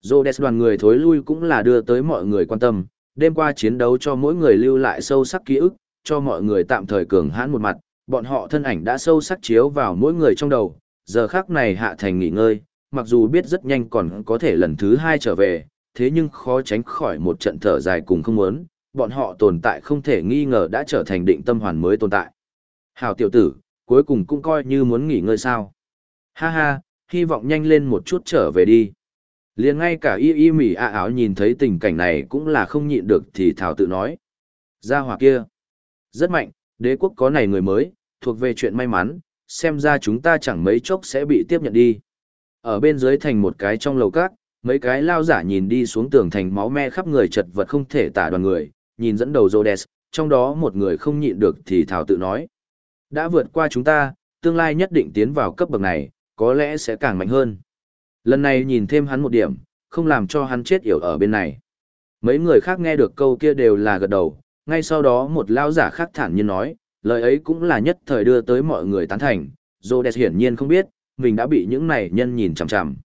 Rhodes đoàn người thối lui cũng là đưa tới mọi người quan tâm, đêm qua chiến đấu cho mỗi người lưu lại sâu sắc ký ức, cho mọi người tạm thời cường hãn một mặt, bọn họ thân ảnh đã sâu sắc chiếu vào mỗi người trong đầu, giờ khắc này hạ thành nghỉ ngơi, mặc dù biết rất nhanh còn có thể lần thứ hai trở về, thế nhưng khó tránh khỏi một trận thở dài cùng không muốn, bọn họ tồn tại không thể nghi ngờ đã trở thành định tâm hoàn mới tồn tại. Hảo tiểu tử, cuối cùng cũng coi như muốn nghỉ ngơi sao. Ha ha, hy vọng nhanh lên một chút trở về đi liền ngay cả y y mỉ ạ áo nhìn thấy tình cảnh này cũng là không nhịn được thì thảo tự nói. Gia hỏa kia. Rất mạnh, đế quốc có này người mới, thuộc về chuyện may mắn, xem ra chúng ta chẳng mấy chốc sẽ bị tiếp nhận đi. Ở bên dưới thành một cái trong lầu cát, mấy cái lao giả nhìn đi xuống tường thành máu me khắp người chật vật không thể tả đoàn người, nhìn dẫn đầu jodes trong đó một người không nhịn được thì thảo tự nói. Đã vượt qua chúng ta, tương lai nhất định tiến vào cấp bậc này, có lẽ sẽ càng mạnh hơn. Lần này nhìn thêm hắn một điểm, không làm cho hắn chết yểu ở bên này. Mấy người khác nghe được câu kia đều là gật đầu, ngay sau đó một lao giả khác thản nhiên nói, lời ấy cũng là nhất thời đưa tới mọi người tán thành, Rhodes hiển nhiên không biết, mình đã bị những này nhân nhìn chằm chằm.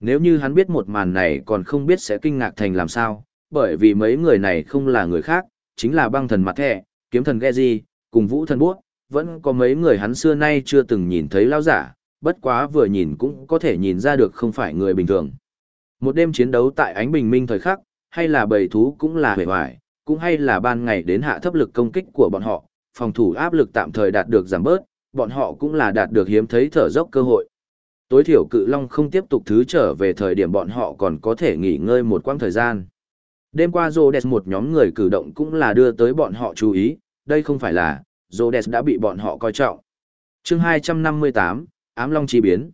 Nếu như hắn biết một màn này còn không biết sẽ kinh ngạc thành làm sao, bởi vì mấy người này không là người khác, chính là băng thần mặt thẻ, kiếm thần Geji, cùng vũ thần búa, vẫn có mấy người hắn xưa nay chưa từng nhìn thấy lao giả, bất quá vừa nhìn cũng có thể nhìn ra được không phải người bình thường. Một đêm chiến đấu tại ánh bình minh thời khắc, hay là bầy thú cũng là hề hoài, cũng hay là ban ngày đến hạ thấp lực công kích của bọn họ, phòng thủ áp lực tạm thời đạt được giảm bớt, bọn họ cũng là đạt được hiếm thấy thở dốc cơ hội. Tối thiểu cự long không tiếp tục thứ trở về thời điểm bọn họ còn có thể nghỉ ngơi một quãng thời gian. Đêm qua Rhodes một nhóm người cử động cũng là đưa tới bọn họ chú ý, đây không phải là, Rhodes đã bị bọn họ coi trọng. chương 258, Ám Long chi biến.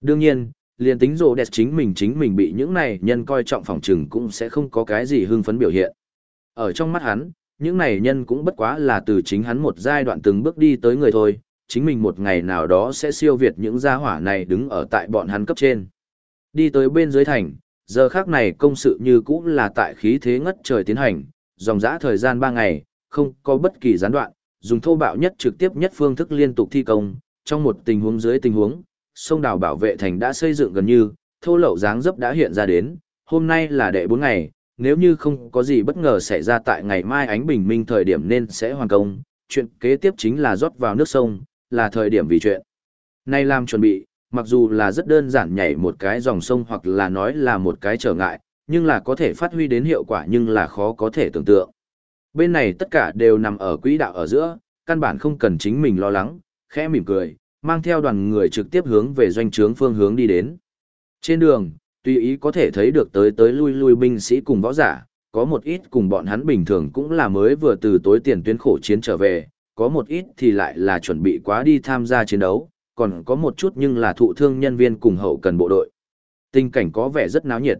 Đương nhiên, liền tính rồ đẹp chính mình chính mình bị những này nhân coi trọng phòng trừng cũng sẽ không có cái gì hưng phấn biểu hiện. Ở trong mắt hắn, những này nhân cũng bất quá là từ chính hắn một giai đoạn từng bước đi tới người thôi, chính mình một ngày nào đó sẽ siêu việt những gia hỏa này đứng ở tại bọn hắn cấp trên. Đi tới bên dưới thành, giờ khác này công sự như cũ là tại khí thế ngất trời tiến hành, dòng dã thời gian 3 ngày, không có bất kỳ gián đoạn, dùng thô bạo nhất trực tiếp nhất phương thức liên tục thi công, trong một tình huống dưới tình huống, sông đảo bảo vệ thành đã xây dựng gần như, thô lậu dáng dấp đã hiện ra đến, hôm nay là đệ 4 ngày, nếu như không có gì bất ngờ xảy ra tại ngày mai ánh bình minh thời điểm nên sẽ hoàn công, chuyện kế tiếp chính là rót vào nước sông, là thời điểm vì chuyện. Nay làm chuẩn bị, mặc dù là rất đơn giản nhảy một cái dòng sông hoặc là nói là một cái trở ngại, nhưng là có thể phát huy đến hiệu quả nhưng là khó có thể tưởng tượng. Bên này tất cả đều nằm ở quỹ đạo ở giữa, căn bản không cần chính mình lo lắng, khẽ mỉm cười, mang theo đoàn người trực tiếp hướng về doanh trướng phương hướng đi đến. Trên đường, tùy ý có thể thấy được tới tới lui lui binh sĩ cùng võ giả, có một ít cùng bọn hắn bình thường cũng là mới vừa từ tối tiền tuyến khổ chiến trở về, có một ít thì lại là chuẩn bị quá đi tham gia chiến đấu, còn có một chút nhưng là thụ thương nhân viên cùng hậu cần bộ đội. Tình cảnh có vẻ rất náo nhiệt.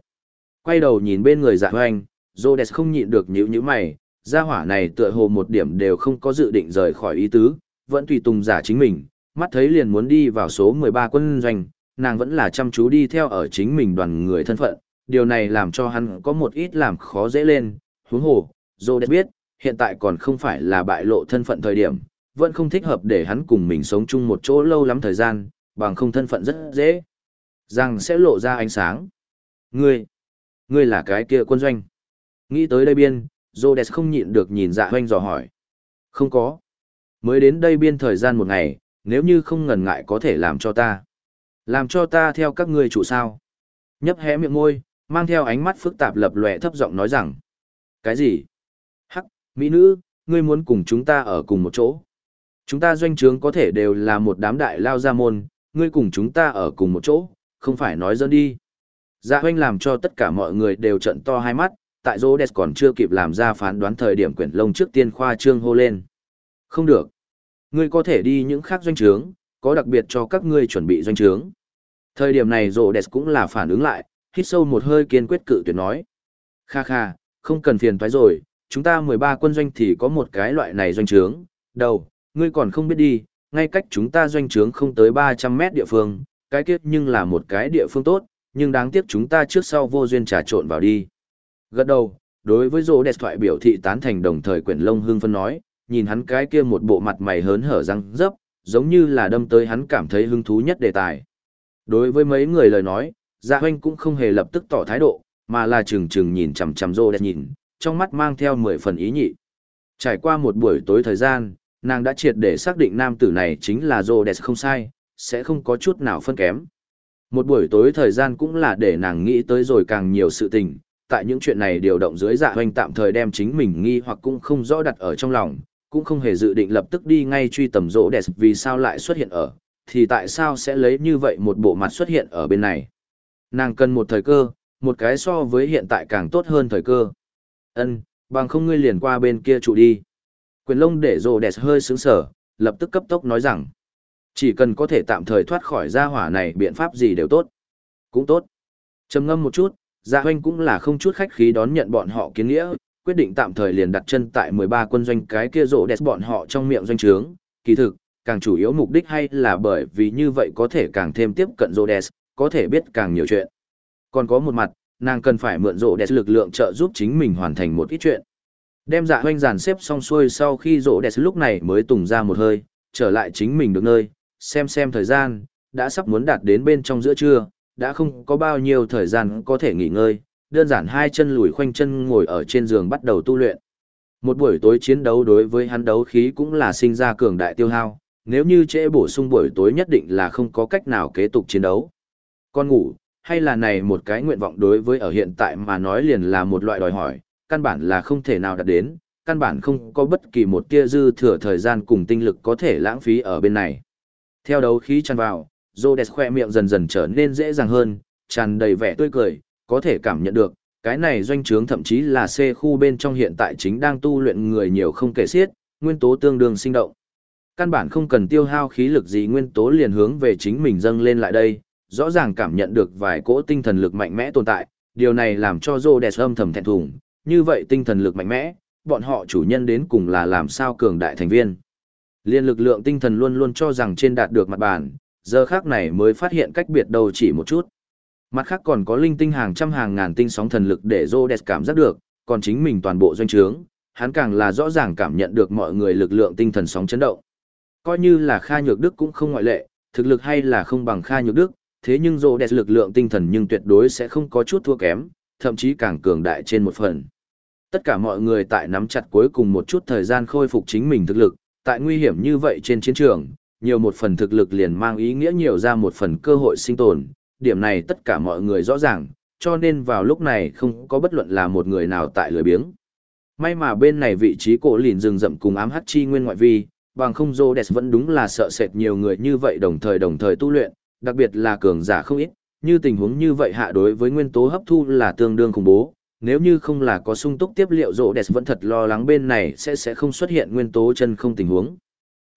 Quay đầu nhìn bên người dạ hoanh, Rhodes không nhịn được nhíu nhíu mày, gia hỏa này tựa hồ một điểm đều không có dự định rời khỏi ý tứ, vẫn tùy tùng giả chính mình, mắt thấy liền muốn đi vào số 13 quân doanh, nàng vẫn là chăm chú đi theo ở chính mình đoàn người thân phận, điều này làm cho hắn có một ít làm khó dễ lên, huống hồ, Rhodes biết, hiện tại còn không phải là bại lộ thân phận thời điểm, vẫn không thích hợp để hắn cùng mình sống chung một chỗ lâu lắm thời gian, bằng không thân phận rất dễ. Rằng sẽ lộ ra ánh sáng. Ngươi, ngươi là cái kia quân doanh. Nghĩ tới đây biên, Rhodes không nhịn được nhìn dạ hoanh dò hỏi. Không có. Mới đến đây biên thời gian một ngày, nếu như không ngần ngại có thể làm cho ta. Làm cho ta theo các ngươi chủ sao. Nhấp hé miệng môi, mang theo ánh mắt phức tạp lập lòe thấp giọng nói rằng. Cái gì? Hắc, mỹ nữ, ngươi muốn cùng chúng ta ở cùng một chỗ. Chúng ta doanh trướng có thể đều là một đám đại lao gia môn, ngươi cùng chúng ta ở cùng một chỗ, không phải nói dơn đi. Dạ hoanh làm cho tất cả mọi người đều trận to hai mắt, tại Rhodes còn chưa kịp làm ra phán đoán thời điểm quyển lông trước tiên khoa trương hô lên. Không được. Ngươi có thể đi những khác doanh trướng, có đặc biệt cho các ngươi chuẩn bị doanh trướng. Thời điểm này rộ đẹp cũng là phản ứng lại, hít sâu một hơi kiên quyết cự tuyệt nói. Kha kha, không cần phiền toái rồi, chúng ta 13 quân doanh thì có một cái loại này doanh trướng, đầu, ngươi còn không biết đi, ngay cách chúng ta doanh trướng không tới 300 mét địa phương, cái kiếp nhưng là một cái địa phương tốt, nhưng đáng tiếc chúng ta trước sau vô duyên trà trộn vào đi. Gật đầu, đối với rô đẹp thoại biểu thị tán thành đồng thời quyển lông hương phân nói, nhìn hắn cái kia một bộ mặt mày hớn hở răng dấp, giống như là đâm tới hắn cảm thấy hứng thú nhất đề tài. Đối với mấy người lời nói, Dạ hoanh cũng không hề lập tức tỏ thái độ, mà là chừng chừng nhìn chằm chằm rô đẹp nhìn, trong mắt mang theo mười phần ý nhị. Trải qua một buổi tối thời gian, nàng đã triệt để xác định nam tử này chính là rô đẹp không sai, sẽ không có chút nào phân kém. Một buổi tối thời gian cũng là để nàng nghĩ tới rồi càng nhiều sự tình, tại những chuyện này điều động dưới dạ hoành tạm thời đem chính mình nghi hoặc cũng không rõ đặt ở trong lòng, cũng không hề dự định lập tức đi ngay truy tầm rỗ đẹp vì sao lại xuất hiện ở, thì tại sao sẽ lấy như vậy một bộ mặt xuất hiện ở bên này. Nàng cần một thời cơ, một cái so với hiện tại càng tốt hơn thời cơ. Ân, bằng không ngươi liền qua bên kia trụ đi. Quyền lông để rồ đẹp hơi sướng sở, lập tức cấp tốc nói rằng, chỉ cần có thể tạm thời thoát khỏi gia hỏa này biện pháp gì đều tốt. Cũng tốt. trầm ngâm một chút, Dạ Hoanh cũng là không chút khách khí đón nhận bọn họ kiến nghĩa, quyết định tạm thời liền đặt chân tại 13 quân doanh cái kia rộ đẹp bọn họ trong miệng doanh trướng. Kỳ thực, càng chủ yếu mục đích hay là bởi vì như vậy có thể càng thêm tiếp cận rộ đẹp, có thể biết càng nhiều chuyện. Còn có một mặt, nàng cần phải mượn rộ đẹp lực lượng trợ giúp chính mình hoàn thành một ít chuyện. Đem dạ hoanh giàn xếp xong xuôi sau khi rộ đẹp lúc này mới tùng ra một hơi, trở lại chính mình được nơi, xem xem thời gian, đã sắp muốn đạt đến bên trong giữa trưa, đã không có bao nhiêu thời gian có thể nghỉ ngơi, đơn giản hai chân lùi khoanh chân ngồi ở trên giường bắt đầu tu luyện. Một buổi tối chiến đấu đối với hắn đấu khí cũng là sinh ra cường đại tiêu hao, nếu như trễ bổ sung buổi tối nhất định là không có cách nào kế tục chiến đấu. Con ngủ, hay là này một cái nguyện vọng đối với ở hiện tại mà nói liền là một loại đòi hỏi, căn bản là không thể nào đạt đến, căn bản không có bất kỳ một tia dư thừa thời gian cùng tinh lực có thể lãng phí ở bên này. Theo đấu khí tràn vào, Rhodes khoe miệng dần dần trở nên dễ dàng hơn, tràn đầy vẻ tươi cười, có thể cảm nhận được, cái này doanh trướng thậm chí là C khu bên trong hiện tại chính đang tu luyện người nhiều không kể xiết, nguyên tố tương đương sinh động. Căn bản không cần tiêu hao khí lực gì nguyên tố liền hướng về chính mình dâng lên lại đây, rõ ràng cảm nhận được vài cỗ tinh thần lực mạnh mẽ tồn tại, điều này làm cho Rhodes âm thầm thẹn thùng, như vậy tinh thần lực mạnh mẽ, bọn họ chủ nhân đến cùng là làm sao cường đại thành viên. Liên lực lượng tinh thần luôn luôn cho rằng trên đạt được mặt bàn, giờ khác này mới phát hiện cách biệt đầu chỉ một chút. Mặt khác còn có linh tinh hàng trăm hàng ngàn tinh sóng thần lực để Rhodes cảm giác được, còn chính mình toàn bộ doanh trướng, hắn càng là rõ ràng cảm nhận được mọi người lực lượng tinh thần sóng chấn động. Coi như là Kha Nhược Đức cũng không ngoại lệ, thực lực hay là không bằng Kha Nhược Đức, thế nhưng Rhodes lực lượng tinh thần nhưng tuyệt đối sẽ không có chút thua kém, thậm chí càng cường đại trên một phần. Tất cả mọi người tại nắm chặt cuối cùng một chút thời gian khôi phục chính mình thực lực, tại nguy hiểm như vậy trên chiến trường, nhiều một phần thực lực liền mang ý nghĩa nhiều ra một phần cơ hội sinh tồn, điểm này tất cả mọi người rõ ràng, cho nên vào lúc này không có bất luận là một người nào tại lười biếng. May mà bên này vị trí cổ lìn rừng rậm cùng ám hắc chi nguyên ngoại vi, bằng không dô đẹp vẫn đúng là sợ sệt nhiều người như vậy đồng thời đồng thời tu luyện, đặc biệt là cường giả không ít, như tình huống như vậy hạ đối với nguyên tố hấp thu là tương đương khủng bố. Nếu như không là có sung túc tiếp liệu rộ đẹp vẫn thật lo lắng bên này sẽ sẽ không xuất hiện nguyên tố chân không tình huống.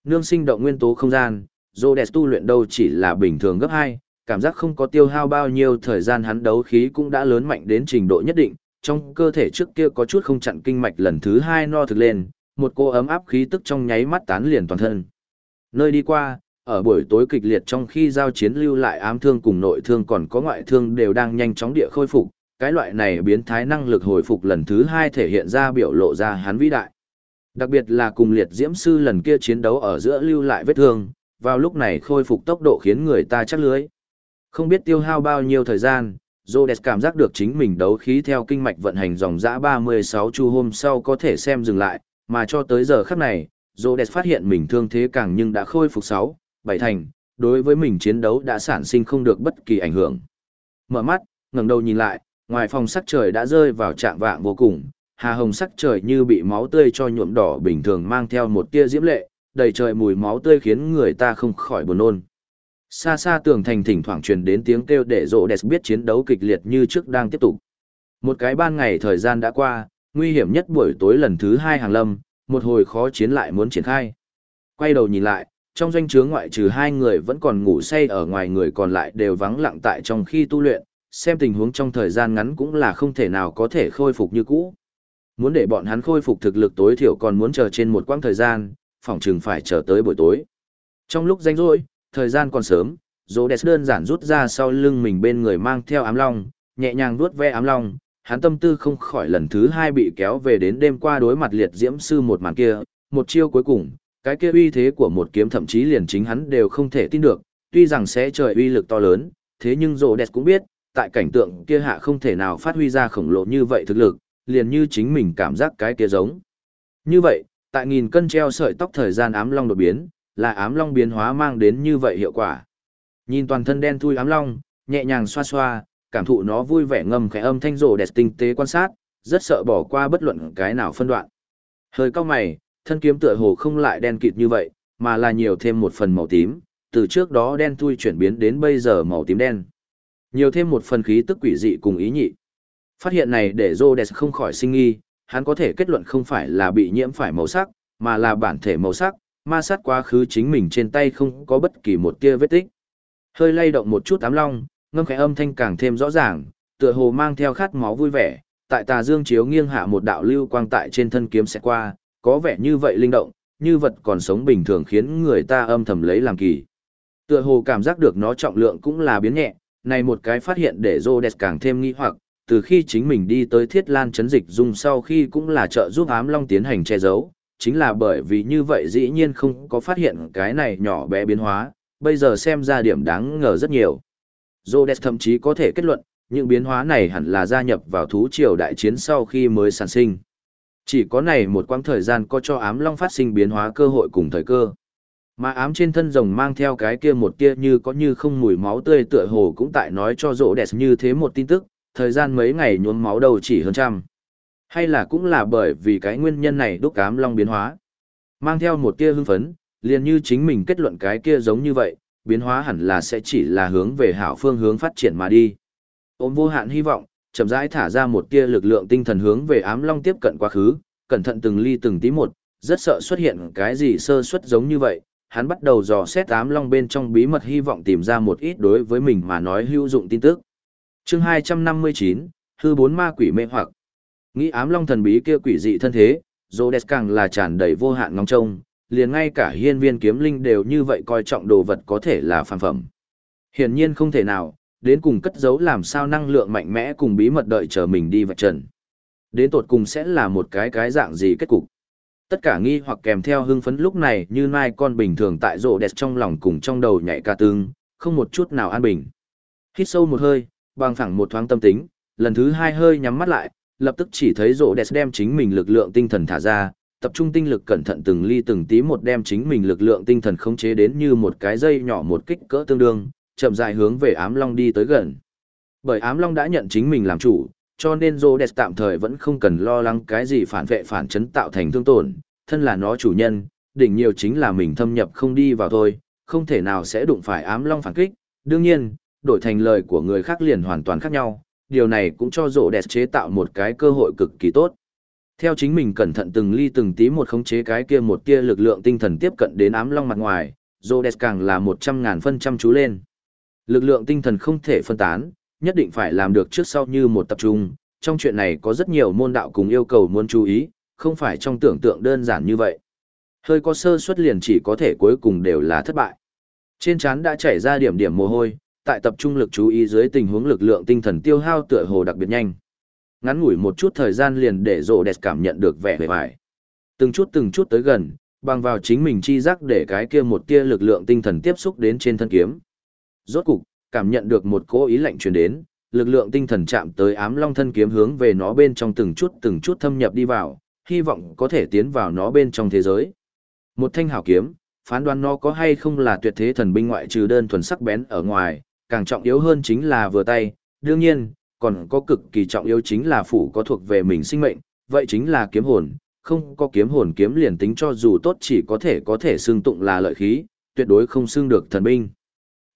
Nương sinh động nguyên tố không gian, rộ đẹp tu luyện đâu chỉ là bình thường gấp 2, cảm giác không có tiêu hao bao nhiêu thời gian hắn đấu khí cũng đã lớn mạnh đến trình độ nhất định, trong cơ thể trước kia có chút không chặn kinh mạch lần thứ hai no thực lên, một cô ấm áp khí tức trong nháy mắt tán liền toàn thân. Nơi đi qua, ở buổi tối kịch liệt trong khi giao chiến lưu lại ám thương cùng nội thương còn có ngoại thương đều đang nhanh chóng địa khôi phục, cái loại này biến thái năng lực hồi phục lần thứ hai thể hiện ra biểu lộ ra hắn vĩ đại. Đặc biệt là cùng liệt diễm sư lần kia chiến đấu ở giữa lưu lại vết thương, vào lúc này khôi phục tốc độ khiến người ta chắc lưới. Không biết tiêu hao bao nhiêu thời gian, Rhodes cảm giác được chính mình đấu khí theo kinh mạch vận hành dòng dã 36 chu hôm sau có thể xem dừng lại, mà cho tới giờ khắc này, Rhodes phát hiện mình thương thế càng nhưng đã khôi phục 6, 7 thành, đối với mình chiến đấu đã sản sinh không được bất kỳ ảnh hưởng. Mở mắt, ngẩng đầu nhìn lại, ngoài phòng sắc trời đã rơi vào trạng vạng vô cùng, hà hồng sắc trời như bị máu tươi cho nhuộm đỏ bình thường mang theo một tia diễm lệ, đầy trời mùi máu tươi khiến người ta không khỏi buồn nôn. Xa xa tường thành thỉnh thoảng truyền đến tiếng kêu để rộ đẹp biết chiến đấu kịch liệt như trước đang tiếp tục. Một cái ban ngày thời gian đã qua, nguy hiểm nhất buổi tối lần thứ hai hàng lâm, một hồi khó chiến lại muốn triển khai. Quay đầu nhìn lại, trong doanh chướng ngoại trừ hai người vẫn còn ngủ say ở ngoài người còn lại đều vắng lặng tại trong khi tu luyện, xem tình huống trong thời gian ngắn cũng là không thể nào có thể khôi phục như cũ. Muốn để bọn hắn khôi phục thực lực tối thiểu còn muốn chờ trên một quãng thời gian, phòng chừng phải chờ tới buổi tối. Trong lúc danh rỗi, thời gian còn sớm, Rhodes đơn giản rút ra sau lưng mình bên người mang theo ám long, nhẹ nhàng vuốt ve ám long, hắn tâm tư không khỏi lần thứ hai bị kéo về đến đêm qua đối mặt liệt diễm sư một màn kia, một chiêu cuối cùng, cái kia uy thế của một kiếm thậm chí liền chính hắn đều không thể tin được, tuy rằng sẽ trời uy lực to lớn, thế nhưng Rhodes cũng biết, tại cảnh tượng kia hạ không thể nào phát huy ra khổng lồ như vậy thực lực, liền như chính mình cảm giác cái kia giống. Như vậy, tại nghìn cân treo sợi tóc thời gian ám long đột biến, là ám long biến hóa mang đến như vậy hiệu quả. Nhìn toàn thân đen thui ám long, nhẹ nhàng xoa xoa, cảm thụ nó vui vẻ ngầm khẽ âm thanh rồ đẹp tinh tế quan sát, rất sợ bỏ qua bất luận cái nào phân đoạn. Hơi cao mày, thân kiếm tựa hồ không lại đen kịt như vậy, mà là nhiều thêm một phần màu tím, từ trước đó đen thui chuyển biến đến bây giờ màu tím đen. Nhiều thêm một phần khí tức quỷ dị cùng ý nhị. Phát hiện này để Rhodes không khỏi sinh nghi, hắn có thể kết luận không phải là bị nhiễm phải màu sắc, mà là bản thể màu sắc, ma sát quá khứ chính mình trên tay không có bất kỳ một tia vết tích. Hơi lay động một chút ám long, ngâm khẽ âm thanh càng thêm rõ ràng, tựa hồ mang theo khát máu vui vẻ, tại tà dương chiếu nghiêng hạ một đạo lưu quang tại trên thân kiếm sẽ qua, có vẻ như vậy linh động, như vật còn sống bình thường khiến người ta âm thầm lấy làm kỳ. Tựa hồ cảm giác được nó trọng lượng cũng là biến nhẹ, này một cái phát hiện để Rhodes càng thêm nghi hoặc, từ khi chính mình đi tới Thiết Lan chấn dịch dung sau khi cũng là trợ giúp ám long tiến hành che giấu, chính là bởi vì như vậy dĩ nhiên không có phát hiện cái này nhỏ bé biến hóa, bây giờ xem ra điểm đáng ngờ rất nhiều. Rhodes thậm chí có thể kết luận, những biến hóa này hẳn là gia nhập vào thú triều đại chiến sau khi mới sản sinh. Chỉ có này một quãng thời gian có cho ám long phát sinh biến hóa cơ hội cùng thời cơ. Mà ám trên thân rồng mang theo cái kia một tia như có như không mùi máu tươi tựa hồ cũng tại nói cho rỗ đẹp như thế một tin tức, thời gian mấy ngày nhuốm máu đầu chỉ hơn trăm. Hay là cũng là bởi vì cái nguyên nhân này đúc Cám long biến hóa. Mang theo một tia hưng phấn, liền như chính mình kết luận cái kia giống như vậy, biến hóa hẳn là sẽ chỉ là hướng về hảo phương hướng phát triển mà đi. Ôm vô hạn hy vọng, chậm rãi thả ra một tia lực lượng tinh thần hướng về ám long tiếp cận quá khứ, cẩn thận từng ly từng tí một, rất sợ xuất hiện cái gì sơ suất giống như vậy. Hắn bắt đầu dò xét ám long bên trong bí mật hy vọng tìm ra một ít đối với mình mà nói hữu dụng tin tức. Chương 259, hư bốn ma quỷ mê hoặc. Nghĩ ám long thần bí kia quỷ dị thân thế, Rhodes càng là tràn đầy vô hạn ngóng trông, liền ngay cả hiên viên kiếm linh đều như vậy coi trọng đồ vật có thể là phàm phẩm. Hiển nhiên không thể nào, đến cùng cất giấu làm sao năng lượng mạnh mẽ cùng bí mật đợi chờ mình đi vạch trần. Đến tột cùng sẽ là một cái cái dạng gì kết cục. Tất cả nghi hoặc kèm theo hưng phấn lúc này như mai con bình thường tại rộ đẹp trong lòng cùng trong đầu nhảy ca tương, không một chút nào an bình. Hít sâu một hơi, bằng phẳng một thoáng tâm tính, lần thứ hai hơi nhắm mắt lại, lập tức chỉ thấy rộ đẹp đem chính mình lực lượng tinh thần thả ra, tập trung tinh lực cẩn thận từng ly từng tí một đem chính mình lực lượng tinh thần khống chế đến như một cái dây nhỏ một kích cỡ tương đương, chậm dài hướng về ám long đi tới gần. Bởi ám long đã nhận chính mình làm chủ, cho nên Rhodes tạm thời vẫn không cần lo lắng cái gì phản vệ phản chấn tạo thành thương tổn, thân là nó chủ nhân, đỉnh nhiều chính là mình thâm nhập không đi vào thôi, không thể nào sẽ đụng phải ám long phản kích. Đương nhiên, đổi thành lời của người khác liền hoàn toàn khác nhau, điều này cũng cho Rhodes chế tạo một cái cơ hội cực kỳ tốt. Theo chính mình cẩn thận từng ly từng tí một khống chế cái kia một tia lực lượng tinh thần tiếp cận đến ám long mặt ngoài, Rhodes càng là một trăm ngàn phân trăm chú lên. Lực lượng tinh thần không thể phân tán, nhất định phải làm được trước sau như một tập trung. Trong chuyện này có rất nhiều môn đạo cùng yêu cầu muốn chú ý, không phải trong tưởng tượng đơn giản như vậy. Hơi có sơ suất liền chỉ có thể cuối cùng đều là thất bại. Trên trán đã chảy ra điểm điểm mồ hôi, tại tập trung lực chú ý dưới tình huống lực lượng tinh thần tiêu hao tựa hồ đặc biệt nhanh. Ngắn ngủi một chút thời gian liền để rộ đẹp cảm nhận được vẻ vẻ vải. Từng chút từng chút tới gần, bằng vào chính mình chi giác để cái kia một tia lực lượng tinh thần tiếp xúc đến trên thân kiếm. Rốt cục, cảm nhận được một cố ý lạnh truyền đến, lực lượng tinh thần chạm tới ám long thân kiếm hướng về nó bên trong từng chút từng chút thâm nhập đi vào, hy vọng có thể tiến vào nó bên trong thế giới. Một thanh hảo kiếm, phán đoán nó có hay không là tuyệt thế thần binh ngoại trừ đơn thuần sắc bén ở ngoài, càng trọng yếu hơn chính là vừa tay, đương nhiên, còn có cực kỳ trọng yếu chính là phủ có thuộc về mình sinh mệnh, vậy chính là kiếm hồn, không có kiếm hồn kiếm liền tính cho dù tốt chỉ có thể có thể xương tụng là lợi khí, tuyệt đối không xương được thần binh.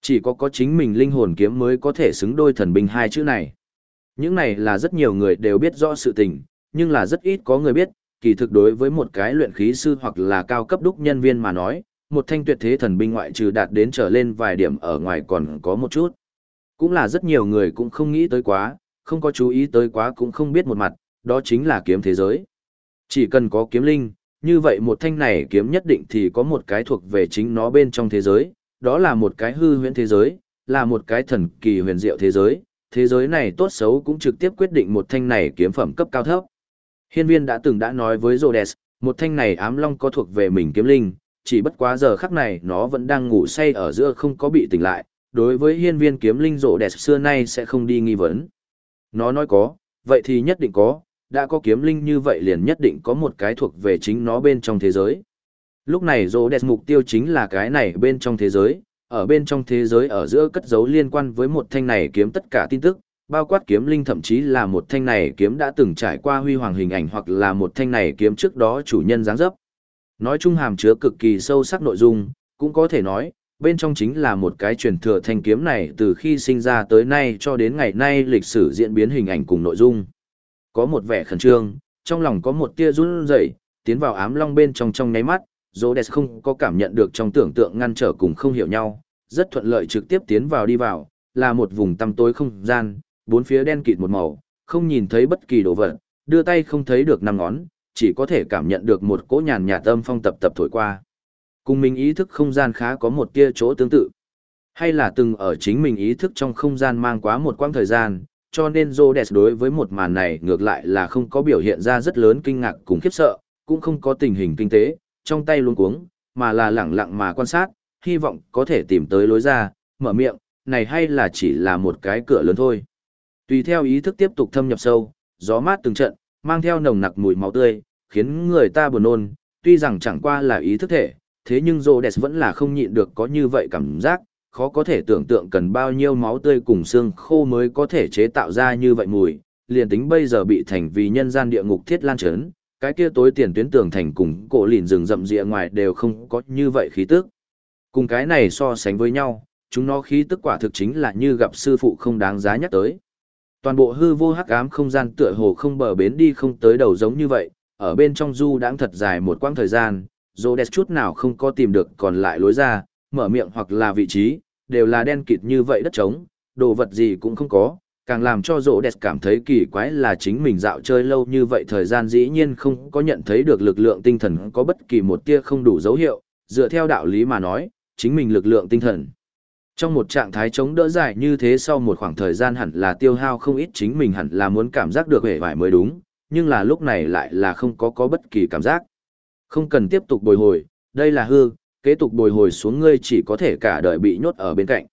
Chỉ có có chính mình linh hồn kiếm mới có thể xứng đôi thần binh hai chữ này. Những này là rất nhiều người đều biết rõ sự tình, nhưng là rất ít có người biết, kỳ thực đối với một cái luyện khí sư hoặc là cao cấp đúc nhân viên mà nói, một thanh tuyệt thế thần binh ngoại trừ đạt đến trở lên vài điểm ở ngoài còn có một chút. Cũng là rất nhiều người cũng không nghĩ tới quá, không có chú ý tới quá cũng không biết một mặt, đó chính là kiếm thế giới. Chỉ cần có kiếm linh, như vậy một thanh này kiếm nhất định thì có một cái thuộc về chính nó bên trong thế giới, đó là một cái hư huyễn thế giới, là một cái thần kỳ huyền diệu thế giới, thế giới này tốt xấu cũng trực tiếp quyết định một thanh này kiếm phẩm cấp cao thấp. Hiên viên đã từng đã nói với Rhodes, một thanh này ám long có thuộc về mình kiếm linh, chỉ bất quá giờ khắc này nó vẫn đang ngủ say ở giữa không có bị tỉnh lại, đối với hiên viên kiếm linh rộ đẹp xưa nay sẽ không đi nghi vấn. Nó nói có, vậy thì nhất định có, đã có kiếm linh như vậy liền nhất định có một cái thuộc về chính nó bên trong thế giới. Lúc này rộ đẹp mục tiêu chính là cái này bên trong thế giới, ở bên trong thế giới ở giữa cất giấu liên quan với một thanh này kiếm tất cả tin tức, bao quát kiếm linh thậm chí là một thanh này kiếm đã từng trải qua huy hoàng hình ảnh hoặc là một thanh này kiếm trước đó chủ nhân dáng dấp. Nói chung hàm chứa cực kỳ sâu sắc nội dung, cũng có thể nói, bên trong chính là một cái truyền thừa thanh kiếm này từ khi sinh ra tới nay cho đến ngày nay lịch sử diễn biến hình ảnh cùng nội dung. Có một vẻ khẩn trương, trong lòng có một tia run rẩy, tiến vào ám long bên trong trong nháy mắt, Rhodes không có cảm nhận được trong tưởng tượng ngăn trở cùng không hiểu nhau, rất thuận lợi trực tiếp tiến vào đi vào, là một vùng tăm tối không gian, bốn phía đen kịt một màu, không nhìn thấy bất kỳ đồ vật, đưa tay không thấy được năm ngón, chỉ có thể cảm nhận được một cỗ nhàn nhạt âm phong tập tập thổi qua. Cùng mình ý thức không gian khá có một tia chỗ tương tự. Hay là từng ở chính mình ý thức trong không gian mang quá một quãng thời gian, cho nên Rhodes đối với một màn này ngược lại là không có biểu hiện ra rất lớn kinh ngạc cùng khiếp sợ, cũng không có tình hình kinh tế, trong tay luôn cuống, mà là lẳng lặng mà quan sát, hy vọng có thể tìm tới lối ra, mở miệng, này hay là chỉ là một cái cửa lớn thôi. Tùy theo ý thức tiếp tục thâm nhập sâu, gió mát từng trận, mang theo nồng nặc mùi máu tươi, khiến người ta buồn nôn, tuy rằng chẳng qua là ý thức thể, thế nhưng Rhodes vẫn là không nhịn được có như vậy cảm giác, khó có thể tưởng tượng cần bao nhiêu máu tươi cùng xương khô mới có thể chế tạo ra như vậy mùi, liền tính bây giờ bị thành vì nhân gian địa ngục thiết lan chấn, cái kia tối tiền tuyến tường thành cùng cổ lìn rừng rậm rịa ngoài đều không có như vậy khí tức. Cùng cái này so sánh với nhau, chúng nó khí tức quả thực chính là như gặp sư phụ không đáng giá nhắc tới. Toàn bộ hư vô hắc ám không gian tựa hồ không bờ bến đi không tới đầu giống như vậy, ở bên trong du đãng thật dài một quãng thời gian, Rhodes chút nào không có tìm được còn lại lối ra, mở miệng hoặc là vị trí, đều là đen kịt như vậy đất trống, đồ vật gì cũng không có, càng làm cho Rhodes cảm thấy kỳ quái là chính mình dạo chơi lâu như vậy thời gian dĩ nhiên không có nhận thấy được lực lượng tinh thần có bất kỳ một tia không đủ dấu hiệu, dựa theo đạo lý mà nói, chính mình lực lượng tinh thần. Trong một trạng thái chống đỡ dài như thế sau một khoảng thời gian hẳn là tiêu hao không ít chính mình hẳn là muốn cảm giác được hề vải mới đúng, nhưng là lúc này lại là không có có bất kỳ cảm giác. Không cần tiếp tục bồi hồi, đây là hư, kế tục bồi hồi xuống ngươi chỉ có thể cả đời bị nhốt ở bên cạnh.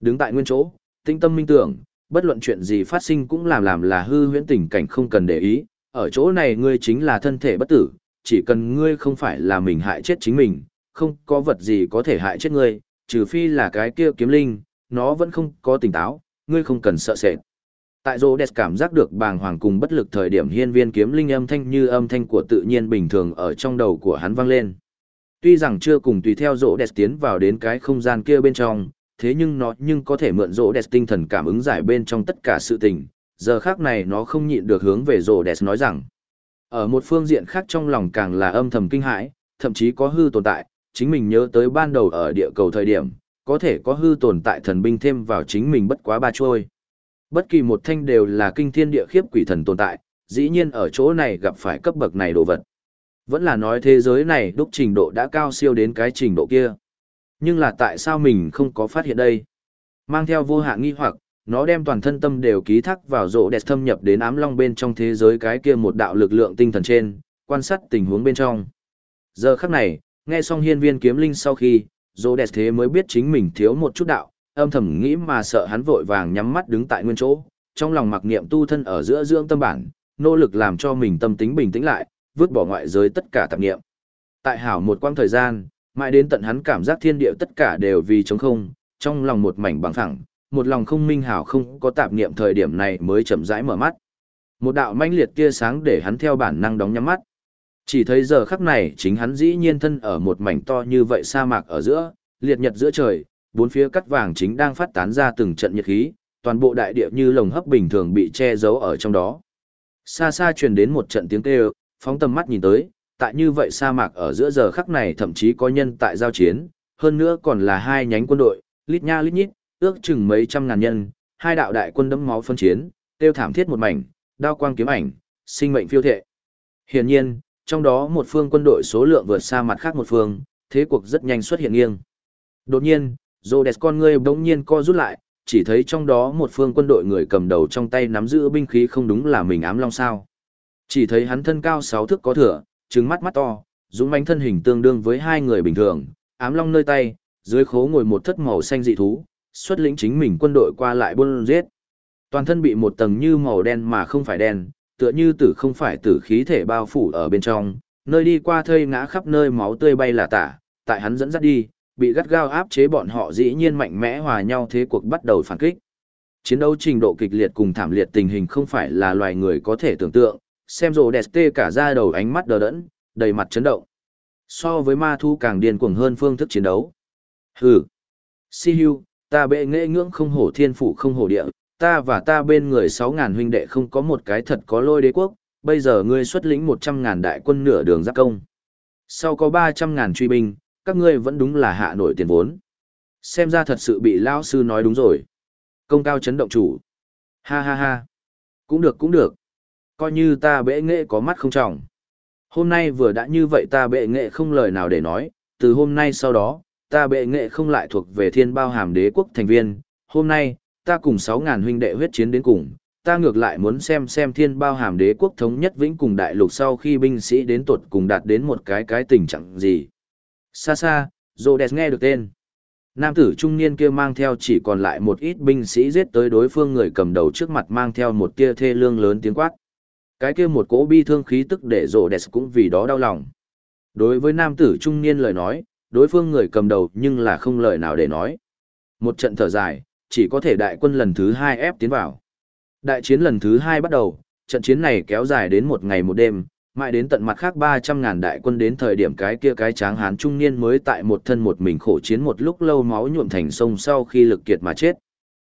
Đứng tại nguyên chỗ, tinh tâm minh tưởng, bất luận chuyện gì phát sinh cũng làm làm là hư huyễn tình cảnh không cần để ý, ở chỗ này ngươi chính là thân thể bất tử, chỉ cần ngươi không phải là mình hại chết chính mình, không có vật gì có thể hại chết ngươi, trừ phi là cái kia kiếm linh, nó vẫn không có tỉnh táo, ngươi không cần sợ sệt. Tại Rô Đẹp cảm giác được bàng hoàng cùng bất lực thời điểm hiên viên kiếm linh âm thanh như âm thanh của tự nhiên bình thường ở trong đầu của hắn vang lên. Tuy rằng chưa cùng tùy theo Rô Đẹp tiến vào đến cái không gian kia bên trong, thế nhưng nó nhưng có thể mượn Rô Đẹp tinh thần cảm ứng giải bên trong tất cả sự tình. Giờ khác này nó không nhịn được hướng về Rô Đẹp nói rằng, ở một phương diện khác trong lòng càng là âm thầm kinh hãi, thậm chí có hư tồn tại, chính mình nhớ tới ban đầu ở địa cầu thời điểm, có thể có hư tồn tại thần binh thêm vào chính mình bất quá ba trôi. Bất kỳ một thanh đều là kinh thiên địa khiếp quỷ thần tồn tại, dĩ nhiên ở chỗ này gặp phải cấp bậc này đồ vật. Vẫn là nói thế giới này đúc trình độ đã cao siêu đến cái trình độ kia. Nhưng là tại sao mình không có phát hiện đây? Mang theo vô hạn nghi hoặc, nó đem toàn thân tâm đều ký thác vào rỗ đẹp thâm nhập đến ám long bên trong thế giới cái kia một đạo lực lượng tinh thần trên, quan sát tình huống bên trong. Giờ khắc này, nghe xong hiên viên kiếm linh sau khi, rỗ đẹp thế mới biết chính mình thiếu một chút đạo, âm thầm nghĩ mà sợ hắn vội vàng nhắm mắt đứng tại nguyên chỗ, trong lòng mặc niệm tu thân ở giữa dưỡng tâm bản, nỗ lực làm cho mình tâm tính bình tĩnh lại, vứt bỏ ngoại giới tất cả tạp niệm. Tại hảo một quãng thời gian, mãi đến tận hắn cảm giác thiên địa tất cả đều vì trống không, trong lòng một mảnh bằng phẳng, một lòng không minh hảo không có tạp niệm thời điểm này mới chậm rãi mở mắt. Một đạo manh liệt tia sáng để hắn theo bản năng đóng nhắm mắt. Chỉ thấy giờ khắc này chính hắn dĩ nhiên thân ở một mảnh to như vậy sa mạc ở giữa, liệt nhật giữa trời, bốn phía cắt vàng chính đang phát tán ra từng trận nhiệt khí, toàn bộ đại địa như lồng hấp bình thường bị che giấu ở trong đó. Xa xa truyền đến một trận tiếng kêu, phóng tầm mắt nhìn tới, tại như vậy sa mạc ở giữa giờ khắc này thậm chí có nhân tại giao chiến, hơn nữa còn là hai nhánh quân đội, lít nha lít nhít, ước chừng mấy trăm ngàn nhân, hai đạo đại quân đẫm máu phân chiến, tiêu thảm thiết một mảnh, đao quang kiếm ảnh, sinh mệnh phiêu thệ. Hiển nhiên, trong đó một phương quân đội số lượng vượt xa mặt khác một phương, thế cuộc rất nhanh xuất hiện nghiêng. Đột nhiên, Rhodes con ngươi bỗng nhiên co rút lại, chỉ thấy trong đó một phương quân đội người cầm đầu trong tay nắm giữ binh khí không đúng là mình ám long sao. Chỉ thấy hắn thân cao sáu thước có thừa, trứng mắt mắt to, dũng mãnh thân hình tương đương với hai người bình thường, ám long nơi tay, dưới khố ngồi một thất màu xanh dị thú, xuất lĩnh chính mình quân đội qua lại buôn giết. Toàn thân bị một tầng như màu đen mà không phải đen, tựa như tử không phải tử khí thể bao phủ ở bên trong, nơi đi qua thây ngã khắp nơi máu tươi bay là tả, tại hắn dẫn dắt đi, bị gắt gao áp chế bọn họ dĩ nhiên mạnh mẽ hòa nhau thế cuộc bắt đầu phản kích. Chiến đấu trình độ kịch liệt cùng thảm liệt tình hình không phải là loài người có thể tưởng tượng, xem rồ đẹp tê cả ra đầu ánh mắt đờ đẫn, đầy mặt chấn động. So với ma thu càng điên cuồng hơn phương thức chiến đấu. Hừ. Si hưu, ta bệ nghệ ngưỡng không hổ thiên phủ không hổ địa, ta và ta bên người sáu ngàn huynh đệ không có một cái thật có lôi đế quốc, bây giờ ngươi xuất lĩnh một trăm ngàn đại quân nửa đường giáp công. Sau có ba trăm ngàn truy binh, các ngươi vẫn đúng là hạ nổi tiền vốn. Xem ra thật sự bị lão sư nói đúng rồi. Công cao chấn động chủ. Ha ha ha. Cũng được cũng được. Coi như ta bệ nghệ có mắt không trọng. Hôm nay vừa đã như vậy ta bệ nghệ không lời nào để nói, từ hôm nay sau đó, ta bệ nghệ không lại thuộc về thiên bao hàm đế quốc thành viên. Hôm nay, ta cùng 6.000 huynh đệ huyết chiến đến cùng, ta ngược lại muốn xem xem thiên bao hàm đế quốc thống nhất vĩnh cùng đại lục sau khi binh sĩ đến tuột cùng đạt đến một cái cái tình trạng gì. Xa xa, Rhodes nghe được tên. Nam tử trung niên kia mang theo chỉ còn lại một ít binh sĩ giết tới đối phương người cầm đầu trước mặt mang theo một tia thê lương lớn tiếng quát. Cái kia một cỗ bi thương khí tức để Rhodes cũng vì đó đau lòng. Đối với nam tử trung niên lời nói, đối phương người cầm đầu nhưng là không lời nào để nói. Một trận thở dài, chỉ có thể đại quân lần thứ hai ép tiến vào. Đại chiến lần thứ hai bắt đầu, trận chiến này kéo dài đến một ngày một đêm, mãi đến tận mặt khác 300.000 đại quân đến thời điểm cái kia cái tráng hán trung niên mới tại một thân một mình khổ chiến một lúc lâu máu nhuộm thành sông sau khi lực kiệt mà chết.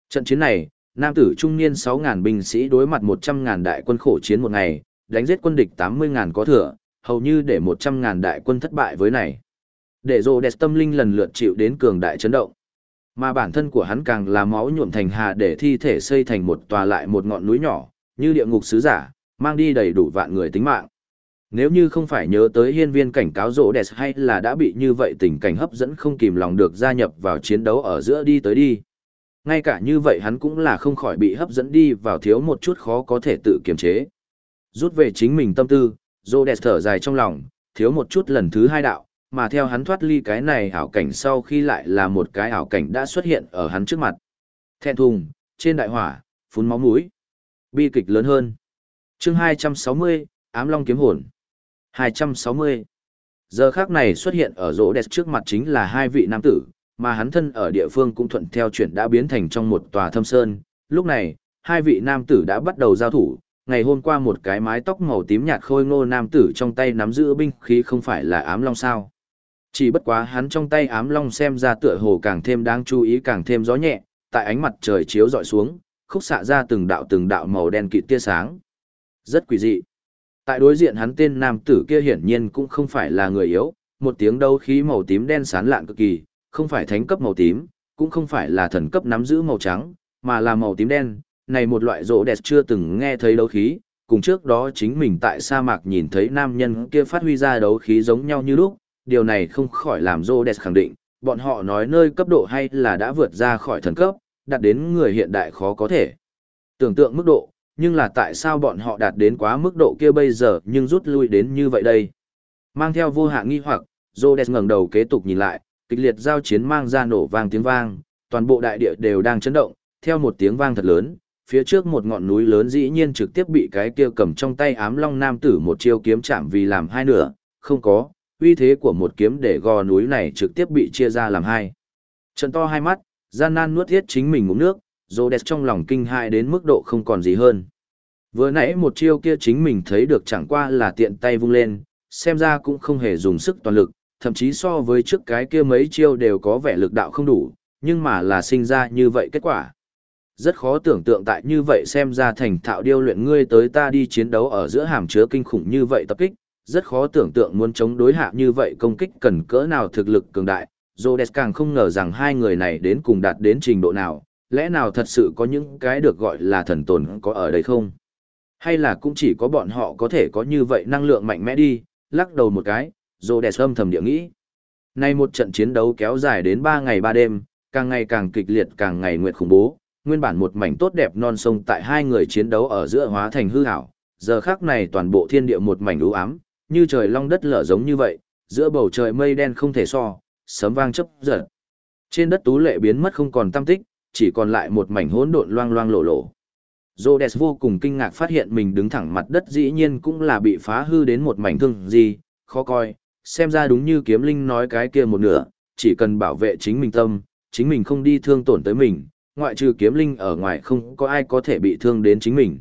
Trận chiến này, nam tử trung niên 6.000 binh sĩ đối mặt 100.000 đại quân khổ chiến một ngày, đánh giết quân địch 80.000 có thừa, hầu như để 100.000 đại quân thất bại với này. Để rồ đẹp tâm linh lần lượt chịu đến cường đại chấn động. Mà bản thân của hắn càng là máu nhuộm thành hà để thi thể xây thành một tòa lại một ngọn núi nhỏ, như địa ngục sứ giả, mang đi đầy đủ vạn người tính mạng. Nếu như không phải nhớ tới hiên viên cảnh cáo rỗ đẹp hay là đã bị như vậy tình cảnh hấp dẫn không kìm lòng được gia nhập vào chiến đấu ở giữa đi tới đi. Ngay cả như vậy hắn cũng là không khỏi bị hấp dẫn đi vào thiếu một chút khó có thể tự kiềm chế. Rút về chính mình tâm tư, rỗ đẹp thở dài trong lòng, thiếu một chút lần thứ hai đạo, mà theo hắn thoát ly cái này ảo cảnh sau khi lại là một cái ảo cảnh đã xuất hiện ở hắn trước mặt. Thẹn thùng, trên đại hỏa, phun máu mũi. Bi kịch lớn hơn. chương 260, ám long kiếm hồn. 260. Giờ khác này xuất hiện ở rỗ đẹp trước mặt chính là hai vị nam tử, mà hắn thân ở địa phương cũng thuận theo chuyện đã biến thành trong một tòa thâm sơn. Lúc này, hai vị nam tử đã bắt đầu giao thủ. Ngày hôm qua một cái mái tóc màu tím nhạt khôi ngô nam tử trong tay nắm giữ binh khí không phải là ám long sao. Chỉ bất quá hắn trong tay ám long xem ra tựa hồ càng thêm đáng chú ý càng thêm gió nhẹ, tại ánh mặt trời chiếu dọi xuống, khúc xạ ra từng đạo từng đạo màu đen kịt tia sáng. Rất quỷ dị. Tại đối diện hắn tên nam tử kia hiển nhiên cũng không phải là người yếu, một tiếng đấu khí màu tím đen sán lạn cực kỳ, không phải thánh cấp màu tím, cũng không phải là thần cấp nắm giữ màu trắng, mà là màu tím đen, này một loại rỗ đẹp chưa từng nghe thấy đấu khí, cùng trước đó chính mình tại sa mạc nhìn thấy nam nhân kia phát huy ra đấu khí giống nhau như lúc, điều này không khỏi làm Rhodes khẳng định, bọn họ nói nơi cấp độ hay là đã vượt ra khỏi thần cấp, đạt đến người hiện đại khó có thể. Tưởng tượng mức độ, nhưng là tại sao bọn họ đạt đến quá mức độ kia bây giờ nhưng rút lui đến như vậy đây? Mang theo vô hạn nghi hoặc, Rhodes ngẩng đầu kế tục nhìn lại, kịch liệt giao chiến mang ra nổ vang tiếng vang, toàn bộ đại địa đều đang chấn động, theo một tiếng vang thật lớn, phía trước một ngọn núi lớn dĩ nhiên trực tiếp bị cái kia cầm trong tay ám long nam tử một chiêu kiếm chạm vì làm hai nửa, không có, uy thế của một kiếm để gò núi này trực tiếp bị chia ra làm hai. Trận to hai mắt, gian nan nuốt thiết chính mình uống nước, Rhodes trong lòng kinh hại đến mức độ không còn gì hơn. Vừa nãy một chiêu kia chính mình thấy được chẳng qua là tiện tay vung lên, xem ra cũng không hề dùng sức toàn lực, thậm chí so với trước cái kia mấy chiêu đều có vẻ lực đạo không đủ, nhưng mà là sinh ra như vậy kết quả. Rất khó tưởng tượng tại như vậy xem ra thành thạo điêu luyện ngươi tới ta đi chiến đấu ở giữa hàm chứa kinh khủng như vậy tập kích, rất khó tưởng tượng muốn chống đối hạ như vậy công kích cần cỡ nào thực lực cường đại. Rhodes càng không ngờ rằng hai người này đến cùng đạt đến trình độ nào, lẽ nào thật sự có những cái được gọi là thần tồn có ở đây không? Hay là cũng chỉ có bọn họ có thể có như vậy năng lượng mạnh mẽ đi, lắc đầu một cái, Rhodes âm thầm địa nghĩ. Nay một trận chiến đấu kéo dài đến 3 ngày 3 đêm, càng ngày càng kịch liệt càng ngày nguyệt khủng bố, nguyên bản một mảnh tốt đẹp non sông tại hai người chiến đấu ở giữa hóa thành hư ảo, giờ khắc này toàn bộ thiên địa một mảnh u ám, như trời long đất lở giống như vậy, giữa bầu trời mây đen không thể so, sấm vang chấp giật. Trên đất tú lệ biến mất không còn tâm tích, chỉ còn lại một mảnh hỗn độn loang loang lộ lộ. Rhodes vô cùng kinh ngạc phát hiện mình đứng thẳng mặt đất dĩ nhiên cũng là bị phá hư đến một mảnh thương gì, khó coi, xem ra đúng như kiếm linh nói cái kia một nửa, chỉ cần bảo vệ chính mình tâm, chính mình không đi thương tổn tới mình, ngoại trừ kiếm linh ở ngoài không có ai có thể bị thương đến chính mình.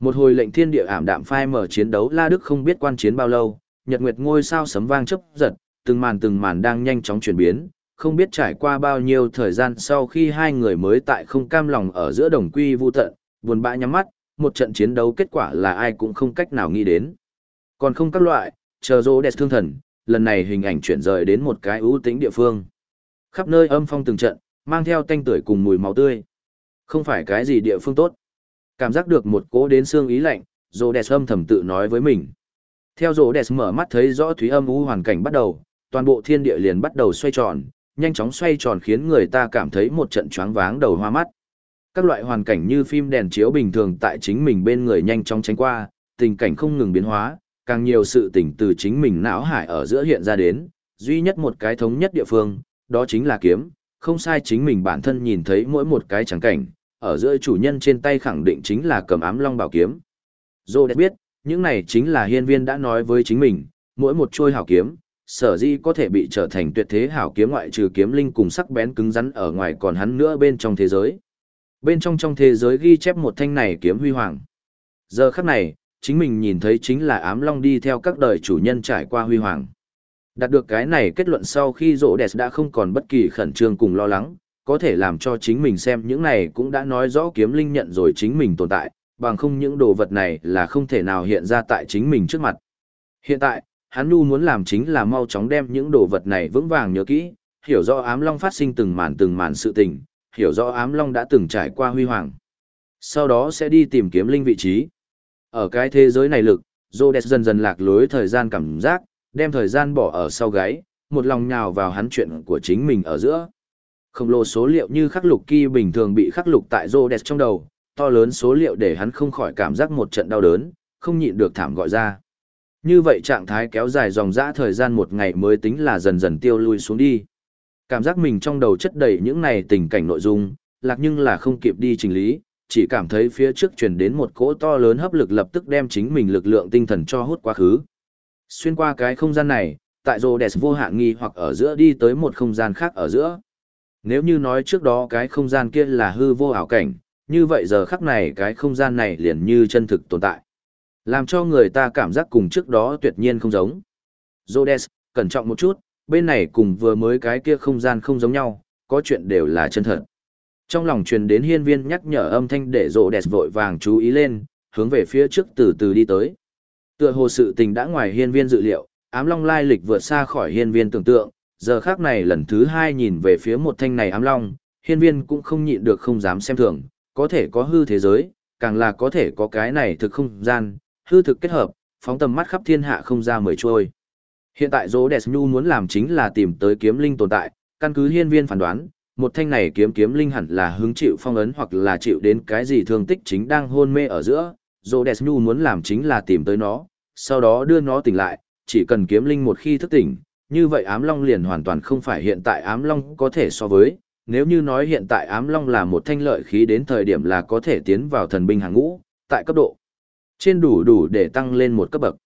Một hồi lệnh thiên địa ảm đạm phai mở chiến đấu La Đức không biết quan chiến bao lâu, nhật nguyệt ngôi sao sấm vang chấp giật, từng màn từng màn đang nhanh chóng chuyển biến, không biết trải qua bao nhiêu thời gian sau khi hai người mới tại không cam lòng ở giữa đồng quy vu tận, buồn bã nhắm mắt, một trận chiến đấu kết quả là ai cũng không cách nào nghĩ đến. Còn không các loại, chờ rô đẹp thương thần, lần này hình ảnh chuyển rời đến một cái ưu tĩnh địa phương. Khắp nơi âm phong từng trận, mang theo tanh tưởi cùng mùi máu tươi. Không phải cái gì địa phương tốt. Cảm giác được một cỗ đến xương ý lạnh, rô đẹp âm thầm tự nói với mình. Theo rô đẹp mở mắt thấy rõ thúy âm u hoàn cảnh bắt đầu, toàn bộ thiên địa liền bắt đầu xoay tròn, nhanh chóng xoay tròn khiến người ta cảm thấy một trận choáng váng đầu hoa mắt. Các loại hoàn cảnh như phim đèn chiếu bình thường tại chính mình bên người nhanh chóng tránh qua, tình cảnh không ngừng biến hóa, càng nhiều sự tỉnh từ chính mình não hải ở giữa hiện ra đến, duy nhất một cái thống nhất địa phương, đó chính là kiếm, không sai chính mình bản thân nhìn thấy mỗi một cái trắng cảnh, ở giữa chủ nhân trên tay khẳng định chính là cầm ám long bảo kiếm. Dô đã biết, những này chính là hiên viên đã nói với chính mình, mỗi một trôi hảo kiếm, sở di có thể bị trở thành tuyệt thế hảo kiếm ngoại trừ kiếm linh cùng sắc bén cứng rắn ở ngoài còn hắn nữa bên trong thế giới. Bên trong trong thế giới ghi chép một thanh này kiếm huy hoàng. Giờ khắc này, chính mình nhìn thấy chính là ám long đi theo các đời chủ nhân trải qua huy hoàng. Đạt được cái này kết luận sau khi rỗ đẹp đã không còn bất kỳ khẩn trương cùng lo lắng, có thể làm cho chính mình xem những này cũng đã nói rõ kiếm linh nhận rồi chính mình tồn tại, bằng không những đồ vật này là không thể nào hiện ra tại chính mình trước mặt. Hiện tại, hắn nu muốn làm chính là mau chóng đem những đồ vật này vững vàng nhớ kỹ, hiểu rõ ám long phát sinh từng màn từng màn sự tình, hiểu rõ ám long đã từng trải qua huy hoàng. Sau đó sẽ đi tìm kiếm linh vị trí. Ở cái thế giới này lực, Rhodes dần dần lạc lối thời gian cảm giác, đem thời gian bỏ ở sau gáy, một lòng nhào vào hắn chuyện của chính mình ở giữa. Không lồ số liệu như khắc lục kỳ bình thường bị khắc lục tại Rhodes trong đầu, to lớn số liệu để hắn không khỏi cảm giác một trận đau đớn, không nhịn được thảm gọi ra. Như vậy trạng thái kéo dài dòng dã thời gian một ngày mới tính là dần dần tiêu lui xuống đi. Cảm giác mình trong đầu chất đầy những này tình cảnh nội dung, lạc nhưng là không kịp đi trình lý, chỉ cảm thấy phía trước truyền đến một cỗ to lớn hấp lực lập tức đem chính mình lực lượng tinh thần cho hút quá khứ. Xuyên qua cái không gian này, tại rô đẹp vô hạn nghi hoặc ở giữa đi tới một không gian khác ở giữa. Nếu như nói trước đó cái không gian kia là hư vô ảo cảnh, như vậy giờ khắc này cái không gian này liền như chân thực tồn tại. Làm cho người ta cảm giác cùng trước đó tuyệt nhiên không giống. Rhodes, cẩn trọng một chút, bên này cùng vừa mới cái kia không gian không giống nhau, có chuyện đều là chân thật. Trong lòng truyền đến hiên viên nhắc nhở âm thanh để rộ vội vàng chú ý lên, hướng về phía trước từ từ đi tới. Tựa hồ sự tình đã ngoài hiên viên dự liệu, ám long lai lịch vượt xa khỏi hiên viên tưởng tượng, giờ khác này lần thứ hai nhìn về phía một thanh này ám long, hiên viên cũng không nhịn được không dám xem thường, có thể có hư thế giới, càng là có thể có cái này thực không gian, hư thực kết hợp, phóng tầm mắt khắp thiên hạ không ra mời trôi. Hiện tại Dỗ Đẹp Nhu muốn làm chính là tìm tới kiếm linh tồn tại, căn cứ hiên viên phán đoán, một thanh này kiếm kiếm linh hẳn là hứng chịu phong ấn hoặc là chịu đến cái gì thương tích chính đang hôn mê ở giữa. Dỗ Đẹp Nhu muốn làm chính là tìm tới nó, sau đó đưa nó tỉnh lại, chỉ cần kiếm linh một khi thức tỉnh, như vậy ám long liền hoàn toàn không phải hiện tại ám long có thể so với. Nếu như nói hiện tại ám long là một thanh lợi khí đến thời điểm là có thể tiến vào thần binh hàng ngũ, tại cấp độ trên đủ đủ để tăng lên một cấp bậc.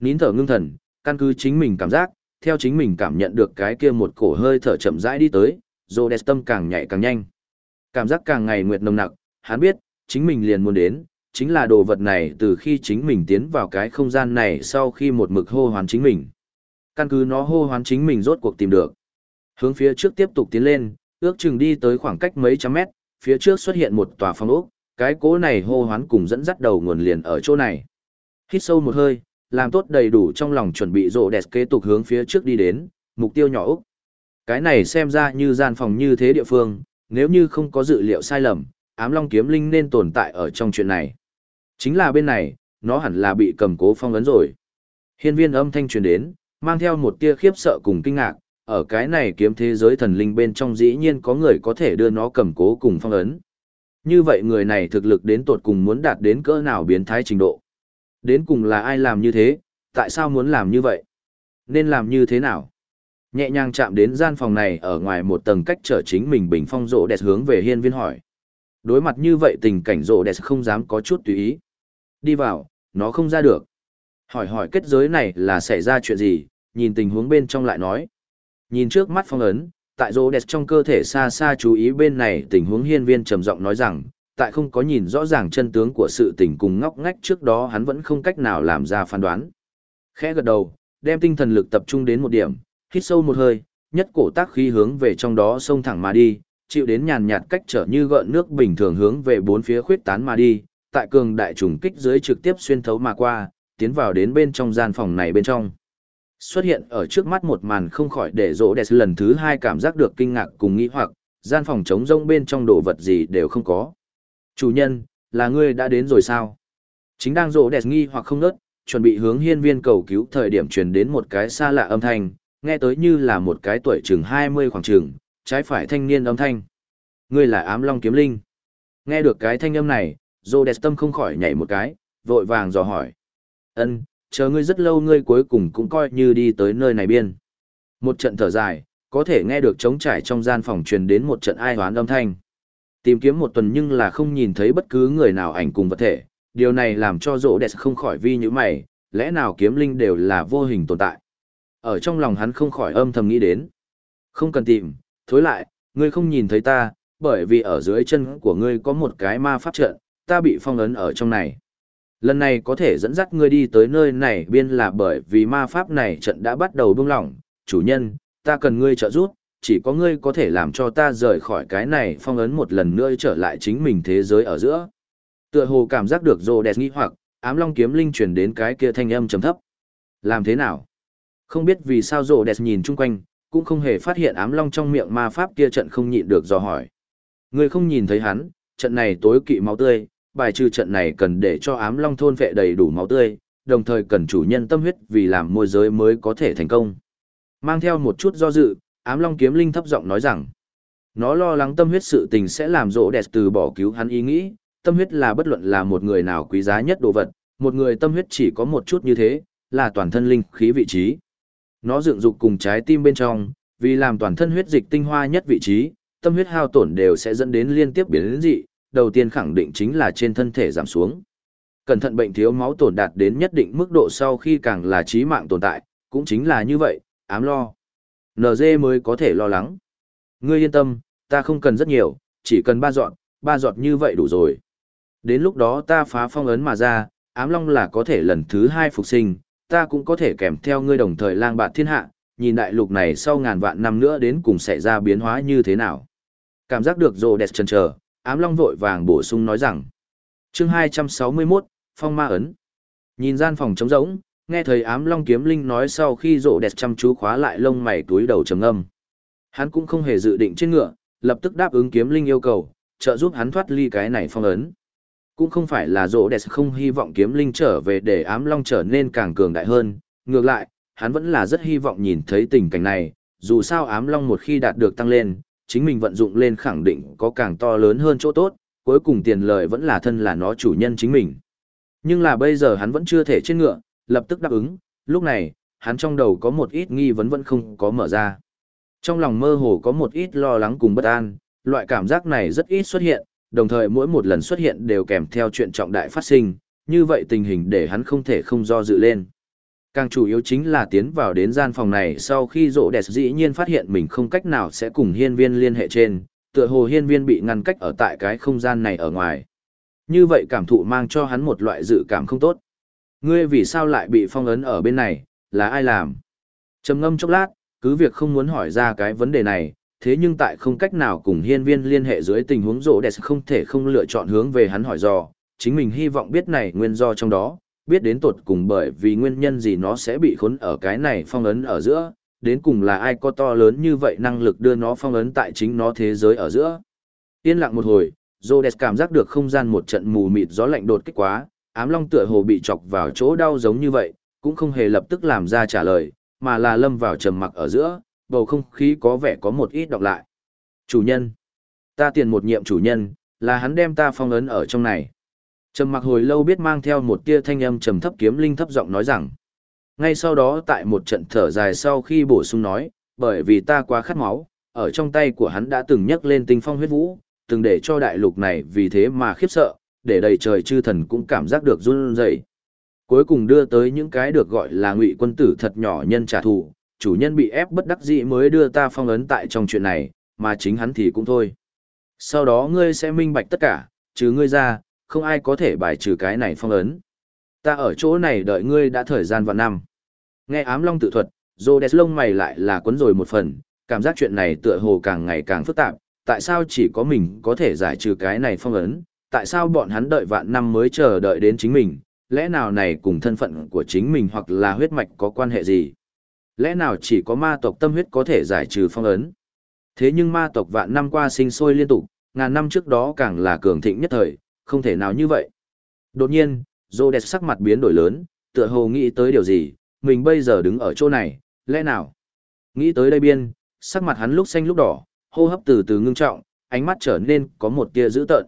Nín thở ngưng thần, căn cứ chính mình cảm giác, theo chính mình cảm nhận được cái kia một cổ hơi thở chậm rãi đi tới, Rhodes tâm càng nhạy càng nhanh. Cảm giác càng ngày nguyệt nồng nặc, hắn biết, chính mình liền muốn đến, chính là đồ vật này từ khi chính mình tiến vào cái không gian này sau khi một mực hô hoán chính mình. Căn cứ nó hô hoán chính mình rốt cuộc tìm được. Hướng phía trước tiếp tục tiến lên, ước chừng đi tới khoảng cách mấy trăm mét, phía trước xuất hiện một tòa phong ốc, cái cố này hô hoán cùng dẫn dắt đầu nguồn liền ở chỗ này. Hít sâu một hơi, làm tốt đầy đủ trong lòng chuẩn bị rộ đẹp kế tục hướng phía trước đi đến, mục tiêu nhỏ Úc. Cái này xem ra như gian phòng như thế địa phương, nếu như không có dự liệu sai lầm, ám long kiếm linh nên tồn tại ở trong chuyện này. Chính là bên này, nó hẳn là bị cầm cố phong ấn rồi. Hiên viên âm thanh truyền đến, mang theo một tia khiếp sợ cùng kinh ngạc, ở cái này kiếm thế giới thần linh bên trong dĩ nhiên có người có thể đưa nó cầm cố cùng phong ấn. Như vậy người này thực lực đến tột cùng muốn đạt đến cỡ nào biến thái trình độ. Đến cùng là ai làm như thế, tại sao muốn làm như vậy? Nên làm như thế nào? Nhẹ nhàng chạm đến gian phòng này ở ngoài một tầng cách trở chính mình bình phong rộ đẹp hướng về hiên viên hỏi. Đối mặt như vậy tình cảnh rộ đẹp không dám có chút tùy ý. Đi vào, nó không ra được. Hỏi hỏi kết giới này là xảy ra chuyện gì, nhìn tình huống bên trong lại nói. Nhìn trước mắt phong ấn, tại rô đẹp trong cơ thể xa xa chú ý bên này tình huống hiên viên trầm giọng nói rằng, tại không có nhìn rõ ràng chân tướng của sự tình cùng ngóc ngách trước đó hắn vẫn không cách nào làm ra phán đoán. Khẽ gật đầu, đem tinh thần lực tập trung đến một điểm, hít sâu một hơi, nhất cổ tác khí hướng về trong đó xông thẳng mà đi, chịu đến nhàn nhạt cách trở như gợn nước bình thường hướng về bốn phía khuyết tán mà đi, tại cường đại trùng kích dưới trực tiếp xuyên thấu mà qua, tiến vào đến bên trong gian phòng này bên trong. Xuất hiện ở trước mắt một màn không khỏi để rỗ đẹp lần thứ hai cảm giác được kinh ngạc cùng nghĩ hoặc, gian phòng trống rông bên trong đồ vật gì đều không có. Chủ nhân, là ngươi đã đến rồi sao? Chính đang rỗ đẹp nghi hoặc không nớt, chuẩn bị hướng hiên viên cầu cứu thời điểm truyền đến một cái xa lạ âm thanh, nghe tới như là một cái tuổi chừng 20 khoảng chừng, trái phải thanh niên âm thanh. Ngươi là ám long kiếm linh. Nghe được cái thanh âm này, rỗ đẹp tâm không khỏi nhảy một cái, vội vàng dò hỏi. ân chờ ngươi rất lâu ngươi cuối cùng cũng coi như đi tới nơi này biên. Một trận thở dài, có thể nghe được trống trải trong gian phòng truyền đến một trận ai hoán âm thanh. Tìm kiếm một tuần nhưng là không nhìn thấy bất cứ người nào ảnh cùng vật thể, điều này làm cho rỗ đẹp không khỏi vi như mày, lẽ nào kiếm linh đều là vô hình tồn tại. Ở trong lòng hắn không khỏi âm thầm nghĩ đến. Không cần tìm, thối lại, ngươi không nhìn thấy ta, bởi vì ở dưới chân của ngươi có một cái ma pháp trận, ta bị phong ấn ở trong này. Lần này có thể dẫn dắt ngươi đi tới nơi này biên là bởi vì ma pháp này trận đã bắt đầu buông lỏng, chủ nhân, ta cần ngươi trợ giúp, chỉ có ngươi có thể làm cho ta rời khỏi cái này phong ấn một lần nữa trở lại chính mình thế giới ở giữa. Tựa hồ cảm giác được rồ đẹp nghi hoặc, ám long kiếm linh truyền đến cái kia thanh âm trầm thấp. Làm thế nào? Không biết vì sao rồ đẹp nhìn chung quanh, cũng không hề phát hiện ám long trong miệng ma pháp kia trận không nhịn được dò hỏi. Ngươi không nhìn thấy hắn, trận này tối kỵ máu tươi, bài trừ trận này cần để cho ám long thôn vệ đầy đủ máu tươi, đồng thời cần chủ nhân tâm huyết vì làm môi giới mới có thể thành công. Mang theo một chút do dự, ám long kiếm linh thấp giọng nói rằng, nó lo lắng tâm huyết sự tình sẽ làm rỗ đẹp từ bỏ cứu hắn ý nghĩ, tâm huyết là bất luận là một người nào quý giá nhất đồ vật, một người tâm huyết chỉ có một chút như thế, là toàn thân linh khí vị trí. Nó dựng dục cùng trái tim bên trong, vì làm toàn thân huyết dịch tinh hoa nhất vị trí, tâm huyết hao tổn đều sẽ dẫn đến liên tiếp biến dị, đầu tiên khẳng định chính là trên thân thể giảm xuống. Cẩn thận bệnh thiếu máu tổn đạt đến nhất định mức độ sau khi càng là chí mạng tồn tại, cũng chính là như vậy, ám lo. NG mới có thể lo lắng. Ngươi yên tâm, ta không cần rất nhiều, chỉ cần ba giọt, ba giọt như vậy đủ rồi. Đến lúc đó ta phá phong ấn mà ra, ám long là có thể lần thứ hai phục sinh, ta cũng có thể kèm theo ngươi đồng thời lang bạt thiên hạ, nhìn đại lục này sau ngàn vạn năm nữa đến cùng sẽ ra biến hóa như thế nào. Cảm giác được rồ đẹp chân chờ, ám long vội vàng bổ sung nói rằng. chương 261, Phong Ma Ấn. Nhìn gian phòng trống rỗng, nghe thấy ám long kiếm linh nói sau khi rộ đẹp chăm chú khóa lại lông mày túi đầu trầm âm. Hắn cũng không hề dự định trên ngựa, lập tức đáp ứng kiếm linh yêu cầu, trợ giúp hắn thoát ly cái này phong ấn. Cũng không phải là rộ đẹp không hy vọng kiếm linh trở về để ám long trở nên càng cường đại hơn, ngược lại, hắn vẫn là rất hy vọng nhìn thấy tình cảnh này, dù sao ám long một khi đạt được tăng lên, chính mình vận dụng lên khẳng định có càng to lớn hơn chỗ tốt, cuối cùng tiền lợi vẫn là thân là nó chủ nhân chính mình. Nhưng là bây giờ hắn vẫn chưa thể trên ngựa, lập tức đáp ứng, lúc này, hắn trong đầu có một ít nghi vấn vẫn không có mở ra. Trong lòng mơ hồ có một ít lo lắng cùng bất an, loại cảm giác này rất ít xuất hiện, đồng thời mỗi một lần xuất hiện đều kèm theo chuyện trọng đại phát sinh, như vậy tình hình để hắn không thể không do dự lên. Càng chủ yếu chính là tiến vào đến gian phòng này sau khi rộ đẹp dĩ nhiên phát hiện mình không cách nào sẽ cùng hiên viên liên hệ trên, tựa hồ hiên viên bị ngăn cách ở tại cái không gian này ở ngoài. Như vậy cảm thụ mang cho hắn một loại dự cảm không tốt. Ngươi vì sao lại bị phong ấn ở bên này, là ai làm? trầm ngâm chốc lát, cứ việc không muốn hỏi ra cái vấn đề này, thế nhưng tại không cách nào cùng hiên viên liên hệ dưới tình huống rộ đẹp không thể không lựa chọn hướng về hắn hỏi dò, chính mình hy vọng biết này nguyên do trong đó, biết đến tột cùng bởi vì nguyên nhân gì nó sẽ bị khốn ở cái này phong ấn ở giữa, đến cùng là ai có to lớn như vậy năng lực đưa nó phong ấn tại chính nó thế giới ở giữa. Yên lặng một hồi, Rhodes cảm giác được không gian một trận mù mịt gió lạnh đột kích quá, ám long tựa hồ bị chọc vào chỗ đau giống như vậy, cũng không hề lập tức làm ra trả lời, mà là lâm vào trầm mặc ở giữa, bầu không khí có vẻ có một ít đọc lại. Chủ nhân, ta tiền một nhiệm chủ nhân, là hắn đem ta phong ấn ở trong này. Trầm mặc hồi lâu biết mang theo một tia thanh âm trầm thấp kiếm linh thấp giọng nói rằng. Ngay sau đó tại một trận thở dài sau khi bổ sung nói, bởi vì ta quá khát máu, ở trong tay của hắn đã từng nhấc lên tinh phong huyết vũ, từng để cho đại lục này vì thế mà khiếp sợ, để đầy trời chư thần cũng cảm giác được run rẩy. Cuối cùng đưa tới những cái được gọi là ngụy quân tử thật nhỏ nhân trả thù, chủ nhân bị ép bất đắc dĩ mới đưa ta phong ấn tại trong chuyện này, mà chính hắn thì cũng thôi. Sau đó ngươi sẽ minh bạch tất cả, trừ ngươi ra, không ai có thể bài trừ cái này phong ấn. Ta ở chỗ này đợi ngươi đã thời gian vạn năm. Nghe ám long tự thuật, Rhodes lông mày lại là quấn rồi một phần, cảm giác chuyện này tựa hồ càng ngày càng phức tạp, tại sao chỉ có mình có thể giải trừ cái này phong ấn, tại sao bọn hắn đợi vạn năm mới chờ đợi đến chính mình, lẽ nào này cùng thân phận của chính mình hoặc là huyết mạch có quan hệ gì? Lẽ nào chỉ có ma tộc tâm huyết có thể giải trừ phong ấn? Thế nhưng ma tộc vạn năm qua sinh sôi liên tục, ngàn năm trước đó càng là cường thịnh nhất thời, không thể nào như vậy. Đột nhiên, Rhodes sắc mặt biến đổi lớn, tựa hồ nghĩ tới điều gì, mình bây giờ đứng ở chỗ này, lẽ nào? Nghĩ tới đây biên, sắc mặt hắn lúc xanh lúc đỏ, hô hấp từ từ ngưng trọng, ánh mắt trở nên có một tia dữ tợn.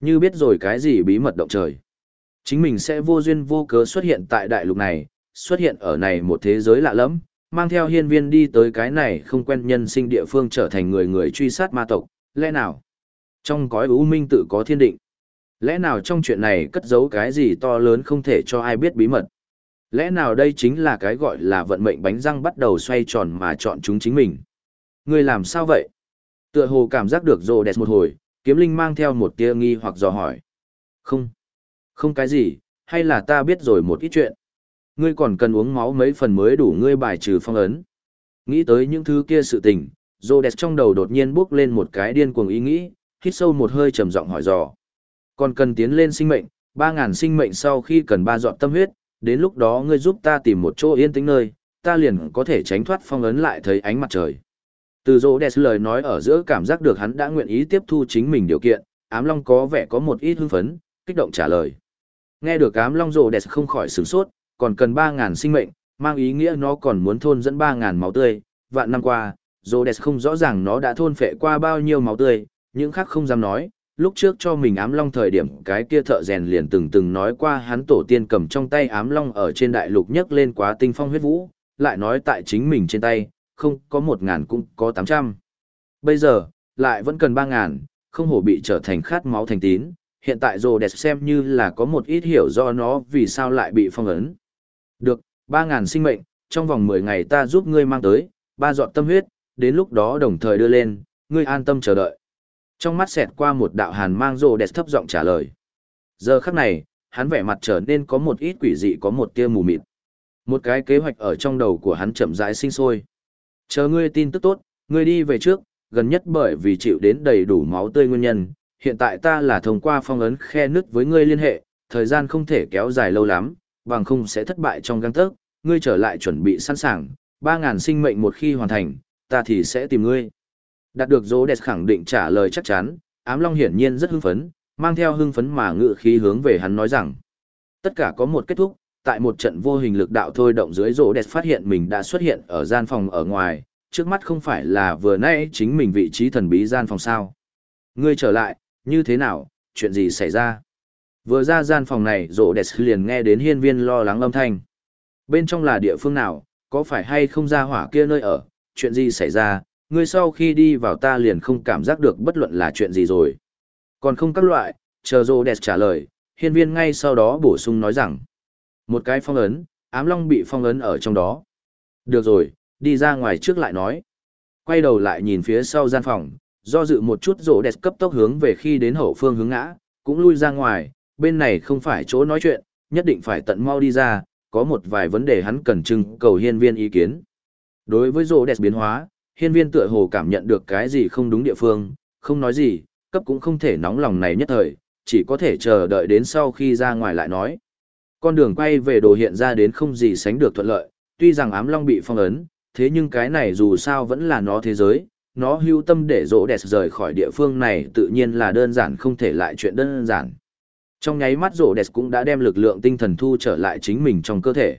Như biết rồi cái gì bí mật động trời. Chính mình sẽ vô duyên vô cớ xuất hiện tại đại lục này, xuất hiện ở này một thế giới lạ lẫm, mang theo hiên viên đi tới cái này không quen nhân sinh địa phương trở thành người người truy sát ma tộc, lẽ nào? Trong cõi u minh tự có thiên định. Lẽ nào trong chuyện này cất giấu cái gì to lớn không thể cho ai biết bí mật? Lẽ nào đây chính là cái gọi là vận mệnh bánh răng bắt đầu xoay tròn mà chọn chúng chính mình? Người làm sao vậy? Tựa hồ cảm giác được rồ đẹp một hồi, kiếm linh mang theo một tia nghi hoặc dò hỏi. Không, không cái gì, hay là ta biết rồi một ít chuyện. Ngươi còn cần uống máu mấy phần mới đủ ngươi bài trừ phong ấn. Nghĩ tới những thứ kia sự tình, rồ đẹp trong đầu đột nhiên bước lên một cái điên cuồng ý nghĩ, hít sâu một hơi trầm giọng hỏi dò. Còn cần tiến lên sinh mệnh, ba ngàn sinh mệnh sau khi cần ba dọn tâm huyết, đến lúc đó ngươi giúp ta tìm một chỗ yên tĩnh nơi, ta liền có thể tránh thoát phong ấn lại thấy ánh mặt trời. Từ dỗ đẹp lời nói ở giữa cảm giác được hắn đã nguyện ý tiếp thu chính mình điều kiện, ám long có vẻ có một ít hưng phấn, kích động trả lời. Nghe được ám long dỗ đẹp không khỏi sửng sốt, còn cần 3.000 sinh mệnh, mang ý nghĩa nó còn muốn thôn dẫn 3.000 máu tươi. Vạn năm qua, dỗ đẹp không rõ ràng nó đã thôn phệ qua bao nhiêu máu tươi, những khác không dám nói. Lúc trước cho mình ám long thời điểm cái kia thợ rèn liền từng từng nói qua hắn tổ tiên cầm trong tay ám long ở trên đại lục nhấc lên quá tinh phong huyết vũ, lại nói tại chính mình trên tay, không có một ngàn cũng có tám trăm. Bây giờ, lại vẫn cần ba ngàn, không hổ bị trở thành khát máu thành tín, hiện tại rồ đẹp xem như là có một ít hiểu do nó vì sao lại bị phong ấn. Được, ba ngàn sinh mệnh, trong vòng mười ngày ta giúp ngươi mang tới, ba dọn tâm huyết, đến lúc đó đồng thời đưa lên, ngươi an tâm chờ đợi. Trong mắt xẹt qua một đạo hàn mang rồ đẹp thấp giọng trả lời. Giờ khắc này, hắn vẻ mặt trở nên có một ít quỷ dị có một tia mù mịt. Một cái kế hoạch ở trong đầu của hắn chậm rãi sinh sôi. Chờ ngươi tin tức tốt, ngươi đi về trước, gần nhất bởi vì chịu đến đầy đủ máu tươi nguyên nhân, hiện tại ta là thông qua phong ấn khe nứt với ngươi liên hệ, thời gian không thể kéo dài lâu lắm, bằng không sẽ thất bại trong găng tớc, ngươi trở lại chuẩn bị sẵn sàng, ba ngàn sinh mệnh một khi hoàn thành, ta thì sẽ tìm ngươi. Đạt được dỗ đẹp khẳng định trả lời chắc chắn, ám long hiển nhiên rất hưng phấn, mang theo hưng phấn mà ngự khí hướng về hắn nói rằng, tất cả có một kết thúc, tại một trận vô hình lực đạo thôi động dưới Dỗ đẹp phát hiện mình đã xuất hiện ở gian phòng ở ngoài, trước mắt không phải là vừa nãy chính mình vị trí thần bí gian phòng sao. Ngươi trở lại, như thế nào, chuyện gì xảy ra? Vừa ra gian phòng này Dỗ đẹp liền nghe đến hiên viên lo lắng âm thanh. Bên trong là địa phương nào, có phải hay không ra hỏa kia nơi ở, chuyện gì xảy ra, ngươi sau khi đi vào ta liền không cảm giác được bất luận là chuyện gì rồi. Còn không các loại, chờ rỗ đẹp trả lời, hiên viên ngay sau đó bổ sung nói rằng, một cái phong ấn, ám long bị phong ấn ở trong đó. Được rồi, đi ra ngoài trước lại nói. Quay đầu lại nhìn phía sau gian phòng, do dự một chút rổ đẹp cấp tốc hướng về khi đến hậu phương hướng ngã, cũng lui ra ngoài, bên này không phải chỗ nói chuyện, nhất định phải tận mau đi ra, có một vài vấn đề hắn cần trưng cầu hiên viên ý kiến. Đối với rổ đẹp biến hóa, hiên viên tựa hồ cảm nhận được cái gì không đúng địa phương, không nói gì, cấp cũng không thể nóng lòng này nhất thời, chỉ có thể chờ đợi đến sau khi ra ngoài lại nói. Con đường quay về đồ hiện ra đến không gì sánh được thuận lợi, tuy rằng ám long bị phong ấn, thế nhưng cái này dù sao vẫn là nó thế giới, nó hưu tâm để rỗ đẹp rời khỏi địa phương này tự nhiên là đơn giản không thể lại chuyện đơn giản. Trong nháy mắt rỗ đẹp cũng đã đem lực lượng tinh thần thu trở lại chính mình trong cơ thể.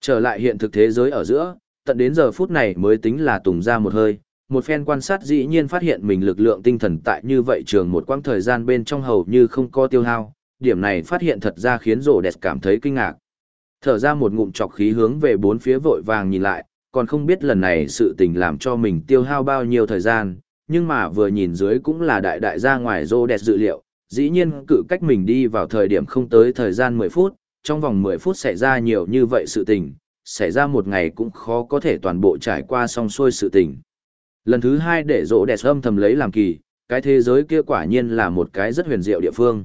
Trở lại hiện thực thế giới ở giữa, tận đến giờ phút này mới tính là tùng ra một hơi, một phen quan sát dĩ nhiên phát hiện mình lực lượng tinh thần tại như vậy trường một quãng thời gian bên trong hầu như không có tiêu hao, điểm này phát hiện thật ra khiến rổ đẹp cảm thấy kinh ngạc. Thở ra một ngụm chọc khí hướng về bốn phía vội vàng nhìn lại, còn không biết lần này sự tình làm cho mình tiêu hao bao nhiêu thời gian, nhưng mà vừa nhìn dưới cũng là đại đại ra ngoài rô đẹp dự liệu, dĩ nhiên cự cách mình đi vào thời điểm không tới thời gian 10 phút, trong vòng 10 phút xảy ra nhiều như vậy sự tình, xảy ra một ngày cũng khó có thể toàn bộ trải qua xong xuôi sự tình. Lần thứ hai để rỗ đẹp âm thầm lấy làm kỳ, cái thế giới kia quả nhiên là một cái rất huyền diệu địa phương.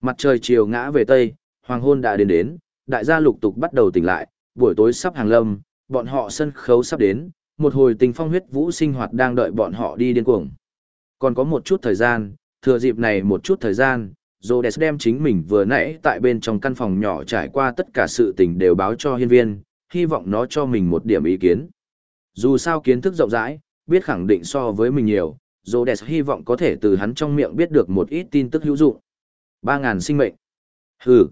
Mặt trời chiều ngã về Tây, hoàng hôn đã đến đến, đại gia lục tục bắt đầu tỉnh lại, buổi tối sắp hàng lâm, bọn họ sân khấu sắp đến, một hồi tình phong huyết vũ sinh hoạt đang đợi bọn họ đi điên cuồng. Còn có một chút thời gian, thừa dịp này một chút thời gian, Rhodes đem chính mình vừa nãy tại bên trong căn phòng nhỏ trải qua tất cả sự tình đều báo cho hiên viên, hy vọng nó cho mình một điểm ý kiến. Dù sao kiến thức rộng rãi, biết khẳng định so với mình nhiều, Rhodes hy vọng có thể từ hắn trong miệng biết được một ít tin tức hữu dụng. 3.000 sinh mệnh. Hừ,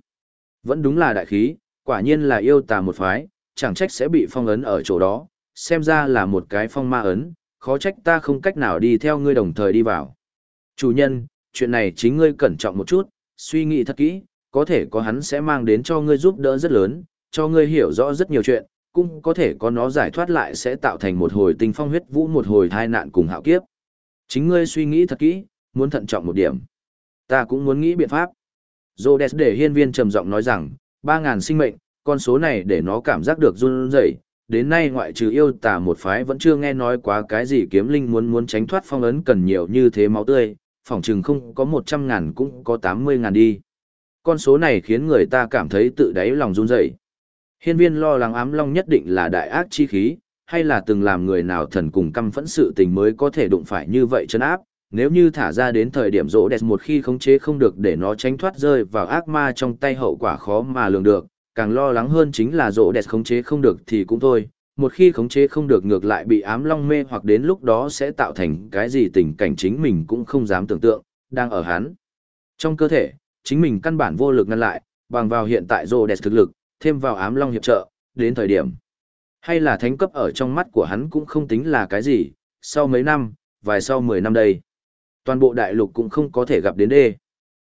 vẫn đúng là đại khí, quả nhiên là yêu tà một phái, chẳng trách sẽ bị phong ấn ở chỗ đó, xem ra là một cái phong ma ấn, khó trách ta không cách nào đi theo ngươi đồng thời đi vào. Chủ nhân, chuyện này chính ngươi cẩn trọng một chút, suy nghĩ thật kỹ, có thể có hắn sẽ mang đến cho ngươi giúp đỡ rất lớn, cho ngươi hiểu rõ rất nhiều chuyện, cũng có thể có nó giải thoát lại sẽ tạo thành một hồi tinh phong huyết vũ một hồi tai nạn cùng hạo kiếp. Chính ngươi suy nghĩ thật kỹ, muốn thận trọng một điểm. Ta cũng muốn nghĩ biện pháp. Rhodes để hiên viên trầm giọng nói rằng, 3.000 sinh mệnh, con số này để nó cảm giác được run rẩy. Đến nay ngoại trừ yêu tà một phái vẫn chưa nghe nói quá cái gì kiếm linh muốn muốn tránh thoát phong ấn cần nhiều như thế máu tươi, phỏng chừng không có 100 ngàn cũng có 80 ngàn đi. Con số này khiến người ta cảm thấy tự đáy lòng run rẩy. Hiên viên lo lắng ám long nhất định là đại ác chi khí, hay là từng làm người nào thần cùng căm phẫn sự tình mới có thể đụng phải như vậy chân áp. Nếu như thả ra đến thời điểm rỗ đẹp một khi khống chế không được để nó tránh thoát rơi vào ác ma trong tay hậu quả khó mà lường được, càng lo lắng hơn chính là rỗ đẹp khống chế không được thì cũng thôi, một khi khống chế không được ngược lại bị ám long mê hoặc đến lúc đó sẽ tạo thành cái gì tình cảnh chính mình cũng không dám tưởng tượng, đang ở hắn. Trong cơ thể, chính mình căn bản vô lực ngăn lại, bằng vào hiện tại rỗ đẹp thực lực, thêm vào ám long hiệp trợ, đến thời điểm. Hay là thánh cấp ở trong mắt của hắn cũng không tính là cái gì, sau mấy năm, vài sau 10 năm đây. Toàn bộ đại lục cũng không có thể gặp đến đê.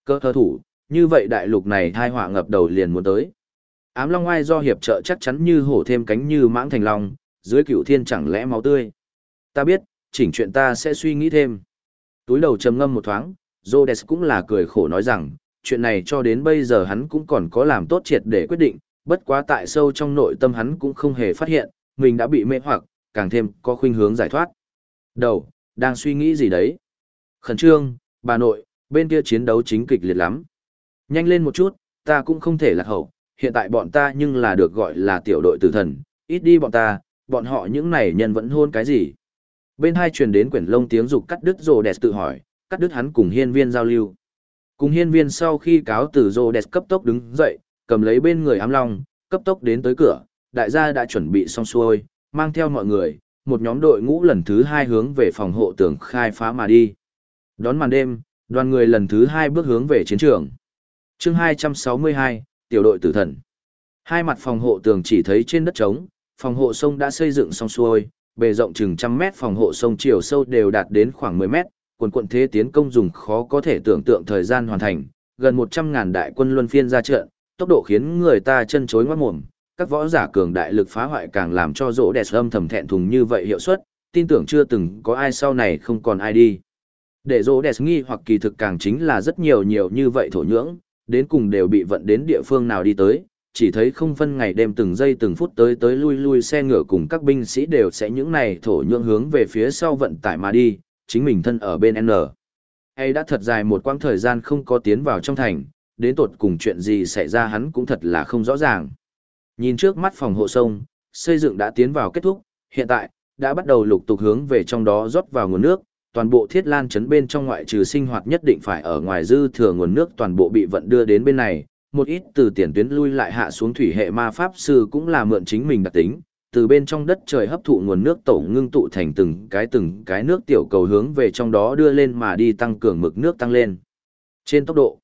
Cơ thơ thủ, như vậy đại lục này thai họa ngập đầu liền muốn tới. Ám long ai do hiệp trợ chắc chắn như hổ thêm cánh như mãng thành long, dưới cửu thiên chẳng lẽ máu tươi. Ta biết, chỉnh chuyện ta sẽ suy nghĩ thêm. Túi đầu trầm ngâm một thoáng, Rhodes cũng là cười khổ nói rằng, chuyện này cho đến bây giờ hắn cũng còn có làm tốt triệt để quyết định, bất quá tại sâu trong nội tâm hắn cũng không hề phát hiện, mình đã bị mê hoặc, càng thêm có khuynh hướng giải thoát. Đầu, đang suy nghĩ gì đấy? Khẩn trương, bà nội, bên kia chiến đấu chính kịch liệt lắm. Nhanh lên một chút, ta cũng không thể lạc hậu, hiện tại bọn ta nhưng là được gọi là tiểu đội tử thần, ít đi bọn ta, bọn họ những này nhân vẫn hôn cái gì? Bên hai truyền đến quyển lông tiếng dục cắt đứt rồ đẹp tự hỏi, cắt đứt hắn cùng hiên viên giao lưu. Cùng hiên viên sau khi cáo từ rồ đẹp cấp tốc đứng dậy, cầm lấy bên người ám long, cấp tốc đến tới cửa, đại gia đã chuẩn bị xong xuôi, mang theo mọi người, một nhóm đội ngũ lần thứ hai hướng về phòng hộ tường khai phá mà đi. Đón màn đêm, đoàn người lần thứ hai bước hướng về chiến trường. chương 262, tiểu đội tử thần. Hai mặt phòng hộ tường chỉ thấy trên đất trống, phòng hộ sông đã xây dựng xong xuôi, bề rộng chừng trăm mét phòng hộ sông chiều sâu đều đạt đến khoảng 10 mét, quần quận thế tiến công dùng khó có thể tưởng tượng thời gian hoàn thành, gần 100 ngàn đại quân luân phiên ra trận, tốc độ khiến người ta chân chối ngoát mồm, các võ giả cường đại lực phá hoại càng làm cho rỗ đẹp âm thầm thẹn thùng như vậy hiệu suất, tin tưởng chưa từng có ai sau này không còn ai đi. Để rỗ đẹp nghi hoặc kỳ thực càng chính là rất nhiều nhiều như vậy thổ nhưỡng, đến cùng đều bị vận đến địa phương nào đi tới, chỉ thấy không phân ngày đêm từng giây từng phút tới tới lui lui xe ngựa cùng các binh sĩ đều sẽ những này thổ nhưỡng hướng về phía sau vận tải mà đi, chính mình thân ở bên N. Hay đã thật dài một quãng thời gian không có tiến vào trong thành, đến tột cùng chuyện gì xảy ra hắn cũng thật là không rõ ràng. Nhìn trước mắt phòng hộ sông, xây dựng đã tiến vào kết thúc, hiện tại, đã bắt đầu lục tục hướng về trong đó rót vào nguồn nước, toàn bộ thiết lan chấn bên trong ngoại trừ sinh hoạt nhất định phải ở ngoài dư thừa nguồn nước toàn bộ bị vận đưa đến bên này, một ít từ tiền tuyến lui lại hạ xuống thủy hệ ma pháp sư cũng là mượn chính mình đặc tính, từ bên trong đất trời hấp thụ nguồn nước tổ ngưng tụ thành từng cái từng cái nước tiểu cầu hướng về trong đó đưa lên mà đi tăng cường mực nước tăng lên. Trên tốc độ,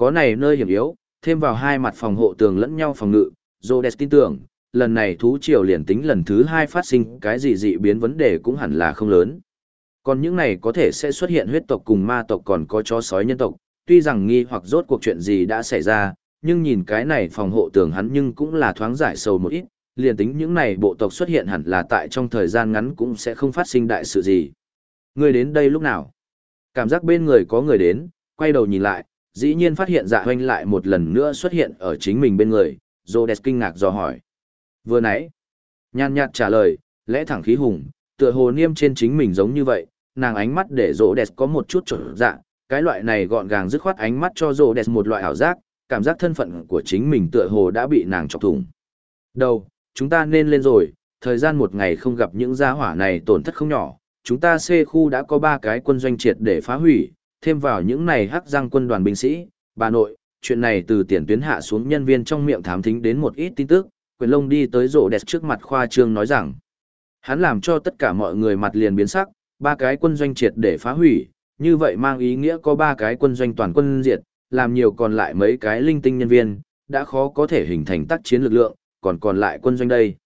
có này nơi hiểm yếu, thêm vào hai mặt phòng hộ tường lẫn nhau phòng ngự, Rhodes tin tưởng, lần này thú triều liền tính lần thứ hai phát sinh cái gì dị biến vấn đề cũng hẳn là không lớn. Còn những này có thể sẽ xuất hiện huyết tộc cùng ma tộc còn có chó sói nhân tộc, tuy rằng nghi hoặc rốt cuộc chuyện gì đã xảy ra, nhưng nhìn cái này phòng hộ tường hắn nhưng cũng là thoáng giải sầu một ít, liền tính những này bộ tộc xuất hiện hẳn là tại trong thời gian ngắn cũng sẽ không phát sinh đại sự gì. người đến đây lúc nào? Cảm giác bên người có người đến, quay đầu nhìn lại, dĩ nhiên phát hiện dạ hoanh lại một lần nữa xuất hiện ở chính mình bên người, Rhodes kinh ngạc dò hỏi. Vừa nãy, nhàn nhạt trả lời, lẽ thẳng khí hùng, tựa hồ niêm trên chính mình giống như vậy, nàng ánh mắt để Rhodes có một chút trở dạ, cái loại này gọn gàng dứt khoát ánh mắt cho Rhodes một loại ảo giác, cảm giác thân phận của chính mình tựa hồ đã bị nàng chọc thủng. Đâu, chúng ta nên lên rồi, thời gian một ngày không gặp những gia hỏa này tổn thất không nhỏ, chúng ta C khu đã có ba cái quân doanh triệt để phá hủy, thêm vào những này hắc răng quân đoàn binh sĩ, bà nội, chuyện này từ tiền tuyến hạ xuống nhân viên trong miệng thám thính đến một ít tin tức, quyền lông đi tới rộ đẹp trước mặt khoa trương nói rằng, hắn làm cho tất cả mọi người mặt liền biến sắc, ba cái quân doanh triệt để phá hủy, như vậy mang ý nghĩa có ba cái quân doanh toàn quân diệt, làm nhiều còn lại mấy cái linh tinh nhân viên, đã khó có thể hình thành tác chiến lực lượng, còn còn lại quân doanh đây.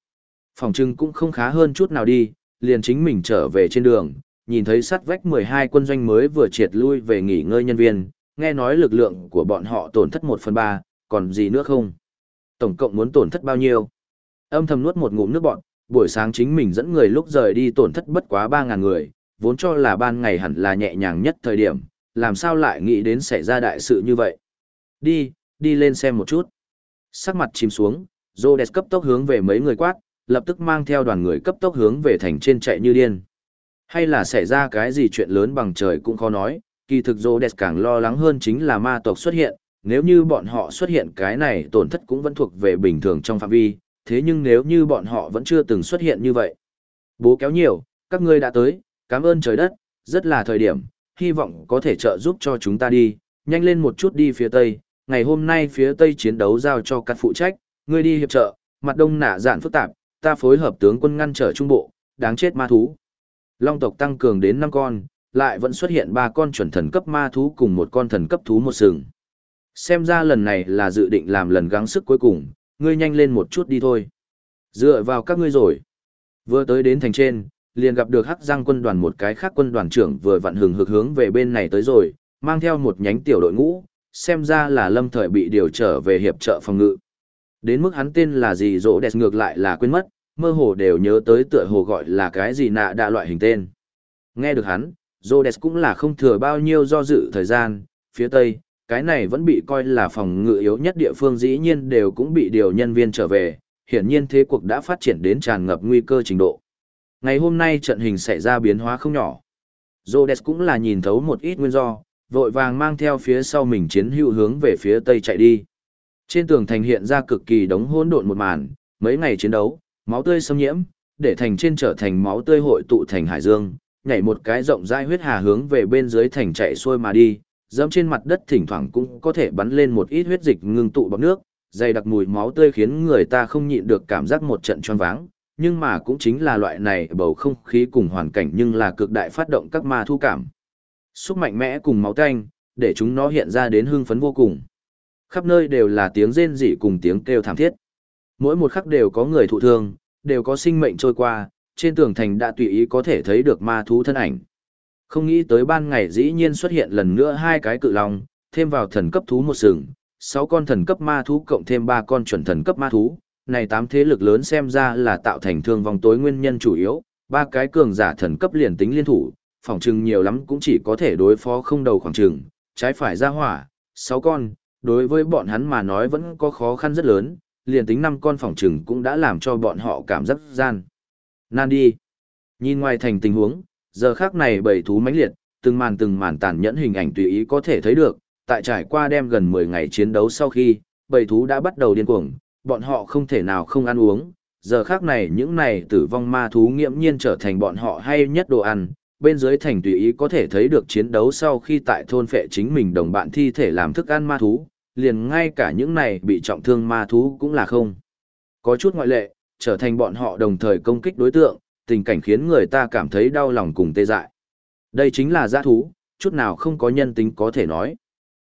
Phòng trưng cũng không khá hơn chút nào đi, liền chính mình trở về trên đường, nhìn thấy sắt vách 12 quân doanh mới vừa triệt lui về nghỉ ngơi nhân viên, nghe nói lực lượng của bọn họ tổn thất 1 phần 3, còn gì nữa không? Tổng cộng muốn tổn thất bao nhiêu? Âm thầm nuốt một ngụm nước bọn, buổi sáng chính mình dẫn người lúc rời đi tổn thất bất quá 3.000 người, vốn cho là ban ngày hẳn là nhẹ nhàng nhất thời điểm, làm sao lại nghĩ đến xảy ra đại sự như vậy? Đi, đi lên xem một chút. Sắc mặt chìm xuống, Rhodes cấp tốc hướng về mấy người quát, lập tức mang theo đoàn người cấp tốc hướng về thành trên chạy như điên. Hay là xảy ra cái gì chuyện lớn bằng trời cũng khó nói, kỳ thực Rhodes càng lo lắng hơn chính là ma tộc xuất hiện, nếu như bọn họ xuất hiện cái này tổn thất cũng vẫn thuộc về bình thường trong phạm vi, thế nhưng nếu như bọn họ vẫn chưa từng xuất hiện như vậy. Bố kéo nhiều, các ngươi đã tới, cảm ơn trời đất, rất là thời điểm, hy vọng có thể trợ giúp cho chúng ta đi, nhanh lên một chút đi phía tây, ngày hôm nay phía tây chiến đấu giao cho các phụ trách, ngươi đi hiệp trợ, mặt đông nả dạn phức tạp, ta phối hợp tướng quân ngăn trở trung bộ, đáng chết ma thú. Long tộc tăng cường đến 5 con, lại vẫn xuất hiện 3 con chuẩn thần cấp ma thú cùng một con thần cấp thú một sừng. Xem ra lần này là dự định làm lần gắng sức cuối cùng, ngươi nhanh lên một chút đi thôi. Dựa vào các ngươi rồi. Vừa tới đến thành trên, liền gặp được hắc giang quân đoàn một cái khác quân đoàn trưởng vừa vặn hừng hực hướng về bên này tới rồi, mang theo một nhánh tiểu đội ngũ, xem ra là lâm thời bị điều trở về hiệp trợ phòng ngự. Đến mức hắn tên là gì rỗ đẹp ngược lại là quên mất, mơ hồ đều nhớ tới tựa hồ gọi là cái gì nạ đạ loại hình tên. Nghe được hắn, Rhodes cũng là không thừa bao nhiêu do dự thời gian, phía Tây, cái này vẫn bị coi là phòng ngự yếu nhất địa phương dĩ nhiên đều cũng bị điều nhân viên trở về, hiển nhiên thế cuộc đã phát triển đến tràn ngập nguy cơ trình độ. Ngày hôm nay trận hình xảy ra biến hóa không nhỏ. Rhodes cũng là nhìn thấu một ít nguyên do, vội vàng mang theo phía sau mình chiến hữu hướng về phía Tây chạy đi. Trên tường thành hiện ra cực kỳ đống hỗn độn một màn, mấy ngày chiến đấu, máu tươi xâm nhiễm, để thành trên trở thành máu tươi hội tụ thành hải dương, nhảy một cái rộng rãi huyết hà hướng về bên dưới thành chạy xuôi mà đi, dẫm trên mặt đất thỉnh thoảng cũng có thể bắn lên một ít huyết dịch ngưng tụ bọt nước, dày đặc mùi máu tươi khiến người ta không nhịn được cảm giác một trận choáng váng, nhưng mà cũng chính là loại này bầu không khí cùng hoàn cảnh nhưng là cực đại phát động các ma thu cảm. Xúc mạnh mẽ cùng máu tanh, để chúng nó hiện ra đến hưng phấn vô cùng. Khắp nơi đều là tiếng rên rỉ cùng tiếng kêu thảm thiết. Mỗi một khắc đều có người thụ thương, đều có sinh mệnh trôi qua, trên tường thành đã tùy ý có thể thấy được ma thú thân ảnh. Không nghĩ tới ban ngày dĩ nhiên xuất hiện lần nữa hai cái cự long, thêm vào thần cấp thú một sừng, sáu con thần cấp ma thú cộng thêm ba con chuẩn thần cấp ma thú. Này tám thế lực lớn xem ra là tạo thành thương vong tối nguyên nhân chủ yếu, ba cái cường giả thần cấp liền tính liên thủ, phòng trừng nhiều lắm cũng chỉ có thể đối phó không đầu khoảng trừng, trái phải ra hỏa, sáu con, đối với bọn hắn mà nói vẫn có khó khăn rất lớn, liền tính năm con phòng trừng cũng đã làm cho bọn họ cảm giác gian. Nan đi. Nhìn ngoài thành tình huống, giờ khác này bầy thú mãnh liệt, từng màn từng màn tàn nhẫn hình ảnh tùy ý có thể thấy được, tại trải qua đem gần 10 ngày chiến đấu sau khi, bầy thú đã bắt đầu điên cuồng, bọn họ không thể nào không ăn uống, giờ khác này những này tử vong ma thú nghiễm nhiên trở thành bọn họ hay nhất đồ ăn, bên dưới thành tùy ý có thể thấy được chiến đấu sau khi tại thôn phệ chính mình đồng bạn thi thể làm thức ăn ma thú, liền ngay cả những này bị trọng thương ma thú cũng là không. Có chút ngoại lệ, trở thành bọn họ đồng thời công kích đối tượng, tình cảnh khiến người ta cảm thấy đau lòng cùng tê dại. Đây chính là giã thú, chút nào không có nhân tính có thể nói.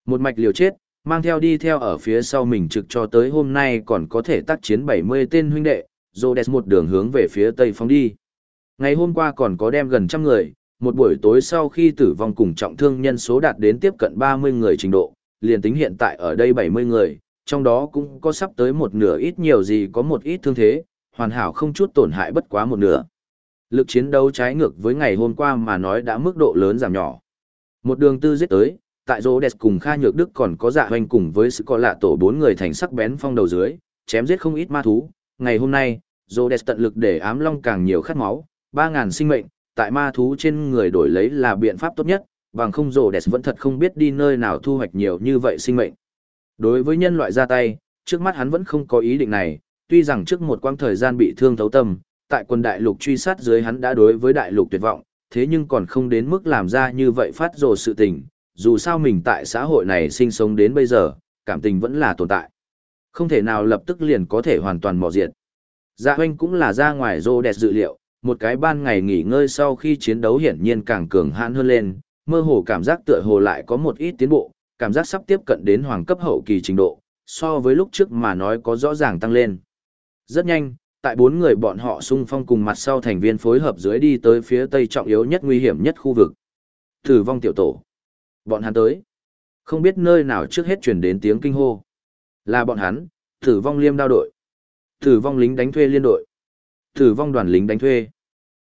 Một mạch liều chết, mang theo đi theo ở phía sau mình trực cho tới hôm nay còn có thể tác chiến 70 tên huynh đệ, Rhodes một đường hướng về phía tây phóng đi. Ngày hôm qua còn có đem gần trăm người, một buổi tối sau khi tử vong cùng trọng thương nhân số đạt đến tiếp cận 30 người trình độ, liền tính hiện tại ở đây 70 người, trong đó cũng có sắp tới một nửa ít nhiều gì có một ít thương thế, hoàn hảo không chút tổn hại bất quá một nửa. Lực chiến đấu trái ngược với ngày hôm qua mà nói đã mức độ lớn giảm nhỏ. Một đường tư giết tới, tại rô đẹp cùng Kha Nhược Đức còn có dạ hoành cùng với sự có lạ tổ bốn người thành sắc bén phong đầu dưới, chém giết không ít ma thú. Ngày hôm nay, rô đẹp tận lực để ám long càng nhiều khát máu, 3.000 sinh mệnh, tại ma thú trên người đổi lấy là biện pháp tốt nhất, bằng không rổ đẹp vẫn thật không biết đi nơi nào thu hoạch nhiều như vậy sinh mệnh. Đối với nhân loại ra tay, trước mắt hắn vẫn không có ý định này, tuy rằng trước một quãng thời gian bị thương thấu tâm, tại quân đại lục truy sát dưới hắn đã đối với đại lục tuyệt vọng, thế nhưng còn không đến mức làm ra như vậy phát rồ sự tình, dù sao mình tại xã hội này sinh sống đến bây giờ, cảm tình vẫn là tồn tại. Không thể nào lập tức liền có thể hoàn toàn mò diệt. Dạ hoanh cũng là ra ngoài rô đẹp dự liệu, một cái ban ngày nghỉ ngơi sau khi chiến đấu hiển nhiên càng cường hãn hơn lên, mơ hồ cảm giác tựa hồ lại có một ít tiến bộ, cảm giác sắp tiếp cận đến hoàng cấp hậu kỳ trình độ, so với lúc trước mà nói có rõ ràng tăng lên. Rất nhanh, tại bốn người bọn họ xung phong cùng mặt sau thành viên phối hợp dưới đi tới phía tây trọng yếu nhất nguy hiểm nhất khu vực. Tử vong tiểu tổ. Bọn hắn tới. Không biết nơi nào trước hết truyền đến tiếng kinh hô. Là bọn hắn, tử vong liêm đao đội. Tử vong lính đánh thuê liên đội. Tử vong đoàn lính đánh thuê.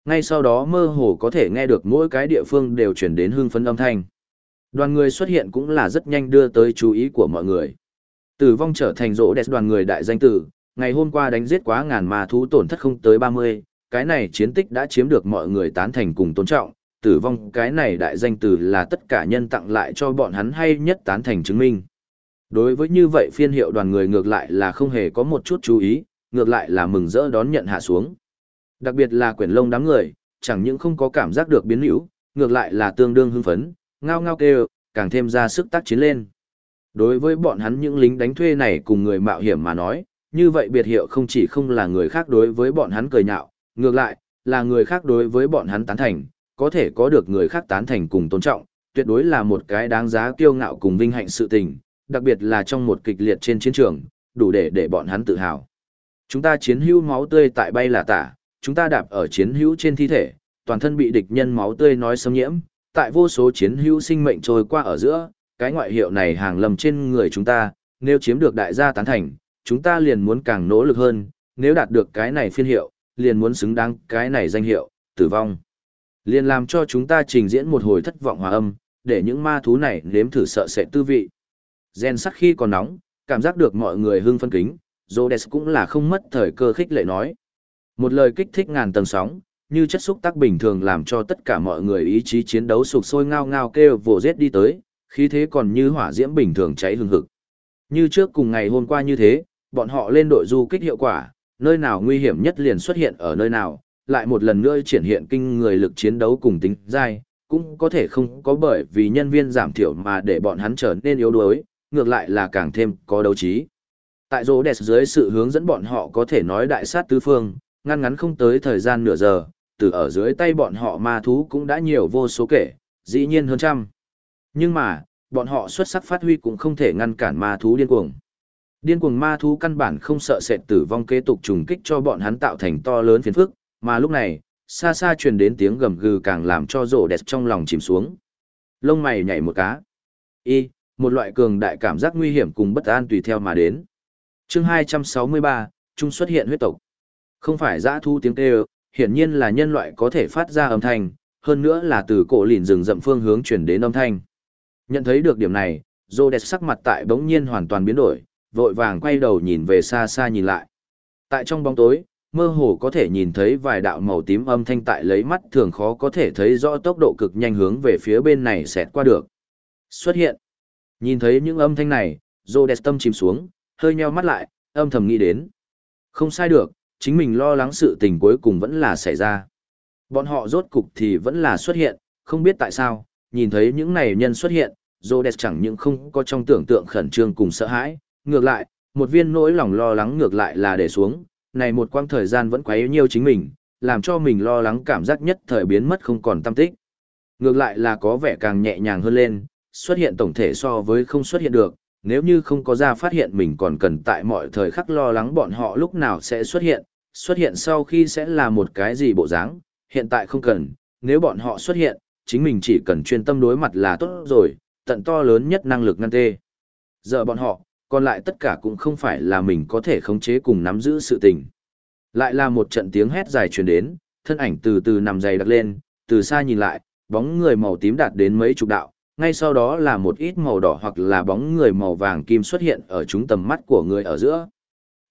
Ngay sau đó mơ hồ có thể nghe được mỗi cái địa phương đều chuyển đến hương phấn âm thanh. Đoàn người xuất hiện cũng là rất nhanh đưa tới chú ý của mọi người. Tử vong trở thành rỗ đẹp đoàn người đại danh tử, ngày hôm qua đánh giết quá ngàn ma thú tổn thất không tới 30, cái này chiến tích đã chiếm được mọi người tán thành cùng tôn trọng, tử vong cái này đại danh tử là tất cả nhân tặng lại cho bọn hắn hay nhất tán thành chứng minh. Đối với như vậy phiên hiệu đoàn người ngược lại là không hề có một chút chú ý, ngược lại là mừng rỡ đón nhận hạ xuống. Đặc biệt là quyển lông đám người, chẳng những không có cảm giác được biến hữu, ngược lại là tương đương hưng phấn, ngao ngao kêu, càng thêm ra sức tác chiến lên. Đối với bọn hắn những lính đánh thuê này cùng người mạo hiểm mà nói, như vậy biệt hiệu không chỉ không là người khác đối với bọn hắn cười nhạo, ngược lại, là người khác đối với bọn hắn tán thành, có thể có được người khác tán thành cùng tôn trọng, tuyệt đối là một cái đáng giá kiêu ngạo cùng vinh hạnh sự tình, đặc biệt là trong một kịch liệt trên chiến trường, đủ để để bọn hắn tự hào. Chúng ta chiến hữu máu tươi tại bay là tả, chúng ta đạp ở chiến hữu trên thi thể, toàn thân bị địch nhân máu tươi nói xâm nhiễm, tại vô số chiến hữu sinh mệnh trôi qua ở giữa, cái ngoại hiệu này hàng lầm trên người chúng ta, nếu chiếm được đại gia tán thành, chúng ta liền muốn càng nỗ lực hơn, nếu đạt được cái này phiên hiệu, liền muốn xứng đáng cái này danh hiệu, tử vong. Liền làm cho chúng ta trình diễn một hồi thất vọng hòa âm, để những ma thú này nếm thử sợ sệt tư vị. Gen sắc khi còn nóng, cảm giác được mọi người hưng phân kính, Rhodes cũng là không mất thời cơ khích lệ nói. Một lời kích thích ngàn tầng sóng, như chất xúc tác bình thường làm cho tất cả mọi người ý chí chiến đấu sục sôi ngao ngao kêu vồ giết đi tới, khí thế còn như hỏa diễm bình thường cháy hừng hực. Như trước cùng ngày hôm qua như thế, bọn họ lên đội du kích hiệu quả, nơi nào nguy hiểm nhất liền xuất hiện ở nơi nào, lại một lần nữa triển hiện kinh người lực chiến đấu cùng tính dai, cũng có thể không có bởi vì nhân viên giảm thiểu mà để bọn hắn trở nên yếu đuối, ngược lại là càng thêm có đấu trí. Tại rô đẹp dưới sự hướng dẫn bọn họ có thể nói đại sát tứ phương, ngăn ngắn không tới thời gian nửa giờ, từ ở dưới tay bọn họ ma thú cũng đã nhiều vô số kể, dĩ nhiên hơn trăm. Nhưng mà, bọn họ xuất sắc phát huy cũng không thể ngăn cản ma thú điên cuồng. Điên cuồng ma thú căn bản không sợ sệt tử vong kế tục trùng kích cho bọn hắn tạo thành to lớn phiền phức, mà lúc này, xa xa truyền đến tiếng gầm gừ càng làm cho rổ đẹp trong lòng chìm xuống. Lông mày nhảy một cá. Y, một loại cường đại cảm giác nguy hiểm cùng bất an tùy theo mà đến. chương 263, Trung xuất hiện huyết tộc. Không phải dã thu tiếng kêu, hiển nhiên là nhân loại có thể phát ra âm thanh, hơn nữa là từ cổ lìn rừng rậm phương hướng chuyển đến âm thanh. Nhận thấy được điểm này, Rhodes sắc mặt tại bỗng nhiên hoàn toàn biến đổi, vội vàng quay đầu nhìn về xa xa nhìn lại. Tại trong bóng tối, mơ hồ có thể nhìn thấy vài đạo màu tím âm thanh tại lấy mắt thường khó có thể thấy rõ tốc độ cực nhanh hướng về phía bên này xẹt qua được. Xuất hiện. Nhìn thấy những âm thanh này, Rhodes tâm chìm xuống, hơi nheo mắt lại, âm thầm nghĩ đến. Không sai được, chính mình lo lắng sự tình cuối cùng vẫn là xảy ra. Bọn họ rốt cục thì vẫn là xuất hiện, không biết tại sao, nhìn thấy những này nhân xuất hiện, Rhodes chẳng những không có trong tưởng tượng khẩn trương cùng sợ hãi, ngược lại, một viên nỗi lòng lo lắng ngược lại là để xuống, này một quãng thời gian vẫn quấy nhiều chính mình, làm cho mình lo lắng cảm giác nhất thời biến mất không còn tâm tích. Ngược lại là có vẻ càng nhẹ nhàng hơn lên, xuất hiện tổng thể so với không xuất hiện được, nếu như không có ra phát hiện mình còn cần tại mọi thời khắc lo lắng bọn họ lúc nào sẽ xuất hiện, xuất hiện sau khi sẽ là một cái gì bộ dáng, hiện tại không cần, nếu bọn họ xuất hiện, chính mình chỉ cần chuyên tâm đối mặt là tốt rồi, tận to lớn nhất năng lực ngăn tê. Giờ bọn họ, còn lại tất cả cũng không phải là mình có thể khống chế cùng nắm giữ sự tình. Lại là một trận tiếng hét dài truyền đến, thân ảnh từ từ nằm dày đặc lên, từ xa nhìn lại, bóng người màu tím đạt đến mấy chục đạo, ngay sau đó là một ít màu đỏ hoặc là bóng người màu vàng kim xuất hiện ở chúng tầm mắt của người ở giữa.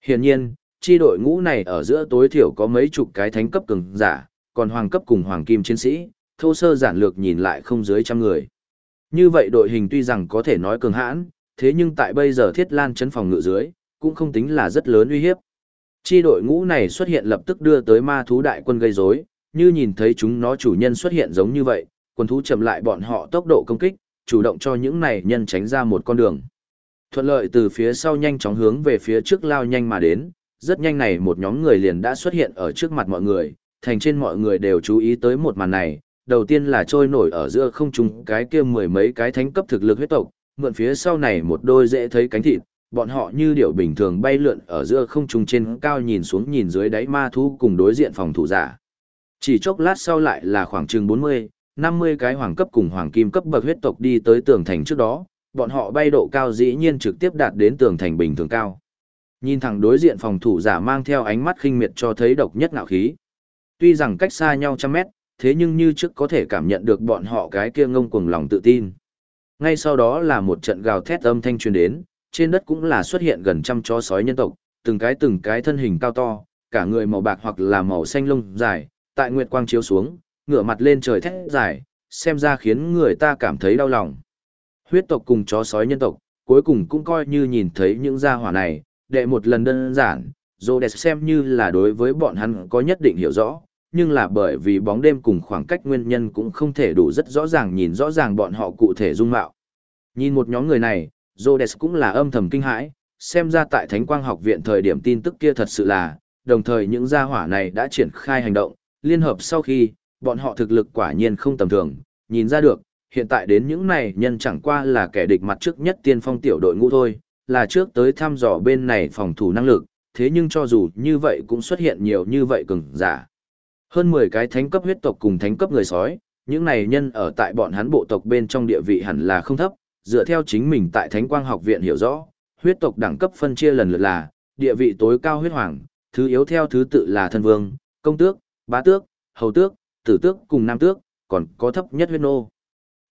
Hiển nhiên, chi đội ngũ này ở giữa tối thiểu có mấy chục cái thánh cấp cường giả, còn hoàng cấp cùng hoàng kim chiến sĩ, thô sơ giản lược nhìn lại không dưới trăm người. Như vậy đội hình tuy rằng có thể nói cường hãn, thế nhưng tại bây giờ thiết lan chấn phòng ngự dưới, cũng không tính là rất lớn uy hiếp. Chi đội ngũ này xuất hiện lập tức đưa tới ma thú đại quân gây rối, như nhìn thấy chúng nó chủ nhân xuất hiện giống như vậy, quân thú chậm lại bọn họ tốc độ công kích, chủ động cho những này nhân tránh ra một con đường. Thuận lợi từ phía sau nhanh chóng hướng về phía trước lao nhanh mà đến, rất nhanh này một nhóm người liền đã xuất hiện ở trước mặt mọi người, thành trên mọi người đều chú ý tới một màn này, đầu tiên là trôi nổi ở giữa không trung cái kia mười mấy cái thánh cấp thực lực huyết tộc, mượn phía sau này một đôi dễ thấy cánh thịt, bọn họ như điểu bình thường bay lượn ở giữa không trung trên cao nhìn xuống nhìn dưới đáy ma thú cùng đối diện phòng thủ giả. Chỉ chốc lát sau lại là khoảng chừng 40, 50 cái hoàng cấp cùng hoàng kim cấp bậc huyết tộc đi tới tường thành trước đó, bọn họ bay độ cao dĩ nhiên trực tiếp đạt đến tường thành bình thường cao. Nhìn thẳng đối diện phòng thủ giả mang theo ánh mắt khinh miệt cho thấy độc nhất ngạo khí. Tuy rằng cách xa nhau trăm mét, thế nhưng như trước có thể cảm nhận được bọn họ cái kia ngông cuồng lòng tự tin. Ngay sau đó là một trận gào thét âm thanh truyền đến, trên đất cũng là xuất hiện gần trăm chó sói nhân tộc, từng cái từng cái thân hình cao to, cả người màu bạc hoặc là màu xanh lông dài, tại nguyệt quang chiếu xuống, ngửa mặt lên trời thét dài, xem ra khiến người ta cảm thấy đau lòng. Huyết tộc cùng chó sói nhân tộc, cuối cùng cũng coi như nhìn thấy những gia hỏa này, đệ một lần đơn giản, Rhodes xem như là đối với bọn hắn có nhất định hiểu rõ, nhưng là bởi vì bóng đêm cùng khoảng cách nguyên nhân cũng không thể đủ rất rõ ràng nhìn rõ ràng bọn họ cụ thể dung mạo. Nhìn một nhóm người này, Rhodes cũng là âm thầm kinh hãi, xem ra tại Thánh Quang học viện thời điểm tin tức kia thật sự là, đồng thời những gia hỏa này đã triển khai hành động, liên hợp sau khi, bọn họ thực lực quả nhiên không tầm thường, nhìn ra được, hiện tại đến những này nhân chẳng qua là kẻ địch mặt trước nhất tiên phong tiểu đội ngũ thôi, là trước tới thăm dò bên này phòng thủ năng lực, thế nhưng cho dù như vậy cũng xuất hiện nhiều như vậy cường giả. Hơn 10 cái thánh cấp huyết tộc cùng thánh cấp người sói, những này nhân ở tại bọn hắn bộ tộc bên trong địa vị hẳn là không thấp, dựa theo chính mình tại Thánh Quang học viện hiểu rõ, huyết tộc đẳng cấp phân chia lần lượt là địa vị tối cao huyết hoàng, thứ yếu theo thứ tự là thân vương, công tước, bá tước, hầu tước, tử tước cùng nam tước, còn có thấp nhất huyết nô.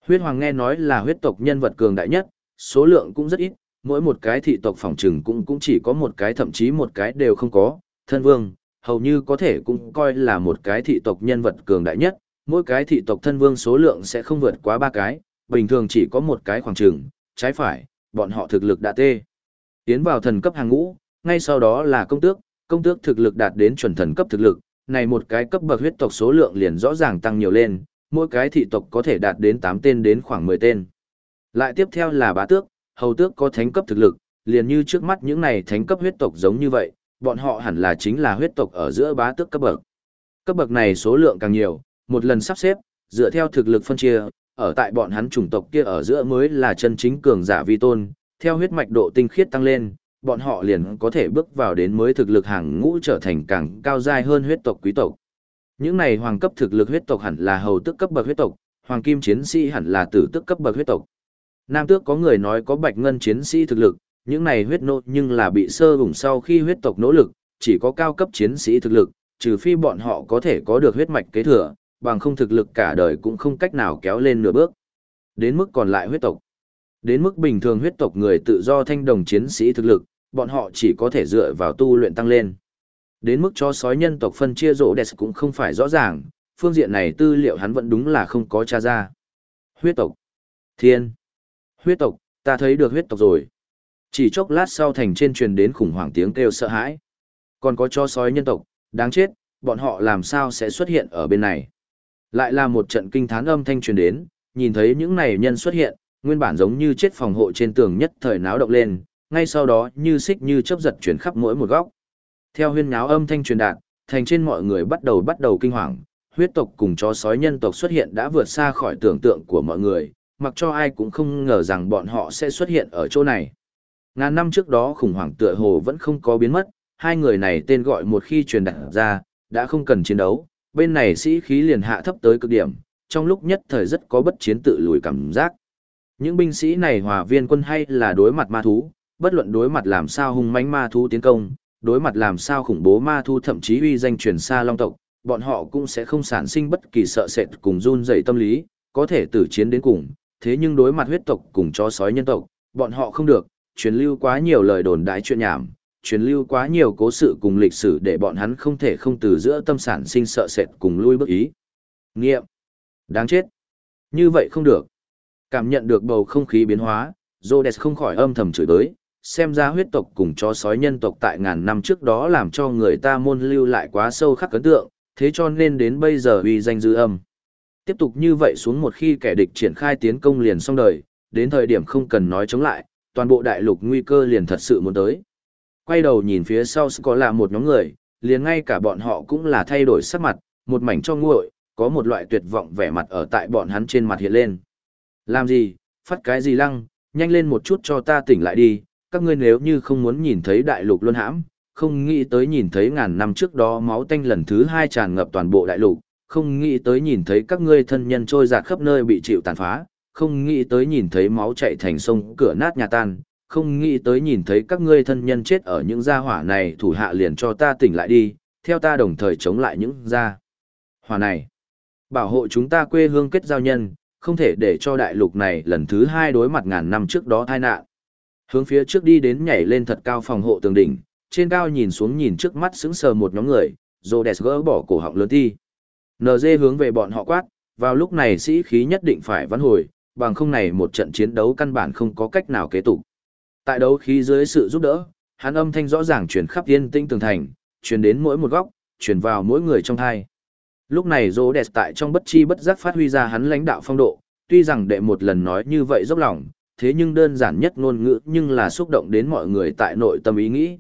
Huyết hoàng nghe nói là huyết tộc nhân vật cường đại nhất, số lượng cũng rất ít, mỗi một cái thị tộc phòng trừng cũng cũng chỉ có một cái thậm chí một cái đều không có, thân vương, hầu như có thể cũng coi là một cái thị tộc nhân vật cường đại nhất, mỗi cái thị tộc thân vương số lượng sẽ không vượt quá ba cái, bình thường chỉ có một cái khoảng trừng, trái phải, bọn họ thực lực đã tê. Tiến vào thần cấp hàng ngũ, ngay sau đó là công tước, công tước thực lực đạt đến chuẩn thần cấp thực lực, này một cái cấp bậc huyết tộc số lượng liền rõ ràng tăng nhiều lên, mỗi cái thị tộc có thể đạt đến 8 tên đến khoảng 10 tên. Lại tiếp theo là bá tước, hầu tước có thánh cấp thực lực, liền như trước mắt những này thánh cấp huyết tộc giống như vậy, bọn họ hẳn là chính là huyết tộc ở giữa bá tước cấp bậc. Cấp bậc này số lượng càng nhiều, một lần sắp xếp, dựa theo thực lực phân chia, ở tại bọn hắn chủng tộc kia ở giữa mới là chân chính cường giả vi tôn, theo huyết mạch độ tinh khiết tăng lên, bọn họ liền có thể bước vào đến mới thực lực hàng ngũ trở thành càng cao giai hơn huyết tộc quý tộc. Những này hoàng cấp thực lực huyết tộc hẳn là hầu tức cấp bậc huyết tộc, hoàng kim chiến sĩ hẳn là tử tức cấp bậc huyết tộc. Nam tước có người nói có bạch ngân chiến sĩ thực lực, những này huyết nô nhưng là bị sơ vùng sau khi huyết tộc nỗ lực, chỉ có cao cấp chiến sĩ thực lực, trừ phi bọn họ có thể có được huyết mạch kế thừa, bằng không thực lực cả đời cũng không cách nào kéo lên nửa bước. Đến mức còn lại huyết tộc. Đến mức bình thường huyết tộc người tự do thanh đồng chiến sĩ thực lực, bọn họ chỉ có thể dựa vào tu luyện tăng lên. Đến mức cho sói nhân tộc phân chia rỗ đẹp cũng không phải rõ ràng, phương diện này tư liệu hắn vẫn đúng là không có tra ra. Huyết tộc. Thiên. Huyết tộc, ta thấy được huyết tộc rồi. Chỉ chốc lát sau thành trên truyền đến khủng hoảng tiếng kêu sợ hãi. Còn có cho sói nhân tộc, đáng chết, bọn họ làm sao sẽ xuất hiện ở bên này. Lại là một trận kinh thán âm thanh truyền đến, nhìn thấy những này nhân xuất hiện, nguyên bản giống như chết phòng hộ trên tường nhất thời náo động lên, ngay sau đó như xích như chớp giật chuyển khắp mỗi một góc. Theo huyên náo âm thanh truyền đạt, thành trên mọi người bắt đầu bắt đầu kinh hoàng, huyết tộc cùng chó sói nhân tộc xuất hiện đã vượt xa khỏi tưởng tượng của mọi người, mặc cho ai cũng không ngờ rằng bọn họ sẽ xuất hiện ở chỗ này. Ngàn năm trước đó khủng hoảng tựa hồ vẫn không có biến mất, hai người này tên gọi một khi truyền đạt ra, đã không cần chiến đấu, bên này sĩ khí liền hạ thấp tới cực điểm, trong lúc nhất thời rất có bất chiến tự lùi cảm giác. Những binh sĩ này hòa viên quân hay là đối mặt ma thú, bất luận đối mặt làm sao hung mãnh ma thú tiến công, đối mặt làm sao khủng bố ma thú thậm chí uy danh truyền xa long tộc, bọn họ cũng sẽ không sản sinh bất kỳ sợ sệt cùng run dậy tâm lý, có thể tử chiến đến cùng, thế nhưng đối mặt huyết tộc cùng chó sói nhân tộc, bọn họ không được, truyền lưu quá nhiều lời đồn đại chuyện nhảm, truyền lưu quá nhiều cố sự cùng lịch sử để bọn hắn không thể không từ giữa tâm sản sinh sợ sệt cùng lui bước ý. Nghiệm. Đáng chết. Như vậy không được. Cảm nhận được bầu không khí biến hóa, Rhodes không khỏi âm thầm chửi tới, xem ra huyết tộc cùng chó sói nhân tộc tại ngàn năm trước đó làm cho người ta môn lưu lại quá sâu khắc ấn tượng, thế cho nên đến bây giờ uy danh dư âm. Tiếp tục như vậy xuống một khi kẻ địch triển khai tiến công liền xong đời, đến thời điểm không cần nói chống lại, toàn bộ đại lục nguy cơ liền thật sự muốn tới. Quay đầu nhìn phía sau có là một nhóm người, liền ngay cả bọn họ cũng là thay đổi sắc mặt, một mảnh cho nguội, có một loại tuyệt vọng vẻ mặt ở tại bọn hắn trên mặt hiện lên. Làm gì, phát cái gì lăng, nhanh lên một chút cho ta tỉnh lại đi, các ngươi nếu như không muốn nhìn thấy đại lục luân hãm, không nghĩ tới nhìn thấy ngàn năm trước đó máu tanh lần thứ hai tràn ngập toàn bộ đại lục, không nghĩ tới nhìn thấy các ngươi thân nhân trôi giạt khắp nơi bị chịu tàn phá, không nghĩ tới nhìn thấy máu chạy thành sông cửa nát nhà tan, không nghĩ tới nhìn thấy các ngươi thân nhân chết ở những gia hỏa này thủ hạ liền cho ta tỉnh lại đi, theo ta đồng thời chống lại những gia hỏa này. Bảo hộ chúng ta quê hương kết giao nhân, không thể để cho đại lục này lần thứ hai đối mặt ngàn năm trước đó tai nạn. Hướng phía trước đi đến nhảy lên thật cao phòng hộ tường đỉnh, trên cao nhìn xuống nhìn trước mắt sững sờ một nhóm người, Rhodes gỡ bỏ cổ họng lớn thi. NG hướng về bọn họ quát, vào lúc này sĩ khí nhất định phải vãn hồi, bằng không này một trận chiến đấu căn bản không có cách nào kế tục. Tại đấu khí dưới sự giúp đỡ, hắn âm thanh rõ ràng truyền khắp yên tinh tường thành, truyền đến mỗi một góc, truyền vào mỗi người trong thai. Lúc này Rhodes tại trong bất chi bất giác phát huy ra hắn lãnh đạo phong độ, tuy rằng đệ một lần nói như vậy dốc lòng, thế nhưng đơn giản nhất ngôn ngữ nhưng là xúc động đến mọi người tại nội tâm ý nghĩ.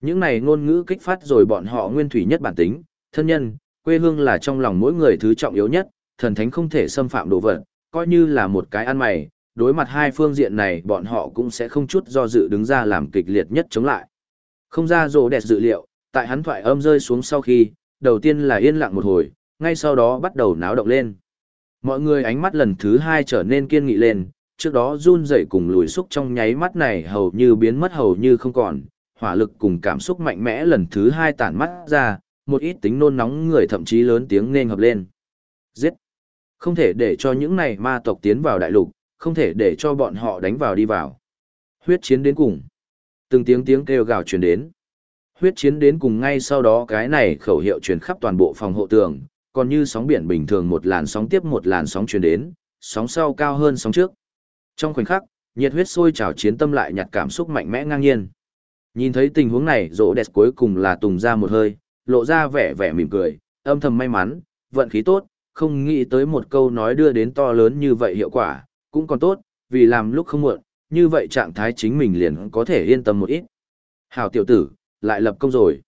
Những này ngôn ngữ kích phát rồi bọn họ nguyên thủy nhất bản tính, thân nhân, quê hương là trong lòng mỗi người thứ trọng yếu nhất, thần thánh không thể xâm phạm đồ vật, coi như là một cái ăn mày, đối mặt hai phương diện này bọn họ cũng sẽ không chút do dự đứng ra làm kịch liệt nhất chống lại. Không ra rồ đẹp dự liệu, tại hắn thoại âm rơi xuống sau khi, đầu tiên là yên lặng một hồi, ngay sau đó bắt đầu náo động lên. Mọi người ánh mắt lần thứ hai trở nên kiên nghị lên, trước đó run rẩy cùng lùi xúc trong nháy mắt này hầu như biến mất hầu như không còn, hỏa lực cùng cảm xúc mạnh mẽ lần thứ hai tản mắt ra, một ít tính nôn nóng người thậm chí lớn tiếng nên hợp lên. Giết! Không thể để cho những này ma tộc tiến vào đại lục, không thể để cho bọn họ đánh vào đi vào. Huyết chiến đến cùng. Từng tiếng tiếng kêu gào truyền đến. Huyết chiến đến cùng ngay sau đó cái này khẩu hiệu truyền khắp toàn bộ phòng hộ tường, còn như sóng biển bình thường một làn sóng tiếp một làn sóng truyền đến, sóng sau cao hơn sóng trước. Trong khoảnh khắc, nhiệt huyết sôi trào chiến tâm lại nhặt cảm xúc mạnh mẽ ngang nhiên. Nhìn thấy tình huống này, rỗ đẹp cuối cùng là tùng ra một hơi, lộ ra vẻ vẻ mỉm cười, âm thầm may mắn, vận khí tốt, không nghĩ tới một câu nói đưa đến to lớn như vậy hiệu quả, cũng còn tốt, vì làm lúc không muộn, như vậy trạng thái chính mình liền có thể yên tâm một ít. Hảo tiểu tử, lại lập công rồi.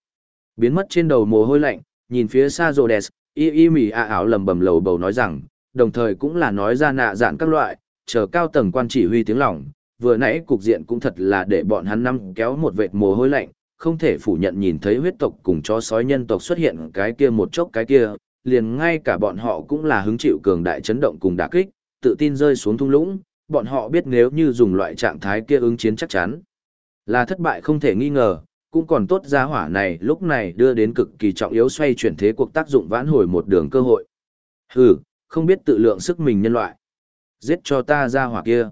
Biến mất trên đầu mồ hôi lạnh, nhìn phía xa rồ đẹp, y y mỉ a ảo lầm bầm lầu bầu nói rằng, đồng thời cũng là nói ra nạ dạn các loại, chờ cao tầng quan chỉ huy tiếng lòng, vừa nãy cục diện cũng thật là để bọn hắn năm kéo một vệt mồ hôi lạnh, không thể phủ nhận nhìn thấy huyết tộc cùng chó sói nhân tộc xuất hiện cái kia một chốc cái kia, liền ngay cả bọn họ cũng là hứng chịu cường đại chấn động cùng đả kích, tự tin rơi xuống thung lũng, bọn họ biết nếu như dùng loại trạng thái kia ứng chiến chắc chắn là thất bại không thể nghi ngờ, cũng còn tốt giá hỏa này lúc này đưa đến cực kỳ trọng yếu xoay chuyển thế cuộc tác dụng vãn hồi một đường cơ hội. Hừ, không biết tự lượng sức mình nhân loại. Giết cho ta ra hỏa kia.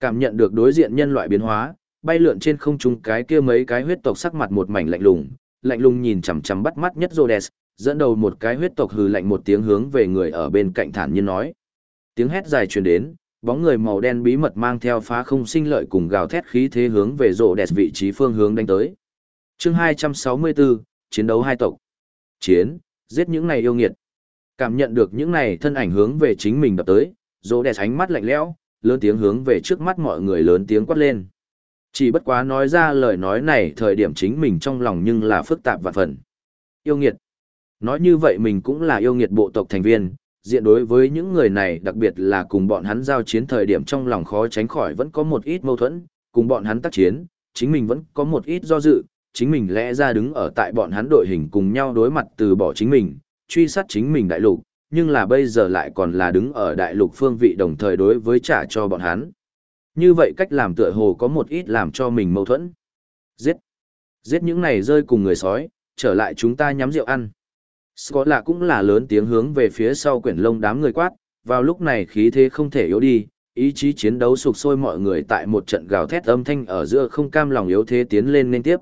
Cảm nhận được đối diện nhân loại biến hóa, bay lượn trên không trung cái kia mấy cái huyết tộc sắc mặt một mảnh lạnh lùng, lạnh lùng nhìn chằm chằm bắt mắt nhất Rhodes, dẫn đầu một cái huyết tộc hừ lạnh một tiếng hướng về người ở bên cạnh thản nhiên nói. Tiếng hét dài truyền đến, bóng người màu đen bí mật mang theo phá không sinh lợi cùng gào thét khí thế hướng về Rhodes vị trí phương hướng đánh tới. Chương 264, chiến đấu hai tộc. Chiến, giết những này yêu nghiệt. Cảm nhận được những này thân ảnh hướng về chính mình đập tới, Rhodes ánh mắt lạnh lẽo, lớn tiếng hướng về trước mắt mọi người lớn tiếng quát lên. Chỉ bất quá nói ra lời nói này thời điểm chính mình trong lòng nhưng là phức tạp và phần. Yêu nghiệt. Nói như vậy mình cũng là yêu nghiệt bộ tộc thành viên, diện đối với những người này đặc biệt là cùng bọn hắn giao chiến thời điểm trong lòng khó tránh khỏi vẫn có một ít mâu thuẫn, cùng bọn hắn tác chiến, chính mình vẫn có một ít do dự, chính mình lẽ ra đứng ở tại bọn hắn đội hình cùng nhau đối mặt từ bỏ chính mình, truy sát chính mình đại lục, nhưng là bây giờ lại còn là đứng ở đại lục phương vị đồng thời đối với trả cho bọn hắn. Như vậy cách làm tựa hồ có một ít làm cho mình mâu thuẫn. Giết! Giết những này rơi cùng người sói, trở lại chúng ta nhắm rượu ăn. Scott là cũng là lớn tiếng hướng về phía sau quyển lông đám người quát, vào lúc này khí thế không thể yếu đi, ý chí chiến đấu sục sôi mọi người tại một trận gào thét âm thanh ở giữa không cam lòng yếu thế tiến lên liên tiếp.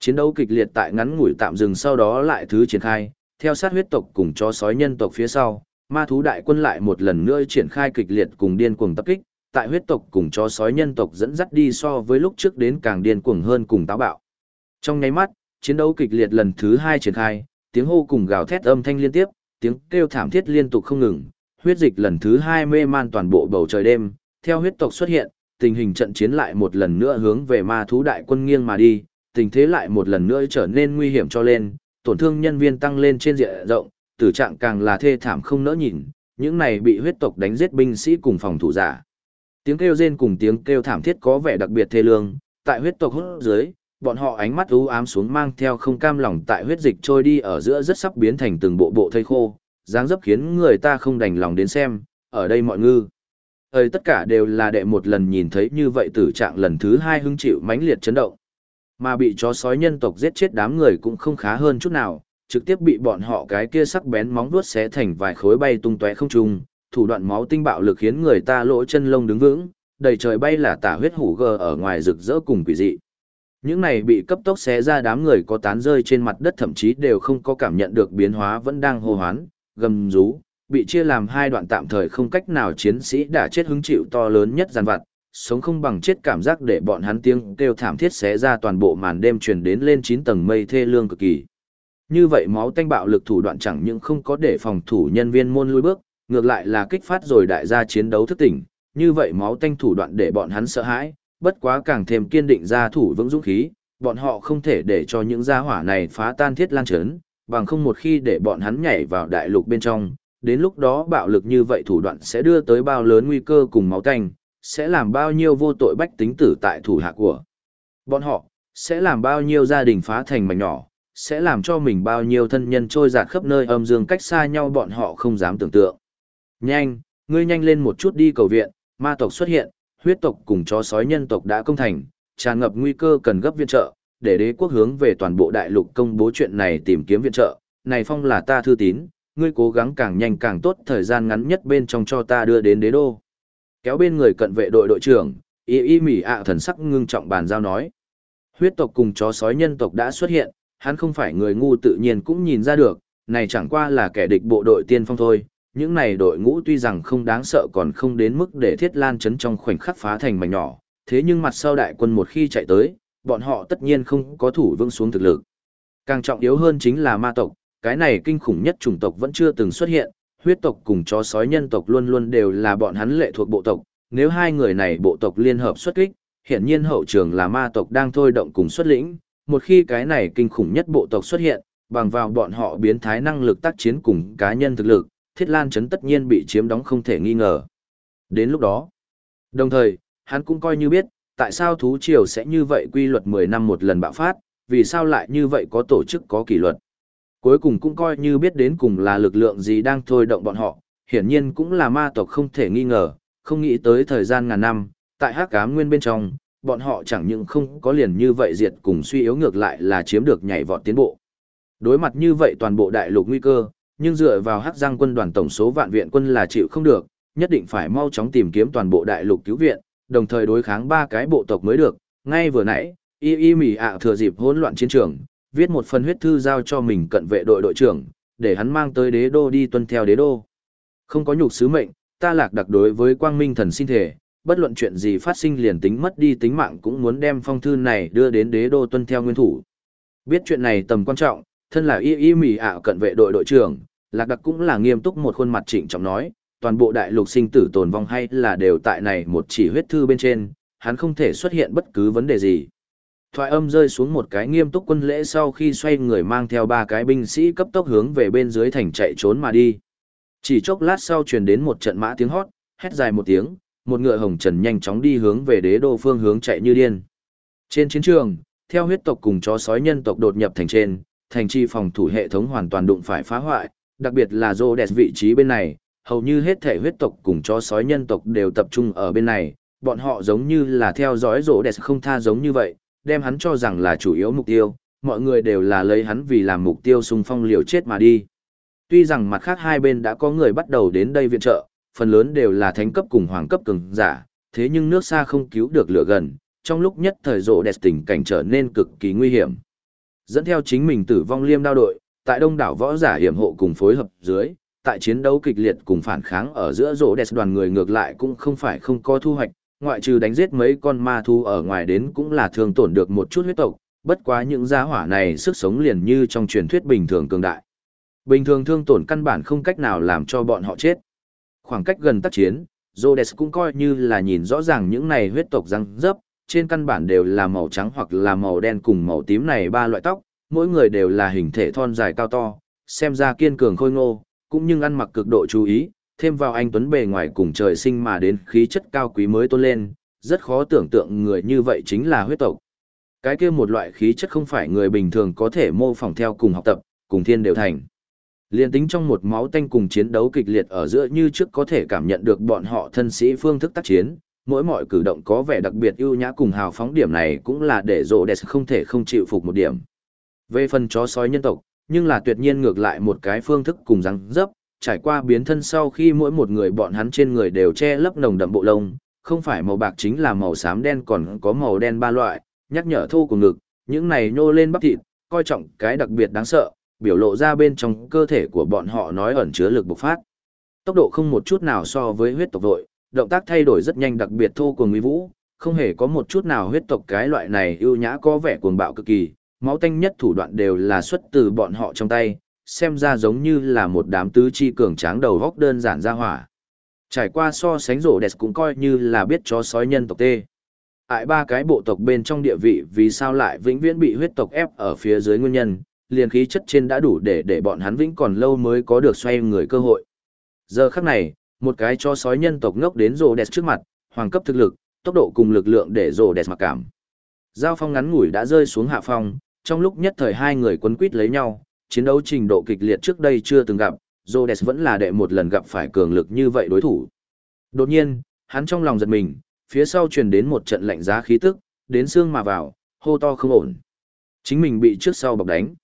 Chiến đấu kịch liệt tại ngắn ngủi tạm dừng sau đó lại thứ triển khai, theo sát huyết tộc cùng cho sói nhân tộc phía sau, ma thú đại quân lại một lần nữa triển khai kịch liệt cùng điên cuồng tập kích, tại huyết tộc cùng cho sói nhân tộc dẫn dắt đi so với lúc trước đến càng điên cuồng hơn cùng táo bạo. Trong nháy mắt, chiến đấu kịch liệt lần thứ hai triển khai, tiếng hô cùng gào thét âm thanh liên tiếp, tiếng kêu thảm thiết liên tục không ngừng, huyết dịch lần thứ hai mê man toàn bộ bầu trời đêm, theo huyết tộc xuất hiện, tình hình trận chiến lại một lần nữa hướng về ma thú đại quân nghiêng mà đi, tình thế lại một lần nữa trở nên nguy hiểm cho lên, tổn thương nhân viên tăng lên trên diện rộng, tử trạng càng là thê thảm không nỡ nhìn, những này bị huyết tộc đánh giết binh sĩ cùng phòng thủ giả. Tiếng kêu rên cùng tiếng kêu thảm thiết có vẻ đặc biệt thê lương, tại huyết tộc hút dưới, bọn họ ánh mắt u ám xuống mang theo không cam lòng tại huyết dịch trôi đi ở giữa rất sắp biến thành từng bộ bộ thây khô, dáng dấp khiến người ta không đành lòng đến xem, ở đây mọi ngư. Ơi tất cả đều là đệ một lần nhìn thấy như vậy tử trạng lần thứ hai hứng chịu mãnh liệt chấn động. Mà bị chó sói nhân tộc giết chết đám người cũng không khá hơn chút nào, trực tiếp bị bọn họ cái kia sắc bén móng vuốt xé thành vài khối bay tung tóe không trung, thủ đoạn máu tinh bạo lực khiến người ta lỗ chân lông đứng vững, đầy trời bay là tả huyết hủ gờ ở ngoài rực rỡ cùng quỷ dị. Những này bị cấp tốc xé ra đám người có tán rơi trên mặt đất thậm chí đều không có cảm nhận được biến hóa vẫn đang hô hoán, gầm rú, bị chia làm hai đoạn tạm thời không cách nào chiến sĩ đã chết hứng chịu to lớn nhất giàn vặt, sống không bằng chết cảm giác để bọn hắn tiếng kêu thảm thiết xé ra toàn bộ màn đêm truyền đến lên 9 tầng mây thê lương cực kỳ. Như vậy máu tanh bạo lực thủ đoạn chẳng những không có để phòng thủ nhân viên môn lui bước, ngược lại là kích phát rồi đại gia chiến đấu thức tỉnh, như vậy máu tanh thủ đoạn để bọn hắn sợ hãi, bất quá càng thêm kiên định ra thủ vững dũng khí, bọn họ không thể để cho những gia hỏa này phá tan thiết lan chấn, bằng không một khi để bọn hắn nhảy vào đại lục bên trong, đến lúc đó bạo lực như vậy thủ đoạn sẽ đưa tới bao lớn nguy cơ cùng máu tanh, sẽ làm bao nhiêu vô tội bách tính tử tại thủ hạ của bọn họ, sẽ làm bao nhiêu gia đình phá thành mảnh nhỏ, sẽ làm cho mình bao nhiêu thân nhân trôi giạt khắp nơi âm dương cách xa nhau bọn họ không dám tưởng tượng. Nhanh, ngươi nhanh lên một chút đi cầu viện, ma tộc xuất hiện, huyết tộc cùng chó sói nhân tộc đã công thành, tràn ngập nguy cơ cần gấp viện trợ, để đế quốc hướng về toàn bộ đại lục công bố chuyện này tìm kiếm viện trợ, này phong là ta thư tín, ngươi cố gắng càng nhanh càng tốt thời gian ngắn nhất bên trong cho ta đưa đến đế đô. Kéo bên người cận vệ đội đội trưởng, y y mỉ ạ thần sắc ngưng trọng bàn giao nói. Huyết tộc cùng chó sói nhân tộc đã xuất hiện, hắn không phải người ngu tự nhiên cũng nhìn ra được, này chẳng qua là kẻ địch bộ đội tiên phong thôi. Những này đội ngũ tuy rằng không đáng sợ còn không đến mức để thiết lan chấn trong khoảnh khắc phá thành mảnh nhỏ, thế nhưng mặt sau đại quân một khi chạy tới, bọn họ tất nhiên không có thủ vững xuống thực lực. Càng trọng yếu hơn chính là ma tộc, cái này kinh khủng nhất chủng tộc vẫn chưa từng xuất hiện, huyết tộc cùng chó sói nhân tộc luôn luôn đều là bọn hắn lệ thuộc bộ tộc, nếu hai người này bộ tộc liên hợp xuất kích, hiển nhiên hậu trường là ma tộc đang thôi động cùng xuất lĩnh, một khi cái này kinh khủng nhất bộ tộc xuất hiện, bằng vào bọn họ biến thái năng lực tác chiến cùng cá nhân thực lực, Thiết Lan Trấn tất nhiên bị chiếm đóng không thể nghi ngờ. Đến lúc đó, đồng thời, hắn cũng coi như biết, tại sao thú triều sẽ như vậy quy luật 10 năm một lần bạo phát, vì sao lại như vậy có tổ chức có kỷ luật. Cuối cùng cũng coi như biết đến cùng là lực lượng gì đang thôi động bọn họ, hiển nhiên cũng là ma tộc không thể nghi ngờ, không nghĩ tới thời gian ngàn năm, tại hắc ám nguyên bên trong, bọn họ chẳng những không có liền như vậy diệt cùng suy yếu ngược lại là chiếm được nhảy vọt tiến bộ. Đối mặt như vậy toàn bộ đại lục nguy cơ, nhưng dựa vào hắc giang quân đoàn tổng số vạn viện quân là chịu không được, nhất định phải mau chóng tìm kiếm toàn bộ đại lục cứu viện, đồng thời đối kháng ba cái bộ tộc mới được. Ngay vừa nãy, y y mỉ ạ thừa dịp hỗn loạn chiến trường, viết một phần huyết thư giao cho mình cận vệ đội đội trưởng, để hắn mang tới đế đô đi tuân theo đế đô. Không có nhục sứ mệnh, ta lạc đặc đối với quang minh thần sinh thể, bất luận chuyện gì phát sinh liền tính mất đi tính mạng cũng muốn đem phong thư này đưa đến đế đô tuân theo nguyên thủ. Biết chuyện này tầm quan trọng, thân là y y mỉ ạ cận vệ đội đội trưởng, lạc đặc cũng là nghiêm túc một khuôn mặt trịnh trọng nói, toàn bộ đại lục sinh tử tồn vong hay là đều tại này một chỉ huyết thư bên trên, hắn không thể xuất hiện bất cứ vấn đề gì. Thoại âm rơi xuống một cái nghiêm túc quân lễ sau khi xoay người mang theo ba cái binh sĩ cấp tốc hướng về bên dưới thành chạy trốn mà đi. Chỉ chốc lát sau truyền đến một trận mã tiếng hót, hét dài một tiếng, một ngựa hồng trần nhanh chóng đi hướng về đế đô phương hướng chạy như điên. Trên chiến trường, theo huyết tộc cùng chó sói nhân tộc đột nhập thành trên, thành chi phòng thủ hệ thống hoàn toàn đụng phải phá hoại, đặc biệt là rô đẹp vị trí bên này, hầu như hết thể huyết tộc cùng chó sói nhân tộc đều tập trung ở bên này, bọn họ giống như là theo dõi rô đẹp không tha giống như vậy, đem hắn cho rằng là chủ yếu mục tiêu, mọi người đều là lấy hắn vì làm mục tiêu xung phong liều chết mà đi. Tuy rằng mặt khác hai bên đã có người bắt đầu đến đây viện trợ, phần lớn đều là thánh cấp cùng hoàng cấp cường giả, thế nhưng nước xa không cứu được lửa gần, trong lúc nhất thời rộ đẹp tình cảnh trở nên cực kỳ nguy hiểm. Dẫn theo chính mình tử vong liêm đao đội, tại đông đảo võ giả hiểm hộ cùng phối hợp dưới, tại chiến đấu kịch liệt cùng phản kháng ở giữa rỗ đẹp đoàn người ngược lại cũng không phải không có thu hoạch, ngoại trừ đánh giết mấy con ma thu ở ngoài đến cũng là thường tổn được một chút huyết tộc, bất quá những gia hỏa này sức sống liền như trong truyền thuyết bình thường cường đại. Bình thường thương tổn căn bản không cách nào làm cho bọn họ chết. Khoảng cách gần tác chiến, Rhodes cũng coi như là nhìn rõ ràng những này huyết tộc răng dấp, trên căn bản đều là màu trắng hoặc là màu đen cùng màu tím này ba loại tóc, mỗi người đều là hình thể thon dài cao to, xem ra kiên cường khôi ngô, cũng nhưng ăn mặc cực độ chú ý, thêm vào anh Tuấn bề ngoài cùng trời sinh mà đến khí chất cao quý mới tôn lên, rất khó tưởng tượng người như vậy chính là huyết tộc. Cái kia một loại khí chất không phải người bình thường có thể mô phỏng theo cùng học tập, cùng thiên đều thành. Liên tính trong một máu tanh cùng chiến đấu kịch liệt ở giữa như trước có thể cảm nhận được bọn họ thân sĩ phương thức tác chiến, mỗi mọi cử động có vẻ đặc biệt ưu nhã cùng hào phóng điểm này cũng là để rộ đẹp không thể không chịu phục một điểm. Về phần chó sói nhân tộc, nhưng là tuyệt nhiên ngược lại một cái phương thức cùng răng dấp, trải qua biến thân sau khi mỗi một người bọn hắn trên người đều che lấp nồng đậm bộ lông, không phải màu bạc chính là màu xám đen còn có màu đen ba loại, nhắc nhở thô của ngực, những này nhô lên bắp thịt, coi trọng cái đặc biệt đáng sợ, biểu lộ ra bên trong cơ thể của bọn họ nói ẩn chứa lực bộc phát. Tốc độ không một chút nào so với huyết tộc vội, động tác thay đổi rất nhanh đặc biệt thô của nguy vũ, không hề có một chút nào huyết tộc cái loại này ưu nhã có vẻ cuồng bạo cực kỳ, máu tanh nhất thủ đoạn đều là xuất từ bọn họ trong tay, xem ra giống như là một đám tứ chi cường tráng đầu góc đơn giản ra hỏa. Trải qua so sánh rổ đẹp cũng coi như là biết chó sói nhân tộc tê. Ải ba cái bộ tộc bên trong địa vị vì sao lại vĩnh viễn bị huyết tộc ép ở phía dưới nguyên nhân, liền khí chất trên đã đủ để để bọn hắn vĩnh còn lâu mới có được xoay người cơ hội. Giờ khắc này, một cái cho sói nhân tộc ngốc đến rồ đẹp trước mặt, hoàng cấp thực lực, tốc độ cùng lực lượng để rồ đẹp mặc cảm. Giao phong ngắn ngủi đã rơi xuống hạ phong, trong lúc nhất thời hai người quấn quýt lấy nhau, chiến đấu trình độ kịch liệt trước đây chưa từng gặp, Rhodes vẫn là đệ một lần gặp phải cường lực như vậy đối thủ. Đột nhiên, hắn trong lòng giật mình, phía sau truyền đến một trận lạnh giá khí tức, đến xương mà vào, hô to không ổn. Chính mình bị trước sau bọc đánh.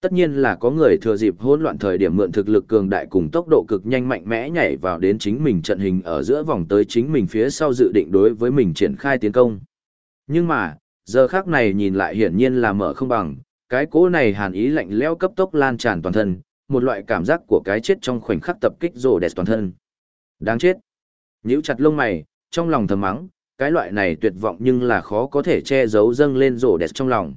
Tất nhiên là có người thừa dịp hỗn loạn thời điểm mượn thực lực cường đại cùng tốc độ cực nhanh mạnh mẽ nhảy vào đến chính mình trận hình ở giữa vòng tới chính mình phía sau dự định đối với mình triển khai tiến công. Nhưng mà, giờ khác này nhìn lại hiển nhiên là mở không bằng, cái cỗ này hàn ý lạnh lẽo cấp tốc lan tràn toàn thân, một loại cảm giác của cái chết trong khoảnh khắc tập kích rồ đẹp toàn thân. Đáng chết. Nhíu chặt lông mày, trong lòng thầm mắng, cái loại này tuyệt vọng nhưng là khó có thể che giấu dâng lên rồ đẹp trong lòng.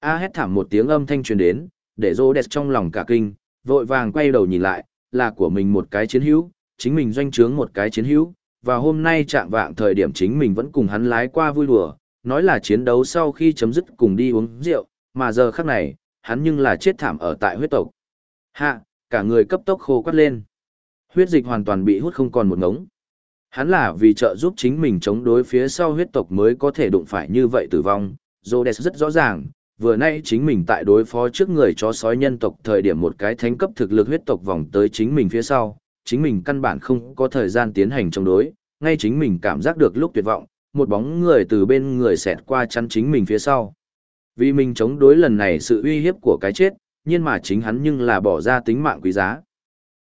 A hét thảm một tiếng âm thanh truyền đến, để rồ đẹp trong lòng cả kinh, vội vàng quay đầu nhìn lại, là của mình một cái chiến hữu, chính mình doanh trướng một cái chiến hữu, và hôm nay chạm vạng thời điểm chính mình vẫn cùng hắn lái qua vui đùa, nói là chiến đấu sau khi chấm dứt cùng đi uống rượu, mà giờ khắc này, hắn nhưng là chết thảm ở tại huyết tộc. Hạ, cả người cấp tốc khô quắt lên. Huyết dịch hoàn toàn bị hút không còn một ngống. Hắn là vì trợ giúp chính mình chống đối phía sau huyết tộc mới có thể đụng phải như vậy tử vong. Rhodes rất rõ ràng, vừa nay chính mình tại đối phó trước người chó sói nhân tộc thời điểm một cái thánh cấp thực lực huyết tộc vòng tới chính mình phía sau, chính mình căn bản không có thời gian tiến hành chống đối, ngay chính mình cảm giác được lúc tuyệt vọng, một bóng người từ bên người xẹt qua chắn chính mình phía sau. Vì mình chống đối lần này sự uy hiếp của cái chết, nhưng mà chính hắn nhưng là bỏ ra tính mạng quý giá.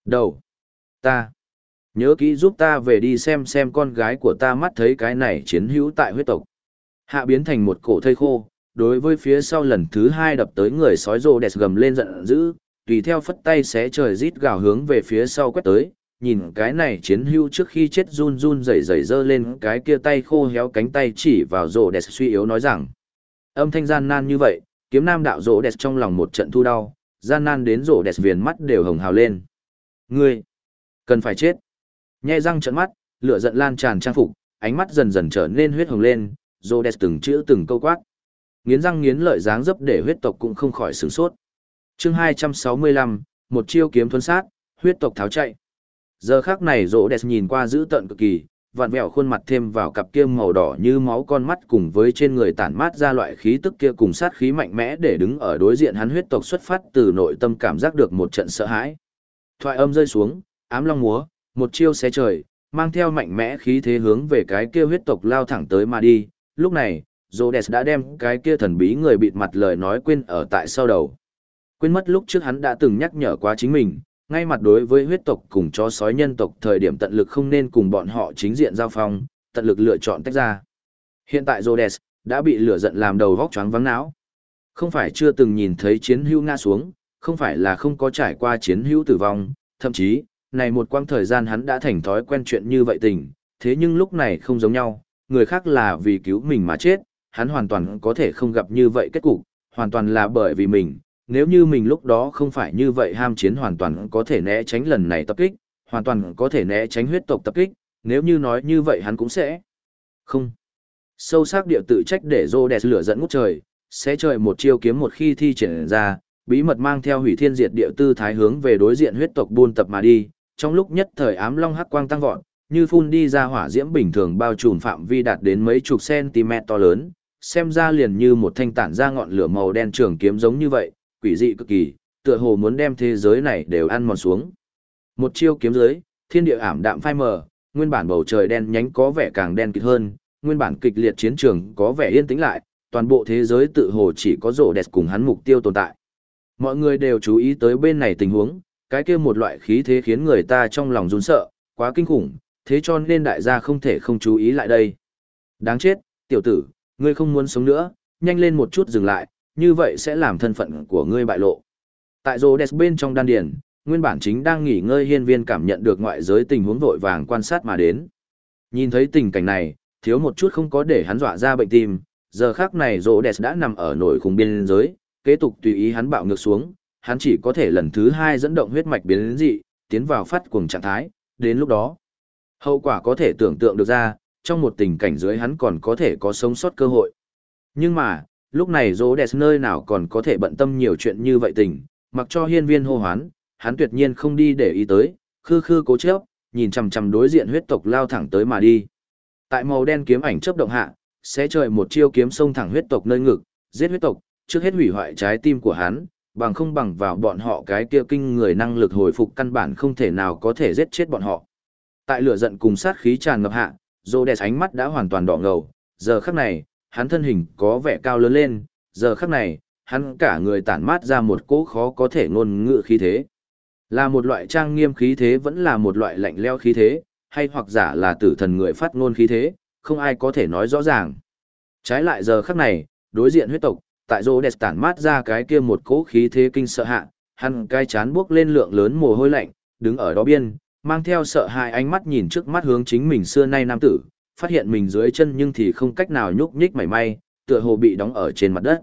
Đầu. Ta. Nhớ kỹ giúp ta về đi xem xem con gái của ta mắt thấy cái này chiến hữu tại huyết tộc. Hạ biến thành một cổ thây khô, đối với phía sau lần thứ hai đập tới người sói rô đẹp gầm lên giận dữ, tùy theo phất tay xé trời rít gào hướng về phía sau quét tới, nhìn cái này chiến hưu trước khi chết run run rẩy rẩy giơ lên cái kia tay khô héo cánh tay chỉ vào rô đẹp suy yếu nói rằng, âm thanh gian nan như vậy, kiếm nam đạo rô đẹp trong lòng một trận thu đau, gian nan đến rô đẹp viền mắt đều hồng hào lên. Ngươi, cần phải chết. Nhe răng trận mắt, lửa giận lan tràn trang phục, ánh mắt dần dần trở nên huyết hồng lên, rô đẹp từng chữ từng câu quát nghiến răng nghiến lợi dáng dấp để huyết tộc cũng không khỏi sửng sốt. Chương 265, một chiêu kiếm thuấn sát, huyết tộc tháo chạy. Giờ khắc này rỗ đẹp nhìn qua dữ tợn cực kỳ, vặn vẹo khuôn mặt thêm vào cặp kia màu đỏ như máu con mắt cùng với trên người tản mát ra loại khí tức kia cùng sát khí mạnh mẽ để đứng ở đối diện hắn huyết tộc xuất phát từ nội tâm cảm giác được một trận sợ hãi. Thoại âm rơi xuống, ám long múa, một chiêu xé trời, mang theo mạnh mẽ khí thế hướng về cái kia huyết tộc lao thẳng tới mà đi. Lúc này, Rhodes đã đem cái kia thần bí người bịt mặt lời nói quên ở tại sau đầu. Quên mất lúc trước hắn đã từng nhắc nhở quá chính mình, ngay mặt đối với huyết tộc cùng chó sói nhân tộc thời điểm tận lực không nên cùng bọn họ chính diện giao phong, tận lực lựa chọn tách ra. Hiện tại Rhodes đã bị lửa giận làm đầu vóc choáng vắng não. Không phải chưa từng nhìn thấy chiến hữu ngã xuống, không phải là không có trải qua chiến hữu tử vong, thậm chí, này một quãng thời gian hắn đã thành thói quen chuyện như vậy tình, thế nhưng lúc này không giống nhau, người khác là vì cứu mình mà chết, hắn hoàn toàn có thể không gặp như vậy kết cục, hoàn toàn là bởi vì mình, nếu như mình lúc đó không phải như vậy ham chiến hoàn toàn có thể né tránh lần này tập kích, hoàn toàn có thể né tránh huyết tộc tập kích, nếu như nói như vậy hắn cũng sẽ không. Sâu sắc địa tự trách để Rhodes lửa dẫn ngút trời, sẽ trời một chiêu kiếm một khi thi triển ra, bí mật mang theo hủy thiên diệt địa tư thái hướng về đối diện huyết tộc buôn tập mà đi, trong lúc nhất thời ám long hắc quang tăng vọt, như phun đi ra hỏa diễm bình thường bao trùm phạm vi đạt đến mấy chục cm to lớn, xem ra liền như một thanh tản ra ngọn lửa màu đen trường kiếm giống như vậy, quỷ dị cực kỳ, tựa hồ muốn đem thế giới này đều ăn mòn xuống. Một chiêu kiếm dưới, thiên địa ảm đạm phai mờ, nguyên bản bầu trời đen nhánh có vẻ càng đen kịt hơn, nguyên bản kịch liệt chiến trường có vẻ yên tĩnh lại, toàn bộ thế giới tự hồ chỉ có rổ đẹp cùng hắn mục tiêu tồn tại. Mọi người đều chú ý tới bên này tình huống, cái kia một loại khí thế khiến người ta trong lòng run sợ, quá kinh khủng, thế cho nên đại gia không thể không chú ý lại đây. Đáng chết, tiểu tử, ngươi không muốn sống nữa, nhanh lên một chút dừng lại, như vậy sẽ làm thân phận của ngươi bại lộ. Tại Rhodes bên trong đan điền, nguyên bản chính đang nghỉ ngơi hiên viên cảm nhận được ngoại giới tình huống vội vàng quan sát mà đến. Nhìn thấy tình cảnh này, thiếu một chút không có để hắn dọa ra bệnh tim, giờ khác này Rhodes đã nằm ở nổi khung biên giới, kế tục tùy ý hắn bạo ngược xuống, hắn chỉ có thể lần thứ hai dẫn động huyết mạch biến dị, tiến vào phát cuồng trạng thái, đến lúc đó, hậu quả có thể tưởng tượng được ra, trong một tình cảnh dưới hắn còn có thể có sống sót cơ hội. Nhưng mà, lúc này rỗ đẹp nơi nào còn có thể bận tâm nhiều chuyện như vậy tình, mặc cho hiên viên hô hoán, hắn tuyệt nhiên không đi để ý tới, khư khư cố chấp, nhìn chằm chằm đối diện huyết tộc lao thẳng tới mà đi. Tại màu đen kiếm ảnh chớp động hạ, sẽ trời một chiêu kiếm sông thẳng huyết tộc nơi ngực, giết huyết tộc, trước hết hủy hoại trái tim của hắn, bằng không bằng vào bọn họ cái kia kinh người năng lực hồi phục căn bản không thể nào có thể giết chết bọn họ. Tại lửa giận cùng sát khí tràn ngập hạ, Rhodes ánh mắt đã hoàn toàn đỏ ngầu, giờ khắc này, hắn thân hình có vẻ cao lớn lên, giờ khắc này, hắn cả người tản mát ra một cỗ khó có thể ngôn ngữ khí thế. Là một loại trang nghiêm khí thế vẫn là một loại lạnh leo khí thế, hay hoặc giả là tử thần người phát ngôn khí thế, không ai có thể nói rõ ràng. Trái lại giờ khắc này, đối diện huyết tộc, tại rô đẹp tản mát ra cái kia một cỗ khí thế kinh sợ hạ, hắn cai chán bước lên lượng lớn mồ hôi lạnh, đứng ở đó biên, mang theo sợ hãi ánh mắt nhìn trước mắt hướng chính mình xưa nay nam tử, phát hiện mình dưới chân nhưng thì không cách nào nhúc nhích mảy may, tựa hồ bị đóng ở trên mặt đất.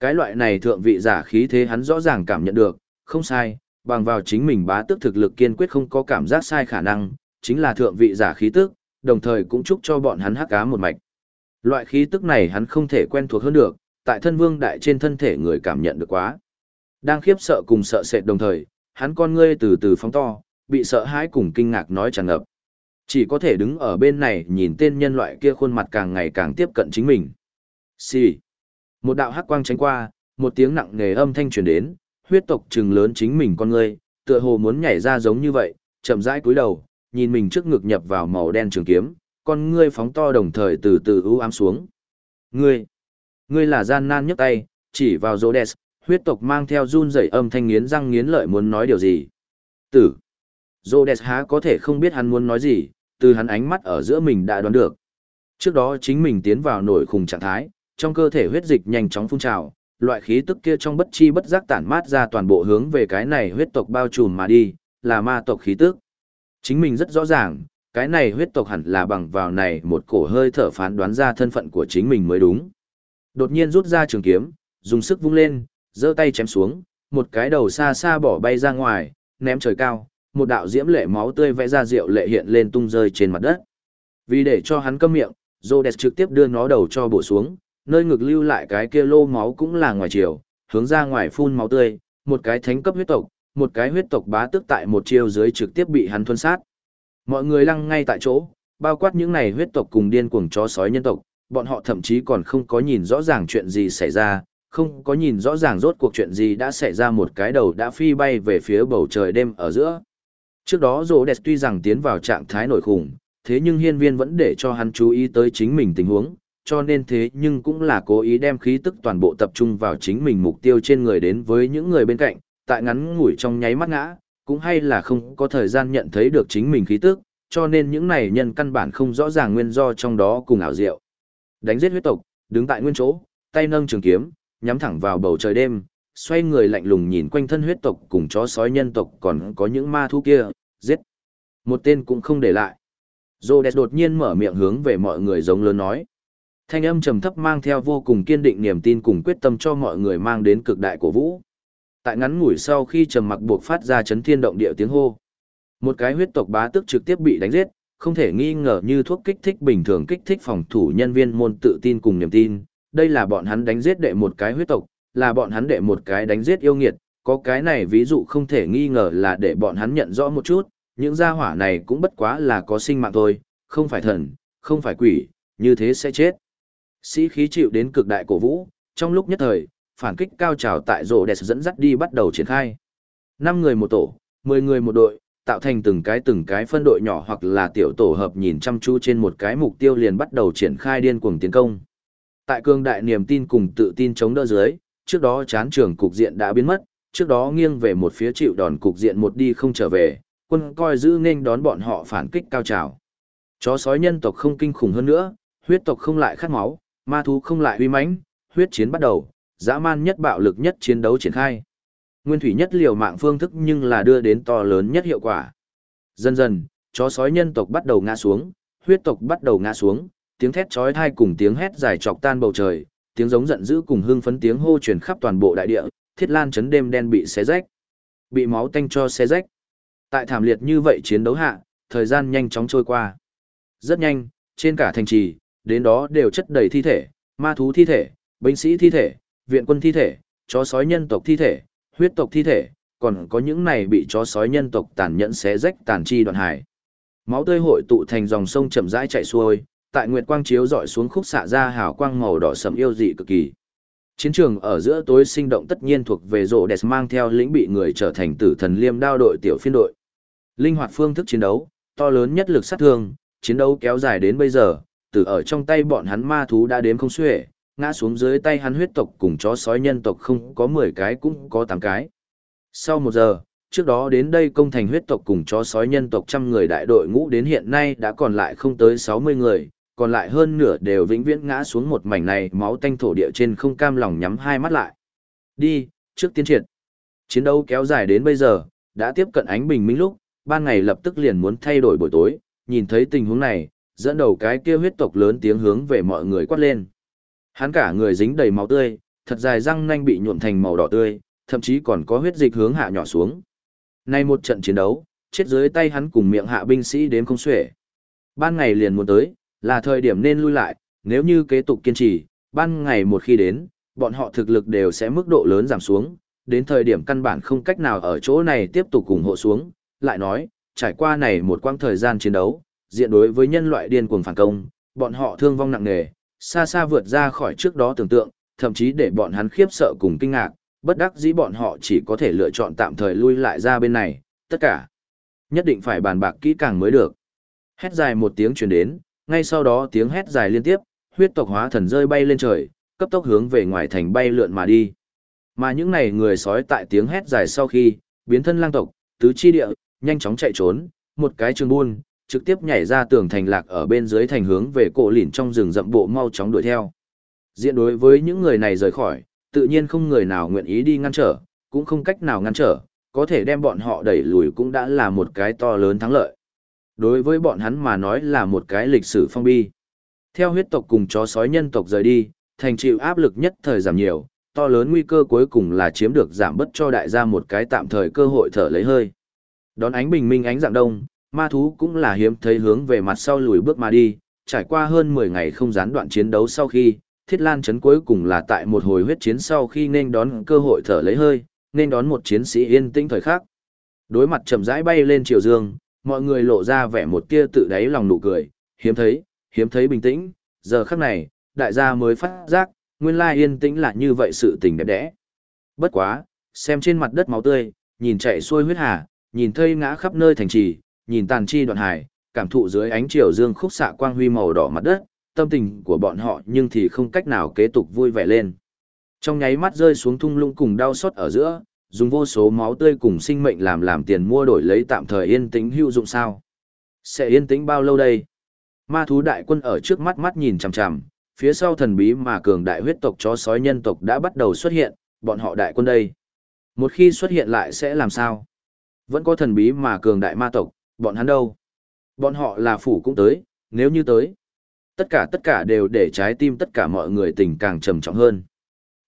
Cái loại này thượng vị giả khí thế hắn rõ ràng cảm nhận được, không sai, bằng vào chính mình bá tức thực lực kiên quyết không có cảm giác sai khả năng, chính là thượng vị giả khí tức, đồng thời cũng chúc cho bọn hắn hắc cá một mạch. Loại khí tức này hắn không thể quen thuộc hơn được, tại thân vương đại trên thân thể người cảm nhận được quá. Đang khiếp sợ cùng sợ sệt đồng thời, hắn con ngươi từ từ phóng to, bị sợ hãi cùng kinh ngạc nói tràn ngập. Chỉ có thể đứng ở bên này nhìn tên nhân loại kia khuôn mặt càng ngày càng tiếp cận chính mình. Xì. Một đạo hắc quang tránh qua, một tiếng nặng nề âm thanh truyền đến, huyết tộc trừng lớn chính mình con ngươi, tựa hồ muốn nhảy ra giống như vậy, chậm rãi cúi đầu, nhìn mình trước ngực nhập vào màu đen trường kiếm, con ngươi phóng to đồng thời từ từ u ám xuống. Ngươi, ngươi là gian nan nhấc tay, chỉ vào Rhodes, huyết tộc mang theo run rẩy âm thanh nghiến răng nghiến lợi muốn nói điều gì. Tử. Rhodes há có thể không biết hắn muốn nói gì, từ hắn ánh mắt ở giữa mình đã đoán được. Trước đó chính mình tiến vào nổi khủng trạng thái, trong cơ thể huyết dịch nhanh chóng phun trào, loại khí tức kia trong bất chi bất giác tản mát ra toàn bộ hướng về cái này huyết tộc bao trùm mà đi, là ma tộc khí tức. Chính mình rất rõ ràng, cái này huyết tộc hẳn là bằng vào này một cổ hơi thở phán đoán ra thân phận của chính mình mới đúng. Đột nhiên rút ra trường kiếm, dùng sức vung lên, giơ tay chém xuống, một cái đầu xa xa bỏ bay ra ngoài, ném trời cao, một đạo diễm lệ máu tươi vẽ ra rượu lệ hiện lên tung rơi trên mặt đất. Vì để cho hắn câm miệng, Rhodes trực tiếp đưa nó đầu cho bổ xuống, nơi ngực lưu lại cái kia lô máu cũng là ngoài chiều, hướng ra ngoài phun máu tươi, một cái thánh cấp huyết tộc, một cái huyết tộc bá tức tại một chiêu dưới trực tiếp bị hắn thuần sát. Mọi người lăng ngay tại chỗ, bao quát những này huyết tộc cùng điên cuồng chó sói nhân tộc, bọn họ thậm chí còn không có nhìn rõ ràng chuyện gì xảy ra, không có nhìn rõ ràng rốt cuộc chuyện gì đã xảy ra một cái đầu đã phi bay về phía bầu trời đêm ở giữa. Trước đó Rô Đẹp tuy rằng tiến vào trạng thái nổi khủng, thế nhưng hiên viên vẫn để cho hắn chú ý tới chính mình tình huống, cho nên thế nhưng cũng là cố ý đem khí tức toàn bộ tập trung vào chính mình mục tiêu trên người đến với những người bên cạnh, tại ngắn ngủi trong nháy mắt ngã, cũng hay là không có thời gian nhận thấy được chính mình khí tức, cho nên những này nhân căn bản không rõ ràng nguyên do trong đó cùng ảo diệu. Đánh giết huyết tộc, đứng tại nguyên chỗ, tay nâng trường kiếm, nhắm thẳng vào bầu trời đêm, xoay người lạnh lùng nhìn quanh thân huyết tộc cùng chó sói nhân tộc còn có những ma thú kia, giết. Một tên cũng không để lại. Rhodes đột nhiên mở miệng hướng về mọi người giống lớn nói. Thanh âm trầm thấp mang theo vô cùng kiên định niềm tin cùng quyết tâm cho mọi người mang đến cực đại của vũ. Tại ngắn ngủi sau khi trầm mặc buộc phát ra chấn thiên động địa tiếng hô. Một cái huyết tộc bá tức trực tiếp bị đánh giết, không thể nghi ngờ như thuốc kích thích bình thường kích thích phòng thủ nhân viên môn tự tin cùng niềm tin. Đây là bọn hắn đánh giết đệ một cái huyết tộc, là bọn hắn đệ một cái đánh giết yêu nghiệt, có cái này ví dụ không thể nghi ngờ là để bọn hắn nhận rõ một chút, những gia hỏa này cũng bất quá là có sinh mạng thôi, không phải thần, không phải quỷ, như thế sẽ chết. Sĩ khí chịu đến cực đại cổ vũ, trong lúc nhất thời, phản kích cao trào tại rổ đẹp dẫn dắt đi bắt đầu triển khai. 5 người một tổ, 10 người một đội, tạo thành từng cái từng cái phân đội nhỏ hoặc là tiểu tổ hợp nhìn chăm chú trên một cái mục tiêu liền bắt đầu triển khai điên cuồng tiến công. Tại cương đại niềm tin cùng tự tin chống đỡ dưới, trước đó chán trường cục diện đã biến mất, trước đó nghiêng về một phía chịu đòn cục diện một đi không trở về, quân coi giữ nên đón bọn họ phản kích cao trào. Chó sói nhân tộc không kinh khủng hơn nữa, huyết tộc không lại khát máu, ma thú không lại uy mãnh, huyết chiến bắt đầu, dã man nhất bạo lực nhất chiến đấu triển khai. Nguyên thủy nhất liều mạng phương thức nhưng là đưa đến to lớn nhất hiệu quả. Dần dần, chó sói nhân tộc bắt đầu ngã xuống, huyết tộc bắt đầu ngã xuống, tiếng thét chói tai cùng tiếng hét dài chọc tan bầu trời, tiếng giống giận dữ cùng hưng phấn tiếng hô truyền khắp toàn bộ đại địa, thiết lan chấn đêm đen bị xé rách, bị máu tanh cho xé rách. Tại thảm liệt như vậy chiến đấu hạ, thời gian nhanh chóng trôi qua. Rất nhanh, trên cả thành trì, đến đó đều chất đầy thi thể, ma thú thi thể, binh sĩ thi thể, viện quân thi thể, chó sói nhân tộc thi thể, huyết tộc thi thể, còn có những này bị chó sói nhân tộc tàn nhẫn xé rách tàn chi đoạn hải. Máu tươi hội tụ thành dòng sông chậm rãi chảy xuôi, tại nguyệt quang chiếu dọi xuống khúc xạ ra hào quang màu đỏ sẫm yêu dị cực kỳ. Chiến trường ở giữa tối sinh động tất nhiên thuộc về rộ đẹp mang theo lĩnh bị người trở thành tử thần liêm đao đội tiểu phiên đội. Linh hoạt phương thức chiến đấu, to lớn nhất lực sát thương, chiến đấu kéo dài đến bây giờ, từ ở trong tay bọn hắn ma thú đã đếm không xuể, ngã xuống dưới tay hắn huyết tộc cùng chó sói nhân tộc không có 10 cái cũng có 8 cái. Sau một giờ, trước đó đến đây công thành huyết tộc cùng chó sói nhân tộc trăm người đại đội ngũ đến hiện nay đã còn lại không tới 60 người, còn lại hơn nửa đều vĩnh viễn ngã xuống một mảnh này máu tanh thổ địa trên không cam lòng nhắm hai mắt lại. Đi, trước tiến triệt. Chiến đấu kéo dài đến bây giờ, đã tiếp cận ánh bình minh lúc, ban ngày lập tức liền muốn thay đổi buổi tối, nhìn thấy tình huống này, dẫn đầu cái kia huyết tộc lớn tiếng hướng về mọi người quát lên. Hắn cả người dính đầy máu tươi, thật dài răng nanh bị nhuộm thành màu đỏ tươi, thậm chí còn có huyết dịch hướng hạ nhỏ xuống. Nay một trận chiến đấu, chết dưới tay hắn cùng miệng hạ binh sĩ đến không xuể. Ban ngày liền muốn tới, là thời điểm nên lui lại, nếu như kế tục kiên trì, ban ngày một khi đến, bọn họ thực lực đều sẽ mức độ lớn giảm xuống, đến thời điểm căn bản không cách nào ở chỗ này tiếp tục ủng hộ xuống, lại nói, trải qua này một quãng thời gian chiến đấu, diện đối với nhân loại điên cuồng phản công, bọn họ thương vong nặng nề, xa xa vượt ra khỏi trước đó tưởng tượng, thậm chí để bọn hắn khiếp sợ cùng kinh ngạc, bất đắc dĩ bọn họ chỉ có thể lựa chọn tạm thời lui lại ra bên này, tất cả. Nhất định phải bàn bạc kỹ càng mới được. Hét dài một tiếng truyền đến, ngay sau đó tiếng hét dài liên tiếp, huyết tộc hóa thần rơi bay lên trời, cấp tốc hướng về ngoài thành bay lượn mà đi. Mà những này người sói tại tiếng hét dài sau khi, biến thân lang tộc, tứ chi địa, nhanh chóng chạy trốn, một cái trường buôn, trực tiếp nhảy ra tường thành lạc ở bên dưới thành hướng về cổ lỉn trong rừng rậm bộ mau chóng đuổi theo. Diện đối với những người này rời khỏi, tự nhiên không người nào nguyện ý đi ngăn trở, cũng không cách nào ngăn trở, có thể đem bọn họ đẩy lùi cũng đã là một cái to lớn thắng lợi. Đối với bọn hắn mà nói là một cái lịch sử phong bi. Theo huyết tộc cùng chó sói nhân tộc rời đi, thành chịu áp lực nhất thời giảm nhiều, to lớn nguy cơ cuối cùng là chiếm được giảm bất cho đại gia một cái tạm thời cơ hội thở lấy hơi. Đón ánh bình minh ánh dạng đông, ma thú cũng là hiếm thấy hướng về mặt sau lùi bước mà đi, trải qua hơn 10 ngày không gián đoạn chiến đấu sau khi, Thiết Lan chấn cuối cùng là tại một hồi huyết chiến sau khi nên đón cơ hội thở lấy hơi, nên đón một chiến sĩ yên tĩnh thời khắc. Đối mặt chậm rãi bay lên chiều dương, mọi người lộ ra vẻ một tia tự đáy lòng nụ cười, hiếm thấy, hiếm thấy bình tĩnh, giờ khắc này, đại gia mới phát giác, nguyên lai yên tĩnh là như vậy sự tình đẹp đẽ. Bất quá, xem trên mặt đất máu tươi, nhìn chạy xuôi huyết hà, nhìn thây ngã khắp nơi thành trì, nhìn tàn chi đoạn hải, cảm thụ dưới ánh chiều dương khúc xạ quang huy màu đỏ mặt đất, tâm tình của bọn họ nhưng thì không cách nào kế tục vui vẻ lên. Trong nháy mắt rơi xuống thung lũng cùng đau xót ở giữa, dùng vô số máu tươi cùng sinh mệnh làm làm tiền mua đổi lấy tạm thời yên tĩnh hữu dụng sao. Sẽ yên tĩnh bao lâu đây? Ma thú đại quân ở trước mắt mắt nhìn chằm chằm, phía sau thần bí mà cường đại huyết tộc chó sói nhân tộc đã bắt đầu xuất hiện, bọn họ đại quân đây. Một khi xuất hiện lại sẽ làm sao? Vẫn có thần bí mà cường đại ma tộc, bọn hắn đâu? Bọn họ là phủ cũng tới, nếu như tới. Tất cả tất cả đều để trái tim tất cả mọi người tình càng trầm trọng hơn.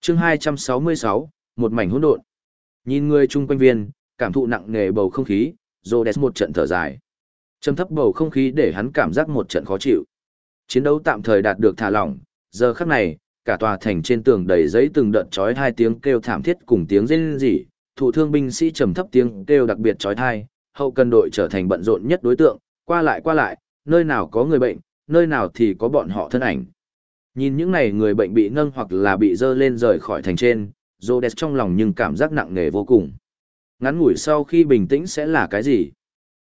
chương 266, một mảnh hỗn độn. Nhìn người chung quanh viên, cảm thụ nặng nề bầu không khí, Rhodes một trận thở dài. Trầm thấp bầu không khí để hắn cảm giác một trận khó chịu. Chiến đấu tạm thời đạt được thả lỏng, giờ khắc này, cả tòa thành trên tường đầy giấy từng đợt chói hai tiếng kêu thảm thiết cùng tiếng rên rỉ, thủ thương binh sĩ trầm thấp tiếng kêu đặc biệt chói tai, hậu cần đội trở thành bận rộn nhất đối tượng, qua lại qua lại, nơi nào có người bệnh, nơi nào thì có bọn họ thân ảnh. Nhìn những này người bệnh bị nâng hoặc là bị dơ lên rời khỏi thành trên, Rhodes trong lòng nhưng cảm giác nặng nề vô cùng. Ngắn ngủi sau khi bình tĩnh sẽ là cái gì?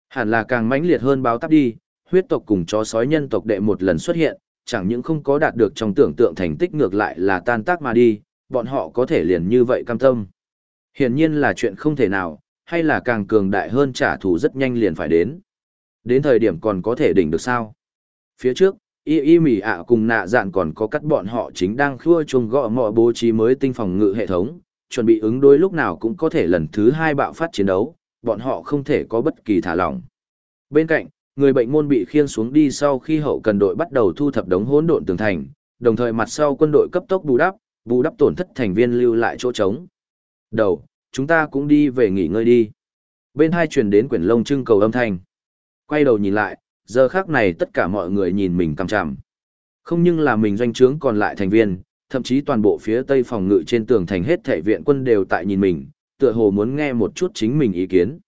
Hẳn là càng mãnh liệt hơn báo táp đi, huyết tộc cùng chó sói nhân tộc đệ một lần xuất hiện, chẳng những không có đạt được trong tưởng tượng thành tích ngược lại là tan tác mà đi, bọn họ có thể liền như vậy cam tâm. Hiển nhiên là chuyện không thể nào, hay là càng cường đại hơn trả thù rất nhanh liền phải đến. Đến thời điểm còn có thể đỉnh được sao? Phía trước, y y mỉ ạ cùng nạ dạn còn có cắt bọn họ chính đang khua chuông gõ mọi bố trí mới tinh phòng ngự hệ thống, chuẩn bị ứng đối lúc nào cũng có thể lần thứ hai bạo phát chiến đấu, bọn họ không thể có bất kỳ thả lỏng. Bên cạnh, người bệnh môn bị khiêng xuống đi sau khi hậu cần đội bắt đầu thu thập đống hỗn độn tường thành, đồng thời mặt sau quân đội cấp tốc bù đắp, bù đắp tổn thất thành viên lưu lại chỗ trống. Đầu, chúng ta cũng đi về nghỉ ngơi đi. Bên hai truyền đến quyển lông trưng cầu âm thanh. Quay đầu nhìn lại, giờ khác này tất cả mọi người nhìn mình cằm chằm. Không nhưng là mình doanh trướng còn lại thành viên, thậm chí toàn bộ phía tây phòng ngự trên tường thành hết thể viện quân đều tại nhìn mình, tựa hồ muốn nghe một chút chính mình ý kiến.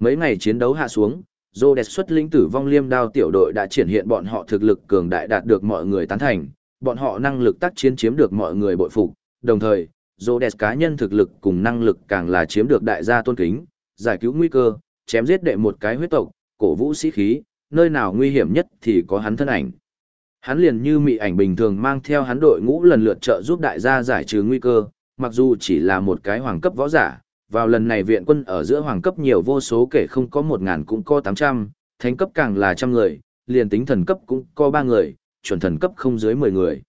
Mấy ngày chiến đấu hạ xuống, Rhodes xuất lĩnh tử vong liêm đao tiểu đội đã triển hiện bọn họ thực lực cường đại đạt được mọi người tán thành, bọn họ năng lực tác chiến chiếm được mọi người bội phục, đồng thời, Rhodes cá nhân thực lực cùng năng lực càng là chiếm được đại gia tôn kính, giải cứu nguy cơ, chém giết đệ một cái huyết tộc, cổ vũ sĩ khí, nơi nào nguy hiểm nhất thì có hắn thân ảnh. Hắn liền như mị ảnh bình thường mang theo hắn đội ngũ lần lượt trợ giúp đại gia giải trừ nguy cơ, mặc dù chỉ là một cái hoàng cấp võ giả, vào lần này viện quân ở giữa hoàng cấp nhiều vô số kể không có một ngàn cũng có tám trăm, thánh cấp càng là trăm người, liền tính thần cấp cũng có ba người, chuẩn thần cấp không dưới mười người.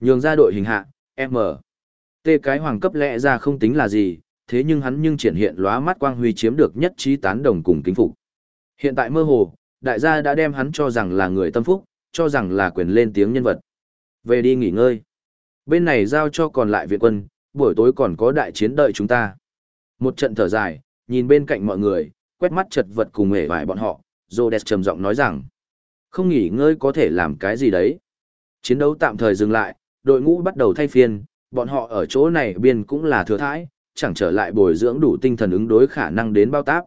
Nhường ra đội hình hạ, M. T cái hoàng cấp lẽ ra không tính là gì, thế nhưng hắn nhưng triển hiện lóa mắt quang huy chiếm được nhất trí tán đồng cùng kính phục. Hiện tại mơ hồ, đại gia đã đem hắn cho rằng là người tâm phúc, cho rằng là quyền lên tiếng nhân vật. Về đi nghỉ ngơi. Bên này giao cho còn lại viện quân, buổi tối còn có đại chiến đợi chúng ta. Một trận thở dài, nhìn bên cạnh mọi người, quét mắt chật vật cùng hề vải bọn họ, Rhodes trầm giọng nói rằng, không nghỉ ngơi có thể làm cái gì đấy. Chiến đấu tạm thời dừng lại, đội ngũ bắt đầu thay phiên, bọn họ ở chỗ này biên cũng là thừa thãi, chẳng trở lại bồi dưỡng đủ tinh thần ứng đối khả năng đến bao táp.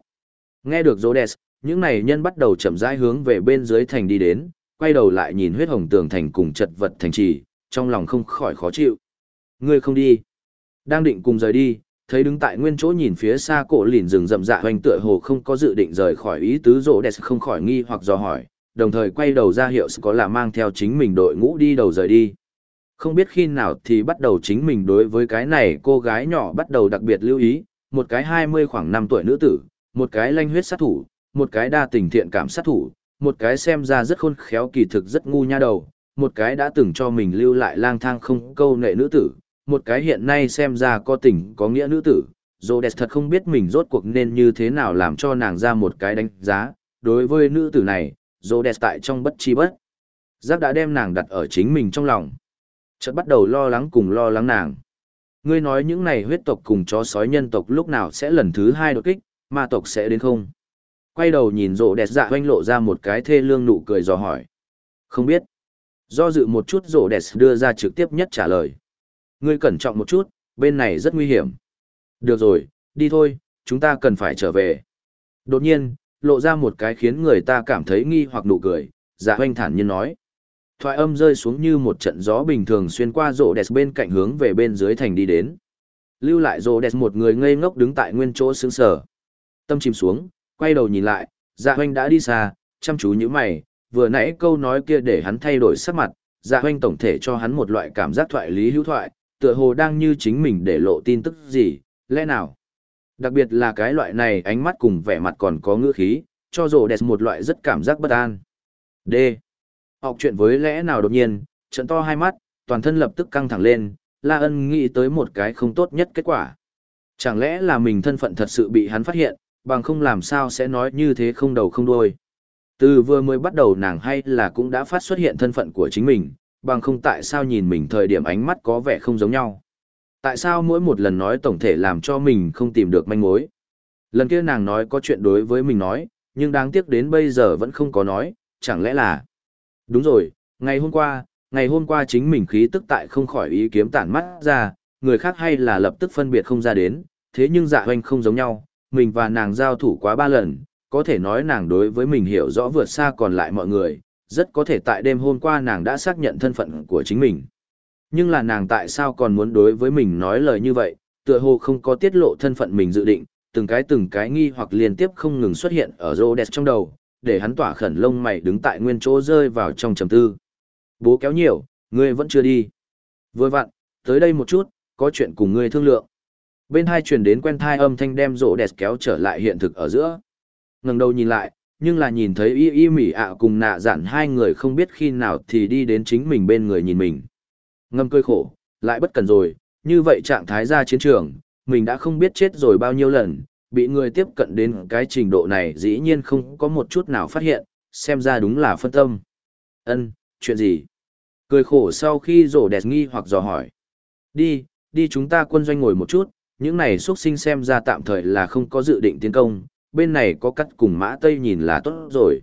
Nghe được Rhodes, những này nhân bắt đầu chậm rãi hướng về bên dưới thành đi đến, quay đầu lại nhìn huyết hồng tường thành cùng chật vật thành trì, trong lòng không khỏi khó chịu. Ngươi không đi. Đang định cùng rời đi, thấy đứng tại nguyên chỗ nhìn phía xa cổ lìn rừng rậm dạ hoành tựa hồ không có dự định rời khỏi ý tứ rỗ đẹp không khỏi nghi hoặc dò hỏi, đồng thời quay đầu ra hiệu có là mang theo chính mình đội ngũ đi đầu rời đi. Không biết khi nào thì bắt đầu chính mình đối với cái này cô gái nhỏ bắt đầu đặc biệt lưu ý, một cái 20 khoảng 5 tuổi nữ tử, một cái lanh huyết sát thủ, một cái đa tình thiện cảm sát thủ, một cái xem ra rất khôn khéo kỳ thực rất ngu nha đầu, một cái đã từng cho mình lưu lại lang thang không câu nệ nữ tử, một cái hiện nay xem ra có tình có nghĩa nữ tử. Rhodes thật không biết mình rốt cuộc nên như thế nào làm cho nàng ra một cái đánh giá. Đối với nữ tử này, Rhodes tại trong bất chi bất. Giác đã đem nàng đặt ở chính mình trong lòng. Chợt bắt đầu lo lắng cùng lo lắng nàng. Ngươi nói những này huyết tộc cùng chó sói nhân tộc lúc nào sẽ lần thứ hai đột kích, ma tộc sẽ đến không? Quay đầu nhìn rộ đẹp dạ hoanh lộ ra một cái thê lương nụ cười dò hỏi. Không biết. Do dự một chút rộ đẹp đưa ra trực tiếp nhất trả lời. Ngươi cẩn trọng một chút, bên này rất nguy hiểm. Được rồi, đi thôi, chúng ta cần phải trở về. Đột nhiên, lộ ra một cái khiến người ta cảm thấy nghi hoặc nụ cười, dạ hoanh thản nhiên nói. Thoại âm rơi xuống như một trận gió bình thường xuyên qua rộ đẹp bên cạnh hướng về bên dưới thành đi đến. Lưu lại rộ đẹp một người ngây ngốc đứng tại nguyên chỗ xứng sở. Tâm chìm xuống, quay đầu nhìn lại, dạ hoanh đã đi xa, chăm chú như mày, vừa nãy câu nói kia để hắn thay đổi sắc mặt, dạ hoanh tổng thể cho hắn một loại cảm giác thoại lý hữu thoại, tựa hồ đang như chính mình để lộ tin tức gì, lẽ nào? Đặc biệt là cái loại này ánh mắt cùng vẻ mặt còn có ngữ khí, cho rồ đẹp một loại rất cảm giác bất an. D. Học chuyện với lẽ nào đột nhiên, trận to hai mắt, toàn thân lập tức căng thẳng lên, La Ân nghĩ tới một cái không tốt nhất kết quả. Chẳng lẽ là mình thân phận thật sự bị hắn phát hiện, bằng không làm sao sẽ nói như thế không đầu không đuôi. Từ vừa mới bắt đầu nàng hay là cũng đã phát xuất hiện thân phận của chính mình, bằng không tại sao nhìn mình thời điểm ánh mắt có vẻ không giống nhau. Tại sao mỗi một lần nói tổng thể làm cho mình không tìm được manh mối. Lần kia nàng nói có chuyện đối với mình nói, nhưng đáng tiếc đến bây giờ vẫn không có nói, chẳng lẽ là... Đúng rồi, ngày hôm qua, ngày hôm qua chính mình khí tức tại không khỏi ý kiếm tản mắt ra, người khác hay là lập tức phân biệt không ra đến, thế nhưng dạ hoanh không giống nhau, mình và nàng giao thủ quá ba lần, có thể nói nàng đối với mình hiểu rõ vượt xa còn lại mọi người, rất có thể tại đêm hôm qua nàng đã xác nhận thân phận của chính mình. Nhưng là nàng tại sao còn muốn đối với mình nói lời như vậy, tựa hồ không có tiết lộ thân phận mình dự định, từng cái từng cái nghi hoặc liên tiếp không ngừng xuất hiện ở rô đẹp trong đầu, để hắn tỏa khẩn lông mày đứng tại nguyên chỗ rơi vào trong trầm tư. Bố kéo nhiều, ngươi vẫn chưa đi. Vừa vặn, tới đây một chút, có chuyện cùng ngươi thương lượng. Bên hai truyền đến quen thai âm thanh đem rộ đẹp kéo trở lại hiện thực ở giữa. ngẩng đầu nhìn lại, nhưng là nhìn thấy y y mỉ ạ cùng nạ dặn hai người không biết khi nào thì đi đến chính mình bên người nhìn mình. Ngâm cơi khổ, lại bất cần rồi, như vậy trạng thái ra chiến trường, mình đã không biết chết rồi bao nhiêu lần, bị người tiếp cận đến cái trình độ này dĩ nhiên không có một chút nào phát hiện, xem ra đúng là phân tâm. Ân, chuyện gì? Cười khổ sau khi rổ đẹp nghi hoặc dò hỏi. Đi, đi chúng ta quân doanh ngồi một chút, những này xuất sinh xem ra tạm thời là không có dự định tiến công, bên này có cắt cùng mã tây nhìn là tốt rồi.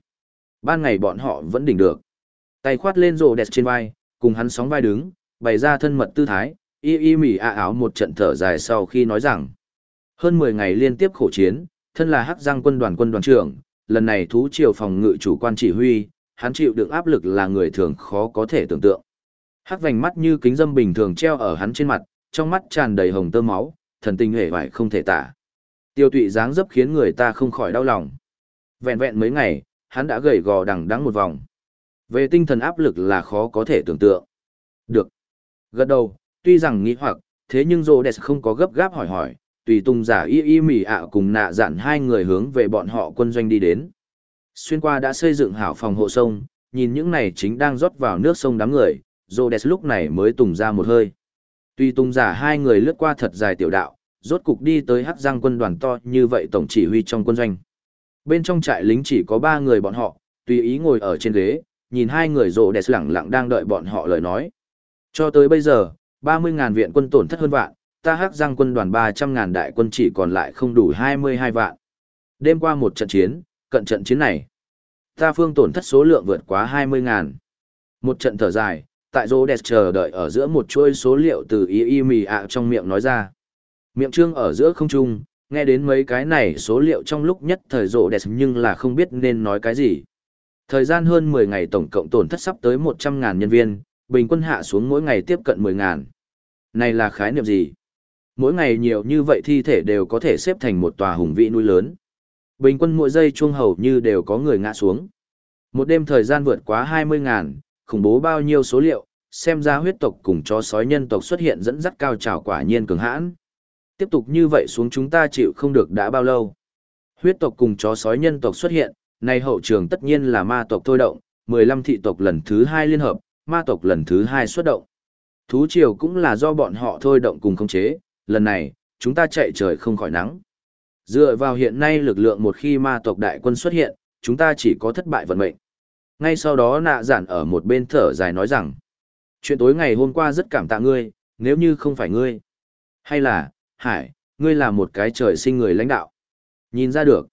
Ban ngày bọn họ vẫn đỉnh được. Tay khoát lên rồ đẹp trên vai, cùng hắn sóng vai đứng, bày ra thân mật tư thái, y y mỉ ạ áo một trận thở dài sau khi nói rằng hơn 10 ngày liên tiếp khổ chiến, thân là hắc giang quân đoàn quân đoàn trưởng, lần này thú triều phòng ngự chủ quan chỉ huy, hắn chịu đựng áp lực là người thường khó có thể tưởng tượng. Hắc vành mắt như kính dâm bình thường treo ở hắn trên mặt, trong mắt tràn đầy hồng tơ máu, thần tình hề vải không thể tả. Tiêu tụy dáng dấp khiến người ta không khỏi đau lòng. Vẹn vẹn mấy ngày, hắn đã gầy gò đằng đắng một vòng. Về tinh thần áp lực là khó có thể tưởng tượng. Được. Gật đầu, tuy rằng nghĩ hoặc, thế nhưng Rhodes không có gấp gáp hỏi hỏi, tùy tung giả y y mỉ ạ cùng nạ dặn hai người hướng về bọn họ quân doanh đi đến. Xuyên qua đã xây dựng hảo phòng hộ sông, nhìn những này chính đang rót vào nước sông đám người, Rhodes lúc này mới tùng ra một hơi. Tuy tung giả hai người lướt qua thật dài tiểu đạo, rốt cục đi tới hắc giang quân đoàn to như vậy tổng chỉ huy trong quân doanh. Bên trong trại lính chỉ có ba người bọn họ, tùy ý ngồi ở trên ghế, nhìn hai người rộ đẹp lẳng lặng đang đợi bọn họ lời nói. Cho tới bây giờ, 30.000 viện quân tổn thất hơn vạn, ta hắc giang quân đoàn 300.000 đại quân chỉ còn lại không đủ 22 vạn. Đêm qua một trận chiến, cận trận chiến này, ta phương tổn thất số lượng vượt quá 20.000. Một trận thở dài, tại rô đẹp chờ đợi ở giữa một chuỗi số liệu từ y y mì ạ trong miệng nói ra. Miệng trương ở giữa không trung, nghe đến mấy cái này số liệu trong lúc nhất thời rô đẹp nhưng là không biết nên nói cái gì. Thời gian hơn 10 ngày tổng cộng tổn thất sắp tới 100.000 nhân viên, bình quân hạ xuống mỗi ngày tiếp cận 10.000. Này là khái niệm gì? Mỗi ngày nhiều như vậy thi thể đều có thể xếp thành một tòa hùng vĩ núi lớn. Bình quân mỗi giây chuông hầu như đều có người ngã xuống. Một đêm thời gian vượt quá 20.000, khủng bố bao nhiêu số liệu, xem ra huyết tộc cùng chó sói nhân tộc xuất hiện dẫn dắt cao trào quả nhiên cường hãn. Tiếp tục như vậy xuống chúng ta chịu không được đã bao lâu. Huyết tộc cùng chó sói nhân tộc xuất hiện, nay hậu trường tất nhiên là ma tộc thôi động, 15 thị tộc lần thứ hai liên hợp, ma tộc lần thứ hai xuất động. Thú triều cũng là do bọn họ thôi động cùng khống chế, lần này, chúng ta chạy trời không khỏi nắng. Dựa vào hiện nay lực lượng một khi ma tộc đại quân xuất hiện, chúng ta chỉ có thất bại vận mệnh. Ngay sau đó nạ giản ở một bên thở dài nói rằng, chuyện tối ngày hôm qua rất cảm tạ ngươi, nếu như không phải ngươi. Hay là, Hải, ngươi là một cái trời sinh người lãnh đạo. Nhìn ra được,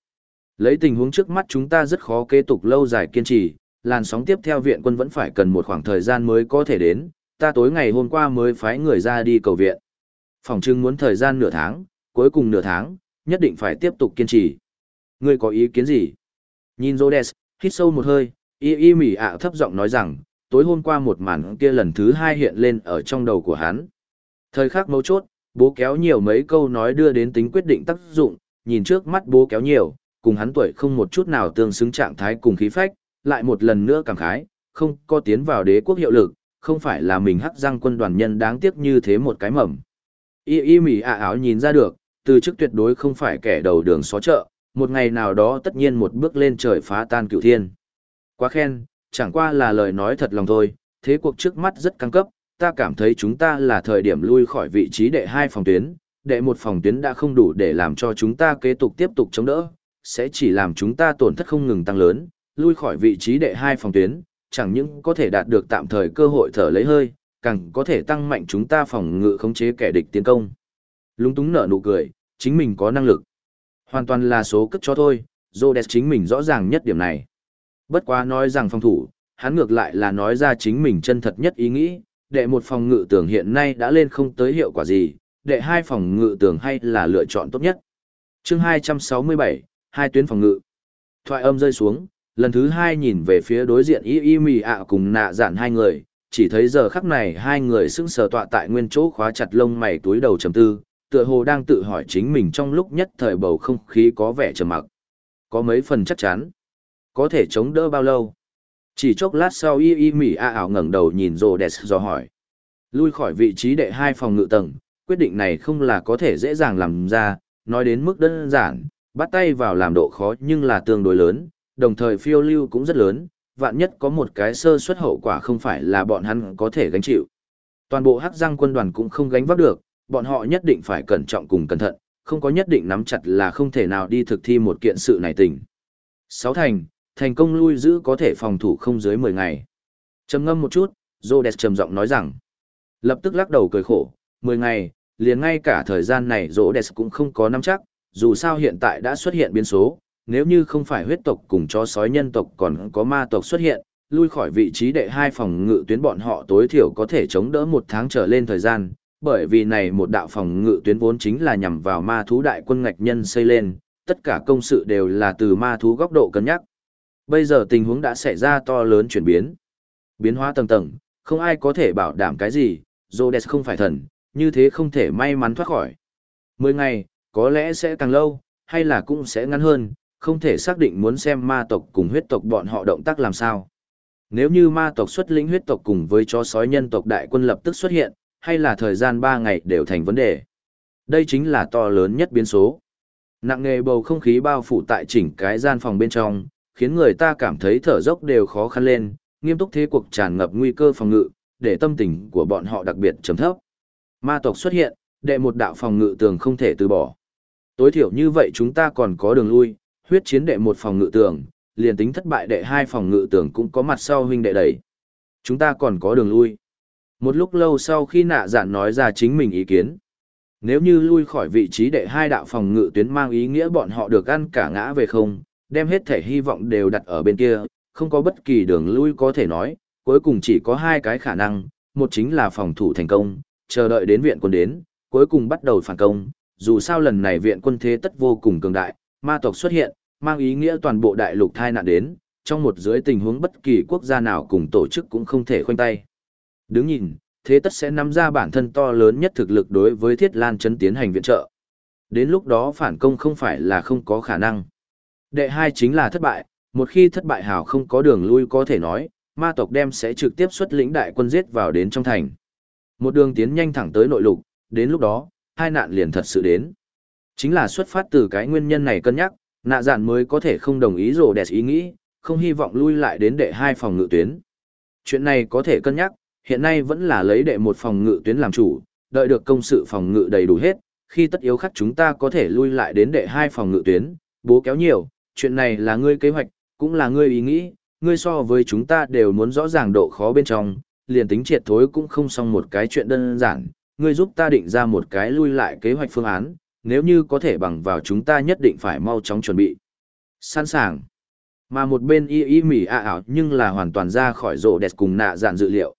lấy tình huống trước mắt chúng ta rất khó kế tục lâu dài kiên trì, làn sóng tiếp theo viện quân vẫn phải cần một khoảng thời gian mới có thể đến, ta tối ngày hôm qua mới phái người ra đi cầu viện. Phòng trưng muốn thời gian nửa tháng, cuối cùng nửa tháng, nhất định phải tiếp tục kiên trì. Ngươi có ý kiến gì? Nhìn Rhodes, hít sâu một hơi, y y mỉ ạ thấp giọng nói rằng, tối hôm qua một màn kia lần thứ hai hiện lên ở trong đầu của hắn. Thời khắc mấu chốt, bố kéo nhiều mấy câu nói đưa đến tính quyết định tác dụng, nhìn trước mắt bố kéo nhiều, cùng hắn tuổi không một chút nào tương xứng trạng thái cùng khí phách, lại một lần nữa cảm khái, không có tiến vào đế quốc hiệu lực, không phải là mình hắc răng quân đoàn nhân đáng tiếc như thế một cái mầm. Y y mỉ ạ áo nhìn ra được, từ chức tuyệt đối không phải kẻ đầu đường xó chợ, một ngày nào đó tất nhiên một bước lên trời phá tan cửu thiên. Quá khen, chẳng qua là lời nói thật lòng thôi, thế cuộc trước mắt rất căng cấp, ta cảm thấy chúng ta là thời điểm lui khỏi vị trí đệ hai phòng tuyến, đệ một phòng tuyến đã không đủ để làm cho chúng ta kế tục tiếp tục chống đỡ, sẽ chỉ làm chúng ta tổn thất không ngừng tăng lớn, lui khỏi vị trí đệ hai phòng tuyến, chẳng những có thể đạt được tạm thời cơ hội thở lấy hơi, càng có thể tăng mạnh chúng ta phòng ngự khống chế kẻ địch tiến công. Lúng túng nở nụ cười, chính mình có năng lực. Hoàn toàn là số cất cho thôi, Rhodes chính mình rõ ràng nhất điểm này. Bất quá nói rằng phòng thủ, hắn ngược lại là nói ra chính mình chân thật nhất ý nghĩ, đệ một phòng ngự tưởng hiện nay đã lên không tới hiệu quả gì, đệ hai phòng ngự tưởng hay là lựa chọn tốt nhất. chương 267, hai tuyến phòng ngự. Thoại âm rơi xuống, lần thứ hai nhìn về phía đối diện y y mì ạ cùng nạ giản hai người, chỉ thấy giờ khắc này hai người sững sờ tọa tại nguyên chỗ khóa chặt lông mày túi đầu trầm tư, tựa hồ đang tự hỏi chính mình trong lúc nhất thời bầu không khí có vẻ trầm mặc. Có mấy phần chắc chắn. Có thể chống đỡ bao lâu? Chỉ chốc lát sau y y mỉ a ảo ngẩng đầu nhìn rồ đẹp dò hỏi. Lui khỏi vị trí đệ hai phòng ngự tầng, quyết định này không là có thể dễ dàng làm ra, nói đến mức đơn giản, bắt tay vào làm độ khó nhưng là tương đối lớn, đồng thời phiêu lưu cũng rất lớn, vạn nhất có một cái sơ suất hậu quả không phải là bọn hắn có thể gánh chịu. Toàn bộ hắc giang quân đoàn cũng không gánh vác được, bọn họ nhất định phải cẩn trọng cùng cẩn thận, không có nhất định nắm chặt là không thể nào đi thực thi một kiện sự này tình. Sáu thành, thành công lui giữ có thể phòng thủ không dưới 10 ngày. Trầm ngâm một chút, Rhodes trầm giọng nói rằng, lập tức lắc đầu cười khổ, 10 ngày, liền ngay cả thời gian này Rhodes cũng không có nắm chắc, dù sao hiện tại đã xuất hiện biến số, nếu như không phải huyết tộc cùng chó sói nhân tộc còn có ma tộc xuất hiện, lui khỏi vị trí đệ hai phòng ngự tuyến bọn họ tối thiểu có thể chống đỡ một tháng trở lên thời gian, bởi vì này một đạo phòng ngự tuyến vốn chính là nhằm vào ma thú đại quân ngạch nhân xây lên, tất cả công sự đều là từ ma thú góc độ cân nhắc. Bây giờ tình huống đã xảy ra to lớn chuyển biến. Biến hóa tầng tầng, không ai có thể bảo đảm cái gì, Rhodes không phải thần, như thế không thể may mắn thoát khỏi. Mười ngày, có lẽ sẽ càng lâu, hay là cũng sẽ ngắn hơn, không thể xác định muốn xem ma tộc cùng huyết tộc bọn họ động tác làm sao. Nếu như ma tộc xuất lĩnh huyết tộc cùng với chó sói nhân tộc đại quân lập tức xuất hiện, hay là thời gian 3 ngày đều thành vấn đề. Đây chính là to lớn nhất biến số. Nặng nghề bầu không khí bao phủ tại chỉnh cái gian phòng bên trong, khiến người ta cảm thấy thở dốc đều khó khăn lên, nghiêm túc thế cuộc tràn ngập nguy cơ phòng ngự, để tâm tình của bọn họ đặc biệt trầm thấp. Ma tộc xuất hiện, đệ một đạo phòng ngự tường không thể từ bỏ. Tối thiểu như vậy chúng ta còn có đường lui, huyết chiến đệ một phòng ngự tường, liền tính thất bại đệ hai phòng ngự tường cũng có mặt sau huynh đệ đẩy. Chúng ta còn có đường lui. Một lúc lâu sau khi nạ dạn nói ra chính mình ý kiến. Nếu như lui khỏi vị trí đệ hai đạo phòng ngự tuyến mang ý nghĩa bọn họ được ăn cả ngã về không, đem hết thể hy vọng đều đặt ở bên kia, không có bất kỳ đường lui có thể nói, cuối cùng chỉ có hai cái khả năng, một chính là phòng thủ thành công, chờ đợi đến viện quân đến, cuối cùng bắt đầu phản công, dù sao lần này viện quân thế tất vô cùng cường đại, ma tộc xuất hiện, mang ý nghĩa toàn bộ đại lục thai nạn đến, trong một dưới tình huống bất kỳ quốc gia nào cùng tổ chức cũng không thể khoanh tay. Đứng nhìn, thế tất sẽ nắm ra bản thân to lớn nhất thực lực đối với thiết lan chấn tiến hành viện trợ. Đến lúc đó phản công không phải là không có khả năng. Đệ hai chính là thất bại, một khi thất bại hào không có đường lui có thể nói, ma tộc đem sẽ trực tiếp xuất lĩnh đại quân giết vào đến trong thành. Một đường tiến nhanh thẳng tới nội lục, đến lúc đó, hai nạn liền thật sự đến. Chính là xuất phát từ cái nguyên nhân này cân nhắc, nạ dạn mới có thể không đồng ý rồ đẹp ý nghĩ, không hy vọng lui lại đến đệ hai phòng ngự tuyến. Chuyện này có thể cân nhắc, hiện nay vẫn là lấy đệ một phòng ngự tuyến làm chủ, đợi được công sự phòng ngự đầy đủ hết, khi tất yếu khắc chúng ta có thể lui lại đến đệ hai phòng ngự tuyến, bố kéo nhiều, chuyện này là ngươi kế hoạch, cũng là ngươi ý nghĩ, ngươi so với chúng ta đều muốn rõ ràng độ khó bên trong, liền tính triệt thối cũng không xong một cái chuyện đơn giản, ngươi giúp ta định ra một cái lui lại kế hoạch phương án, nếu như có thể bằng vào chúng ta nhất định phải mau chóng chuẩn bị. Sẵn sàng. Mà một bên y y mỉ ạ ảo nhưng là hoàn toàn ra khỏi rộ đẹp cùng nạ dạn dự liệu.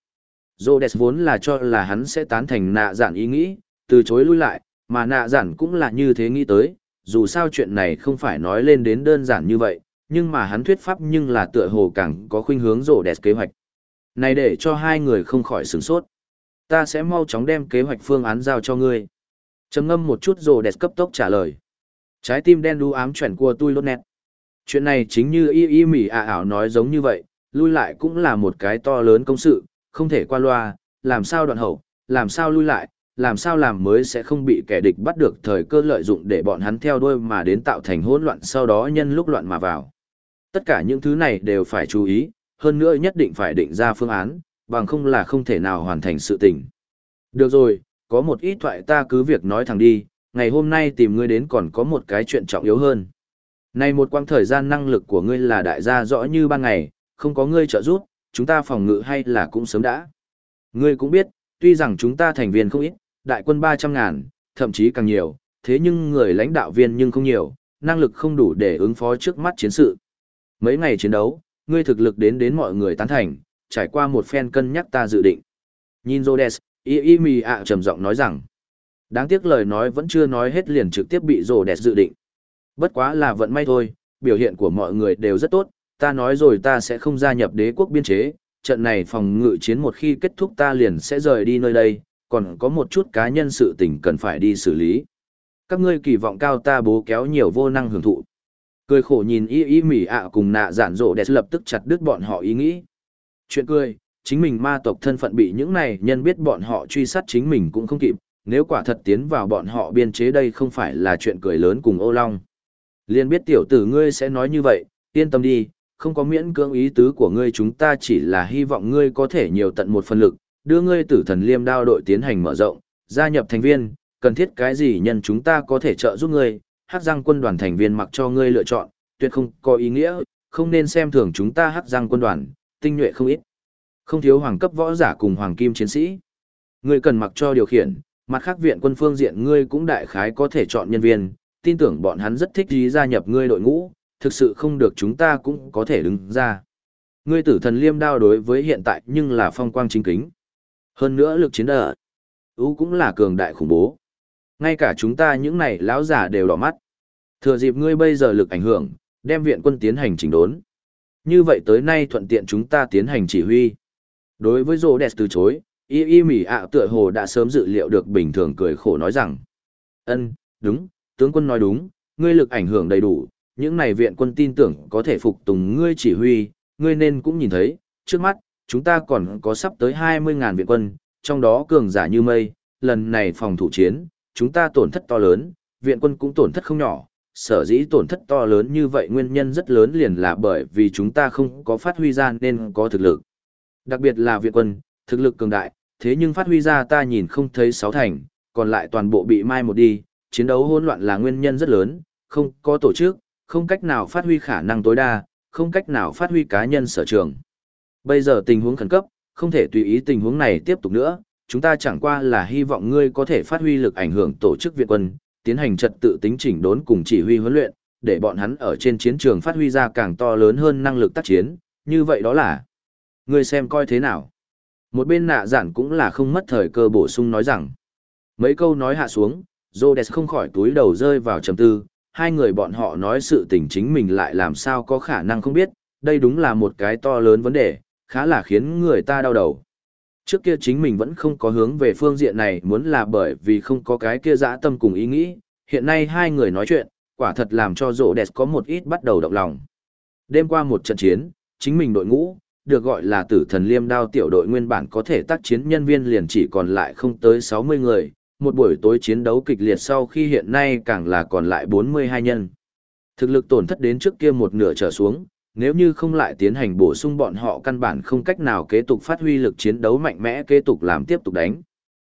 Rộ đẹp vốn là cho là hắn sẽ tán thành nạ dạn ý nghĩ, từ chối lui lại, mà nạ dạn cũng là như thế nghĩ tới, dù sao chuyện này không phải nói lên đến đơn giản như vậy, nhưng mà hắn thuyết pháp nhưng là tựa hồ càng có khuynh hướng rổ đẹp kế hoạch. Này để cho hai người không khỏi sửng sốt. Ta sẽ mau chóng đem kế hoạch phương án giao cho ngươi trầm ngâm một chút rồi đẹp cấp tốc trả lời trái tim đen đu ám chuyển của tôi lốt nét chuyện này chính như y y mỉ ạ ảo nói giống như vậy lui lại cũng là một cái to lớn công sự không thể qua loa, làm sao đoạn hậu, làm sao lui lại, làm sao làm mới sẽ không bị kẻ địch bắt được thời cơ lợi dụng để bọn hắn theo đuôi mà đến tạo thành hỗn loạn sau đó nhân lúc loạn mà vào. Tất cả những thứ này đều phải chú ý, hơn nữa nhất định phải định ra phương án, bằng không là không thể nào hoàn thành sự tình. Được rồi, có một ít thoại ta cứ việc nói thẳng đi, ngày hôm nay tìm ngươi đến còn có một cái chuyện trọng yếu hơn. Này một quãng thời gian năng lực của ngươi là đại gia rõ như ban ngày, không có ngươi trợ giúp, chúng ta phòng ngự hay là cũng sớm đã. Ngươi cũng biết, tuy rằng chúng ta thành viên không ít, đại quân 300 ngàn, thậm chí càng nhiều, thế nhưng người lãnh đạo viên nhưng không nhiều, năng lực không đủ để ứng phó trước mắt chiến sự. Mấy ngày chiến đấu, ngươi thực lực đến đến mọi người tán thành, trải qua một phen cân nhắc ta dự định. Nhìn Rhodes, y y mì ạ trầm giọng nói rằng, đáng tiếc lời nói vẫn chưa nói hết liền trực tiếp bị Rhodes dự định. Bất quá là vận may thôi, biểu hiện của mọi người đều rất tốt, ta nói rồi ta sẽ không gia nhập đế quốc biên chế, trận này phòng ngự chiến một khi kết thúc ta liền sẽ rời đi nơi đây, còn có một chút cá nhân sự tình cần phải đi xử lý. Các ngươi kỳ vọng cao ta bố kéo nhiều vô năng hưởng thụ. Cười khổ nhìn y y mỉ ạ cùng nạ giản rộ đẹp lập tức chặt đứt bọn họ ý nghĩ. Chuyện cười, chính mình ma tộc thân phận bị những này nhân biết bọn họ truy sát chính mình cũng không kịp, nếu quả thật tiến vào bọn họ biên chế đây không phải là chuyện cười lớn cùng ô long. Liên biết tiểu tử ngươi sẽ nói như vậy, yên tâm đi, không có miễn cưỡng ý tứ của ngươi chúng ta chỉ là hy vọng ngươi có thể nhiều tận một phần lực, đưa ngươi tử thần liêm đao đội tiến hành mở rộng, gia nhập thành viên, cần thiết cái gì nhân chúng ta có thể trợ giúp ngươi, hắc giang quân đoàn thành viên mặc cho ngươi lựa chọn, tuyệt không có ý nghĩa, không nên xem thường chúng ta hắc giang quân đoàn, tinh nhuệ không ít. Không thiếu hoàng cấp võ giả cùng hoàng kim chiến sĩ. Ngươi cần mặc cho điều khiển, mặt khác viện quân phương diện ngươi cũng đại khái có thể chọn nhân viên, tin tưởng bọn hắn rất thích ý gia nhập ngươi đội ngũ, thực sự không được chúng ta cũng có thể đứng ra. Ngươi tử thần liêm đao đối với hiện tại nhưng là phong quang chính kính. Hơn nữa lực chiến đỡ, ưu cũng là cường đại khủng bố. Ngay cả chúng ta những này lão giả đều đỏ mắt. Thừa dịp ngươi bây giờ lực ảnh hưởng, đem viện quân tiến hành chỉnh đốn. Như vậy tới nay thuận tiện chúng ta tiến hành chỉ huy. Đối với Rô Đẹp từ chối, y y mỉ ạ tựa hồ đã sớm dự liệu được bình thường cười khổ nói rằng. ân đúng, tướng quân nói đúng, ngươi lực ảnh hưởng đầy đủ, những này viện quân tin tưởng có thể phục tùng ngươi chỉ huy, ngươi nên cũng nhìn thấy, trước mắt, chúng ta còn có sắp tới 20.000 viện quân, trong đó cường giả như mây, lần này phòng thủ chiến, chúng ta tổn thất to lớn, viện quân cũng tổn thất không nhỏ, sở dĩ tổn thất to lớn như vậy nguyên nhân rất lớn liền là bởi vì chúng ta không có phát huy ra nên có thực lực. Đặc biệt là viện quân, thực lực cường đại, thế nhưng phát huy ra ta nhìn không thấy sáu thành, còn lại toàn bộ bị mai một đi, chiến đấu hỗn loạn là nguyên nhân rất lớn, không có tổ chức, không cách nào phát huy khả năng tối đa, không cách nào phát huy cá nhân sở trường. Bây giờ tình huống khẩn cấp, không thể tùy ý tình huống này tiếp tục nữa, chúng ta chẳng qua là hy vọng ngươi có thể phát huy lực ảnh hưởng tổ chức viện quân, tiến hành trật tự tính chỉnh đốn cùng chỉ huy huấn luyện, để bọn hắn ở trên chiến trường phát huy ra càng to lớn hơn năng lực tác chiến, như vậy đó là. Ngươi xem coi thế nào. Một bên nạ giản cũng là không mất thời cơ bổ sung nói rằng. Mấy câu nói hạ xuống, Rhodes không khỏi túi đầu rơi vào trầm tư, hai người bọn họ nói sự tình chính mình lại làm sao có khả năng không biết, đây đúng là một cái to lớn vấn đề, khá là khiến người ta đau đầu. Trước kia chính mình vẫn không có hướng về phương diện này muốn là bởi vì không có cái kia dã tâm cùng ý nghĩ, hiện nay hai người nói chuyện, quả thật làm cho rộ đẹp có một ít bắt đầu động lòng. Đêm qua một trận chiến, chính mình đội ngũ, được gọi là tử thần liêm đao tiểu đội nguyên bản có thể tác chiến nhân viên liền chỉ còn lại không tới 60 người, một buổi tối chiến đấu kịch liệt sau khi hiện nay càng là còn lại 42 nhân. Thực lực tổn thất đến trước kia một nửa trở xuống, nếu như không lại tiến hành bổ sung bọn họ căn bản không cách nào kế tục phát huy lực chiến đấu mạnh mẽ kế tục làm tiếp tục đánh.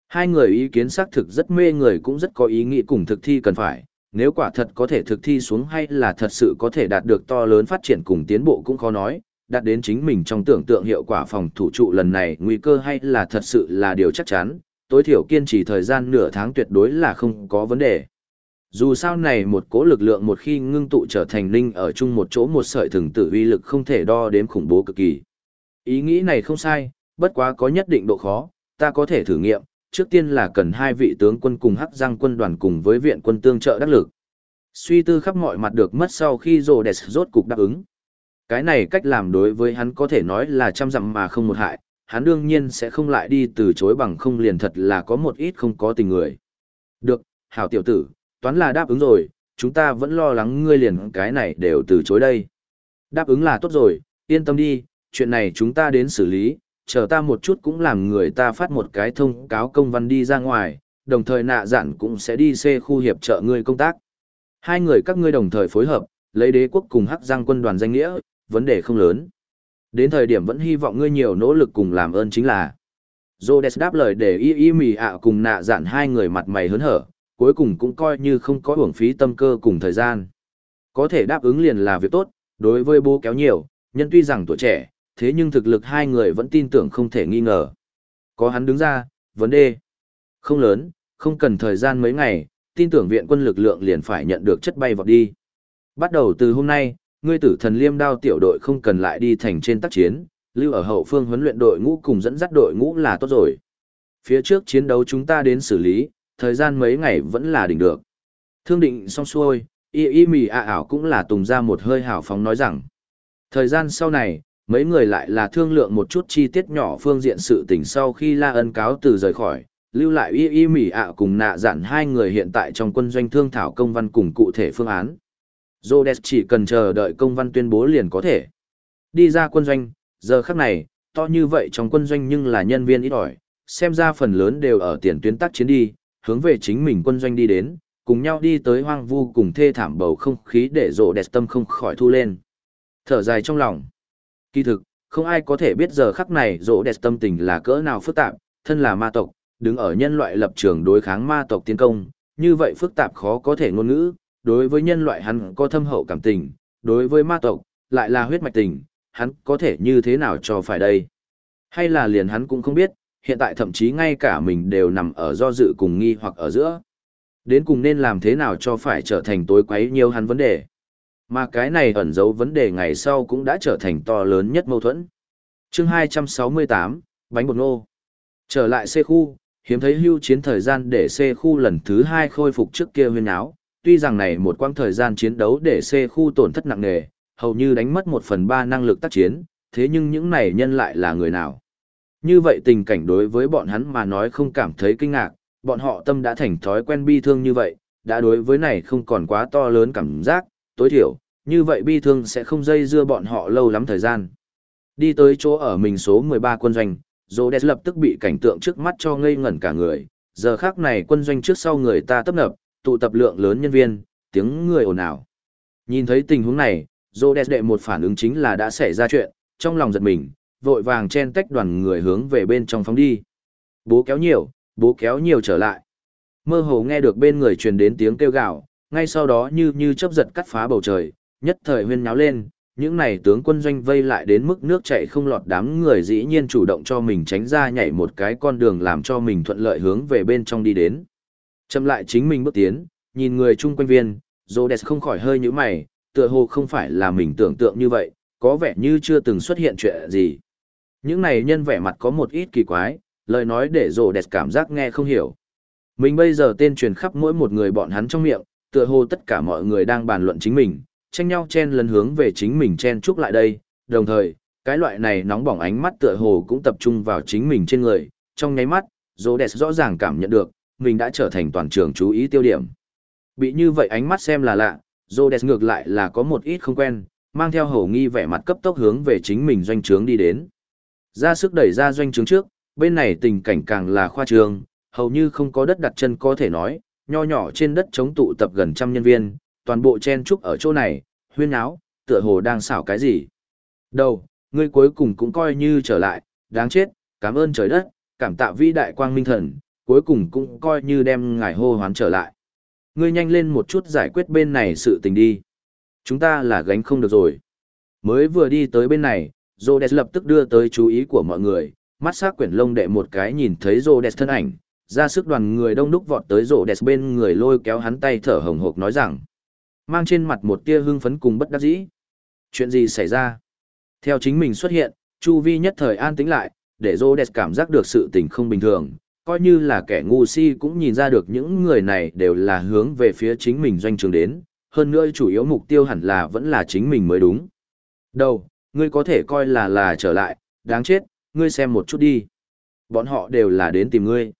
Hai người ý kiến xác thực rất mê người cũng rất có ý nghĩ cùng thực thi cần phải, nếu quả thật có thể thực thi xuống hay là thật sự có thể đạt được to lớn phát triển cùng tiến bộ cũng khó nói, đạt đến chính mình trong tưởng tượng hiệu quả phòng thủ trụ lần này nguy cơ hay là thật sự là điều chắc chắn, tối thiểu kiên trì thời gian nửa tháng tuyệt đối là không có vấn đề. Dù sao này một cố lực lượng một khi ngưng tụ trở thành linh ở chung một chỗ một sợi thừng tử uy lực không thể đo đếm khủng bố cực kỳ. Ý nghĩ này không sai, bất quá có nhất định độ khó, ta có thể thử nghiệm, trước tiên là cần hai vị tướng quân cùng hắc giang quân đoàn cùng với viện quân tương trợ đắc lực. Suy tư khắp mọi mặt được mất sau khi rồ đẹp rốt cục đáp ứng. Cái này cách làm đối với hắn có thể nói là trăm dặm mà không một hại, hắn đương nhiên sẽ không lại đi từ chối bằng không liền thật là có một ít không có tình người. Được, hảo tiểu tử, toán là đáp ứng rồi, chúng ta vẫn lo lắng ngươi liền cái này đều từ chối đây. Đáp ứng là tốt rồi, yên tâm đi, chuyện này chúng ta đến xử lý, chờ ta một chút cũng làm người ta phát một cái thông cáo công văn đi ra ngoài, đồng thời nạ dặn cũng sẽ đi xe khu hiệp trợ ngươi công tác. Hai người các ngươi đồng thời phối hợp, lấy đế quốc cùng hắc giang quân đoàn danh nghĩa, vấn đề không lớn. Đến thời điểm vẫn hy vọng ngươi nhiều nỗ lực cùng làm ơn chính là. Rhodes đáp lời để y y mì ạ cùng nạ dặn hai người mặt mày hớn hở, cuối cùng cũng coi như không có uổng phí tâm cơ cùng thời gian. Có thể đáp ứng liền là việc tốt, đối với bố kéo nhiều, nhân tuy rằng tuổi trẻ, thế nhưng thực lực hai người vẫn tin tưởng không thể nghi ngờ. Có hắn đứng ra, vấn đề không lớn, không cần thời gian mấy ngày, tin tưởng viện quân lực lượng liền phải nhận được chất bay vọt đi. Bắt đầu từ hôm nay, ngươi tử thần liêm đao tiểu đội không cần lại đi thành trên tác chiến, lưu ở hậu phương huấn luyện đội ngũ cùng dẫn dắt đội ngũ là tốt rồi. Phía trước chiến đấu chúng ta đến xử lý, thời gian mấy ngày vẫn là đỉnh được. Thương định xong xuôi, y y mì ạ ảo cũng là tùng ra một hơi hào phóng nói rằng. Thời gian sau này, mấy người lại là thương lượng một chút chi tiết nhỏ phương diện sự tình sau khi la ân cáo từ rời khỏi, lưu lại y y mỉ ạ cùng nạ dặn hai người hiện tại trong quân doanh thương thảo công văn cùng cụ thể phương án. Zodes chỉ cần chờ đợi công văn tuyên bố liền có thể. Đi ra quân doanh, giờ khắc này, to như vậy trong quân doanh nhưng là nhân viên ít ỏi, xem ra phần lớn đều ở tiền tuyến tác chiến đi, hướng về chính mình quân doanh đi đến, cùng nhau đi tới hoang vu cùng thê thảm bầu không khí để rộ đẹp tâm không khỏi thu lên. Thở dài trong lòng. Kỳ thực, không ai có thể biết giờ khắc này rộ đẹp tâm tình là cỡ nào phức tạp, thân là ma tộc, đứng ở nhân loại lập trường đối kháng ma tộc tiến công, như vậy phức tạp khó có thể ngôn ngữ, đối với nhân loại hắn có thâm hậu cảm tình, đối với ma tộc, lại là huyết mạch tình, hắn có thể như thế nào cho phải đây? Hay là liền hắn cũng không biết, hiện tại thậm chí ngay cả mình đều nằm ở do dự cùng nghi hoặc ở giữa. Đến cùng nên làm thế nào cho phải trở thành tối quấy nhiều hắn vấn đề. Mà cái này ẩn giấu vấn đề ngày sau cũng đã trở thành to lớn nhất mâu thuẫn. chương 268, bánh bột nô. Trở lại xe khu, hiếm thấy hưu chiến thời gian để xe khu lần thứ hai khôi phục trước kia huyên áo. Tuy rằng này một quãng thời gian chiến đấu để xe khu tổn thất nặng nề, hầu như đánh mất một phần ba năng lực tác chiến, thế nhưng những này nhân lại là người nào? Như vậy tình cảnh đối với bọn hắn mà nói không cảm thấy kinh ngạc, bọn họ tâm đã thành thói quen bi thương như vậy, đã đối với này không còn quá to lớn cảm giác, tối thiểu, như vậy bi thương sẽ không dây dưa bọn họ lâu lắm thời gian. Đi tới chỗ ở mình số 13 quân doanh, Rhodes lập tức bị cảnh tượng trước mắt cho ngây ngẩn cả người, giờ khác này quân doanh trước sau người ta tấp nập, tụ tập lượng lớn nhân viên, tiếng người ồn ào. Nhìn thấy tình huống này, Rhodes đệ một phản ứng chính là đã xảy ra chuyện, trong lòng giật mình, vội vàng chen tách đoàn người hướng về bên trong phóng đi. Bố kéo nhiều, bố kéo nhiều trở lại. Mơ hồ nghe được bên người truyền đến tiếng kêu gào, ngay sau đó như như chớp giật cắt phá bầu trời, nhất thời huyên nháo lên, những này tướng quân doanh vây lại đến mức nước chảy không lọt đám người dĩ nhiên chủ động cho mình tránh ra nhảy một cái con đường làm cho mình thuận lợi hướng về bên trong đi đến. Chậm lại chính mình bước tiến, nhìn người chung quanh viên, Rhodes không khỏi hơi nhíu mày, tựa hồ không phải là mình tưởng tượng như vậy, có vẻ như chưa từng xuất hiện chuyện gì. Những này nhân vẻ mặt có một ít kỳ quái, lời nói để rồ đẹp cảm giác nghe không hiểu. Mình bây giờ tên truyền khắp mỗi một người bọn hắn trong miệng, tựa hồ tất cả mọi người đang bàn luận chính mình, tranh nhau chen lấn hướng về chính mình chen chúc lại đây, đồng thời, cái loại này nóng bỏng ánh mắt tựa hồ cũng tập trung vào chính mình trên người, trong nháy mắt, rồ đẹp rõ ràng cảm nhận được, mình đã trở thành toàn trường chú ý tiêu điểm. Bị như vậy ánh mắt xem là lạ, rồ đẹp ngược lại là có một ít không quen, mang theo hầu nghi vẻ mặt cấp tốc hướng về chính mình doanh trướng đi đến. Ra sức đẩy ra doanh trướng trước, bên này tình cảnh càng là khoa trương, hầu như không có đất đặt chân có thể nói, nho nhỏ trên đất chống tụ tập gần trăm nhân viên, toàn bộ chen trúc ở chỗ này, huyên áo, tựa hồ đang xảo cái gì. Đâu, ngươi cuối cùng cũng coi như trở lại, đáng chết, cảm ơn trời đất, cảm tạ vĩ đại quang minh thần, cuối cùng cũng coi như đem ngài hô hoán trở lại. Ngươi nhanh lên một chút giải quyết bên này sự tình đi. Chúng ta là gánh không được rồi. Mới vừa đi tới bên này, Rhodes lập tức đưa tới chú ý của mọi người, mắt sắc quyển lông đệ một cái nhìn thấy Rhodes thân ảnh, ra sức đoàn người đông đúc vọt tới Rhodes bên người lôi kéo hắn tay thở hồng hộc nói rằng, mang trên mặt một tia hưng phấn cùng bất đắc dĩ. Chuyện gì xảy ra? Theo chính mình xuất hiện, Chu Vi nhất thời an tĩnh lại, để Rhodes cảm giác được sự tình không bình thường, coi như là kẻ ngu si cũng nhìn ra được những người này đều là hướng về phía chính mình doanh trường đến, hơn nữa chủ yếu mục tiêu hẳn là vẫn là chính mình mới đúng. Đâu, ngươi có thể coi là là trở lại, đáng chết, ngươi xem một chút đi. Bọn họ đều là đến tìm ngươi.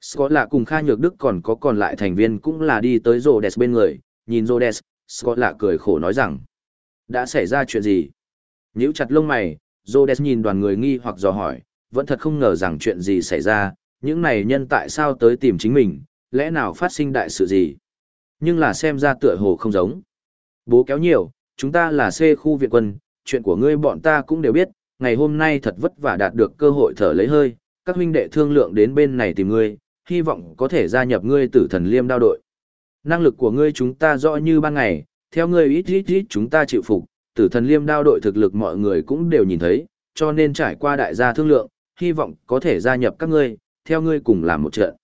Scott lạ cùng Kha Nhược Đức còn có còn lại thành viên cũng là đi tới Rhodes bên người, nhìn Rhodes, Scott lạ cười khổ nói rằng. Đã xảy ra chuyện gì? Nhíu chặt lông mày, Rhodes nhìn đoàn người nghi hoặc dò hỏi, vẫn thật không ngờ rằng chuyện gì xảy ra, những này nhân tại sao tới tìm chính mình, lẽ nào phát sinh đại sự gì. Nhưng là xem ra tựa hồ không giống. Bố kéo nhiều, chúng ta là C khu viện quân, chuyện của ngươi bọn ta cũng đều biết, ngày hôm nay thật vất vả đạt được cơ hội thở lấy hơi, các huynh đệ thương lượng đến bên này tìm ngươi, hy vọng có thể gia nhập ngươi tử thần liêm đao đội. Năng lực của ngươi chúng ta rõ như ban ngày, theo ngươi ít ít ít chúng ta chịu phục, tử thần liêm đao đội thực lực mọi người cũng đều nhìn thấy, cho nên trải qua đại gia thương lượng, hy vọng có thể gia nhập các ngươi, theo ngươi cùng làm một trận.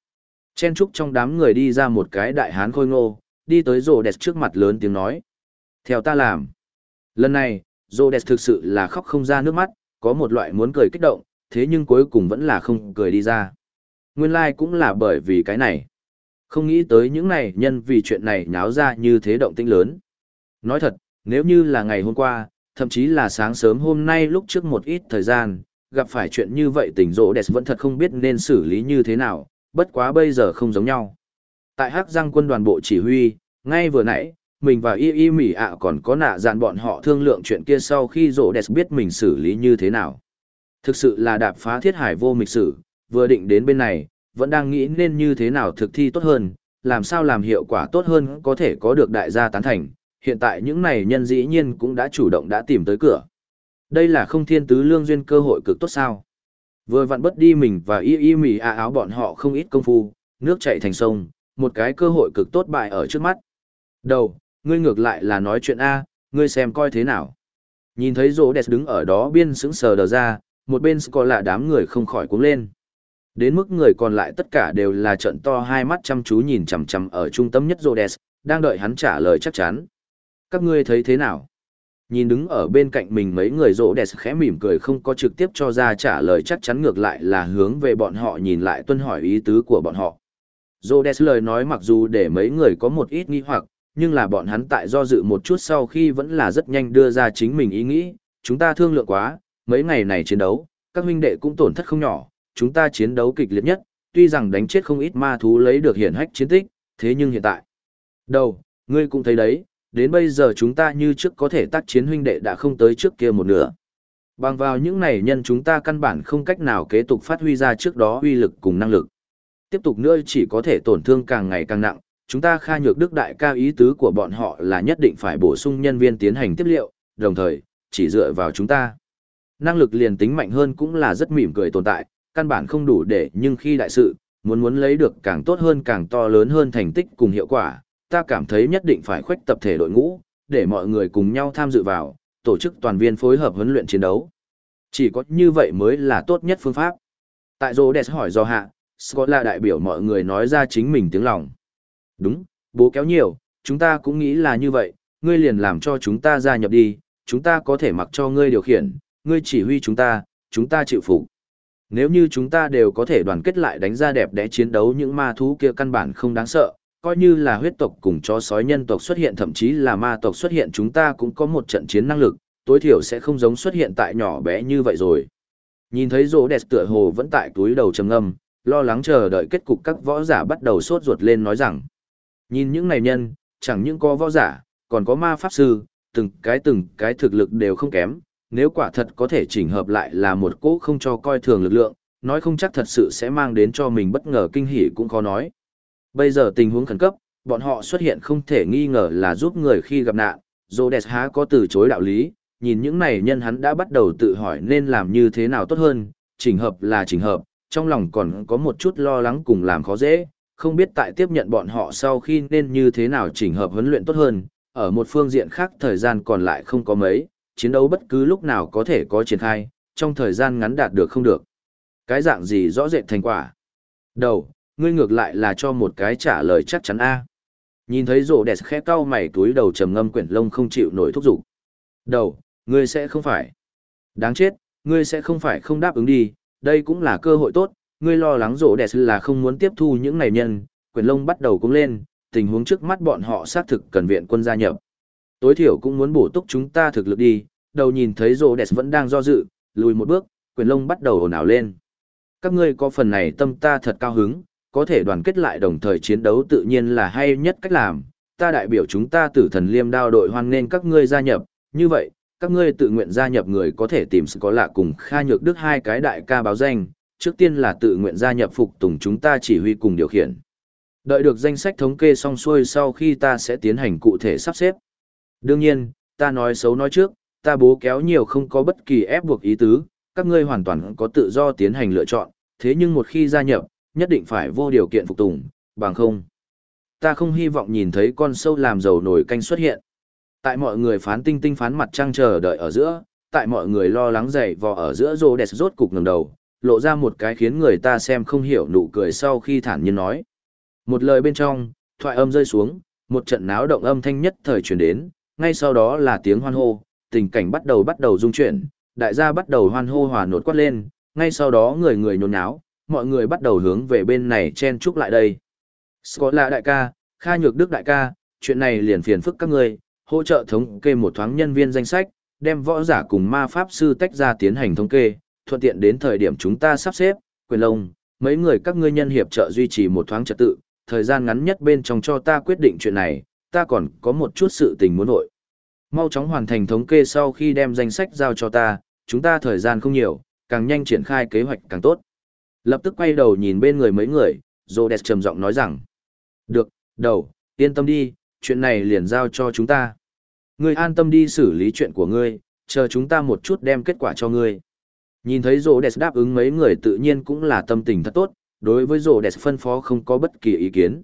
Chen trúc trong đám người đi ra một cái đại hán khôi ngô, đi tới rồ đẹp trước mặt lớn tiếng nói. Theo ta làm. Lần này, rồ đẹp thực sự là khóc không ra nước mắt, có một loại muốn cười kích động, thế nhưng cuối cùng vẫn là không cười đi ra. Nguyên lai like cũng là bởi vì cái này. Không nghĩ tới những này nhân vì chuyện này nháo ra như thế động tĩnh lớn. Nói thật, nếu như là ngày hôm qua, thậm chí là sáng sớm hôm nay lúc trước một ít thời gian, gặp phải chuyện như vậy tỉnh rỗ đẹp vẫn thật không biết nên xử lý như thế nào, bất quá bây giờ không giống nhau. Tại Hắc Giang quân đoàn bộ chỉ huy, ngay vừa nãy, mình và y y mỉ ạ còn có nạ dàn bọn họ thương lượng chuyện kia sau khi rổ đẹp biết mình xử lý như thế nào. Thực sự là đạp phá thiết hải vô mịch sử, vừa định đến bên này, vẫn đang nghĩ nên như thế nào thực thi tốt hơn, làm sao làm hiệu quả tốt hơn có thể có được đại gia tán thành. Hiện tại những này nhân dĩ nhiên cũng đã chủ động đã tìm tới cửa. Đây là không thiên tứ lương duyên cơ hội cực tốt sao. Vừa vặn bất đi mình và y y mỉ a áo bọn họ không ít công phu, nước chảy thành sông, một cái cơ hội cực tốt bại ở trước mắt. Đầu, ngươi ngược lại là nói chuyện A, ngươi xem coi thế nào. Nhìn thấy rỗ đẹp đứng ở đó biên sững sờ đờ ra, một bên còn là đám người không khỏi cuống lên. Đến mức người còn lại tất cả đều là trận to hai mắt chăm chú nhìn chằm chằm ở trung tâm nhất Rhodes, đang đợi hắn trả lời chắc chắn. Các ngươi thấy thế nào? Nhìn đứng ở bên cạnh mình mấy người Rhodes khẽ mỉm cười không có trực tiếp cho ra trả lời chắc chắn ngược lại là hướng về bọn họ nhìn lại tuân hỏi ý tứ của bọn họ. Rhodes lời nói mặc dù để mấy người có một ít nghi hoặc, nhưng là bọn hắn tại do dự một chút sau khi vẫn là rất nhanh đưa ra chính mình ý nghĩ, chúng ta thương lượng quá, mấy ngày này chiến đấu, các huynh đệ cũng tổn thất không nhỏ, chúng ta chiến đấu kịch liệt nhất, tuy rằng đánh chết không ít ma thú lấy được hiển hách chiến tích, thế nhưng hiện tại. Đầu, ngươi cũng thấy đấy, đến bây giờ chúng ta như trước có thể tác chiến huynh đệ đã không tới trước kia một nửa. Bằng vào những này nhân chúng ta căn bản không cách nào kế tục phát huy ra trước đó uy lực cùng năng lực. Tiếp tục nữa chỉ có thể tổn thương càng ngày càng nặng, chúng ta kha nhược đức đại ca ý tứ của bọn họ là nhất định phải bổ sung nhân viên tiến hành tiếp liệu, đồng thời, chỉ dựa vào chúng ta. Năng lực liền tính mạnh hơn cũng là rất mỉm cười tồn tại, căn bản không đủ để nhưng khi đại sự, muốn muốn lấy được càng tốt hơn càng to lớn hơn thành tích cùng hiệu quả, ta cảm thấy nhất định phải khuếch tập thể đội ngũ, để mọi người cùng nhau tham dự vào, tổ chức toàn viên phối hợp huấn luyện chiến đấu. Chỉ có như vậy mới là tốt nhất phương pháp. Tại Rhodes hỏi do hạ, Scott là đại biểu mọi người nói ra chính mình tiếng lòng. Đúng, bố kéo nhiều, chúng ta cũng nghĩ là như vậy, ngươi liền làm cho chúng ta gia nhập đi, chúng ta có thể mặc cho ngươi điều khiển, ngươi chỉ huy chúng ta, chúng ta chịu phục. Nếu như chúng ta đều có thể đoàn kết lại đánh ra đẹp đẽ chiến đấu những ma thú kia căn bản không đáng sợ, coi như là huyết tộc cùng chó sói nhân tộc xuất hiện thậm chí là ma tộc xuất hiện chúng ta cũng có một trận chiến năng lực, tối thiểu sẽ không giống xuất hiện tại nhỏ bé như vậy rồi. Nhìn thấy rỗ đẹp tựa hồ vẫn tại túi đầu trầm ngâm, lo lắng chờ đợi kết cục các võ giả bắt đầu sốt ruột lên nói rằng, nhìn những này nhân, chẳng những có võ giả, còn có ma pháp sư, từng cái từng cái thực lực đều không kém, nếu quả thật có thể chỉnh hợp lại là một cỗ không cho coi thường lực lượng, nói không chắc thật sự sẽ mang đến cho mình bất ngờ kinh hỉ cũng khó nói. Bây giờ tình huống khẩn cấp, bọn họ xuất hiện không thể nghi ngờ là giúp người khi gặp nạn, Rhodes há có từ chối đạo lý, nhìn những này nhân hắn đã bắt đầu tự hỏi nên làm như thế nào tốt hơn, chỉnh hợp là chỉnh hợp, trong lòng còn có một chút lo lắng cùng làm khó dễ, không biết tại tiếp nhận bọn họ sau khi nên như thế nào chỉnh hợp huấn luyện tốt hơn, ở một phương diện khác thời gian còn lại không có mấy, chiến đấu bất cứ lúc nào có thể có triển khai, trong thời gian ngắn đạt được không được. Cái dạng gì rõ rệt thành quả? Đầu, ngươi ngược lại là cho một cái trả lời chắc chắn A. Nhìn thấy rổ đẹp khẽ cau mày túi đầu trầm ngâm quyển lông không chịu nổi thúc giục. Đầu, ngươi sẽ không phải. Đáng chết, ngươi sẽ không phải không đáp ứng đi, đây cũng là cơ hội tốt, ngươi lo lắng rổ đẹp là không muốn tiếp thu những này nhân, Quyền lông bắt đầu cũng lên, tình huống trước mắt bọn họ xác thực cần viện quân gia nhập. Tối thiểu cũng muốn bổ túc chúng ta thực lực đi, đầu nhìn thấy rô đẹp vẫn đang do dự, lùi một bước, quyền lông bắt đầu ồn ào lên. Các ngươi có phần này tâm ta thật cao hứng, có thể đoàn kết lại đồng thời chiến đấu tự nhiên là hay nhất cách làm. Ta đại biểu chúng ta tử thần liêm đao đội hoan nên các ngươi gia nhập, như vậy, các ngươi tự nguyện gia nhập người có thể tìm sự có lạ cùng Kha Nhược Đức hai cái đại ca báo danh, trước tiên là tự nguyện gia nhập phục tùng chúng ta chỉ huy cùng điều khiển. Đợi được danh sách thống kê xong xuôi sau khi ta sẽ tiến hành cụ thể sắp xếp. Đương nhiên, ta nói xấu nói trước, ta bố kéo nhiều không có bất kỳ ép buộc ý tứ, các ngươi hoàn toàn có tự do tiến hành lựa chọn, thế nhưng một khi gia nhập, nhất định phải vô điều kiện phục tùng, bằng không. Ta không hy vọng nhìn thấy con sâu làm dầu nổi canh xuất hiện. Tại mọi người phán tinh tinh phán mặt trăng chờ đợi ở giữa, tại mọi người lo lắng dậy vò ở giữa rô đẹp rốt cục ngẩng đầu, lộ ra một cái khiến người ta xem không hiểu nụ cười sau khi thản nhiên nói. Một lời bên trong, thoại âm rơi xuống, một trận náo động âm thanh nhất thời truyền đến, ngay sau đó là tiếng hoan hô, tình cảnh bắt đầu bắt đầu rung chuyển, đại gia bắt đầu hoan hô hòa nột quát lên, ngay sau đó người người nhốn nháo, mọi người bắt đầu hướng về bên này chen chúc lại đây. Scott là đại ca, Kha Nhược Đức đại ca, chuyện này liền phiền phức các ngươi, hỗ trợ thống kê một thoáng nhân viên danh sách, đem võ giả cùng ma pháp sư tách ra tiến hành thống kê, thuận tiện đến thời điểm chúng ta sắp xếp, quyền lông, mấy người các ngươi nhân hiệp trợ duy trì một thoáng trật tự, thời gian ngắn nhất bên trong cho ta quyết định chuyện này, ta còn có một chút sự tình muốn nội. Mau chóng hoàn thành thống kê sau khi đem danh sách giao cho ta, chúng ta thời gian không nhiều, càng nhanh triển khai kế hoạch càng tốt. Lập tức quay đầu nhìn bên người mấy người, Rhodes trầm giọng nói rằng. Được, đầu, yên tâm đi, chuyện này liền giao cho chúng ta. Ngươi an tâm đi xử lý chuyện của ngươi, chờ chúng ta một chút đem kết quả cho ngươi. Nhìn thấy Rhodes đáp ứng mấy người tự nhiên cũng là tâm tình thật tốt, đối với Rhodes phân phó không có bất kỳ ý kiến.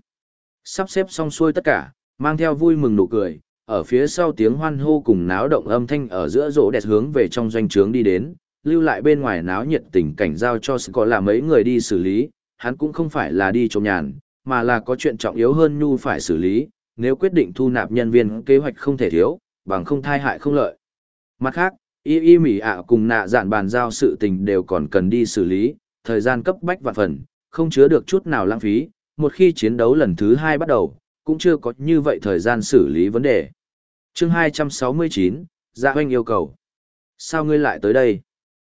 Sắp xếp xong xuôi tất cả, mang theo vui mừng nụ cười, ở phía sau tiếng hoan hô cùng náo động âm thanh ở giữa rỗ đẹp hướng về trong doanh trướng đi đến, lưu lại bên ngoài náo nhiệt tình cảnh giao cho có là mấy người đi xử lý, hắn cũng không phải là đi trộm nhàn, mà là có chuyện trọng yếu hơn nhu phải xử lý, nếu quyết định thu nạp nhân viên kế hoạch không thể thiếu, bằng không thai hại không lợi. Mặt khác, y y mỉ ạ cùng nạ dạn bàn giao sự tình đều còn cần đi xử lý, thời gian cấp bách vạn phần, không chứa được chút nào lãng phí, một khi chiến đấu lần thứ hai bắt đầu, cũng chưa có như vậy thời gian xử lý vấn đề. chương 269, Dạ oanh yêu cầu. Sao ngươi lại tới đây?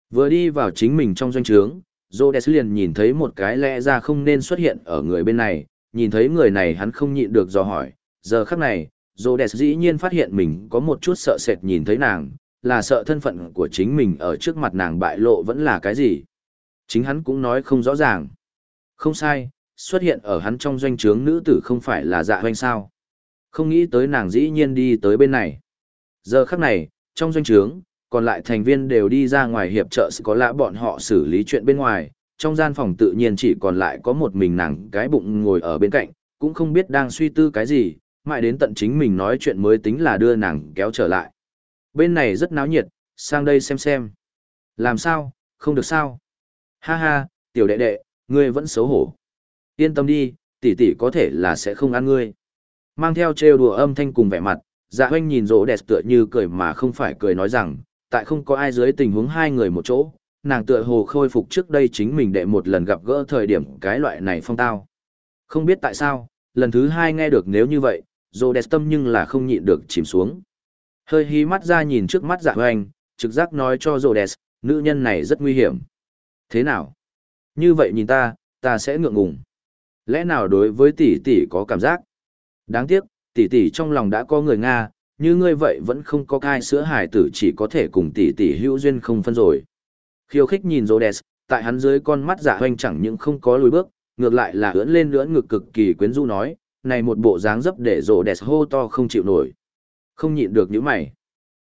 Vừa đi vào chính mình trong doanh trướng, Rhodes liền nhìn thấy một cái lẽ ra không nên xuất hiện ở người bên này, nhìn thấy người này hắn không nhịn được dò hỏi, giờ khắc này, Rhodes dĩ nhiên phát hiện mình có một chút sợ sệt nhìn thấy nàng, là sợ thân phận của chính mình ở trước mặt nàng bại lộ vẫn là cái gì. Chính hắn cũng nói không rõ ràng. Không sai, xuất hiện ở hắn trong doanh trướng nữ tử không phải là dạ hoanh sao. Không nghĩ tới nàng dĩ nhiên đi tới bên này. Giờ khắc này, trong doanh trướng, còn lại thành viên đều đi ra ngoài hiệp trợ có lẽ bọn họ xử lý chuyện bên ngoài, trong gian phòng tự nhiên chỉ còn lại có một mình nàng cái bụng ngồi ở bên cạnh, cũng không biết đang suy tư cái gì, mãi đến tận chính mình nói chuyện mới tính là đưa nàng kéo trở lại. Bên này rất náo nhiệt, sang đây xem xem. Làm sao, không được sao? Ha ha, tiểu đệ đệ, ngươi vẫn xấu hổ. Yên tâm đi, tỷ tỷ có thể là sẽ không ăn ngươi. Mang theo trêu đùa âm thanh cùng vẻ mặt, dạ hoanh nhìn rỗ đẹp tựa như cười mà không phải cười nói rằng, tại không có ai dưới tình huống hai người một chỗ, nàng tựa hồ khôi phục trước đây chính mình đệ một lần gặp gỡ thời điểm cái loại này phong tao. Không biết tại sao, lần thứ hai nghe được nếu như vậy, rỗ đẹp tâm nhưng là không nhịn được chìm xuống. Hơi hí mắt ra nhìn trước mắt dạ hoanh, trực giác nói cho rỗ đẹp, nữ nhân này rất nguy hiểm. Thế nào? Như vậy nhìn ta, ta sẽ ngượng ngùng. Lẽ nào đối với tỷ tỷ có cảm giác? Đáng tiếc, tỷ tỷ trong lòng đã có người Nga, như ngươi vậy vẫn không có cai sữa hải tử chỉ có thể cùng tỷ tỷ hữu duyên không phân rồi. Khiêu khích nhìn Rhodes, tại hắn dưới con mắt dạ giả hoanh chẳng những không có lùi bước, ngược lại là ưỡn lên lưỡn ngực cực kỳ quyến rũ nói, này một bộ dáng dấp để Rhodes hô to không chịu nổi. Không nhịn được những mày.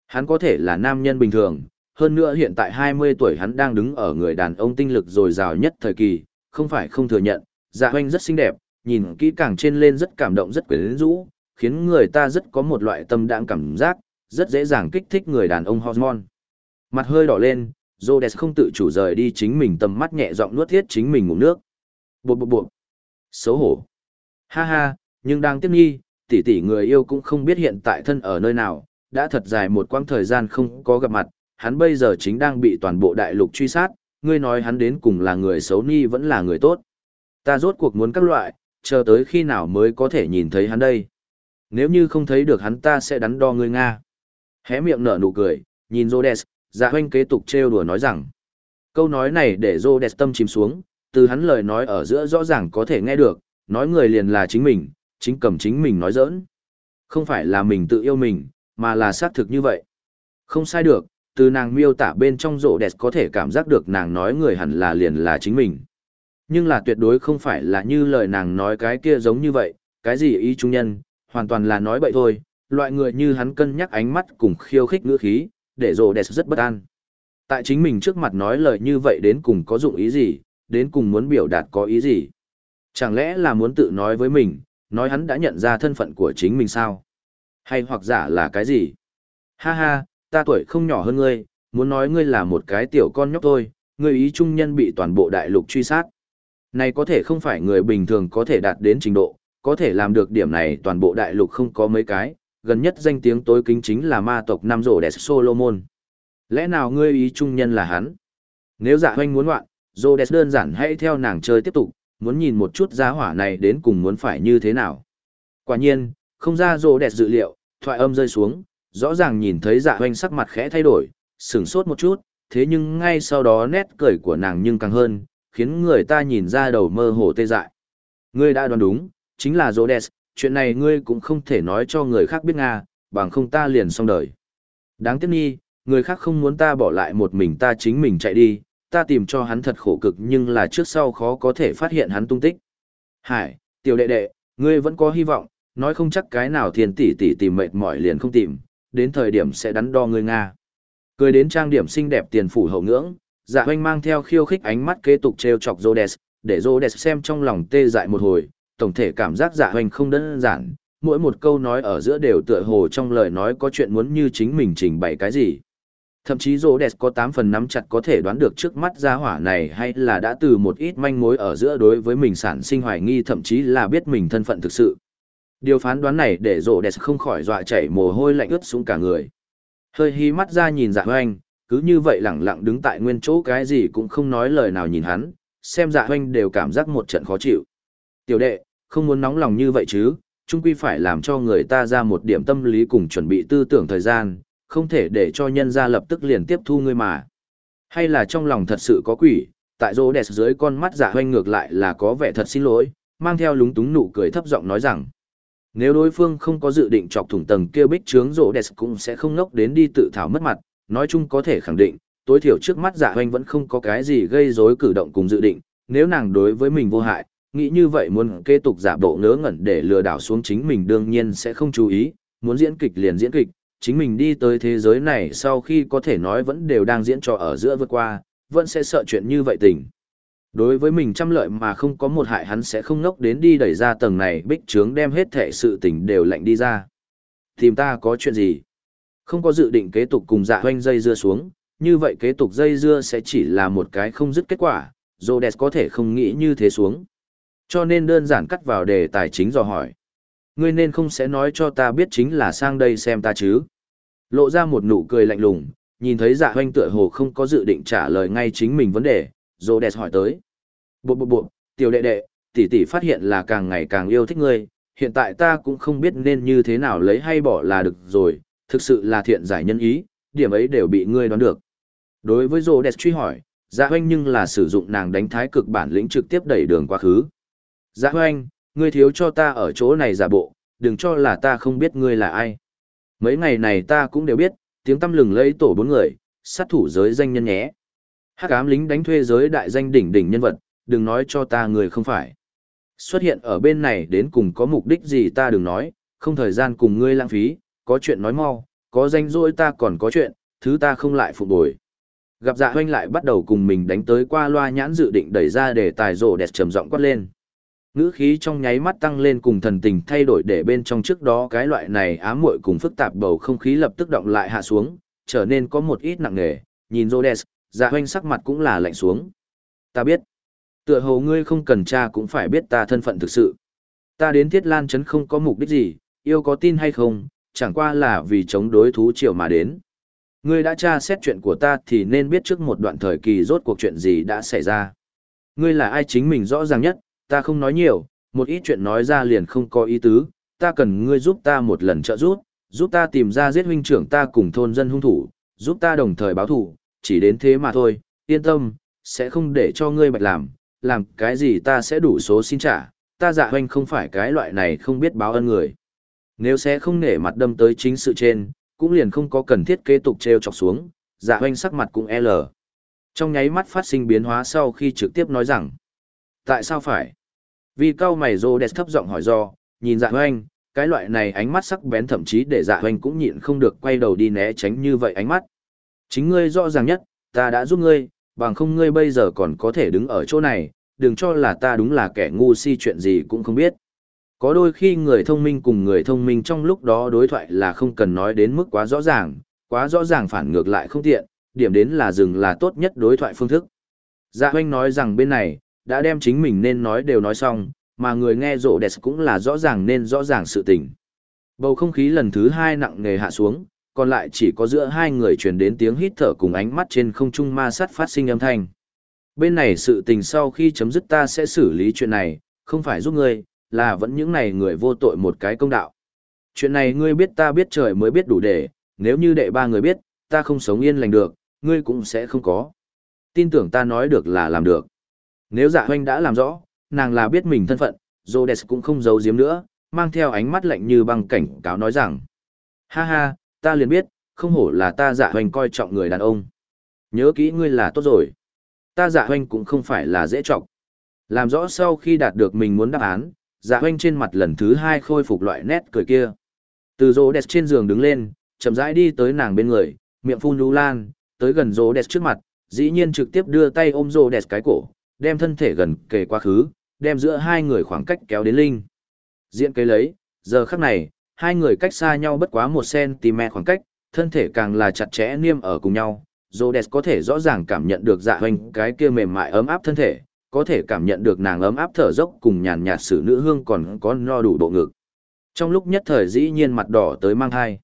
Hắn có thể là nam nhân bình thường, hơn nữa hiện tại 20 tuổi hắn đang đứng ở người đàn ông tinh lực dồi dào nhất thời kỳ, không phải không thừa nhận, dạ hoanh rất xinh đẹp, nhìn kỹ càng trên lên rất cảm động rất quyến rũ, khiến người ta rất có một loại tâm đãng cảm giác, rất dễ dàng kích thích người đàn ông hormone. Mặt hơi đỏ lên, Rhodes không tự chủ rời đi chính mình tầm mắt nhẹ giọng nuốt thiết chính mình ngủ nước. Bộ bộ bộ. Xấu hổ. Ha ha, nhưng đang tiếp nghi, tỷ tỷ người yêu cũng không biết hiện tại thân ở nơi nào, đã thật dài một quãng thời gian không có gặp mặt, hắn bây giờ chính đang bị toàn bộ đại lục truy sát, ngươi nói hắn đến cùng là người xấu ni vẫn là người tốt. Ta rốt cuộc muốn các loại, chờ tới khi nào mới có thể nhìn thấy hắn đây. Nếu như không thấy được hắn ta sẽ đắn đo ngươi Nga. Hé miệng nở nụ cười, nhìn Rhodes, dạ hoanh kế tục trêu đùa nói rằng. Câu nói này để Rhodes tâm chìm xuống, từ hắn lời nói ở giữa rõ ràng có thể nghe được, nói người liền là chính mình, chính cầm chính mình nói giỡn. Không phải là mình tự yêu mình, mà là xác thực như vậy. Không sai được, từ nàng miêu tả bên trong rộ đẹp có thể cảm giác được nàng nói người hẳn là liền là chính mình. Nhưng là tuyệt đối không phải là như lời nàng nói cái kia giống như vậy, cái gì ý trung nhân, hoàn toàn là nói bậy thôi, loại người như hắn cân nhắc ánh mắt cùng khiêu khích ngữ khí, để rộ đẹp rất bất an. Tại chính mình trước mặt nói lời như vậy đến cùng có dụng ý gì, đến cùng muốn biểu đạt có ý gì. Chẳng lẽ là muốn tự nói với mình, nói hắn đã nhận ra thân phận của chính mình sao? Hay hoặc giả là cái gì? Ha ha, ta tuổi không nhỏ hơn ngươi, muốn nói ngươi là một cái tiểu con nhóc thôi, ngươi ý trung nhân bị toàn bộ đại lục truy sát. Này có thể không phải người bình thường có thể đạt đến trình độ, có thể làm được điểm này toàn bộ đại lục không có mấy cái, gần nhất danh tiếng tối kính chính là ma tộc Nam Rổ Đẹp Solomon. Lẽ nào ngươi ý trung nhân là hắn? Nếu dạ hoanh muốn loạn, Rhodes đơn giản hãy theo nàng chơi tiếp tục, muốn nhìn một chút giá hỏa này đến cùng muốn phải như thế nào. Quả nhiên, không ra Rhodes dự liệu, thoại âm rơi xuống, rõ ràng nhìn thấy dạ hoanh sắc mặt khẽ thay đổi, sửng sốt một chút, thế nhưng ngay sau đó nét cười của nàng nhưng càng hơn, khiến người ta nhìn ra đầu mơ hồ tê dại. Ngươi đã đoán đúng, chính là Rhodes, chuyện này ngươi cũng không thể nói cho người khác biết Nga, bằng không ta liền xong đời. Đáng tiếc nhi, người khác không muốn ta bỏ lại một mình ta chính mình chạy đi, ta tìm cho hắn thật khổ cực nhưng là trước sau khó có thể phát hiện hắn tung tích. Hải, tiểu đệ đệ, ngươi vẫn có hy vọng, nói không chắc cái nào thiên tỷ tỷ tìm mệt mỏi liền không tìm, đến thời điểm sẽ đắn đo ngươi Nga. Cười đến trang điểm xinh đẹp tiền phủ hậu ngưỡng, dạ hoanh mang theo khiêu khích ánh mắt kế tục treo chọc Zodes, để Zodes xem trong lòng tê dại một hồi, tổng thể cảm giác dạ hoanh không đơn giản, mỗi một câu nói ở giữa đều tựa hồ trong lời nói có chuyện muốn như chính mình trình bày cái gì. Thậm chí rô đẹp có 8 phần nắm chặt có thể đoán được trước mắt gia hỏa này hay là đã từ một ít manh mối ở giữa đối với mình sản sinh hoài nghi thậm chí là biết mình thân phận thực sự. Điều phán đoán này để rô đẹp không khỏi dọa chảy mồ hôi lạnh ướt xuống cả người. Hơi hí mắt ra nhìn dạ hoanh, cứ như vậy lẳng lặng đứng tại nguyên chỗ cái gì cũng không nói lời nào nhìn hắn, xem dạ hoanh đều cảm giác một trận khó chịu. Tiểu đệ, không muốn nóng lòng như vậy chứ, chung quy phải làm cho người ta ra một điểm tâm lý cùng chuẩn bị tư tưởng thời gian, không thể để cho nhân gia lập tức liền tiếp thu ngươi mà. Hay là trong lòng thật sự có quỷ, tại rô đẹp dưới con mắt giả hoanh ngược lại là có vẻ thật xin lỗi, mang theo lúng túng nụ cười thấp giọng nói rằng, nếu đối phương không có dự định chọc thủng tầng kia bích trướng rô đẹp cũng sẽ không ngốc đến đi tự thảo mất mặt, nói chung có thể khẳng định, tối thiểu trước mắt giả hoanh vẫn không có cái gì gây rối cử động cùng dự định, nếu nàng đối với mình vô hại, nghĩ như vậy muốn kế tục giả bộ ngớ ngẩn để lừa đảo xuống chính mình đương nhiên sẽ không chú ý, muốn diễn kịch liền diễn kịch, chính mình đi tới thế giới này sau khi có thể nói vẫn đều đang diễn trò ở giữa vượt qua, vẫn sẽ sợ chuyện như vậy tình. Đối với mình trăm lợi mà không có một hại hắn sẽ không ngốc đến đi đẩy ra tầng này bích trướng đem hết thể sự tình đều lạnh đi ra. Tìm ta có chuyện gì? Không có dự định kế tục cùng dạ hoanh dây dưa xuống, như vậy kế tục dây dưa sẽ chỉ là một cái không dứt kết quả, Rhodes có thể không nghĩ như thế xuống. Cho nên đơn giản cắt vào đề tài chính dò hỏi ngươi nên không sẽ nói cho ta biết chính là sang đây xem ta chứ. Lộ ra một nụ cười lạnh lùng, nhìn thấy dạ hoanh tựa hồ không có dự định trả lời ngay chính mình vấn đề, Rô đẹp hỏi tới. Bộ bộ bộ, tiểu đệ đệ, tỷ tỷ phát hiện là càng ngày càng yêu thích ngươi, hiện tại ta cũng không biết nên như thế nào lấy hay bỏ là được rồi, thực sự là thiện giải nhân ý, điểm ấy đều bị ngươi đoán được. Đối với Rô đẹp truy hỏi, dạ hoanh nhưng là sử dụng nàng đánh thái cực bản lĩnh trực tiếp đẩy đường quá khứ. Dạ hoanh, ngươi thiếu cho ta ở chỗ này giả bộ, đừng cho là ta không biết ngươi là ai. Mấy ngày này ta cũng đều biết, tiếng tâm lừng lấy tổ bốn người, sát thủ giới danh nhân nhé. Hắc ám lính đánh thuê giới đại danh đỉnh đỉnh nhân vật, đừng nói cho ta người không phải. Xuất hiện ở bên này đến cùng có mục đích gì ta đừng nói, không thời gian cùng ngươi lãng phí, có chuyện nói mau, có danh dỗi ta còn có chuyện, thứ ta không lại phục bồi. Gặp dạ hoanh lại bắt đầu cùng mình đánh tới qua loa nhãn dự định đẩy ra để tài rổ đẹp trầm giọng quát lên. Ngữ khí trong nháy mắt tăng lên cùng thần tình thay đổi để bên trong trước đó cái loại này ám muội cùng phức tạp bầu không khí lập tức động lại hạ xuống, trở nên có một ít nặng nề, nhìn Rhodes, dạ hoanh sắc mặt cũng là lạnh xuống. Ta biết, tựa hồ ngươi không cần tra cũng phải biết ta thân phận thực sự. Ta đến Thiết Lan Trấn không có mục đích gì, yêu có tin hay không, chẳng qua là vì chống đối thú triều mà đến. Ngươi đã tra xét chuyện của ta thì nên biết trước một đoạn thời kỳ rốt cuộc chuyện gì đã xảy ra. Ngươi là ai chính mình rõ ràng nhất, ta không nói nhiều, một ít chuyện nói ra liền không có ý tứ, ta cần ngươi giúp ta một lần trợ giúp, giúp ta tìm ra giết huynh trưởng ta cùng thôn dân hung thủ, giúp ta đồng thời báo thủ, chỉ đến thế mà thôi, yên tâm, sẽ không để cho ngươi bạch làm, làm cái gì ta sẽ đủ số xin trả, ta dạ huynh không phải cái loại này không biết báo ơn người. Nếu sẽ không nể mặt đâm tới chính sự trên, cũng liền không có cần thiết kế tục treo chọc xuống, dạ hoanh sắc mặt cũng e L. Trong nháy mắt phát sinh biến hóa sau khi trực tiếp nói rằng, tại sao phải? Vì cao mày rô đẹp thấp giọng hỏi do, nhìn dạ hoanh, cái loại này ánh mắt sắc bén thậm chí để dạ hoanh cũng nhịn không được quay đầu đi né tránh như vậy ánh mắt. Chính ngươi rõ ràng nhất, ta đã giúp ngươi, bằng không ngươi bây giờ còn có thể đứng ở chỗ này, đừng cho là ta đúng là kẻ ngu si chuyện gì cũng không biết. Có đôi khi người thông minh cùng người thông minh trong lúc đó đối thoại là không cần nói đến mức quá rõ ràng, quá rõ ràng phản ngược lại không tiện, điểm đến là dừng là tốt nhất đối thoại phương thức. Dạ hoanh nói rằng bên này, đã đem chính mình nên nói đều nói xong, mà người nghe rộ đẹp cũng là rõ ràng nên rõ ràng sự tình. Bầu không khí lần thứ hai nặng nề hạ xuống, còn lại chỉ có giữa hai người truyền đến tiếng hít thở cùng ánh mắt trên không trung ma sát phát sinh âm thanh. Bên này sự tình sau khi chấm dứt ta sẽ xử lý chuyện này, không phải giúp ngươi, là vẫn những này người vô tội một cái công đạo. Chuyện này ngươi biết ta biết trời mới biết đủ để, nếu như đệ ba người biết, ta không sống yên lành được, ngươi cũng sẽ không có. Tin tưởng ta nói được là làm được. Nếu dạ hoanh đã làm rõ, nàng là biết mình thân phận, Rhodes cũng không giấu giếm nữa, mang theo ánh mắt lạnh như băng cảnh cáo nói rằng. Ha ha, ta liền biết, không hổ là ta dạ hoanh coi trọng người đàn ông. Nhớ kỹ ngươi là tốt rồi. Ta dạ hoanh cũng không phải là dễ trọng. Làm rõ sau khi đạt được mình muốn đáp án, dạ hoanh trên mặt lần thứ hai khôi phục loại nét cười kia. Từ jodes trên giường đứng lên, chậm rãi đi tới nàng bên người, miệng phun lưu lan, tới gần jodes trước mặt, dĩ nhiên trực tiếp đưa tay ôm jodes cái cổ, đem thân thể gần kề quá khứ, đem giữa hai người khoảng cách kéo đến linh. Diện cây lấy, giờ khắc này, hai người cách xa nhau bất quá một cm khoảng cách, thân thể càng là chặt chẽ niêm ở cùng nhau. Rhodes có thể rõ ràng cảm nhận được dạ hoành cái kia mềm mại ấm áp thân thể, có thể cảm nhận được nàng ấm áp thở dốc cùng nhàn nhạt sự nữ hương còn có no đủ độ ngực. Trong lúc nhất thời dĩ nhiên mặt đỏ tới mang thai.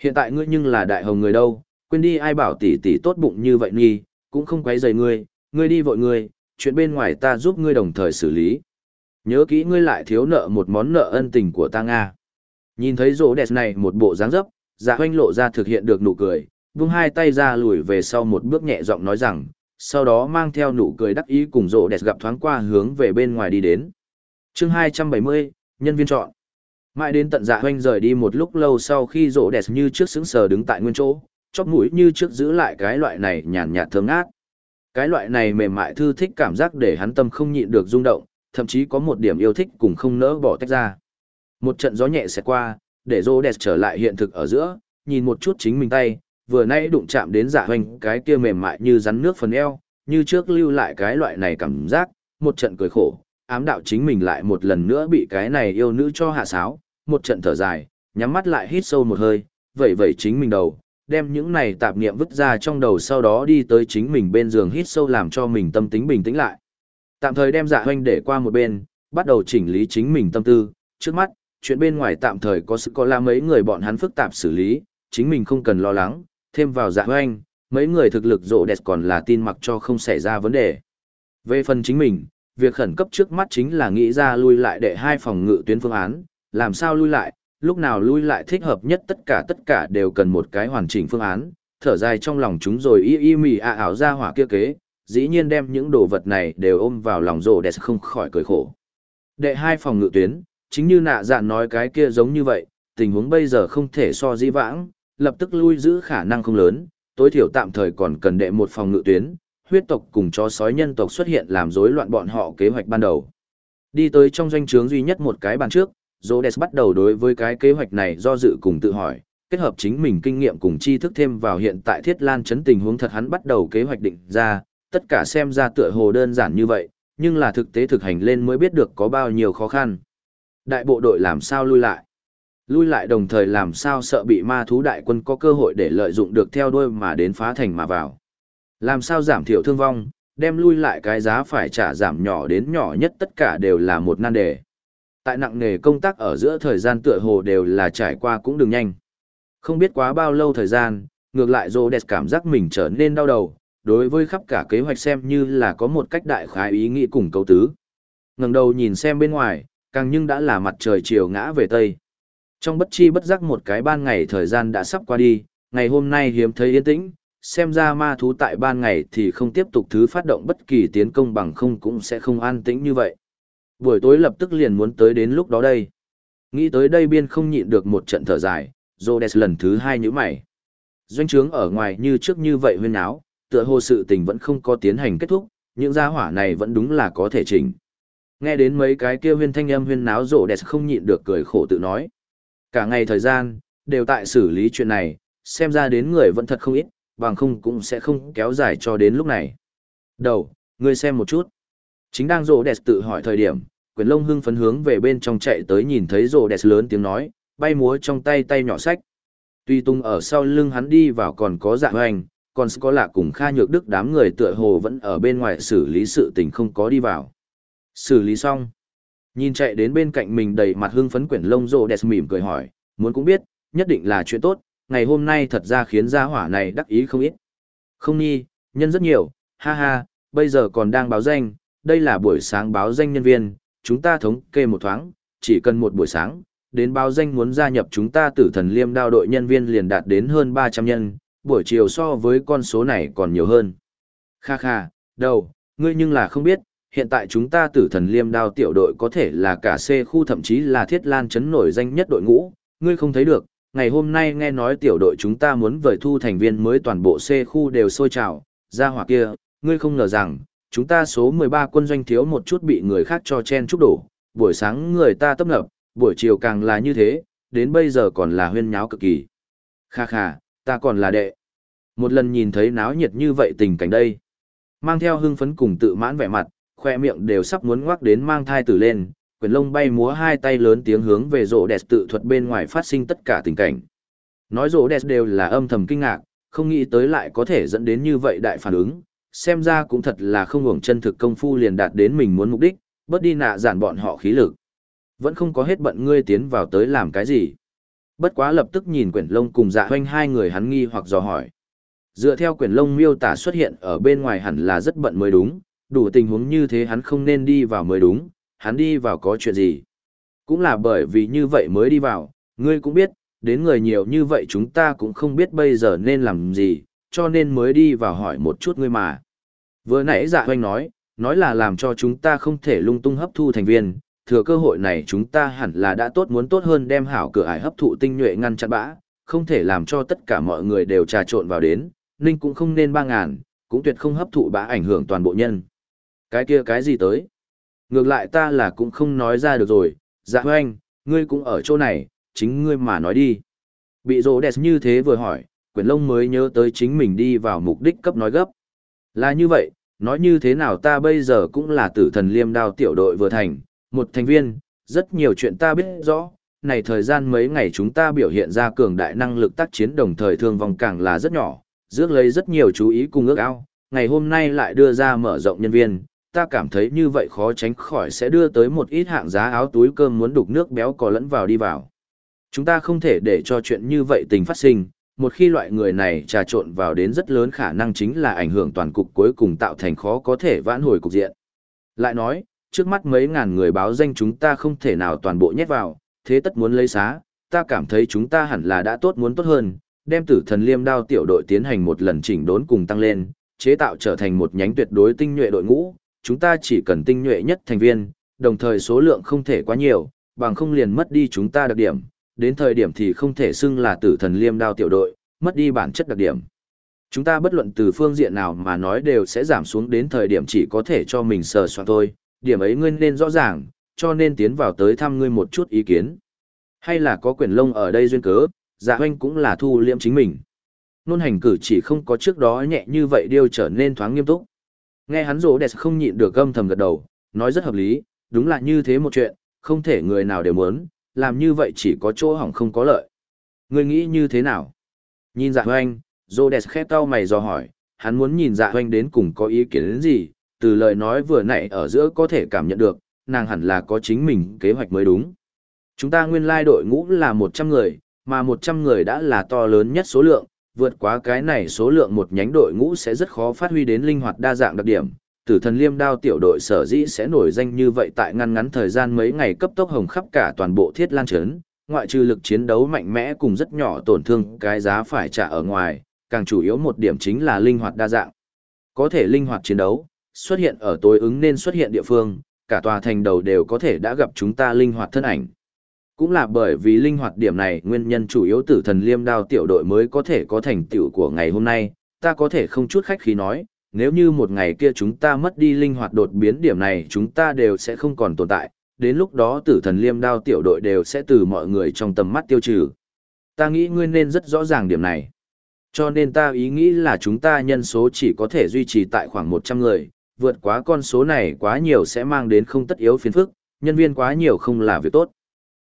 Hiện tại ngươi nhưng là đại hồng người đâu, quên đi ai bảo tỷ tỷ tốt bụng như vậy nghi, cũng không quấy rầy ngươi, ngươi đi vội ngươi, chuyện bên ngoài ta giúp ngươi đồng thời xử lý. Nhớ kỹ ngươi lại thiếu nợ một món nợ ân tình của ta Nga. Nhìn thấy rỗ đẹp này một bộ dáng dấp, dạ hoanh lộ ra thực hiện được nụ cười, vung hai tay ra lùi về sau một bước nhẹ giọng nói rằng, sau đó mang theo nụ cười đắc ý cùng rỗ đẹp gặp thoáng qua hướng về bên ngoài đi đến. chương 270, nhân viên chọn. Mãi đến tận dạ hoanh rời đi một lúc lâu sau khi rỗ đẹp như trước xứng sờ đứng tại nguyên chỗ, chóp mũi như trước giữ lại cái loại này nhàn nhạt thơm ngát. Cái loại này mềm mại thư thích cảm giác để hắn tâm không nhịn được rung động, thậm chí có một điểm yêu thích cùng không nỡ bỏ tách ra. Một trận gió nhẹ sẽ qua, để rô đẹp trở lại hiện thực ở giữa, nhìn một chút chính mình tay, vừa nãy đụng chạm đến giả hoành cái kia mềm mại như rắn nước phần eo, như trước lưu lại cái loại này cảm giác, một trận cười khổ, ám đạo chính mình lại một lần nữa bị cái này yêu nữ cho hạ sáo, một trận thở dài, nhắm mắt lại hít sâu một hơi, vậy vậy chính mình đầu, đem những này tạp niệm vứt ra trong đầu sau đó đi tới chính mình bên giường hít sâu làm cho mình tâm tính bình tĩnh lại. Tạm thời đem dạ hoanh để qua một bên, bắt đầu chỉnh lý chính mình tâm tư, trước mắt, chuyện bên ngoài tạm thời có sự có la mấy người bọn hắn phức tạp xử lý, chính mình không cần lo lắng, thêm vào dạ hoanh, mấy người thực lực rộ đẹp còn là tin mặc cho không xảy ra vấn đề. Về phần chính mình, việc khẩn cấp trước mắt chính là nghĩ ra lui lại để hai phòng ngự tuyến phương án, làm sao lui lại, lúc nào lui lại thích hợp nhất tất cả tất cả đều cần một cái hoàn chỉnh phương án, thở dài trong lòng chúng rồi y y mì ạ ảo ra hỏa kia kế, dĩ nhiên đem những đồ vật này đều ôm vào lòng rồ đẹp không khỏi cười khổ. Đệ hai phòng ngự tuyến, chính như nạ dạn nói cái kia giống như vậy, tình huống bây giờ không thể so di vãng, lập tức lui giữ khả năng không lớn, tối thiểu tạm thời còn cần đệ một phòng ngự tuyến, huyết tộc cùng chó sói nhân tộc xuất hiện làm rối loạn bọn họ kế hoạch ban đầu. Đi tới trong doanh trướng duy nhất một cái bàn trước, Rhodes bắt đầu đối với cái kế hoạch này do dự cùng tự hỏi, kết hợp chính mình kinh nghiệm cùng tri thức thêm vào hiện tại thiết lan chấn tình huống thật hắn bắt đầu kế hoạch định ra, tất cả xem ra tựa hồ đơn giản như vậy, nhưng là thực tế thực hành lên mới biết được có bao nhiêu khó khăn. Đại bộ đội làm sao lui lại? Lui lại đồng thời làm sao sợ bị ma thú đại quân có cơ hội để lợi dụng được theo đuôi mà đến phá thành mà vào. Làm sao giảm thiểu thương vong, đem lui lại cái giá phải trả giảm nhỏ đến nhỏ nhất tất cả đều là một nan đề tại nặng nghề công tác ở giữa thời gian tựa hồ đều là trải qua cũng đừng nhanh. Không biết quá bao lâu thời gian, ngược lại Rô Đẹp cảm giác mình trở nên đau đầu, đối với khắp cả kế hoạch xem như là có một cách đại khái ý nghĩ cùng cấu tứ. ngẩng đầu nhìn xem bên ngoài, càng nhưng đã là mặt trời chiều ngã về Tây. Trong bất chi bất giác một cái ban ngày thời gian đã sắp qua đi, ngày hôm nay hiếm thấy yên tĩnh, xem ra ma thú tại ban ngày thì không tiếp tục thứ phát động bất kỳ tiến công bằng không cũng sẽ không an tĩnh như vậy. Buổi tối lập tức liền muốn tới đến lúc đó đây. Nghĩ tới đây biên không nhịn được một trận thở dài, Rhodes lần thứ hai nhíu mày. Doanh trướng ở ngoài như trước như vậy huyên áo, tựa hồ sự tình vẫn không có tiến hành kết thúc, những gia hỏa này vẫn đúng là có thể chỉnh. Nghe đến mấy cái kia huyên thanh âm huyên náo rộ đẹp không nhịn được cười khổ tự nói. Cả ngày thời gian, đều tại xử lý chuyện này, xem ra đến người vẫn thật không ít, bằng không cũng sẽ không kéo dài cho đến lúc này. Đầu, ngươi xem một chút. Chính đang rộ đẹp tự hỏi thời điểm, quyền lông hưng phấn hướng về bên trong chạy tới nhìn thấy Rồ đẹp lớn tiếng nói, bay múa trong tay tay nhỏ sách. Tuy tung ở sau lưng hắn đi vào còn có dạ hoành, còn có lạ cùng Kha Nhược Đức đám người tựa hồ vẫn ở bên ngoài xử lý sự tình không có đi vào. Xử lý xong. Nhìn chạy đến bên cạnh mình đầy mặt hưng phấn quyển lông Rồ đẹp mỉm cười hỏi, muốn cũng biết, nhất định là chuyện tốt, ngày hôm nay thật ra khiến gia hỏa này đắc ý không ít. Không nhi, nhân rất nhiều, ha ha, bây giờ còn đang báo danh, đây là buổi sáng báo danh nhân viên, chúng ta thống kê một thoáng, chỉ cần một buổi sáng, đến báo danh muốn gia nhập chúng ta tử thần liêm đao đội nhân viên liền đạt đến hơn 300 nhân, buổi chiều so với con số này còn nhiều hơn. Kha kha, đâu, ngươi nhưng là không biết, hiện tại chúng ta tử thần liêm đao tiểu đội có thể là cả C khu thậm chí là thiết lan chấn nổi danh nhất đội ngũ, ngươi không thấy được, ngày hôm nay nghe nói tiểu đội chúng ta muốn vời thu thành viên mới toàn bộ C khu đều sôi trào, ra hỏa kia, ngươi không ngờ rằng, chúng ta số 13 quân doanh thiếu một chút bị người khác cho chen chúc đổ, buổi sáng người ta tấp nập, buổi chiều càng là như thế, đến bây giờ còn là huyên nháo cực kỳ. Kha kha, ta còn là đệ. Một lần nhìn thấy náo nhiệt như vậy tình cảnh đây. Mang theo hưng phấn cùng tự mãn vẻ mặt, khoe miệng đều sắp muốn ngoác đến mang thai tử lên, quyền lông bay múa hai tay lớn tiếng hướng về rộ đẹp tự thuật bên ngoài phát sinh tất cả tình cảnh. Nói rộ đẹp đều là âm thầm kinh ngạc, không nghĩ tới lại có thể dẫn đến như vậy đại phản ứng, xem ra cũng thật là không hưởng chân thực công phu liền đạt đến mình muốn mục đích, bớt đi nạ giản bọn họ khí lực. Vẫn không có hết bận ngươi tiến vào tới làm cái gì. Bất quá lập tức nhìn quyển lông cùng dạ hoanh hai người hắn nghi hoặc dò hỏi. Dựa theo quyển lông miêu tả xuất hiện ở bên ngoài hẳn là rất bận mới đúng, đủ tình huống như thế hắn không nên đi vào mới đúng, hắn đi vào có chuyện gì. Cũng là bởi vì như vậy mới đi vào, ngươi cũng biết, đến người nhiều như vậy chúng ta cũng không biết bây giờ nên làm gì, cho nên mới đi vào hỏi một chút ngươi mà. Vừa nãy dạ hoanh nói, nói là làm cho chúng ta không thể lung tung hấp thu thành viên, thừa cơ hội này chúng ta hẳn là đã tốt muốn tốt hơn đem hảo cửa ải hấp thụ tinh nhuệ ngăn chặn bã, không thể làm cho tất cả mọi người đều trà trộn vào đến, ninh cũng không nên ba ngàn, cũng tuyệt không hấp thụ bã ảnh hưởng toàn bộ nhân. Cái kia cái gì tới? Ngược lại ta là cũng không nói ra được rồi, dạ hoanh, ngươi cũng ở chỗ này, chính ngươi mà nói đi. Bị rô đẹp như thế vừa hỏi, quyển lông mới nhớ tới chính mình đi vào mục đích cấp nói gấp. Là như vậy, nói như thế nào ta bây giờ cũng là tử thần liêm đao tiểu đội vừa thành, một thành viên, rất nhiều chuyện ta biết rõ, này thời gian mấy ngày chúng ta biểu hiện ra cường đại năng lực tác chiến đồng thời thương vong càng là rất nhỏ, rước lấy rất nhiều chú ý cùng ước ao, ngày hôm nay lại đưa ra mở rộng nhân viên, ta cảm thấy như vậy khó tránh khỏi sẽ đưa tới một ít hạng giá áo túi cơm muốn đục nước béo có lẫn vào đi vào. Chúng ta không thể để cho chuyện như vậy tình phát sinh, một khi loại người này trà trộn vào đến rất lớn khả năng chính là ảnh hưởng toàn cục cuối cùng tạo thành khó có thể vãn hồi cục diện. Lại nói, trước mắt mấy ngàn người báo danh chúng ta không thể nào toàn bộ nhét vào, thế tất muốn lấy xá, ta cảm thấy chúng ta hẳn là đã tốt muốn tốt hơn, đem tử thần liêm đao tiểu đội tiến hành một lần chỉnh đốn cùng tăng lên, chế tạo trở thành một nhánh tuyệt đối tinh nhuệ đội ngũ, chúng ta chỉ cần tinh nhuệ nhất thành viên, đồng thời số lượng không thể quá nhiều, bằng không liền mất đi chúng ta đặc điểm, đến thời điểm thì không thể xưng là tử thần liêm đao tiểu đội, mất đi bản chất đặc điểm. Chúng ta bất luận từ phương diện nào mà nói đều sẽ giảm xuống đến thời điểm chỉ có thể cho mình sờ soạn thôi, điểm ấy ngươi nên rõ ràng, cho nên tiến vào tới thăm ngươi một chút ý kiến. Hay là có quyền lông ở đây duyên cớ, dạ hoanh cũng là thu liệm chính mình. Nôn hành cử chỉ không có trước đó nhẹ như vậy điều trở nên thoáng nghiêm túc. Nghe hắn rỗ đẹp không nhịn được gâm thầm gật đầu, nói rất hợp lý, đúng là như thế một chuyện, không thể người nào đều muốn, làm như vậy chỉ có chỗ hỏng không có lợi. Ngươi nghĩ như thế nào? Nhìn dạ hoanh, Zodes khép tao mày do hỏi, hắn muốn nhìn dạ hoanh đến cùng có ý kiến đến gì, từ lời nói vừa nãy ở giữa có thể cảm nhận được, nàng hẳn là có chính mình kế hoạch mới đúng. Chúng ta nguyên lai đội ngũ là 100 người, mà 100 người đã là to lớn nhất số lượng, vượt quá cái này số lượng một nhánh đội ngũ sẽ rất khó phát huy đến linh hoạt đa dạng đặc điểm. Tử thần liêm đao tiểu đội sở dĩ sẽ nổi danh như vậy tại ngăn ngắn thời gian mấy ngày cấp tốc hồng khắp cả toàn bộ thiết lan trấn, ngoại trừ lực chiến đấu mạnh mẽ cùng rất nhỏ tổn thương cái giá phải trả ở ngoài, càng chủ yếu một điểm chính là linh hoạt đa dạng. Có thể linh hoạt chiến đấu, xuất hiện ở tối ứng nên xuất hiện địa phương, cả tòa thành đầu đều có thể đã gặp chúng ta linh hoạt thân ảnh. Cũng là bởi vì linh hoạt điểm này nguyên nhân chủ yếu tử thần liêm đao tiểu đội mới có thể có thành tựu của ngày hôm nay, ta có thể không chút khách khí nói, nếu như một ngày kia chúng ta mất đi linh hoạt đột biến điểm này chúng ta đều sẽ không còn tồn tại, đến lúc đó tử thần liêm đao tiểu đội đều sẽ từ mọi người trong tầm mắt tiêu trừ. Ta nghĩ ngươi nên rất rõ ràng điểm này. Cho nên ta ý nghĩ là chúng ta nhân số chỉ có thể duy trì tại khoảng 100 người, vượt quá con số này quá nhiều sẽ mang đến không tất yếu phiền phức, nhân viên quá nhiều không là việc tốt.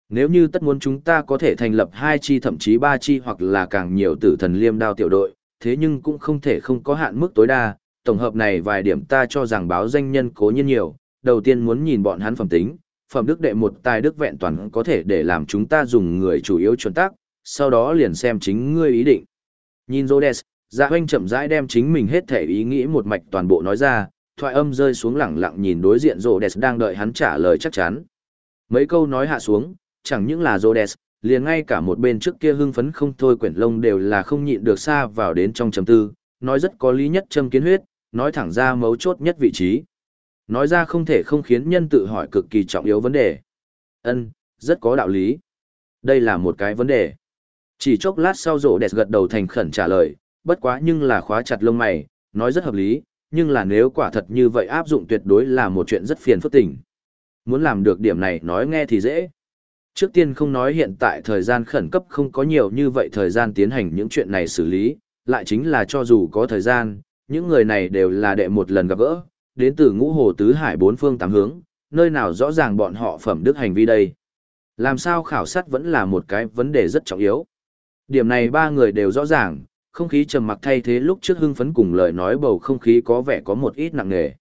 Nếu như tất muốn chúng ta có thể thành lập hai chi thậm chí ba chi hoặc là càng nhiều tử thần liêm đao tiểu đội, thế nhưng cũng không thể không có hạn mức tối đa, tổng hợp này vài điểm ta cho rằng báo danh nhân cố nhiên nhiều, đầu tiên muốn nhìn bọn hắn phẩm tính, phẩm đức đệ một tài đức vẹn toàn có thể để làm chúng ta dùng người chủ yếu chuẩn tác, sau đó liền xem chính ngươi ý định. Nhìn Rhodes, dạ huynh chậm rãi đem chính mình hết thể ý nghĩ một mạch toàn bộ nói ra, thoại âm rơi xuống lẳng lặng nhìn đối diện Rhodes đang đợi hắn trả lời chắc chắn. Mấy câu nói hạ xuống, chẳng những là Rhodes, liền ngay cả một bên trước kia hưng phấn không thôi quyển lông đều là không nhịn được xa vào đến trong trầm tư, nói rất có lý nhất châm kiến huyết, nói thẳng ra mấu chốt nhất vị trí. Nói ra không thể không khiến nhân tự hỏi cực kỳ trọng yếu vấn đề. Ân, rất có đạo lý. Đây là một cái vấn đề. Chỉ chốc lát sau rộ đẹp gật đầu thành khẩn trả lời, bất quá nhưng là khóa chặt lông mày, nói rất hợp lý, nhưng là nếu quả thật như vậy áp dụng tuyệt đối là một chuyện rất phiền phức tình. Muốn làm được điểm này nói nghe thì dễ. Trước tiên không nói hiện tại thời gian khẩn cấp không có nhiều như vậy thời gian tiến hành những chuyện này xử lý, lại chính là cho dù có thời gian, những người này đều là đệ một lần gặp gỡ, đến từ ngũ hồ tứ hải bốn phương tám hướng, nơi nào rõ ràng bọn họ phẩm đức hành vi đây. Làm sao khảo sát vẫn là một cái vấn đề rất trọng yếu. Điểm này ba người đều rõ ràng, không khí trầm mặc thay thế lúc trước hưng phấn cùng lời nói bầu không khí có vẻ có một ít nặng nề.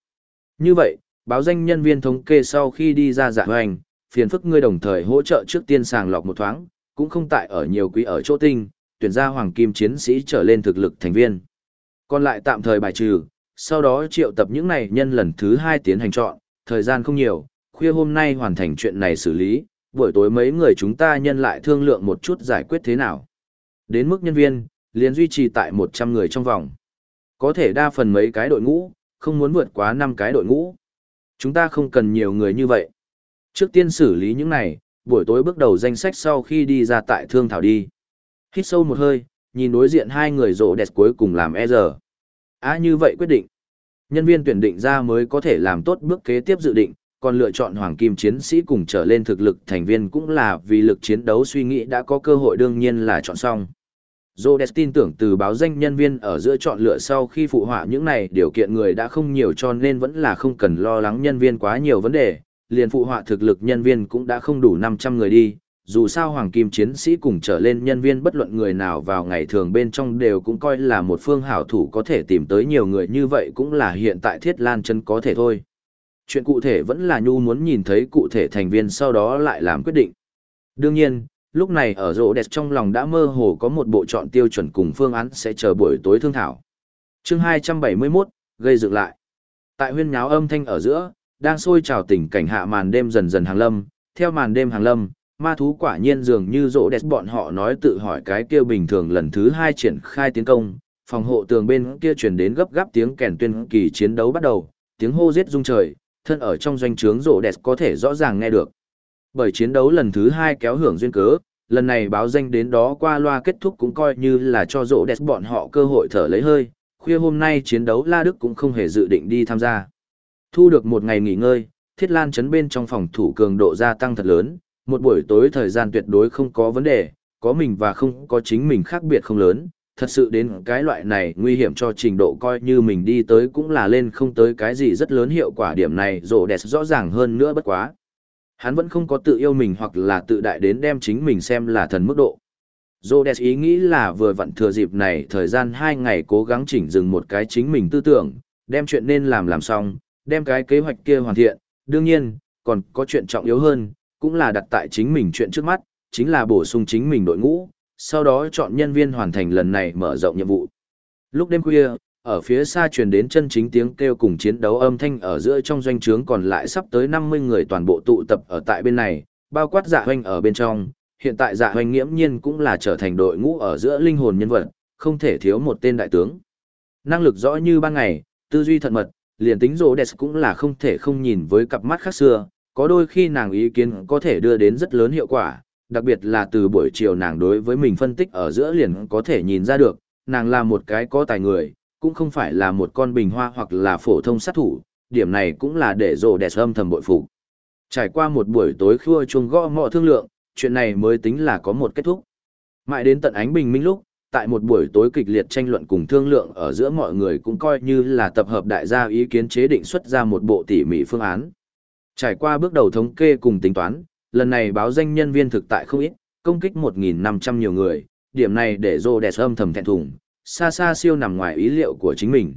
Như vậy, báo danh nhân viên thống kê sau khi đi ra dạ hoành, phiền phức ngươi đồng thời hỗ trợ trước tiên sàng lọc một thoáng, cũng không tại ở nhiều quý ở chỗ tinh, tuyển ra hoàng kim chiến sĩ trở lên thực lực thành viên. Còn lại tạm thời bài trừ, sau đó triệu tập những này nhân lần thứ hai tiến hành chọn, thời gian không nhiều, khuya hôm nay hoàn thành chuyện này xử lý, buổi tối mấy người chúng ta nhân lại thương lượng một chút giải quyết thế nào. Đến mức nhân viên, liền duy trì tại 100 người trong vòng. Có thể đa phần mấy cái đội ngũ, không muốn vượt quá 5 cái đội ngũ. Chúng ta không cần nhiều người như vậy. Trước tiên xử lý những này, buổi tối bước đầu danh sách sau khi đi ra tại thương thảo đi. Hít sâu một hơi, nhìn đối diện hai người rộ đẹp cuối cùng làm e giờ. À như vậy quyết định. Nhân viên tuyển định ra mới có thể làm tốt bước kế tiếp dự định, còn lựa chọn hoàng kim chiến sĩ cùng trở lên thực lực thành viên cũng là vì lực chiến đấu suy nghĩ đã có cơ hội đương nhiên là chọn xong. Rhodes tin tưởng từ báo danh nhân viên ở giữa chọn lựa sau khi phụ họa những này điều kiện người đã không nhiều cho nên vẫn là không cần lo lắng nhân viên quá nhiều vấn đề, liền phụ họa thực lực nhân viên cũng đã không đủ 500 người đi, dù sao hoàng kim chiến sĩ cùng trở lên nhân viên bất luận người nào vào ngày thường bên trong đều cũng coi là một phương hảo thủ có thể tìm tới nhiều người như vậy cũng là hiện tại thiết lan chân có thể thôi. Chuyện cụ thể vẫn là Nhu muốn nhìn thấy cụ thể thành viên sau đó lại làm quyết định. Đương nhiên, lúc này ở rộ đẹp trong lòng đã mơ hồ có một bộ chọn tiêu chuẩn cùng phương án sẽ chờ buổi tối thương thảo. chương 271, gây dựng lại. Tại huyên nháo âm thanh ở giữa, đang sôi trào tình cảnh hạ màn đêm dần dần hàng lâm, theo màn đêm hàng lâm, ma thú quả nhiên dường như rỗ đẹp bọn họ nói tự hỏi cái kia bình thường lần thứ hai triển khai tiến công, phòng hộ tường bên kia chuyển đến gấp gáp tiếng kèn tuyên kỳ chiến đấu bắt đầu, tiếng hô giết rung trời, thân ở trong doanh trướng rỗ đẹp có thể rõ ràng nghe được. Bởi chiến đấu lần thứ hai kéo hưởng duyên cớ, lần này báo danh đến đó qua loa kết thúc cũng coi như là cho rỗ đẹp bọn họ cơ hội thở lấy hơi, khuya hôm nay chiến đấu La Đức cũng không hề dự định đi tham gia. Thu được một ngày nghỉ ngơi, Thiết Lan chấn bên trong phòng thủ cường độ gia tăng thật lớn, một buổi tối thời gian tuyệt đối không có vấn đề, có mình và không có chính mình khác biệt không lớn, thật sự đến cái loại này nguy hiểm cho trình độ coi như mình đi tới cũng là lên không tới cái gì rất lớn hiệu quả điểm này rổ đẹp rõ ràng hơn nữa bất quá. Hắn vẫn không có tự yêu mình hoặc là tự đại đến đem chính mình xem là thần mức độ. Rhodes ý nghĩ là vừa vặn thừa dịp này thời gian hai ngày cố gắng chỉnh dừng một cái chính mình tư tưởng, đem chuyện nên làm làm xong, đem cái kế hoạch kia hoàn thiện, đương nhiên, còn có chuyện trọng yếu hơn, cũng là đặt tại chính mình chuyện trước mắt, chính là bổ sung chính mình đội ngũ, sau đó chọn nhân viên hoàn thành lần này mở rộng nhiệm vụ. Lúc đêm khuya, ở phía xa truyền đến chân chính tiếng kêu cùng chiến đấu âm thanh ở giữa trong doanh trướng còn lại sắp tới 50 người toàn bộ tụ tập ở tại bên này, bao quát dạ hoanh ở bên trong, hiện tại dạ hoanh nghiễm nhiên cũng là trở thành đội ngũ ở giữa linh hồn nhân vật, không thể thiếu một tên đại tướng. Năng lực rõ như ban ngày, tư duy thận mật, liền tính rồ đẹp cũng là không thể không nhìn với cặp mắt khác xưa, có đôi khi nàng ý kiến có thể đưa đến rất lớn hiệu quả, đặc biệt là từ buổi chiều nàng đối với mình phân tích ở giữa liền có thể nhìn ra được, nàng là một cái có tài người, cũng không phải là một con bình hoa hoặc là phổ thông sát thủ, điểm này cũng là để rồ đẹp âm thầm bội phục. Trải qua một buổi tối khua chuông gõ mọ thương lượng, chuyện này mới tính là có một kết thúc. Mãi đến tận ánh bình minh lúc, tại một buổi tối kịch liệt tranh luận cùng thương lượng ở giữa mọi người cũng coi như là tập hợp đại gia ý kiến chế định xuất ra một bộ tỉ mỉ phương án. Trải qua bước đầu thống kê cùng tính toán, lần này báo danh nhân viên thực tại không ít, công kích 1.500 nhiều người, điểm này để rồ đẹp âm thầm thẹn thùng, xa xa siêu nằm ngoài ý liệu của chính mình.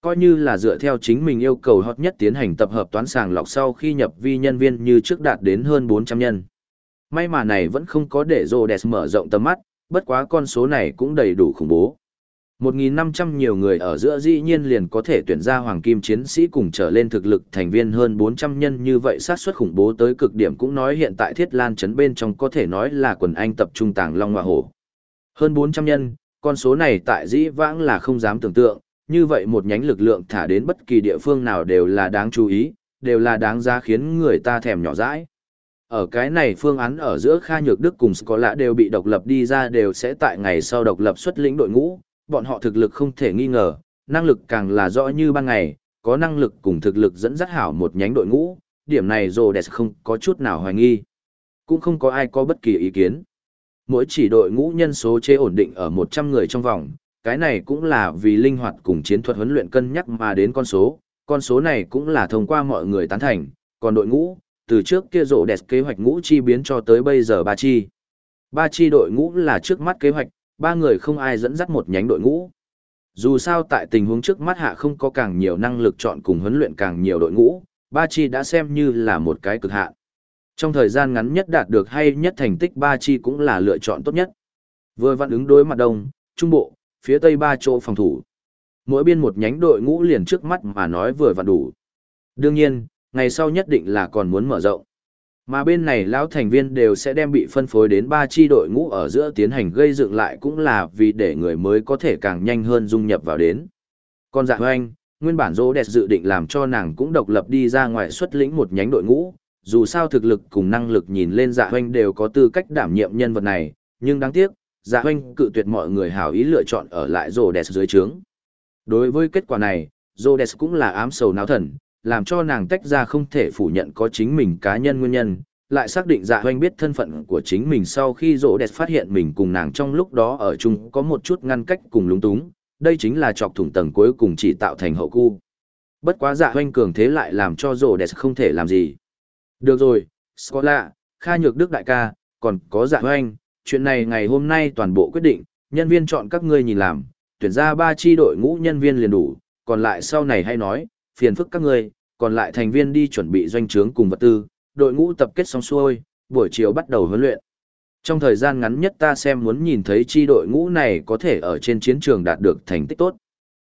Coi như là dựa theo chính mình yêu cầu hot nhất tiến hành tập hợp toán sàng lọc sau khi nhập vi nhân viên như trước đạt đến hơn 400 nhân. May mà này vẫn không có để Rhodes mở rộng tầm mắt, bất quá con số này cũng đầy đủ khủng bố. 1.500 nhiều người ở giữa dĩ nhiên liền có thể tuyển ra hoàng kim chiến sĩ cùng trở lên thực lực thành viên hơn 400 nhân như vậy sát suất khủng bố tới cực điểm cũng nói hiện tại thiết lan chấn bên trong có thể nói là quần anh tập trung tàng long hoa hổ. Hơn 400 nhân, con số này tại dĩ vãng là không dám tưởng tượng, như vậy một nhánh lực lượng thả đến bất kỳ địa phương nào đều là đáng chú ý, đều là đáng giá khiến người ta thèm nhỏ dãi. Ở cái này phương án ở giữa Kha Nhược Đức cùng Scola đều bị độc lập đi ra đều sẽ tại ngày sau độc lập xuất lĩnh đội ngũ, bọn họ thực lực không thể nghi ngờ, năng lực càng là rõ như ban ngày, có năng lực cùng thực lực dẫn dắt hảo một nhánh đội ngũ, điểm này Rhodes không có chút nào hoài nghi. Cũng không có ai có bất kỳ ý kiến. Mỗi chỉ đội ngũ nhân số chế ổn định ở 100 người trong vòng, cái này cũng là vì linh hoạt cùng chiến thuật huấn luyện cân nhắc mà đến con số, con số này cũng là thông qua mọi người tán thành, còn đội ngũ, từ trước kia rộ đẹp kế hoạch ngũ chi biến cho tới bây giờ ba chi. Ba chi đội ngũ là trước mắt kế hoạch, ba người không ai dẫn dắt một nhánh đội ngũ. Dù sao tại tình huống trước mắt hạ không có càng nhiều năng lực chọn cùng huấn luyện càng nhiều đội ngũ, ba chi đã xem như là một cái cực hạn. Trong thời gian ngắn nhất đạt được hay nhất thành tích ba chi cũng là lựa chọn tốt nhất. Vừa vặn ứng đối mặt đông, trung bộ, phía tây ba chỗ phòng thủ. Mỗi biên một nhánh đội ngũ liền trước mắt mà nói vừa vặn đủ. Đương nhiên, ngày sau nhất định là còn muốn mở rộng. Mà bên này lão thành viên đều sẽ đem bị phân phối đến ba chi đội ngũ ở giữa tiến hành gây dựng lại cũng là vì để người mới có thể càng nhanh hơn dung nhập vào đến. Còn dạ hoanh, nguyên bản dỗ đẹp dự định làm cho nàng cũng độc lập đi ra ngoài xuất lĩnh một nhánh đội ngũ, dù sao thực lực cùng năng lực nhìn lên dạ hoanh đều có tư cách đảm nhiệm nhân vật này, nhưng đáng tiếc, dạ hoanh cự tuyệt mọi người hào ý lựa chọn ở lại rô đẹp dưới trướng. Đối với kết quả này, rồ đẹp cũng là ám sầu náo thần, làm cho nàng tách ra không thể phủ nhận có chính mình cá nhân nguyên nhân, lại xác định dạ hoanh biết thân phận của chính mình sau khi rỗ đẹp phát hiện mình cùng nàng trong lúc đó ở chung có một chút ngăn cách cùng lúng túng, đây chính là chọc thủng tầng cuối cùng chỉ tạo thành hậu cu. Bất quá dạ hoanh cường thế lại làm cho rỗ đẹp không thể làm gì. Được rồi, Scola, Kha Nhược Đức đại ca, còn có dạ hoanh, chuyện này ngày hôm nay toàn bộ quyết định, nhân viên chọn các ngươi nhìn làm, tuyển ra ba chi đội ngũ nhân viên liền đủ, còn lại sau này hay nói, phiền phức các ngươi, còn lại thành viên đi chuẩn bị doanh trướng cùng vật tư, đội ngũ tập kết xong xuôi, buổi chiều bắt đầu huấn luyện. Trong thời gian ngắn nhất ta xem muốn nhìn thấy chi đội ngũ này có thể ở trên chiến trường đạt được thành tích tốt.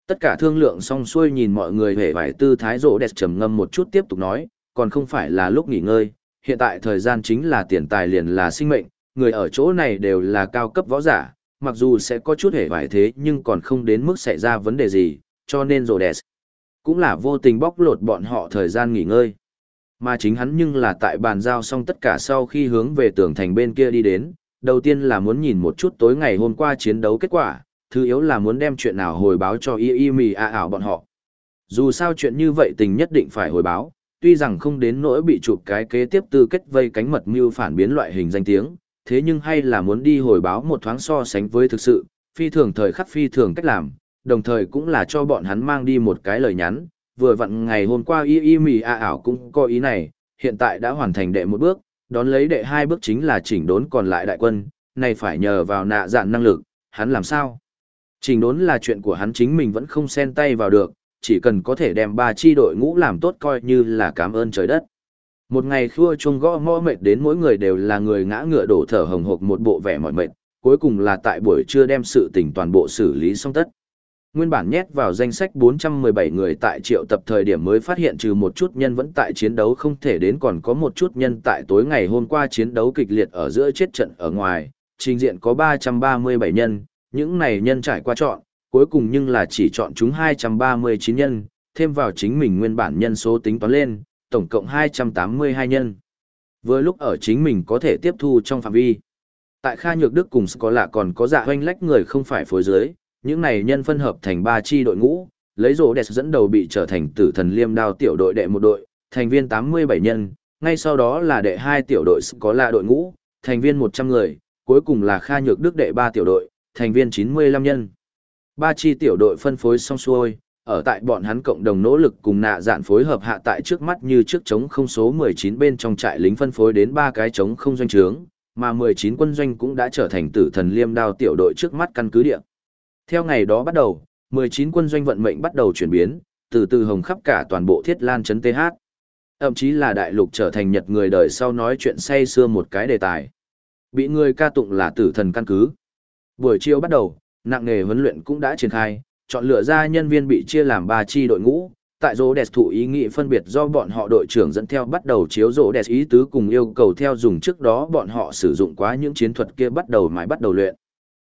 Tất cả thương lượng xong xuôi nhìn mọi người hề vải tư thái rộ đẹp trầm ngâm một chút tiếp tục nói, còn không phải là lúc nghỉ ngơi, hiện tại thời gian chính là tiền tài liền là sinh mệnh, người ở chỗ này đều là cao cấp võ giả, mặc dù sẽ có chút hề vải thế nhưng còn không đến mức xảy ra vấn đề gì, cho nên rộ đẹp cũng là vô tình bóc lột bọn họ thời gian nghỉ ngơi. Mà chính hắn nhưng là tại bàn giao xong tất cả sau khi hướng về tường thành bên kia đi đến, đầu tiên là muốn nhìn một chút tối ngày hôm qua chiến đấu kết quả, thứ yếu là muốn đem chuyện nào hồi báo cho y y mì a ảo bọn họ. Dù sao chuyện như vậy tình nhất định phải hồi báo, tuy rằng không đến nỗi bị chụp cái kế tiếp tư kết vây cánh mật mưu phản biến loại hình danh tiếng, thế nhưng hay là muốn đi hồi báo một thoáng so sánh với thực sự, phi thường thời khắc phi thường cách làm, đồng thời cũng là cho bọn hắn mang đi một cái lời nhắn, vừa vặn ngày hôm qua y y mì a ảo cũng có ý này, hiện tại đã hoàn thành đệ một bước, đón lấy đệ hai bước chính là chỉnh đốn còn lại đại quân, này phải nhờ vào nạ dạn năng lực, hắn làm sao? Chỉnh đốn là chuyện của hắn chính mình vẫn không xen tay vào được, chỉ cần có thể đem ba chi đội ngũ làm tốt coi như là cảm ơn trời đất. Một ngày khua chuông gõ mõ mệt đến mỗi người đều là người ngã ngựa đổ thở hồng hộc một bộ vẻ mỏi mệt, cuối cùng là tại buổi trưa đem sự tình toàn bộ xử lý xong tất nguyên bản nhét vào danh sách 417 người tại triệu tập thời điểm mới phát hiện trừ một chút nhân vẫn tại chiến đấu không thể đến còn có một chút nhân tại tối ngày hôm qua chiến đấu kịch liệt ở giữa chết trận ở ngoài, trình diện có 337 nhân, những này nhân trải qua chọn, cuối cùng nhưng là chỉ chọn chúng 239 nhân, thêm vào chính mình nguyên bản nhân số tính toán lên, tổng cộng 282 nhân. với lúc ở chính mình có thể tiếp thu trong phạm vi. Tại Kha Nhược Đức cùng có lạ còn có dạ hoanh lách người không phải phối dưới, những này nhân phân hợp thành ba chi đội ngũ, lấy rổ đẹp dẫn đầu bị trở thành tử thần liêm đao tiểu đội đệ một đội, thành viên 87 nhân, ngay sau đó là đệ hai tiểu đội có lạ đội ngũ, thành viên 100 người, cuối cùng là Kha Nhược Đức đệ ba tiểu đội, thành viên 95 nhân. Ba chi tiểu đội phân phối xong xuôi, ở tại bọn hắn cộng đồng nỗ lực cùng nạ dạn phối hợp hạ tại trước mắt như trước chống không số 19 bên trong trại lính phân phối đến ba cái chống không doanh trướng, mà 19 quân doanh cũng đã trở thành tử thần liêm đao tiểu đội trước mắt căn cứ địa. Theo ngày đó bắt đầu, 19 quân doanh vận mệnh bắt đầu chuyển biến, từ từ hồng khắp cả toàn bộ thiết lan chấn TH. Thậm chí là đại lục trở thành nhật người đời sau nói chuyện say xưa một cái đề tài. Bị người ca tụng là tử thần căn cứ. Buổi chiều bắt đầu, nặng nghề huấn luyện cũng đã triển khai, chọn lựa ra nhân viên bị chia làm 3 chi đội ngũ, tại rỗ đẹp thụ ý nghị phân biệt do bọn họ đội trưởng dẫn theo bắt đầu chiếu rỗ đẹp ý tứ cùng yêu cầu theo dùng trước đó bọn họ sử dụng quá những chiến thuật kia bắt đầu mãi bắt đầu luyện.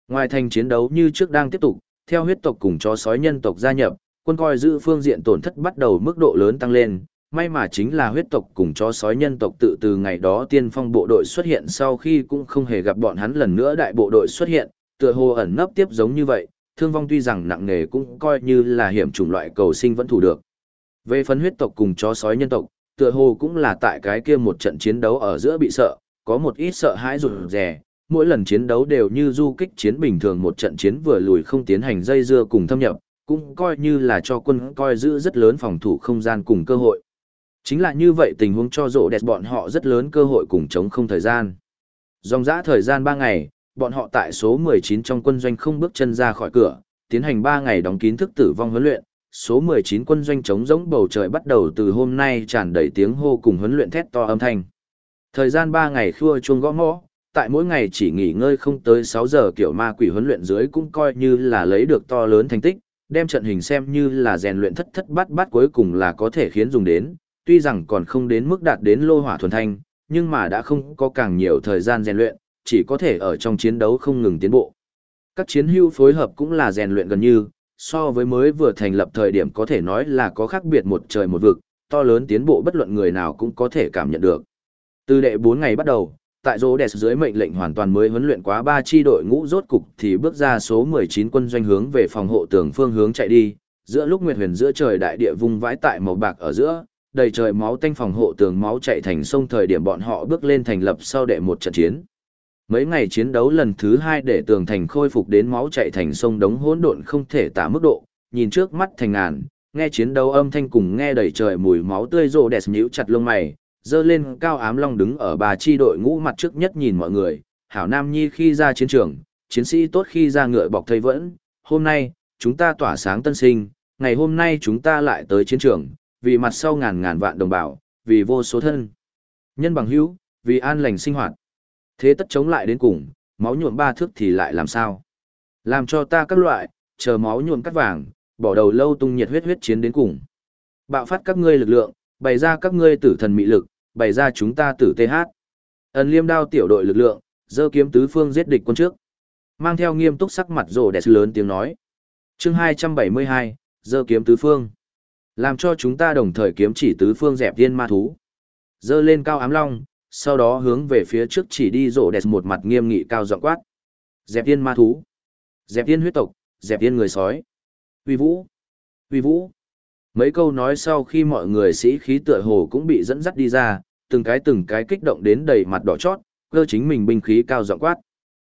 Ngoài thành chiến đấu như trước đang tiếp tục, theo huyết tộc cùng chó sói nhân tộc gia nhập, quân coi giữ phương diện tổn thất bắt đầu mức độ lớn tăng lên, may mà chính là huyết tộc cùng chó sói nhân tộc tự từ ngày đó tiên phong bộ đội xuất hiện sau khi cũng không hề gặp bọn hắn lần nữa đại bộ đội xuất hiện, tựa hồ ẩn nấp tiếp giống như vậy, thương vong tuy rằng nặng nề cũng coi như là hiểm chủng loại cầu sinh vẫn thủ được. Về phân huyết tộc cùng chó sói nhân tộc, tựa hồ cũng là tại cái kia một trận chiến đấu ở giữa bị sợ, có một ít sợ hãi rụt rè, mỗi lần chiến đấu đều như du kích chiến bình thường một trận chiến vừa lùi không tiến hành dây dưa cùng thâm nhập, cũng coi như là cho quân coi giữ rất lớn phòng thủ không gian cùng cơ hội. Chính là như vậy tình huống cho rộ đẹp bọn họ rất lớn cơ hội cùng chống không thời gian. Dòng dã thời gian 3 ngày, bọn họ tại số 19 trong quân doanh không bước chân ra khỏi cửa, tiến hành 3 ngày đóng kín thức tử vong huấn luyện. Số 19 quân doanh chống giống bầu trời bắt đầu từ hôm nay tràn đầy tiếng hô cùng huấn luyện thét to âm thanh. Thời gian 3 ngày khua chuông gõ mõ, tại mỗi ngày chỉ nghỉ ngơi không tới 6 giờ kiểu ma quỷ huấn luyện dưới cũng coi như là lấy được to lớn thành tích, đem trận hình xem như là rèn luyện thất thất bát bát cuối cùng là có thể khiến dùng đến, tuy rằng còn không đến mức đạt đến lô hỏa thuần thanh, nhưng mà đã không có càng nhiều thời gian rèn luyện, chỉ có thể ở trong chiến đấu không ngừng tiến bộ. Các chiến hưu phối hợp cũng là rèn luyện gần như, so với mới vừa thành lập thời điểm có thể nói là có khác biệt một trời một vực, to lớn tiến bộ bất luận người nào cũng có thể cảm nhận được. Từ đệ 4 ngày bắt đầu, tại rô đẹp dưới mệnh lệnh hoàn toàn mới huấn luyện quá ba chi đội ngũ rốt cục thì bước ra số 19 quân doanh hướng về phòng hộ tường phương hướng chạy đi, giữa lúc nguyệt huyền giữa trời đại địa vung vãi tại màu bạc ở giữa, đầy trời máu tanh phòng hộ tường máu chạy thành sông thời điểm bọn họ bước lên thành lập sau đệ một trận chiến. Mấy ngày chiến đấu lần thứ hai để tường thành khôi phục đến máu chạy thành sông đống hỗn độn không thể tả mức độ, nhìn trước mắt thành ngàn, nghe chiến đấu âm thanh cùng nghe đầy trời mùi máu tươi rồ đẹp nhíu chặt lông mày, dơ lên cao ám long đứng ở bà chi đội ngũ mặt trước nhất nhìn mọi người, hảo nam nhi khi ra chiến trường, chiến sĩ tốt khi ra ngựa bọc thây vẫn, hôm nay, chúng ta tỏa sáng tân sinh, ngày hôm nay chúng ta lại tới chiến trường, vì mặt sau ngàn ngàn vạn đồng bào, vì vô số thân. Nhân bằng hữu, vì an lành sinh hoạt. Thế tất chống lại đến cùng, máu nhuộm ba thước thì lại làm sao? Làm cho ta các loại, chờ máu nhuộm cắt vàng, bỏ đầu lâu tung nhiệt huyết huyết chiến đến cùng. Bạo phát các ngươi lực lượng, bày ra các ngươi tử thần mị lực, bày ra chúng ta tử TH. Ấn liêm đao tiểu đội lực lượng, dơ kiếm tứ phương giết địch quân trước. Mang theo nghiêm túc sắc mặt rồ đẹp lớn tiếng nói. chương 272, dơ kiếm tứ phương. Làm cho chúng ta đồng thời kiếm chỉ tứ phương dẹp thiên ma thú. Dơ lên cao ám long, sau đó hướng về phía trước chỉ đi rổ đẹp một mặt nghiêm nghị cao giọng quát. Dẹp thiên ma thú. Dẹp thiên huyết tộc, dẹp thiên người sói. Uy vũ. Uy vũ. Mấy câu nói sau khi mọi người sĩ khí tựa hồ cũng bị dẫn dắt đi ra, từng cái từng cái kích động đến đầy mặt đỏ chót, cơ chính mình binh khí cao giọng quát.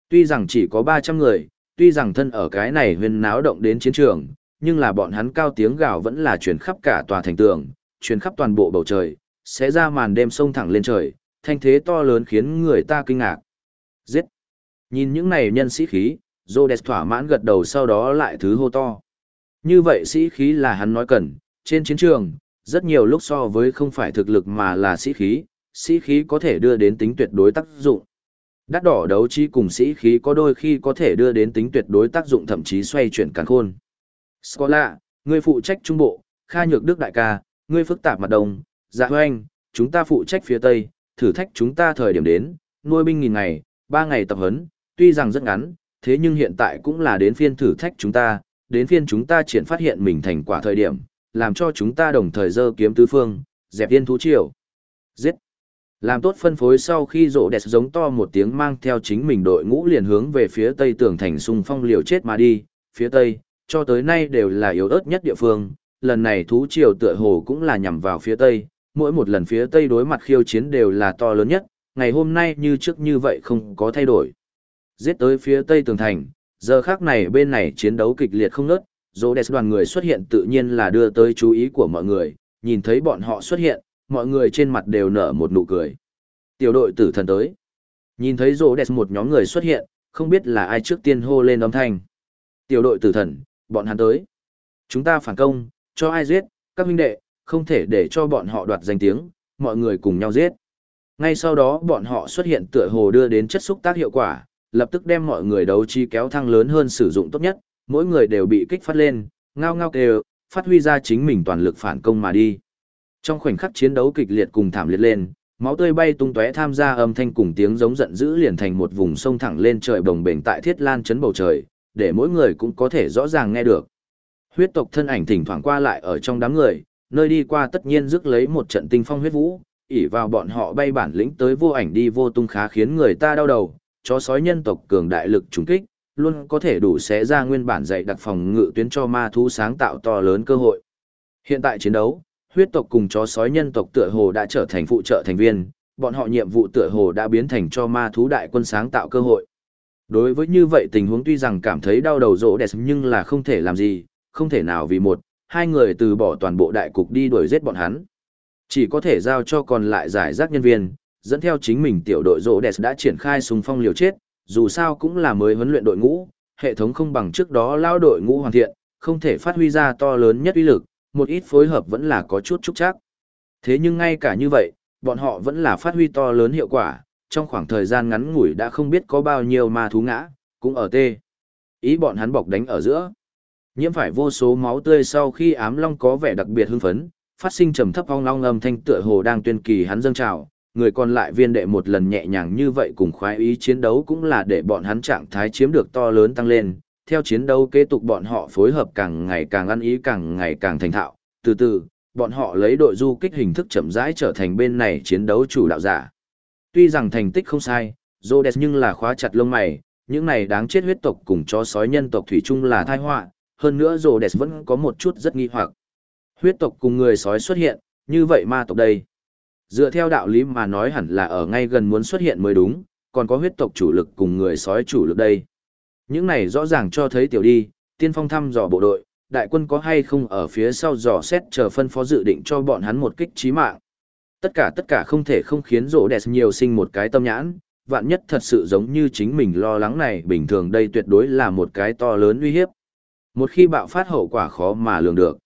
Tuy rằng chỉ có 300 người, tuy rằng thân ở cái này huyên náo động đến chiến trường, nhưng là bọn hắn cao tiếng gào vẫn là truyền khắp cả tòa thành tường, truyền khắp toàn bộ bầu trời, sẽ ra màn đêm sông thẳng lên trời, thanh thế to lớn khiến người ta kinh ngạc. Giết! Nhìn những này nhân sĩ khí, Rhodes thỏa mãn gật đầu sau đó lại thứ hô to. Như vậy sĩ khí là hắn nói cần, trên chiến trường, rất nhiều lúc so với không phải thực lực mà là sĩ khí, sĩ khí có thể đưa đến tính tuyệt đối tác dụng. Đắt đỏ đấu trí cùng sĩ khí có đôi khi có thể đưa đến tính tuyệt đối tác dụng thậm chí xoay chuyển càn khôn. Scola, ngươi phụ trách trung bộ, Kha Nhược Đức đại ca, ngươi phức tạp mặt đồng, Dạ Hoành, chúng ta phụ trách phía tây, thử thách chúng ta thời điểm đến, nuôi binh nghìn ngày, ba ngày tập huấn, tuy rằng rất ngắn, thế nhưng hiện tại cũng là đến phiên thử thách chúng ta, đến phiên chúng ta triển phát hiện mình thành quả thời điểm, làm cho chúng ta đồng thời dơ kiếm tứ phương, dẹp yên thú triều. Giết! Làm tốt phân phối sau khi rộ đẹp giống to một tiếng mang theo chính mình đội ngũ liền hướng về phía tây tường thành xung phong liều chết mà đi, phía tây, cho tới nay đều là yếu ớt nhất địa phương, lần này thú triều tựa hồ cũng là nhằm vào phía tây, mỗi một lần phía tây đối mặt khiêu chiến đều là to lớn nhất, ngày hôm nay như trước như vậy không có thay đổi. Giết tới phía tây tường thành, giờ khác này bên này chiến đấu kịch liệt không nớt, dô đẹp đoàn người xuất hiện tự nhiên là đưa tới chú ý của mọi người, nhìn thấy bọn họ xuất hiện, mọi người trên mặt đều nở một nụ cười. Tiểu đội tử thần tới. Nhìn thấy rô đẹp một nhóm người xuất hiện, không biết là ai trước tiên hô lên âm thanh. Tiểu đội tử thần, bọn hắn tới. Chúng ta phản công, cho ai giết, các huynh đệ, không thể để cho bọn họ đoạt danh tiếng, mọi người cùng nhau giết. Ngay sau đó bọn họ xuất hiện tựa hồ đưa đến chất xúc tác hiệu quả, lập tức đem mọi người đấu chi kéo thăng lớn hơn sử dụng tốt nhất, mỗi người đều bị kích phát lên, ngao ngao kêu, phát huy ra chính mình toàn lực phản công mà đi. Trong khoảnh khắc chiến đấu kịch liệt cùng thảm liệt lên, máu tươi bay tung tóe tham gia âm thanh cùng tiếng giống giận dữ liền thành một vùng sông thẳng lên trời bồng bềnh tại thiết lan chấn bầu trời, để mỗi người cũng có thể rõ ràng nghe được. Huyết tộc thân ảnh thỉnh thoảng qua lại ở trong đám người, nơi đi qua tất nhiên rước lấy một trận tinh phong huyết vũ, ỉ vào bọn họ bay bản lĩnh tới vô ảnh đi vô tung khá khiến người ta đau đầu, chó sói nhân tộc cường đại lực trùng kích, luôn có thể đủ xé ra nguyên bản dạy đặc phòng ngự tuyến cho ma thú sáng tạo to lớn cơ hội. Hiện tại chiến đấu, huyết tộc cùng chó sói nhân tộc tựa hồ đã trở thành phụ trợ thành viên, bọn họ nhiệm vụ tựa hồ đã biến thành cho ma thú đại quân sáng tạo cơ hội. Đối với như vậy tình huống tuy rằng cảm thấy đau đầu rỗ đẹp nhưng là không thể làm gì, không thể nào vì một, hai người từ bỏ toàn bộ đại cục đi đuổi giết bọn hắn. Chỉ có thể giao cho còn lại giải rác nhân viên, dẫn theo chính mình tiểu đội rỗ đẹp đã triển khai súng phong liều chết, dù sao cũng là mới huấn luyện đội ngũ, hệ thống không bằng trước đó lao đội ngũ hoàn thiện, không thể phát huy ra to lớn nhất uy lực, một ít phối hợp vẫn là có chút trúc chắc. Thế nhưng ngay cả như vậy, bọn họ vẫn là phát huy to lớn hiệu quả, trong khoảng thời gian ngắn ngủi đã không biết có bao nhiêu ma thú ngã, cũng ở tê. Ý bọn hắn bọc đánh ở giữa. Nhiễm phải vô số máu tươi sau khi ám long có vẻ đặc biệt hưng phấn, phát sinh trầm thấp ong long âm thanh tựa hồ đang tuyên kỳ hắn dâng trào, người còn lại viên đệ một lần nhẹ nhàng như vậy cùng khoái ý chiến đấu cũng là để bọn hắn trạng thái chiếm được to lớn tăng lên. Theo chiến đấu kế tục bọn họ phối hợp càng ngày càng ăn ý càng ngày càng thành thạo, từ từ, bọn họ lấy đội du kích hình thức chậm rãi trở thành bên này chiến đấu chủ đạo giả. Tuy rằng thành tích không sai, Rhodes nhưng là khóa chặt lông mày, những này đáng chết huyết tộc cùng chó sói nhân tộc thủy chung là tai họa, hơn nữa Rhodes vẫn có một chút rất nghi hoặc. Huyết tộc cùng người sói xuất hiện, như vậy ma tộc đây. Dựa theo đạo lý mà nói hẳn là ở ngay gần muốn xuất hiện mới đúng, còn có huyết tộc chủ lực cùng người sói chủ lực đây. Những này rõ ràng cho thấy tiểu đi, tiên phong thăm dò bộ đội, đại quân có hay không ở phía sau dò xét chờ phân phó dự định cho bọn hắn một kích trí mạng. Tất cả tất cả không thể không khiến rỗ đẹp nhiều sinh một cái tâm nhãn, vạn nhất thật sự giống như chính mình lo lắng này bình thường đây tuyệt đối là một cái to lớn uy hiếp. Một khi bạo phát hậu quả khó mà lường được.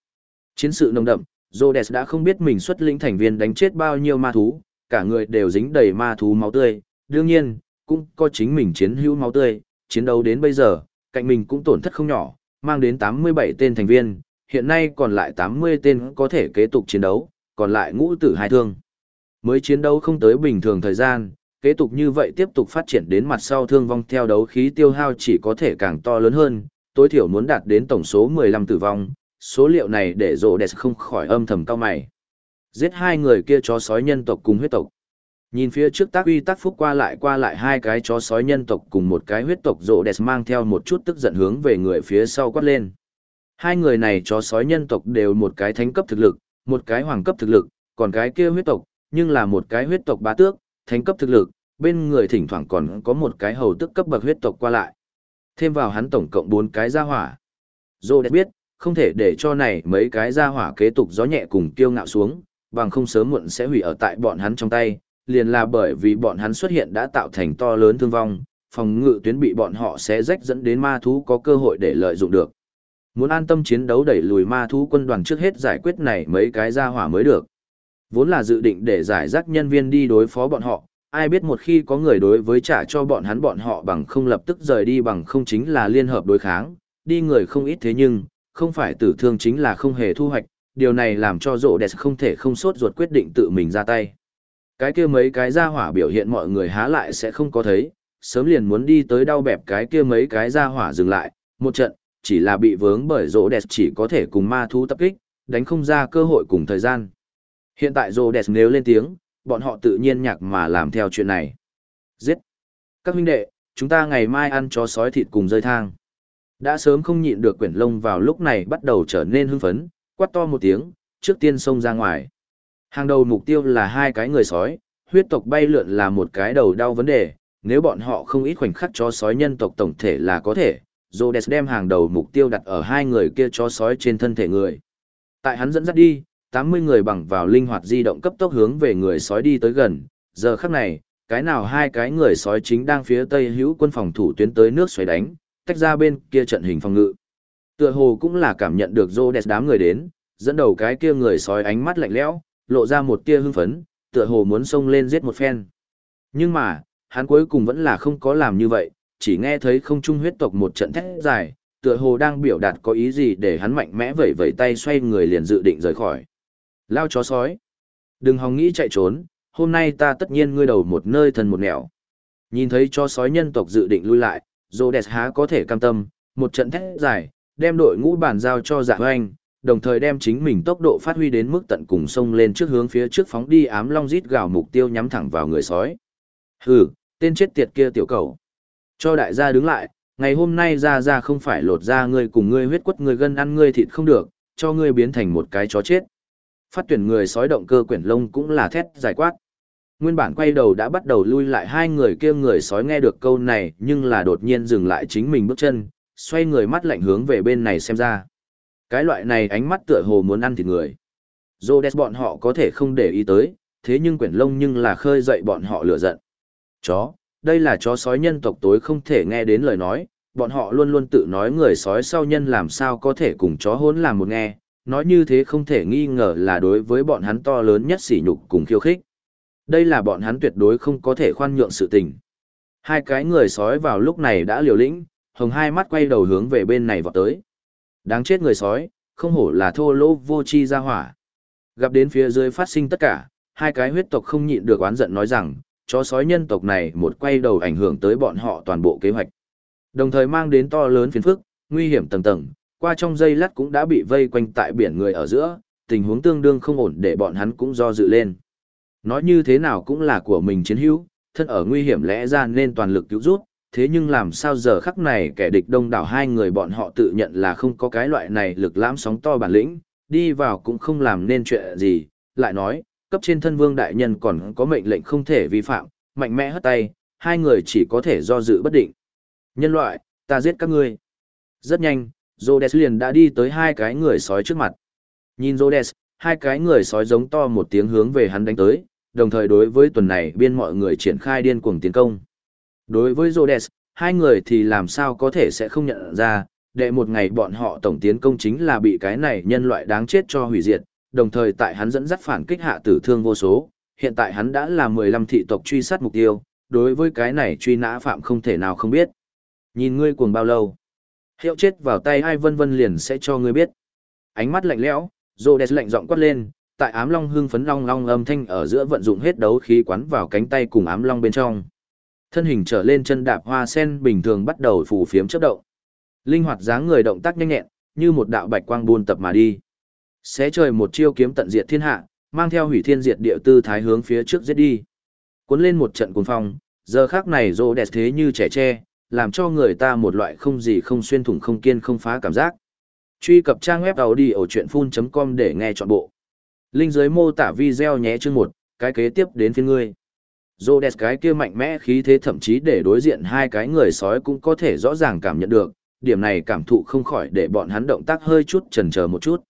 Chiến sự nồng đậm, Rhodes đã không biết mình xuất lĩnh thành viên đánh chết bao nhiêu ma thú, cả người đều dính đầy ma thú máu tươi, đương nhiên, cũng có chính mình chiến hữu máu tươi, chiến đấu đến bây giờ, cạnh mình cũng tổn thất không nhỏ, mang đến 87 tên thành viên, hiện nay còn lại 80 tên có thể kế tục chiến đấu, còn lại ngũ tử hai thương. Mới chiến đấu không tới bình thường thời gian, kế tục như vậy tiếp tục phát triển đến mặt sau thương vong theo đấu khí tiêu hao chỉ có thể càng to lớn hơn, tối thiểu muốn đạt đến tổng số 15 tử vong, số liệu này để rộ đẹp không khỏi âm thầm cao mày. Giết hai người kia chó sói nhân tộc cùng huyết tộc. Nhìn phía trước tác uy tác phúc qua lại qua lại hai cái chó sói nhân tộc cùng một cái huyết tộc rộ đẹp mang theo một chút tức giận hướng về người phía sau quát lên. Hai người này chó sói nhân tộc đều một cái thánh cấp thực lực, một cái hoàng cấp thực lực, còn cái kia huyết tộc, nhưng là một cái huyết tộc bá tước, thánh cấp thực lực, bên người thỉnh thoảng còn có một cái hầu tức cấp bậc huyết tộc qua lại. Thêm vào hắn tổng cộng bốn cái gia hỏa. Dô đẹp biết, không thể để cho này mấy cái gia hỏa kế tục gió nhẹ cùng kiêu ngạo xuống, bằng không sớm muộn sẽ hủy ở tại bọn hắn trong tay, liền là bởi vì bọn hắn xuất hiện đã tạo thành to lớn thương vong, phòng ngự tuyến bị bọn họ sẽ rách dẫn đến ma thú có cơ hội để lợi dụng được. Muốn an tâm chiến đấu đẩy lùi ma thú quân đoàn trước hết giải quyết này mấy cái gia hỏa mới được. Vốn là dự định để giải rác nhân viên đi đối phó bọn họ, ai biết một khi có người đối với trả cho bọn hắn bọn họ bằng không lập tức rời đi bằng không chính là liên hợp đối kháng, đi người không ít thế nhưng, không phải tử thương chính là không hề thu hoạch, điều này làm cho rộ đẹp không thể không sốt ruột quyết định tự mình ra tay. Cái kia mấy cái ra hỏa biểu hiện mọi người há lại sẽ không có thấy, sớm liền muốn đi tới đau bẹp cái kia mấy cái ra hỏa dừng lại, một trận, chỉ là bị vướng bởi rộ đẹp chỉ có thể cùng ma thú tập kích, đánh không ra cơ hội cùng thời gian. Hiện tại rộ đẹp nếu lên tiếng, bọn họ tự nhiên nhạc mà làm theo chuyện này. Giết! Các huynh đệ, chúng ta ngày mai ăn chó sói thịt cùng rơi thang. Đã sớm không nhịn được quyển lông vào lúc này bắt đầu trở nên hưng phấn, quát to một tiếng, trước tiên xông ra ngoài. Hàng đầu mục tiêu là hai cái người sói, huyết tộc bay lượn là một cái đầu đau vấn đề, nếu bọn họ không ít khoảnh khắc cho sói nhân tộc tổng thể là có thể, Rhodes đem hàng đầu mục tiêu đặt ở hai người kia cho sói trên thân thể người. Tại hắn dẫn dắt đi, 80 người bằng vào linh hoạt di động cấp tốc hướng về người sói đi tới gần, giờ khắc này, cái nào hai cái người sói chính đang phía tây hữu quân phòng thủ tuyến tới nước xoáy đánh, tách ra bên kia trận hình phòng ngự. Tựa hồ cũng là cảm nhận được Rhodes đám người đến, dẫn đầu cái kia người sói ánh mắt lạnh lẽo, lộ ra một tia hưng phấn, tựa hồ muốn xông lên giết một phen. Nhưng mà, hắn cuối cùng vẫn là không có làm như vậy, chỉ nghe thấy không trung huyết tộc một trận thét dài, tựa hồ đang biểu đạt có ý gì để hắn mạnh mẽ vẩy vẩy tay xoay người liền dự định rời khỏi. Lao chó sói. Đừng hòng nghĩ chạy trốn, hôm nay ta tất nhiên ngươi đầu một nơi thần một nẻo. Nhìn thấy chó sói nhân tộc dự định lui lại, Rhodes há có thể cam tâm, một trận thét dài, đem đội ngũ bàn giao cho dạ hoanh, đồng thời đem chính mình tốc độ phát huy đến mức tận cùng sông lên trước hướng phía trước phóng đi ám long rít gào mục tiêu nhắm thẳng vào người sói. Hừ, tên chết tiệt kia tiểu cầu. Cho đại gia đứng lại, ngày hôm nay ra ra không phải lột ra ngươi cùng ngươi huyết quất ngươi gân ăn ngươi thịt không được, cho ngươi biến thành một cái chó chết. Phát tuyển người sói động cơ quyển lông cũng là thét giải quát. Nguyên bản quay đầu đã bắt đầu lui lại hai người kia người sói nghe được câu này nhưng là đột nhiên dừng lại chính mình bước chân, xoay người mắt lạnh hướng về bên này xem ra. Cái loại này ánh mắt tựa hồ muốn ăn thịt người. Rhodes bọn họ có thể không để ý tới, thế nhưng quyển lông nhưng là khơi dậy bọn họ lửa giận. Chó, đây là chó sói nhân tộc tối không thể nghe đến lời nói, bọn họ luôn luôn tự nói người sói sau nhân làm sao có thể cùng chó hỗn làm một nghe, nói như thế không thể nghi ngờ là đối với bọn hắn to lớn nhất sỉ nhục cùng khiêu khích. Đây là bọn hắn tuyệt đối không có thể khoan nhượng sự tình. Hai cái người sói vào lúc này đã liều lĩnh, hồng hai mắt quay đầu hướng về bên này vọt tới. Đáng chết người sói, không hổ là thô lỗ vô chi ra hỏa. Gặp đến phía dưới phát sinh tất cả, hai cái huyết tộc không nhịn được oán giận nói rằng, chó sói nhân tộc này một quay đầu ảnh hưởng tới bọn họ toàn bộ kế hoạch. Đồng thời mang đến to lớn phiền phức, nguy hiểm tầng tầng, qua trong dây lát cũng đã bị vây quanh tại biển người ở giữa, tình huống tương đương không ổn để bọn hắn cũng do dự lên. Nói như thế nào cũng là của mình chiến hữu, thân ở nguy hiểm lẽ ra nên toàn lực cứu rút thế nhưng làm sao giờ khắc này kẻ địch đông đảo hai người bọn họ tự nhận là không có cái loại này lực lãm sóng to bản lĩnh, đi vào cũng không làm nên chuyện gì, lại nói, cấp trên thân vương đại nhân còn có mệnh lệnh không thể vi phạm, mạnh mẽ hất tay, hai người chỉ có thể do dự bất định. Nhân loại, ta giết các ngươi. Rất nhanh, Rhodes liền đã đi tới hai cái người sói trước mặt. Nhìn Rhodes, hai cái người sói giống to một tiếng hướng về hắn đánh tới, đồng thời đối với tuần này biên mọi người triển khai điên cuồng tiến công. Đối với Rhodes, hai người thì làm sao có thể sẽ không nhận ra, đệ một ngày bọn họ tổng tiến công chính là bị cái này nhân loại đáng chết cho hủy diệt, đồng thời tại hắn dẫn dắt phản kích hạ tử thương vô số, hiện tại hắn đã là 15 thị tộc truy sát mục tiêu, đối với cái này truy nã phạm không thể nào không biết. Nhìn ngươi cuồng bao lâu, hiệu chết vào tay ai vân vân liền sẽ cho ngươi biết. Ánh mắt lạnh lẽo, Rhodes lạnh giọng quát lên, tại ám long hưng phấn long long âm thanh ở giữa vận dụng hết đấu khí quán vào cánh tay cùng ám long bên trong. Thân hình trở lên chân đạp hoa sen bình thường bắt đầu phủ phiếm chớp động. Linh hoạt dáng người động tác nhanh nhẹn, như một đạo bạch quang buôn tập mà đi. Xé trời một chiêu kiếm tận diệt thiên hạ, mang theo hủy thiên diệt địa tư thái hướng phía trước giết đi. Cuốn lên một trận cuồng phong, giờ khác này rô đẹp thế như trẻ tre, làm cho người ta một loại không gì không xuyên thủng không kiên không phá cảm giác. Truy cập trang web đầu đi ở chuyện full.com để nghe trọn bộ. Linh dưới mô tả video nhé chương một, cái kế tiếp đến phiên ngươi. Rhodes cái kia mạnh mẽ khí thế thậm chí để đối diện hai cái người sói cũng có thể rõ ràng cảm nhận được, điểm này cảm thụ không khỏi để bọn hắn động tác hơi chút chần chờ một chút.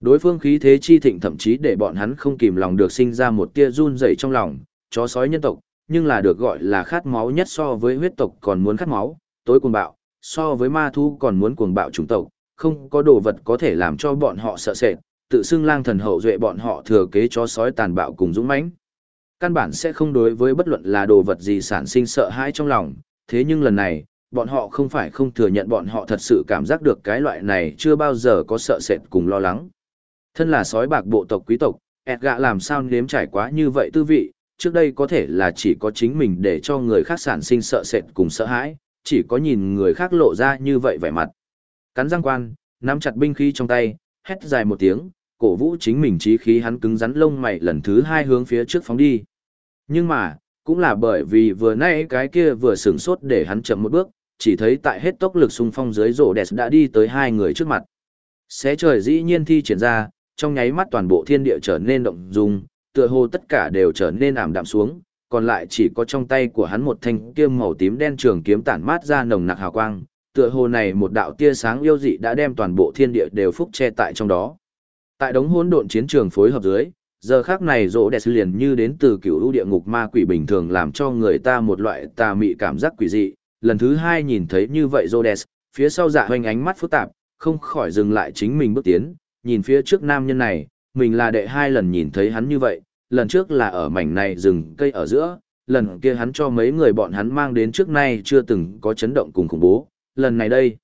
Đối phương khí thế chi thịnh thậm chí để bọn hắn không kìm lòng được sinh ra một tia run rẩy trong lòng, chó sói nhân tộc, nhưng là được gọi là khát máu nhất so với huyết tộc còn muốn khát máu, tối cuồng bạo, so với ma thu còn muốn cuồng bạo chủng tộc, không có đồ vật có thể làm cho bọn họ sợ sệt, tự xưng lang thần hậu duệ bọn họ thừa kế chó sói tàn bạo cùng dũng mãnh. Căn bản sẽ không đối với bất luận là đồ vật gì sản sinh sợ hãi trong lòng, thế nhưng lần này, bọn họ không phải không thừa nhận bọn họ thật sự cảm giác được cái loại này chưa bao giờ có sợ sệt cùng lo lắng. Thân là sói bạc bộ tộc quý tộc, Edgạ làm sao nếm trải quá như vậy tư vị, trước đây có thể là chỉ có chính mình để cho người khác sản sinh sợ sệt cùng sợ hãi, chỉ có nhìn người khác lộ ra như vậy vẻ mặt. Cắn răng quan, nắm chặt binh khí trong tay, hét dài một tiếng, cổ vũ chính mình trí khí hắn cứng rắn lông mày lần thứ hai hướng phía trước phóng đi. Nhưng mà, cũng là bởi vì vừa nãy cái kia vừa sửng sốt để hắn chậm một bước, chỉ thấy tại hết tốc lực xung phong dưới rổ đẹp đã đi tới hai người trước mặt. Xé trời dĩ nhiên thi triển ra, trong nháy mắt toàn bộ thiên địa trở nên động dung, tựa hồ tất cả đều trở nên ảm đạm xuống, còn lại chỉ có trong tay của hắn một thanh kiếm màu tím đen trường kiếm tản mát ra nồng nặc hào quang, tựa hồ này một đạo tia sáng yêu dị đã đem toàn bộ thiên địa đều phúc che tại trong đó. Tại đống hỗn độn chiến trường phối hợp dưới, giờ khác này rỗ đẹp liền như đến từ cựu ưu địa ngục ma quỷ bình thường làm cho người ta một loại tà mị cảm giác quỷ dị. Lần thứ hai nhìn thấy như vậy rỗ đẹp, phía sau dạ hoành ánh mắt phức tạp, không khỏi dừng lại chính mình bước tiến, nhìn phía trước nam nhân này, mình là đệ hai lần nhìn thấy hắn như vậy, lần trước là ở mảnh này rừng cây ở giữa, lần kia hắn cho mấy người bọn hắn mang đến trước nay chưa từng có chấn động cùng khủng bố, lần này đây,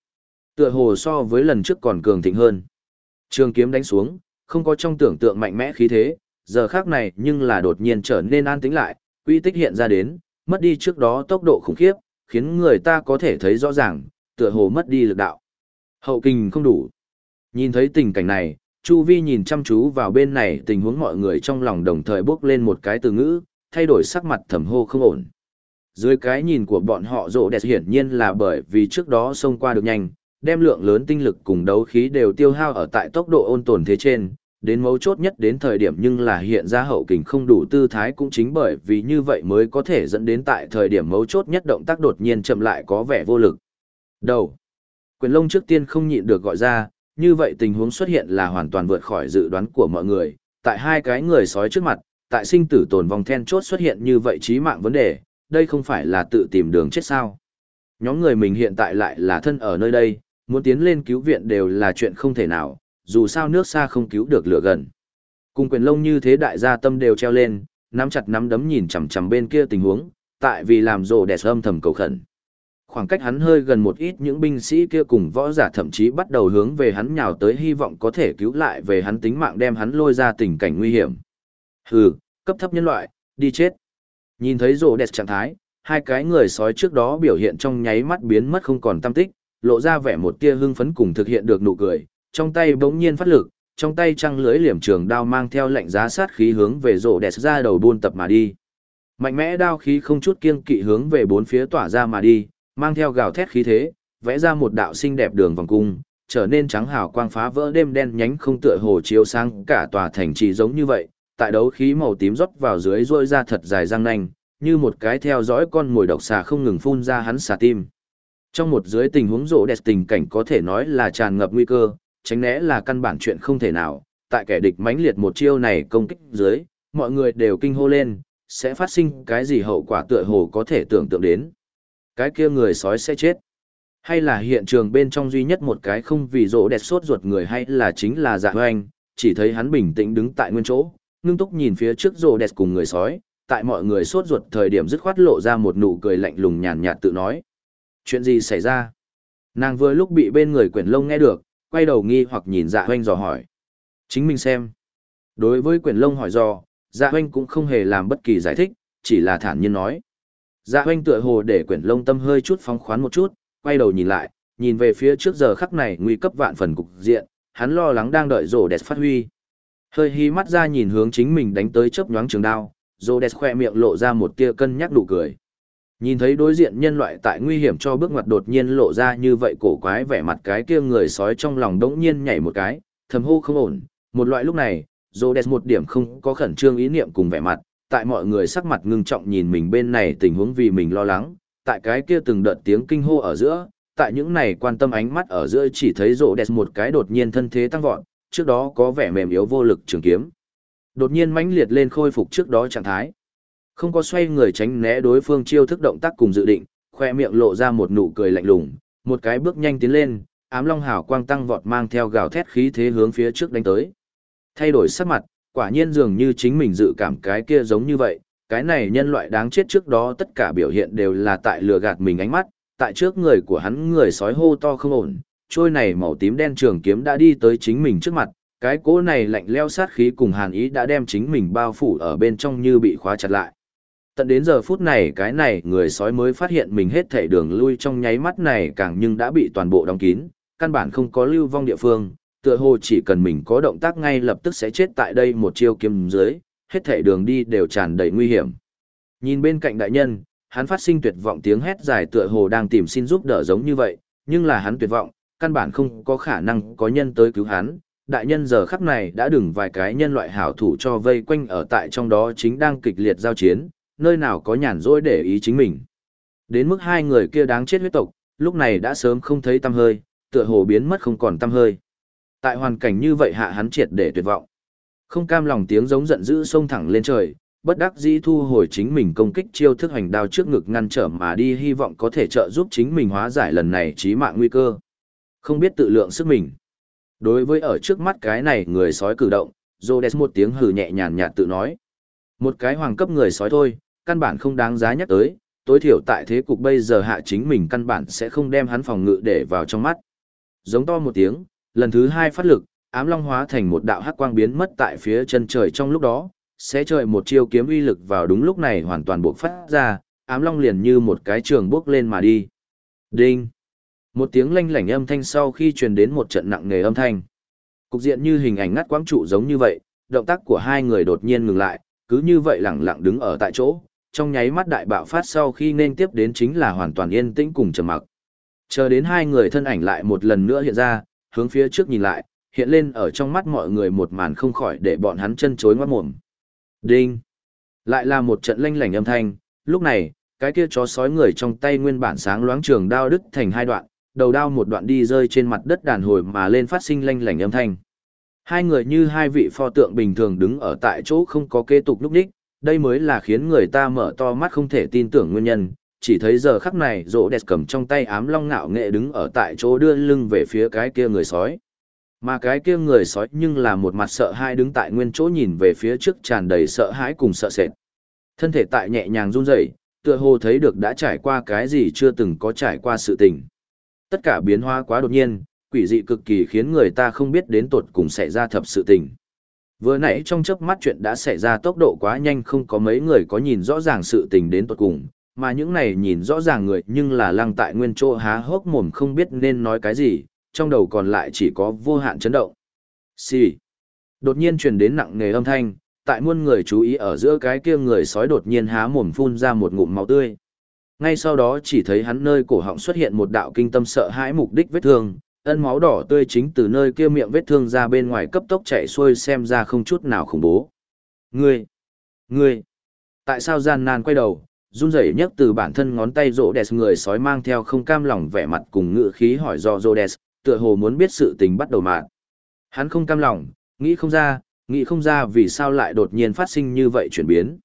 tựa hồ so với lần trước còn cường thịnh hơn. Trường kiếm đánh xuống, không có trong tưởng tượng mạnh mẽ khí thế, giờ khác này nhưng là đột nhiên trở nên an tĩnh lại, quy tích hiện ra đến, mất đi trước đó tốc độ khủng khiếp, khiến người ta có thể thấy rõ ràng, tựa hồ mất đi lực đạo. Hậu kinh không đủ. Nhìn thấy tình cảnh này, Chu Vi nhìn chăm chú vào bên này tình huống mọi người trong lòng đồng thời bước lên một cái từ ngữ, thay đổi sắc mặt thầm hô không ổn. Dưới cái nhìn của bọn họ rộ đẹp hiển nhiên là bởi vì trước đó xông qua được nhanh, đem lượng lớn tinh lực cùng đấu khí đều tiêu hao ở tại tốc độ ôn tồn thế trên, đến mấu chốt nhất đến thời điểm nhưng là hiện ra hậu kình không đủ tư thái cũng chính bởi vì như vậy mới có thể dẫn đến tại thời điểm mấu chốt nhất động tác đột nhiên chậm lại có vẻ vô lực. Đầu. Quyền lông trước tiên không nhịn được gọi ra, như vậy tình huống xuất hiện là hoàn toàn vượt khỏi dự đoán của mọi người, tại hai cái người sói trước mặt, tại sinh tử tồn vòng then chốt xuất hiện như vậy chí mạng vấn đề, đây không phải là tự tìm đường chết sao. Nhóm người mình hiện tại lại là thân ở nơi đây, muốn tiến lên cứu viện đều là chuyện không thể nào, dù sao nước xa không cứu được lửa gần. Cùng quyền lông như thế đại gia tâm đều treo lên, nắm chặt nắm đấm nhìn chằm chằm bên kia tình huống, tại vì làm rồ đẹp âm thầm cầu khẩn. Khoảng cách hắn hơi gần một ít những binh sĩ kia cùng võ giả thậm chí bắt đầu hướng về hắn nhào tới hy vọng có thể cứu lại về hắn tính mạng đem hắn lôi ra tình cảnh nguy hiểm. Hừ, cấp thấp nhân loại, đi chết. Nhìn thấy rồ đẹp trạng thái, hai cái người sói trước đó biểu hiện trong nháy mắt biến mất không còn tâm tích, lộ ra vẻ một tia hưng phấn cùng thực hiện được nụ cười, trong tay bỗng nhiên phát lực, trong tay trăng lưới liềm trường đao mang theo lệnh giá sát khí hướng về rộ đẹp ra đầu buôn tập mà đi. Mạnh mẽ đao khí không chút kiêng kỵ hướng về bốn phía tỏa ra mà đi, mang theo gào thét khí thế, vẽ ra một đạo xinh đẹp đường vòng cung, trở nên trắng hào quang phá vỡ đêm đen nhánh không tựa hồ chiếu sáng cả tòa thành trì giống như vậy. Tại đấu khí màu tím rót vào dưới rôi ra thật dài răng nanh, như một cái theo dõi con mồi độc xà không ngừng phun ra hắn xà tim. Trong một dưới tình huống rộ đẹp tình cảnh có thể nói là tràn ngập nguy cơ, tránh né là căn bản chuyện không thể nào, tại kẻ địch mãnh liệt một chiêu này công kích dưới, mọi người đều kinh hô lên, sẽ phát sinh cái gì hậu quả tựa hồ có thể tưởng tượng đến. Cái kia người sói sẽ chết. Hay là hiện trường bên trong duy nhất một cái không vì rỗ đẹp sốt ruột người hay là chính là dạ hoanh, chỉ thấy hắn bình tĩnh đứng tại nguyên chỗ, ngưng túc nhìn phía trước rỗ đẹp cùng người sói, tại mọi người sốt ruột thời điểm dứt khoát lộ ra một nụ cười lạnh lùng nhàn nhạt tự nói. Chuyện gì xảy ra? Nàng vừa lúc bị bên người quyển lông nghe được, quay đầu nghi hoặc nhìn dạ hoanh dò hỏi. Chính mình xem. Đối với quyển lông hỏi dò, dạ hoanh cũng không hề làm bất kỳ giải thích, chỉ là thản nhiên nói. Dạ hoanh tựa hồ để quyển lông tâm hơi chút phóng khoán một chút, quay đầu nhìn lại, nhìn về phía trước giờ khắc này nguy cấp vạn phần cục diện, hắn lo lắng đang đợi rổ đẹp phát huy. Hơi hí mắt ra nhìn hướng chính mình đánh tới chớp nhoáng trường đao, rổ đẹp khoe miệng lộ ra một tia cân nhắc đủ cười. Nhìn thấy đối diện nhân loại tại nguy hiểm cho bước ngoặt đột nhiên lộ ra như vậy cổ quái vẻ mặt cái kia người sói trong lòng đống nhiên nhảy một cái, thầm hô không ổn, một loại lúc này, Rhodes một điểm không có khẩn trương ý niệm cùng vẻ mặt, tại mọi người sắc mặt ngưng trọng nhìn mình bên này tình huống vì mình lo lắng, tại cái kia từng đợt tiếng kinh hô ở giữa, tại những này quan tâm ánh mắt ở giữa chỉ thấy Rhodes một cái đột nhiên thân thế tăng vọt, trước đó có vẻ mềm yếu vô lực trường kiếm. Đột nhiên mãnh liệt lên khôi phục trước đó trạng thái. Không có xoay người tránh né đối phương chiêu thức động tác cùng dự định, khoe miệng lộ ra một nụ cười lạnh lùng, một cái bước nhanh tiến lên, ám long hào quang tăng vọt mang theo gào thét khí thế hướng phía trước đánh tới. Thay đổi sắc mặt, quả nhiên dường như chính mình dự cảm cái kia giống như vậy, cái này nhân loại đáng chết trước đó tất cả biểu hiện đều là tại lừa gạt mình ánh mắt, tại trước người của hắn người sói hô to không ổn, trôi này màu tím đen trường kiếm đã đi tới chính mình trước mặt, cái cỗ này lạnh leo sát khí cùng hàn ý đã đem chính mình bao phủ ở bên trong như bị khóa chặt lại tận đến giờ phút này cái này người sói mới phát hiện mình hết thể đường lui trong nháy mắt này càng nhưng đã bị toàn bộ đóng kín, căn bản không có lưu vong địa phương, Tựa hồ chỉ cần mình có động tác ngay lập tức sẽ chết tại đây một chiêu kiếm dưới, hết thể đường đi đều tràn đầy nguy hiểm. Nhìn bên cạnh đại nhân, hắn phát sinh tuyệt vọng tiếng hét dài tựa hồ đang tìm xin giúp đỡ giống như vậy, nhưng là hắn tuyệt vọng, căn bản không có khả năng có nhân tới cứu hắn. Đại nhân giờ khắc này đã đừng vài cái nhân loại hảo thủ cho vây quanh ở tại trong đó chính đang kịch liệt giao chiến, nơi nào có nhàn rỗi để ý chính mình. Đến mức hai người kia đáng chết huyết tộc, lúc này đã sớm không thấy tâm hơi, tựa hồ biến mất không còn tâm hơi. Tại hoàn cảnh như vậy hạ hắn triệt để tuyệt vọng. Không cam lòng tiếng giống giận dữ xông thẳng lên trời, bất đắc dĩ thu hồi chính mình công kích chiêu thức hành đao trước ngực ngăn trở mà đi hy vọng có thể trợ giúp chính mình hóa giải lần này chí mạng nguy cơ. Không biết tự lượng sức mình. Đối với ở trước mắt cái này người sói cử động, Rhodes một tiếng hừ nhẹ nhàn nhạt tự nói. Một cái hoàng cấp người sói thôi, căn bản không đáng giá nhắc tới, tối thiểu tại thế cục bây giờ hạ chính mình căn bản sẽ không đem hắn phòng ngự để vào trong mắt. Giống to một tiếng, lần thứ hai phát lực, ám long hóa thành một đạo hắc quang biến mất tại phía chân trời trong lúc đó, sẽ trời một chiêu kiếm uy lực vào đúng lúc này hoàn toàn buộc phát ra, ám long liền như một cái trường bước lên mà đi. Đinh! Một tiếng lanh lảnh âm thanh sau khi truyền đến một trận nặng nề âm thanh. Cục diện như hình ảnh ngắt quãng trụ giống như vậy, động tác của hai người đột nhiên ngừng lại, cứ như vậy lẳng lặng đứng ở tại chỗ, trong nháy mắt đại bạo phát sau khi nên tiếp đến chính là hoàn toàn yên tĩnh cùng trầm mặc. Chờ đến hai người thân ảnh lại một lần nữa hiện ra, hướng phía trước nhìn lại, hiện lên ở trong mắt mọi người một màn không khỏi để bọn hắn chân chối ngoát mồm. Đinh! Lại là một trận lanh lảnh âm thanh, lúc này, cái kia chó sói người trong tay nguyên bản sáng loáng trường đao đứt thành hai đoạn, đầu đao một đoạn đi rơi trên mặt đất đàn hồi mà lên phát sinh lanh lảnh âm thanh. Hai người như hai vị pho tượng bình thường đứng ở tại chỗ không có kế tục lúc đích, đây mới là khiến người ta mở to mắt không thể tin tưởng nguyên nhân, chỉ thấy giờ khắc này rỗ đẹp cầm trong tay ám long ngạo nghệ đứng ở tại chỗ đưa lưng về phía cái kia người sói. Mà cái kia người sói nhưng là một mặt sợ hãi đứng tại nguyên chỗ nhìn về phía trước tràn đầy sợ hãi cùng sợ sệt. Thân thể tại nhẹ nhàng run rẩy, tựa hồ thấy được đã trải qua cái gì chưa từng có trải qua sự tình. Tất cả biến hóa quá đột nhiên, quỷ dị cực kỳ khiến người ta không biết đến tột cùng xảy ra thập sự tình. Vừa nãy trong chớp mắt chuyện đã xảy ra tốc độ quá nhanh không có mấy người có nhìn rõ ràng sự tình đến tột cùng, mà những này nhìn rõ ràng người nhưng là lăng tại nguyên chỗ há hốc mồm không biết nên nói cái gì, trong đầu còn lại chỉ có vô hạn chấn động. Xì. Đột nhiên truyền đến nặng nề âm thanh, tại muôn người chú ý ở giữa cái kia người sói đột nhiên há mồm phun ra một ngụm máu tươi. Ngay sau đó chỉ thấy hắn nơi cổ họng xuất hiện một đạo kinh tâm sợ hãi mục đích vết thương, ân máu đỏ tươi chính từ nơi kia miệng vết thương ra bên ngoài cấp tốc chạy xuôi xem ra không chút nào khủng bố. Ngươi! Ngươi! Tại sao gian nan quay đầu, run rẩy nhất từ bản thân ngón tay rỗ đẹp người sói mang theo không cam lòng vẻ mặt cùng ngựa khí hỏi do rỗ đẹp, tựa hồ muốn biết sự tình bắt đầu mạng. Hắn không cam lòng, nghĩ không ra, nghĩ không ra vì sao lại đột nhiên phát sinh như vậy chuyển biến.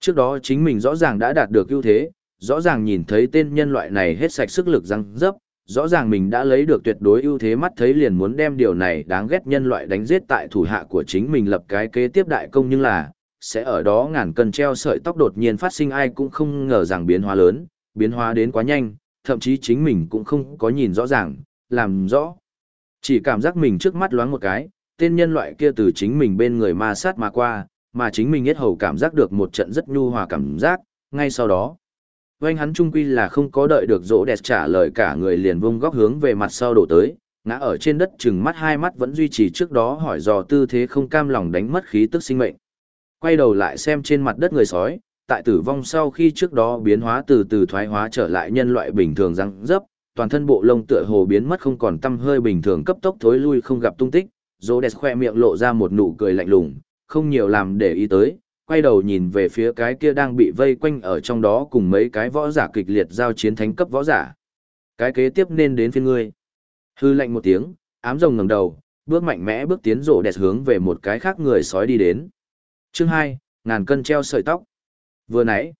Trước đó chính mình rõ ràng đã đạt được ưu thế, rõ ràng nhìn thấy tên nhân loại này hết sạch sức lực răng dấp, rõ ràng mình đã lấy được tuyệt đối ưu thế mắt thấy liền muốn đem điều này đáng ghét nhân loại đánh giết tại thủ hạ của chính mình lập cái kế tiếp đại công nhưng là, sẽ ở đó ngàn cân treo sợi tóc đột nhiên phát sinh ai cũng không ngờ rằng biến hóa lớn, biến hóa đến quá nhanh, thậm chí chính mình cũng không có nhìn rõ ràng, làm rõ. Chỉ cảm giác mình trước mắt loáng một cái, tên nhân loại kia từ chính mình bên người ma sát mà qua, mà chính mình hết hầu cảm giác được một trận rất nhu hòa cảm giác, ngay sau đó. Oanh hắn trung quy là không có đợi được rỗ đẹp trả lời cả người liền vung góc hướng về mặt sau đổ tới, ngã ở trên đất chừng mắt hai mắt vẫn duy trì trước đó hỏi dò tư thế không cam lòng đánh mất khí tức sinh mệnh. Quay đầu lại xem trên mặt đất người sói, tại tử vong sau khi trước đó biến hóa từ từ thoái hóa trở lại nhân loại bình thường răng dấp, toàn thân bộ lông tựa hồ biến mất không còn tâm hơi bình thường cấp tốc thối lui không gặp tung tích, Rhodes khoe miệng lộ ra một nụ cười lạnh lùng, không nhiều làm để ý tới, quay đầu nhìn về phía cái kia đang bị vây quanh ở trong đó cùng mấy cái võ giả kịch liệt giao chiến thánh cấp võ giả. Cái kế tiếp nên đến phiên ngươi. Hư lạnh một tiếng, ám rồng ngẩng đầu, bước mạnh mẽ bước tiến rộ đẹp hướng về một cái khác người sói đi đến. Chương 2, ngàn cân treo sợi tóc. Vừa nãy,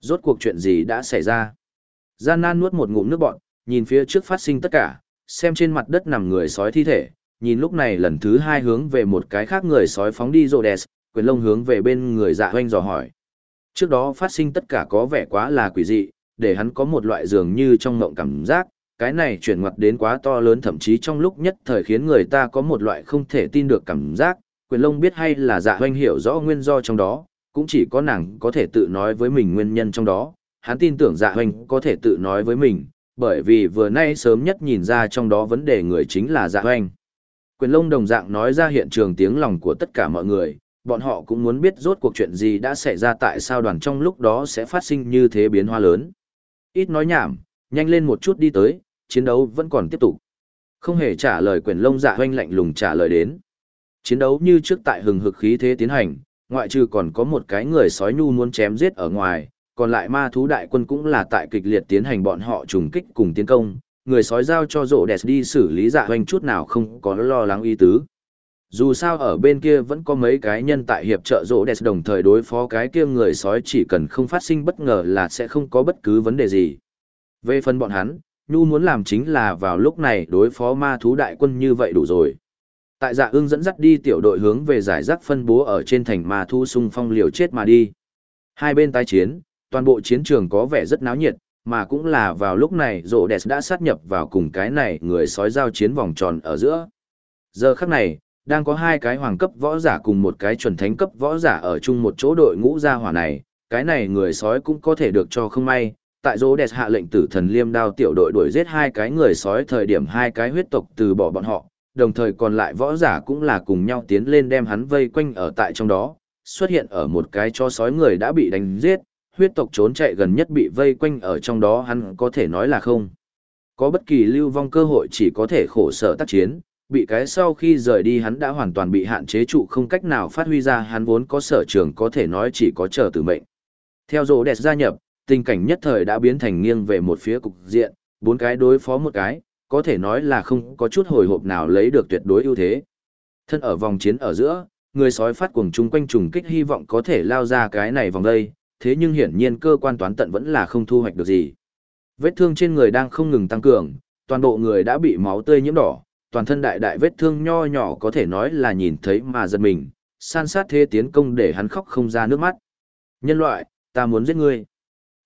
rốt cuộc chuyện gì đã xảy ra? Gian nan nuốt một ngụm nước bọt, nhìn phía trước phát sinh tất cả, xem trên mặt đất nằm người sói thi thể, nhìn lúc này lần thứ hai hướng về một cái khác người sói phóng đi rộ đẹp, quyền lông hướng về bên người dạ hoanh dò hỏi. Trước đó phát sinh tất cả có vẻ quá là quỷ dị, để hắn có một loại dường như trong ngộng cảm giác, cái này chuyển ngoặt đến quá to lớn thậm chí trong lúc nhất thời khiến người ta có một loại không thể tin được cảm giác, quyền lông biết hay là dạ hoanh hiểu rõ nguyên do trong đó, cũng chỉ có nàng có thể tự nói với mình nguyên nhân trong đó, hắn tin tưởng dạ hoanh có thể tự nói với mình, bởi vì vừa nay sớm nhất nhìn ra trong đó vấn đề người chính là dạ hoanh. Quyền lông đồng dạng nói ra hiện trường tiếng lòng của tất cả mọi người, bọn họ cũng muốn biết rốt cuộc chuyện gì đã xảy ra tại sao đoàn trong lúc đó sẽ phát sinh như thế biến hoa lớn. Ít nói nhảm, nhanh lên một chút đi tới, chiến đấu vẫn còn tiếp tục. Không hề trả lời quyền lông dạ hoanh lạnh lùng trả lời đến. Chiến đấu như trước tại hừng hực khí thế tiến hành, ngoại trừ còn có một cái người sói nhu muốn chém giết ở ngoài, còn lại ma thú đại quân cũng là tại kịch liệt tiến hành bọn họ trùng kích cùng tiến công, người sói giao cho rộ đẹp đi xử lý dạ hoanh chút nào không có lo lắng y tứ. Dù sao ở bên kia vẫn có mấy cái nhân tại hiệp trợ rỗ đẹp đồng thời đối phó cái kia người sói chỉ cần không phát sinh bất ngờ là sẽ không có bất cứ vấn đề gì. Về phần bọn hắn, Nhu muốn làm chính là vào lúc này đối phó ma thú đại quân như vậy đủ rồi. Tại dạ ương dẫn dắt đi tiểu đội hướng về giải rác phân bố ở trên thành ma thu xung phong liều chết mà đi. Hai bên tái chiến, toàn bộ chiến trường có vẻ rất náo nhiệt, mà cũng là vào lúc này rỗ đẹp đã sát nhập vào cùng cái này người sói giao chiến vòng tròn ở giữa. Giờ khắc này, đang có hai cái hoàng cấp võ giả cùng một cái chuẩn thánh cấp võ giả ở chung một chỗ đội ngũ gia hỏa này, cái này người sói cũng có thể được cho không may. Tại dỗ đẹp hạ lệnh tử thần liêm đao tiểu đội đuổi giết hai cái người sói thời điểm hai cái huyết tộc từ bỏ bọn họ, đồng thời còn lại võ giả cũng là cùng nhau tiến lên đem hắn vây quanh ở tại trong đó, xuất hiện ở một cái cho sói người đã bị đánh giết, huyết tộc trốn chạy gần nhất bị vây quanh ở trong đó hắn có thể nói là không. Có bất kỳ lưu vong cơ hội chỉ có thể khổ sở tác chiến, bị cái sau khi rời đi hắn đã hoàn toàn bị hạn chế trụ không cách nào phát huy ra hắn vốn có sở trường có thể nói chỉ có chờ tử mệnh. Theo rổ đẹp gia nhập, tình cảnh nhất thời đã biến thành nghiêng về một phía cục diện, bốn cái đối phó một cái, có thể nói là không có chút hồi hộp nào lấy được tuyệt đối ưu thế. Thân ở vòng chiến ở giữa, người sói phát cuồng chung quanh trùng kích hy vọng có thể lao ra cái này vòng đây, thế nhưng hiển nhiên cơ quan toán tận vẫn là không thu hoạch được gì. Vết thương trên người đang không ngừng tăng cường, toàn bộ người đã bị máu tươi nhiễm đỏ, toàn thân đại đại vết thương nho nhỏ có thể nói là nhìn thấy mà giật mình, san sát thế tiến công để hắn khóc không ra nước mắt. Nhân loại, ta muốn giết ngươi.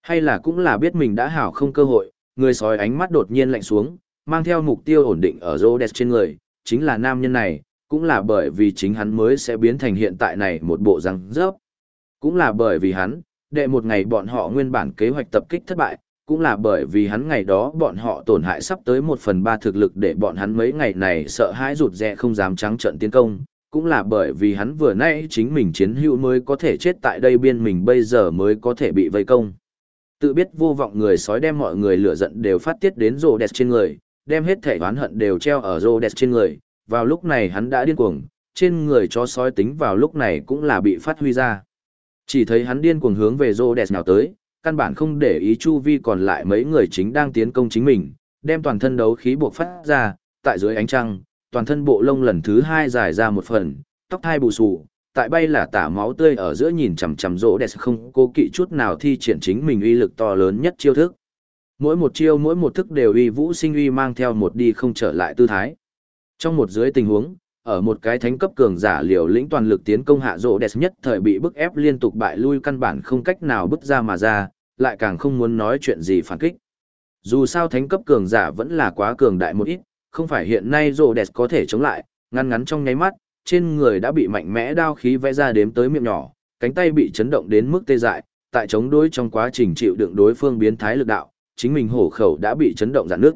Hay là cũng là biết mình đã hảo không cơ hội, người sói ánh mắt đột nhiên lạnh xuống, mang theo mục tiêu ổn định ở Rhodes trên người, chính là nam nhân này, cũng là bởi vì chính hắn mới sẽ biến thành hiện tại này một bộ răng rớp. Cũng là bởi vì hắn, đệ một ngày bọn họ nguyên bản kế hoạch tập kích thất bại, cũng là bởi vì hắn ngày đó bọn họ tổn hại sắp tới một phần ba thực lực để bọn hắn mấy ngày này sợ hãi rụt rè không dám trắng trận tiến công, cũng là bởi vì hắn vừa nãy chính mình chiến hữu mới có thể chết tại đây biên mình bây giờ mới có thể bị vây công. Tự biết vô vọng người sói đem mọi người lửa giận đều phát tiết đến rồ đẹp trên người, đem hết thể oán hận đều treo ở rồ đẹp trên người, vào lúc này hắn đã điên cuồng, trên người chó sói tính vào lúc này cũng là bị phát huy ra. Chỉ thấy hắn điên cuồng hướng về rồ đẹp nào tới, căn bản không để ý chu vi còn lại mấy người chính đang tiến công chính mình, đem toàn thân đấu khí buộc phát ra, tại dưới ánh trăng, toàn thân bộ lông lần thứ hai dài ra một phần, tóc hai bù xù, tại bay là tả máu tươi ở giữa nhìn chằm chằm rỗ đẹp không cố kỵ chút nào thi triển chính mình uy lực to lớn nhất chiêu thức. Mỗi một chiêu mỗi một thức đều uy vũ sinh uy mang theo một đi không trở lại tư thái. Trong một dưới tình huống, ở một cái thánh cấp cường giả liều lĩnh toàn lực tiến công hạ rộ đẹp nhất thời bị bức ép liên tục bại lui căn bản không cách nào bứt ra mà ra, lại càng không muốn nói chuyện gì phản kích. Dù sao thánh cấp cường giả vẫn là quá cường đại một ít, không phải hiện nay rộ đẹp có thể chống lại, ngăn ngắn trong nháy mắt, trên người đã bị mạnh mẽ đao khí vẽ ra đếm tới miệng nhỏ, cánh tay bị chấn động đến mức tê dại, tại chống đối trong quá trình chịu đựng đối phương biến thái lực đạo, chính mình hổ khẩu đã bị chấn động dạn nước.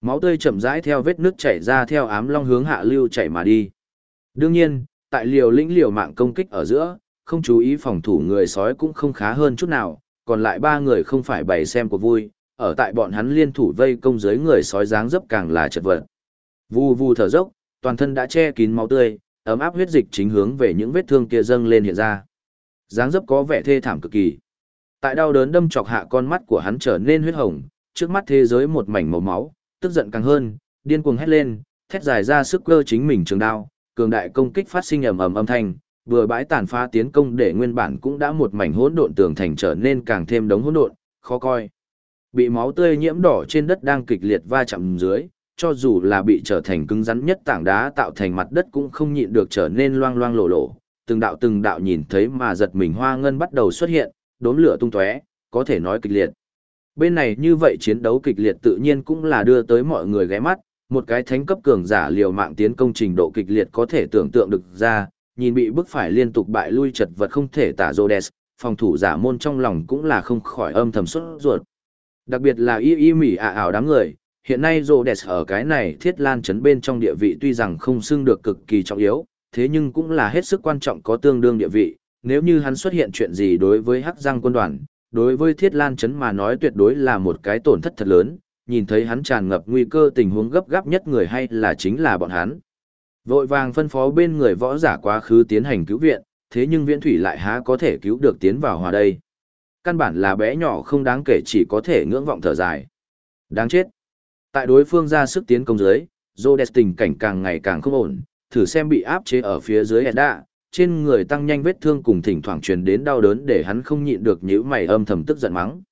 Máu tươi chậm rãi theo vết nước chảy ra theo ám long hướng hạ lưu chảy mà đi. Đương nhiên, tại liều lĩnh liều mạng công kích ở giữa, không chú ý phòng thủ người sói cũng không khá hơn chút nào, còn lại ba người không phải bày xem của vui, ở tại bọn hắn liên thủ vây công dưới người sói dáng dấp càng là chật vật. Vù vù thở dốc, toàn thân đã che kín máu tươi, ấm áp huyết dịch chính hướng về những vết thương kia dâng lên hiện ra. Dáng dấp có vẻ thê thảm cực kỳ. Tại đau đớn đâm chọc hạ con mắt của hắn trở nên huyết hồng, trước mắt thế giới một mảnh màu máu, tức giận càng hơn, điên cuồng hét lên, thét dài ra sức cơ chính mình trường đao, cường đại công kích phát sinh ầm ầm âm thanh, vừa bãi tàn phá tiến công để nguyên bản cũng đã một mảnh hỗn độn tường thành trở nên càng thêm đống hỗn độn, khó coi. Bị máu tươi nhiễm đỏ trên đất đang kịch liệt va chạm dưới, cho dù là bị trở thành cứng rắn nhất tảng đá tạo thành mặt đất cũng không nhịn được trở nên loang loang lổ lổ, từng đạo từng đạo nhìn thấy mà giật mình hoa ngân bắt đầu xuất hiện, đốm lửa tung tóe, có thể nói kịch liệt. Bên này như vậy chiến đấu kịch liệt tự nhiên cũng là đưa tới mọi người ghé mắt, một cái thánh cấp cường giả liều mạng tiến công trình độ kịch liệt có thể tưởng tượng được ra, nhìn bị bức phải liên tục bại lui chật vật không thể tả Rhodes, phòng thủ giả môn trong lòng cũng là không khỏi âm thầm xuất ruột. Đặc biệt là y y mỉ ả ảo đám người, hiện nay Rhodes ở cái này thiết lan chấn bên trong địa vị tuy rằng không xưng được cực kỳ trọng yếu, thế nhưng cũng là hết sức quan trọng có tương đương địa vị, nếu như hắn xuất hiện chuyện gì đối với hắc giang quân đoàn, đối với thiết lan chấn mà nói tuyệt đối là một cái tổn thất thật lớn, nhìn thấy hắn tràn ngập nguy cơ tình huống gấp gáp nhất người hay là chính là bọn hắn. Vội vàng phân phó bên người võ giả quá khứ tiến hành cứu viện, thế nhưng viễn thủy lại há có thể cứu được tiến vào hòa đây. Căn bản là bé nhỏ không đáng kể chỉ có thể ngưỡng vọng thở dài. Đáng chết. Tại đối phương ra sức tiến công dưới, Rhodes tình cảnh càng ngày càng không ổn, thử xem bị áp chế ở phía dưới Edda, trên người tăng nhanh vết thương cùng thỉnh thoảng truyền đến đau đớn để hắn không nhịn được nhíu mày âm thầm tức giận mắng.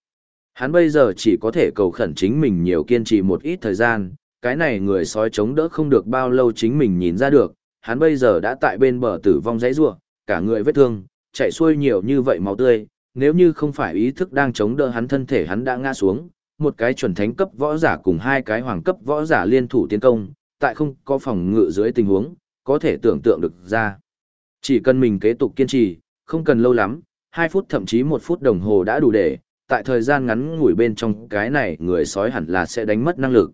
Hắn bây giờ chỉ có thể cầu khẩn chính mình nhiều kiên trì một ít thời gian, cái này người sói chống đỡ không được bao lâu chính mình nhìn ra được, hắn bây giờ đã tại bên bờ tử vong dãy rủa, cả người vết thương, chạy xuôi nhiều như vậy máu tươi, nếu như không phải ý thức đang chống đỡ hắn thân thể hắn đã ngã xuống, một cái chuẩn thánh cấp võ giả cùng hai cái hoàng cấp võ giả liên thủ tiến công, tại không có phòng ngự dưới tình huống, có thể tưởng tượng được ra. Chỉ cần mình kế tục kiên trì, không cần lâu lắm, 2 phút thậm chí 1 phút đồng hồ đã đủ để, tại thời gian ngắn ngủi bên trong cái này người sói hẳn là sẽ đánh mất năng lực.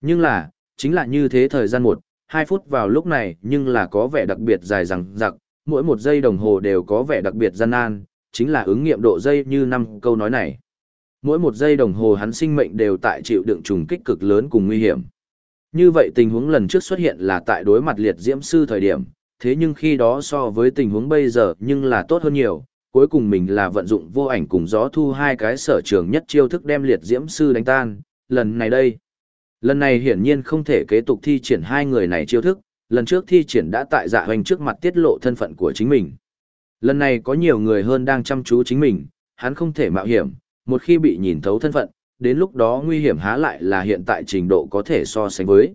Nhưng là, chính là như thế thời gian 1, 2 phút vào lúc này nhưng là có vẻ đặc biệt dài rằng rặc, mỗi một giây đồng hồ đều có vẻ đặc biệt gian nan, chính là ứng nghiệm độ giây như năm câu nói này. Mỗi một giây đồng hồ hắn sinh mệnh đều tại chịu đựng trùng kích cực lớn cùng nguy hiểm. Như vậy tình huống lần trước xuất hiện là tại đối mặt liệt diễm sư thời điểm, thế nhưng khi đó so với tình huống bây giờ nhưng là tốt hơn nhiều, cuối cùng mình là vận dụng vô ảnh cùng gió thu hai cái sở trường nhất chiêu thức đem liệt diễm sư đánh tan, lần này đây. Lần này hiển nhiên không thể kế tục thi triển hai người này chiêu thức, lần trước thi triển đã tại dạ hoành trước mặt tiết lộ thân phận của chính mình. Lần này có nhiều người hơn đang chăm chú chính mình, hắn không thể mạo hiểm, một khi bị nhìn thấu thân phận, đến lúc đó nguy hiểm há lại là hiện tại trình độ có thể so sánh với.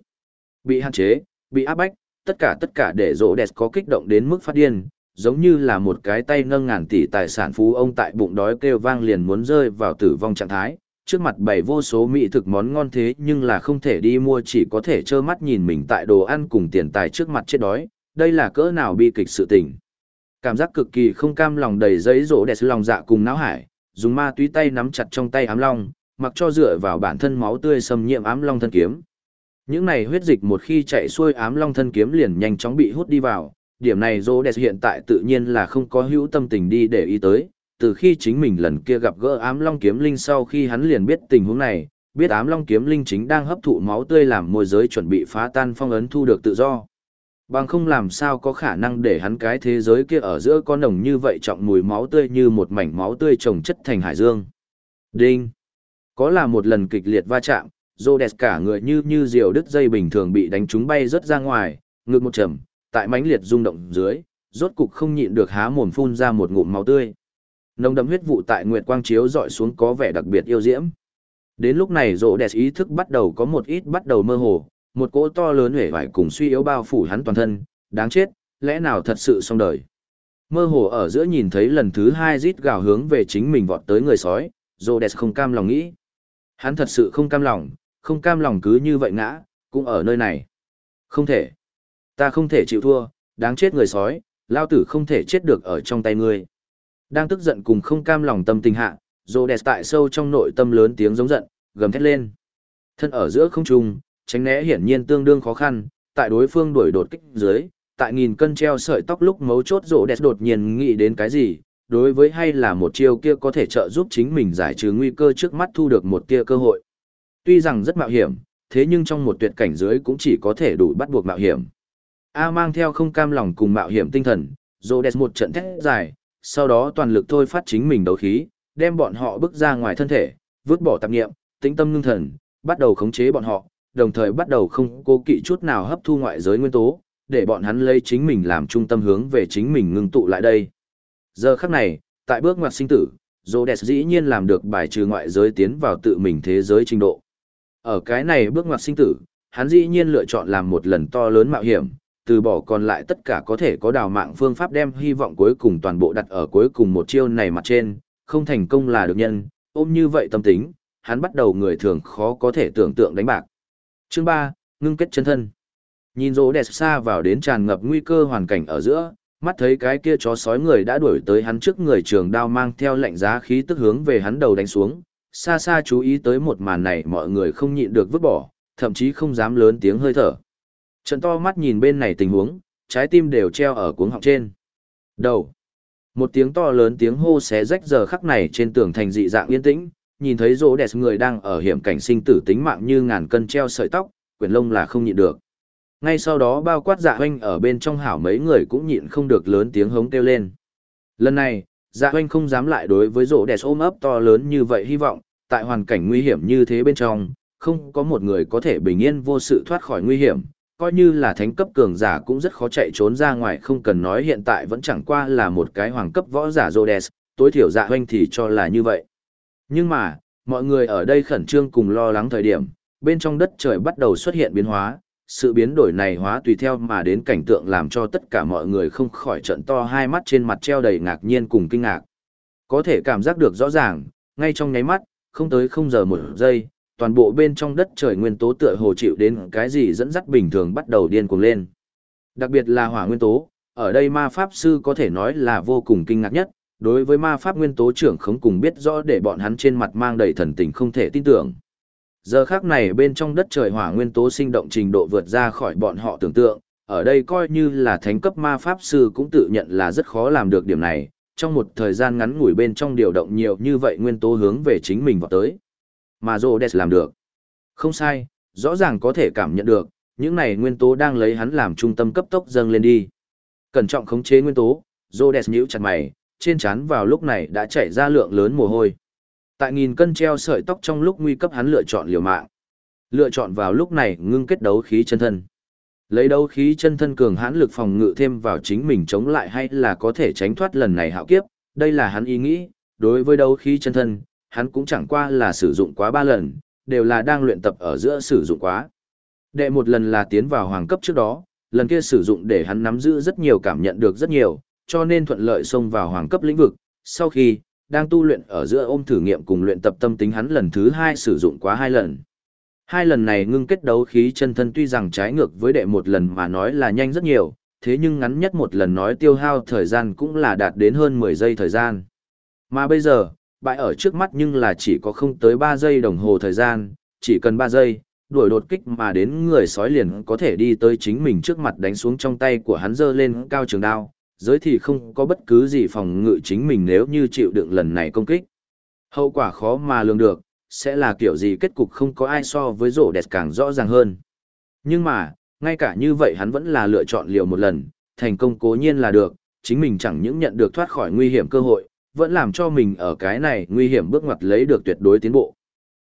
Bị hạn chế, bị áp bách, tất cả tất cả để rỗ đẹp có kích động đến mức phát điên, giống như là một cái tay nâng ngàn tỷ tài sản phú ông tại bụng đói kêu vang liền muốn rơi vào tử vong trạng thái. Trước mặt bày vô số mỹ thực món ngon thế nhưng là không thể đi mua chỉ có thể trơ mắt nhìn mình tại đồ ăn cùng tiền tài trước mặt chết đói, đây là cỡ nào bi kịch sự tình. Cảm giác cực kỳ không cam lòng đầy giấy rỗ đẹp lòng dạ cùng não hải, dùng ma túy tay nắm chặt trong tay ám long, mặc cho dựa vào bản thân máu tươi xâm nhiễm ám long thân kiếm. Những này huyết dịch một khi chạy xuôi ám long thân kiếm liền nhanh chóng bị hút đi vào, điểm này Rhodes hiện tại tự nhiên là không có hữu tâm tình đi để ý tới, từ khi chính mình lần kia gặp gỡ ám long kiếm linh sau khi hắn liền biết tình huống này, biết ám long kiếm linh chính đang hấp thụ máu tươi làm môi giới chuẩn bị phá tan phong ấn thu được tự do. Bằng không làm sao có khả năng để hắn cái thế giới kia ở giữa con nồng như vậy trọng mùi máu tươi như một mảnh máu tươi trồng chất thành hải dương. Đinh! Có là một lần kịch liệt va chạm, rô đẹp cả người như như diều đứt dây bình thường bị đánh trúng bay rớt ra ngoài, ngực một trầm, tại mãnh liệt rung động dưới, rốt cục không nhịn được há mồm phun ra một ngụm máu tươi. Nồng đậm huyết vụ tại nguyệt quang chiếu dọi xuống có vẻ đặc biệt yêu diễm. Đến lúc này rô đẹp ý thức bắt đầu có một ít bắt đầu mơ hồ, một cỗ to lớn huệ vải cùng suy yếu bao phủ hắn toàn thân, đáng chết, lẽ nào thật sự xong đời. Mơ hồ ở giữa nhìn thấy lần thứ hai rít gào hướng về chính mình vọt tới người sói, rô đẹp không cam lòng nghĩ. Hắn thật sự không cam lòng, không cam lòng cứ như vậy ngã, cũng ở nơi này. Không thể. Ta không thể chịu thua, đáng chết người sói, lao tử không thể chết được ở trong tay ngươi. Đang tức giận cùng không cam lòng tâm tình hạ, Rhodes tại sâu trong nội tâm lớn tiếng giống giận, gầm thét lên. Thân ở giữa không trung, tránh né hiển nhiên tương đương khó khăn, tại đối phương đuổi đột kích dưới, tại nghìn cân treo sợi tóc lúc mấu chốt rộ đẹp đột nhiên nghĩ đến cái gì, đối với hay là một chiêu kia có thể trợ giúp chính mình giải trừ nguy cơ trước mắt thu được một tia cơ hội. Tuy rằng rất mạo hiểm, thế nhưng trong một tuyệt cảnh dưới cũng chỉ có thể đủ bắt buộc mạo hiểm. A mang theo không cam lòng cùng mạo hiểm tinh thần, rộ đẹp một trận thét dài, sau đó toàn lực thôi phát chính mình đấu khí, đem bọn họ bước ra ngoài thân thể, vứt bỏ tạp nghiệm, tĩnh tâm ngưng thần, bắt đầu khống chế bọn họ, đồng thời bắt đầu không cố kỵ chút nào hấp thu ngoại giới nguyên tố, để bọn hắn lấy chính mình làm trung tâm hướng về chính mình ngưng tụ lại đây. Giờ khắc này, tại bước ngoặt sinh tử, Rhodes dĩ nhiên làm được bài trừ ngoại giới tiến vào tự mình thế giới trình độ. Ở cái này bước ngoặt sinh tử, hắn dĩ nhiên lựa chọn làm một lần to lớn mạo hiểm, từ bỏ còn lại tất cả có thể có đào mạng phương pháp đem hy vọng cuối cùng toàn bộ đặt ở cuối cùng một chiêu này mặt trên, không thành công là được nhân, ôm như vậy tâm tính, hắn bắt đầu người thường khó có thể tưởng tượng đánh bạc. Chương 3, ngưng kết chân thân. Nhìn rỗ đẹp xa vào đến tràn ngập nguy cơ hoàn cảnh ở giữa, mắt thấy cái kia chó sói người đã đuổi tới hắn trước người trường đao mang theo lệnh giá khí tức hướng về hắn đầu đánh xuống, xa xa chú ý tới một màn này mọi người không nhịn được vứt bỏ, thậm chí không dám lớn tiếng hơi thở. Trận to mắt nhìn bên này tình huống, trái tim đều treo ở cuống họng trên. Đầu. Một tiếng to lớn tiếng hô xé rách giờ khắc này trên tường thành dị dạng yên tĩnh, nhìn thấy rỗ đẹp người đang ở hiểm cảnh sinh tử tính mạng như ngàn cân treo sợi tóc, quyển lông là không nhịn được. Ngay sau đó bao quát dạ hoanh ở bên trong hảo mấy người cũng nhịn không được lớn tiếng hống kêu lên. Lần này, dạ oanh không dám lại đối với rỗ đẹp ôm ấp to lớn như vậy hy vọng, tại hoàn cảnh nguy hiểm như thế bên trong, không có một người có thể bình yên vô sự thoát khỏi nguy hiểm, coi như là thánh cấp cường giả cũng rất khó chạy trốn ra ngoài không cần nói hiện tại vẫn chẳng qua là một cái hoàng cấp võ giả Rhodes, tối thiểu dạ oanh thì cho là như vậy. Nhưng mà, mọi người ở đây khẩn trương cùng lo lắng thời điểm, bên trong đất trời bắt đầu xuất hiện biến hóa, sự biến đổi này hóa tùy theo mà đến cảnh tượng làm cho tất cả mọi người không khỏi trận to hai mắt trên mặt treo đầy ngạc nhiên cùng kinh ngạc. Có thể cảm giác được rõ ràng, ngay trong nháy mắt, không tới không giờ một giây, toàn bộ bên trong đất trời nguyên tố tựa hồ chịu đến cái gì dẫn dắt bình thường bắt đầu điên cuồng lên. Đặc biệt là hỏa nguyên tố, ở đây ma pháp sư có thể nói là vô cùng kinh ngạc nhất, đối với ma pháp nguyên tố trưởng không cùng biết rõ để bọn hắn trên mặt mang đầy thần tình không thể tin tưởng. Giờ khác này bên trong đất trời hỏa nguyên tố sinh động trình độ vượt ra khỏi bọn họ tưởng tượng, ở đây coi như là thánh cấp ma pháp sư cũng tự nhận là rất khó làm được điểm này, trong một thời gian ngắn ngủi bên trong điều động nhiều như vậy nguyên tố hướng về chính mình vào tới. Mà Rhodes làm được. Không sai, rõ ràng có thể cảm nhận được, những này nguyên tố đang lấy hắn làm trung tâm cấp tốc dâng lên đi. Cẩn trọng khống chế nguyên tố, Rhodes nhíu chặt mày, trên trán vào lúc này đã chảy ra lượng lớn mồ hôi. Tại nghìn cân treo sợi tóc trong lúc nguy cấp hắn lựa chọn liều mạng. Lựa chọn vào lúc này ngưng kết đấu khí chân thân. Lấy đấu khí chân thân cường hãn lực phòng ngự thêm vào chính mình chống lại hay là có thể tránh thoát lần này hạo kiếp, đây là hắn ý nghĩ, đối với đấu khí chân thân, hắn cũng chẳng qua là sử dụng quá ba lần, đều là đang luyện tập ở giữa sử dụng quá. Đệ một lần là tiến vào hoàng cấp trước đó, lần kia sử dụng để hắn nắm giữ rất nhiều cảm nhận được rất nhiều, cho nên thuận lợi xông vào hoàng cấp lĩnh vực. Sau khi, đang tu luyện ở giữa ôm thử nghiệm cùng luyện tập tâm tính hắn lần thứ hai sử dụng quá hai lần. Hai lần này ngưng kết đấu khí chân thân tuy rằng trái ngược với đệ một lần mà nói là nhanh rất nhiều, thế nhưng ngắn nhất một lần nói tiêu hao thời gian cũng là đạt đến hơn 10 giây thời gian. Mà bây giờ, bại ở trước mắt nhưng là chỉ có không tới 3 giây đồng hồ thời gian, chỉ cần 3 giây, đuổi đột kích mà đến người sói liền có thể đi tới chính mình trước mặt đánh xuống trong tay của hắn dơ lên cao trường đao, giới thì không có bất cứ gì phòng ngự chính mình nếu như chịu đựng lần này công kích. Hậu quả khó mà lường được, sẽ là kiểu gì kết cục không có ai so với rổ đẹp càng rõ ràng hơn. Nhưng mà, ngay cả như vậy hắn vẫn là lựa chọn liều một lần, thành công cố nhiên là được, chính mình chẳng những nhận được thoát khỏi nguy hiểm cơ hội, vẫn làm cho mình ở cái này nguy hiểm bước ngoặt lấy được tuyệt đối tiến bộ.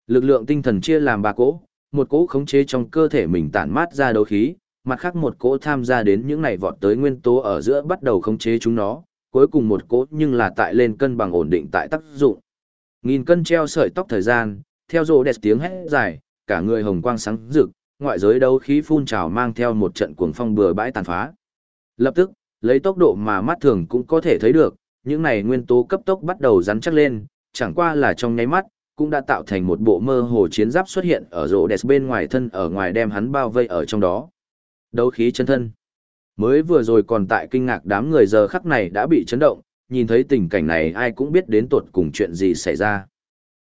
Lực lượng tinh thần chia làm ba cỗ, một cỗ khống chế trong cơ thể mình tản mát ra đấu khí, mặt khác một cỗ tham gia đến những này vọt tới nguyên tố ở giữa bắt đầu khống chế chúng nó, cuối cùng một cỗ nhưng là tại lên cân bằng ổn định tại tác dụng. Nghìn cân treo sợi tóc thời gian, theo rồ đẹp tiếng hét dài, cả người hồng quang sáng rực, ngoại giới đấu khí phun trào mang theo một trận cuồng phong bừa bãi tàn phá. Lập tức, lấy tốc độ mà mắt thường cũng có thể thấy được, những này nguyên tố cấp tốc bắt đầu rắn chắc lên, chẳng qua là trong nháy mắt, cũng đã tạo thành một bộ mơ hồ chiến giáp xuất hiện ở rồ đẹp bên ngoài thân ở ngoài đem hắn bao vây ở trong đó. Đấu khí chân thân. Mới vừa rồi còn tại kinh ngạc đám người giờ khắc này đã bị chấn động, nhìn thấy tình cảnh này ai cũng biết đến tuột cùng chuyện gì xảy ra.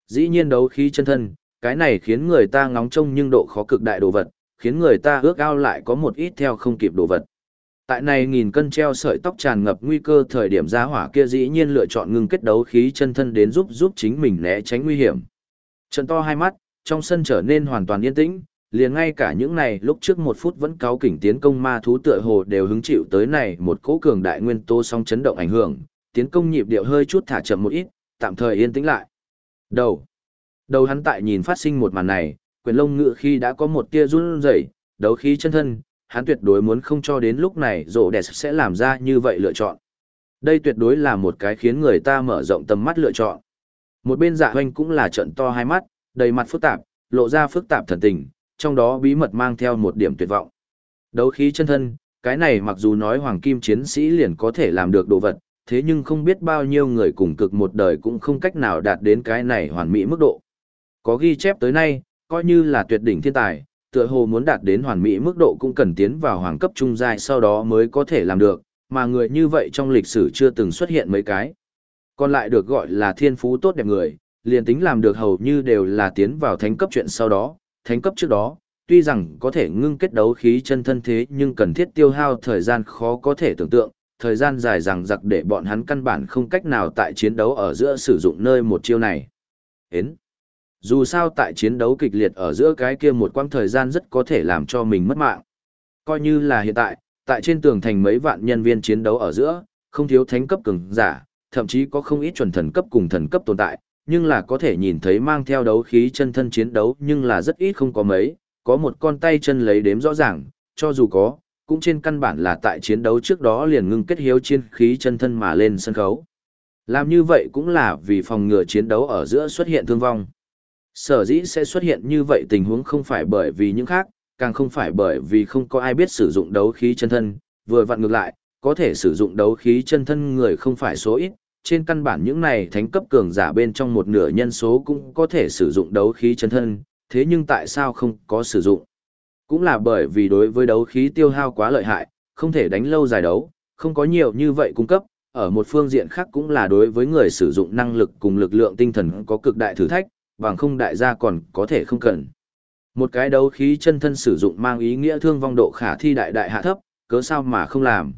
Dĩ nhiên đấu khí chân thân, cái này khiến người ta ngóng trông nhưng độ khó cực đại đồ vật, khiến người ta ước ao lại có một ít theo không kịp đồ vật. Tại này nghìn cân treo sợi tóc tràn ngập nguy cơ thời điểm giá hỏa kia dĩ nhiên lựa chọn ngưng kết đấu khí chân thân đến giúp giúp chính mình né tránh nguy hiểm. Trận to hai mắt, trong sân trở nên hoàn toàn yên tĩnh, liền ngay cả những này lúc trước một phút vẫn cáo kỉnh tiến công ma thú tựa hồ đều hứng chịu tới này một cỗ cường đại nguyên tố song chấn động ảnh hưởng, tiến công nhịp điệu hơi chút thả chậm một ít, tạm thời yên tĩnh lại. Đầu. Đầu hắn tại nhìn phát sinh một màn này, quyền lông ngựa khi đã có một tia run rẩy, đấu khí chân thân, hắn tuyệt đối muốn không cho đến lúc này rộ đẹp sẽ làm ra như vậy lựa chọn. Đây tuyệt đối là một cái khiến người ta mở rộng tầm mắt lựa chọn. Một bên dạ hoanh cũng là trận to hai mắt, đầy mặt phức tạp, lộ ra phức tạp thần tình, trong đó bí mật mang theo một điểm tuyệt vọng. Đấu khí chân thân, cái này mặc dù nói hoàng kim chiến sĩ liền có thể làm được đồ vật, thế nhưng không biết bao nhiêu người cùng cực một đời cũng không cách nào đạt đến cái này hoàn mỹ mức độ. Có ghi chép tới nay, coi như là tuyệt đỉnh thiên tài, tựa hồ muốn đạt đến hoàn mỹ mức độ cũng cần tiến vào hoàng cấp trung giai sau đó mới có thể làm được, mà người như vậy trong lịch sử chưa từng xuất hiện mấy cái. Còn lại được gọi là thiên phú tốt đẹp người, liền tính làm được hầu như đều là tiến vào thánh cấp chuyện sau đó, thánh cấp trước đó, tuy rằng có thể ngưng kết đấu khí chân thân thế nhưng cần thiết tiêu hao thời gian khó có thể tưởng tượng, thời gian dài rằng giặc để bọn hắn căn bản không cách nào tại chiến đấu ở giữa sử dụng nơi một chiêu này. Hến! Dù sao tại chiến đấu kịch liệt ở giữa cái kia một quãng thời gian rất có thể làm cho mình mất mạng. Coi như là hiện tại, tại trên tường thành mấy vạn nhân viên chiến đấu ở giữa, không thiếu thánh cấp cường giả, thậm chí có không ít chuẩn thần cấp cùng thần cấp tồn tại, nhưng là có thể nhìn thấy mang theo đấu khí chân thân chiến đấu nhưng là rất ít không có mấy, có một con tay chân lấy đếm rõ ràng, cho dù có, cũng trên căn bản là tại chiến đấu trước đó liền ngưng kết hiếu chiến khí chân thân mà lên sân khấu. Làm như vậy cũng là vì phòng ngừa chiến đấu ở giữa xuất hiện thương vong. Sở dĩ sẽ xuất hiện như vậy tình huống không phải bởi vì những khác, càng không phải bởi vì không có ai biết sử dụng đấu khí chân thân, vừa vặn ngược lại, có thể sử dụng đấu khí chân thân người không phải số ít, trên căn bản những này thánh cấp cường giả bên trong một nửa nhân số cũng có thể sử dụng đấu khí chân thân, thế nhưng tại sao không có sử dụng? Cũng là bởi vì đối với đấu khí tiêu hao quá lợi hại, không thể đánh lâu dài đấu, không có nhiều như vậy cung cấp, ở một phương diện khác cũng là đối với người sử dụng năng lực cùng lực lượng tinh thần có cực đại thử thách, bằng không đại gia còn có thể không cần. Một cái đấu khí chân thân sử dụng mang ý nghĩa thương vong độ khả thi đại đại hạ thấp, cớ sao mà không làm.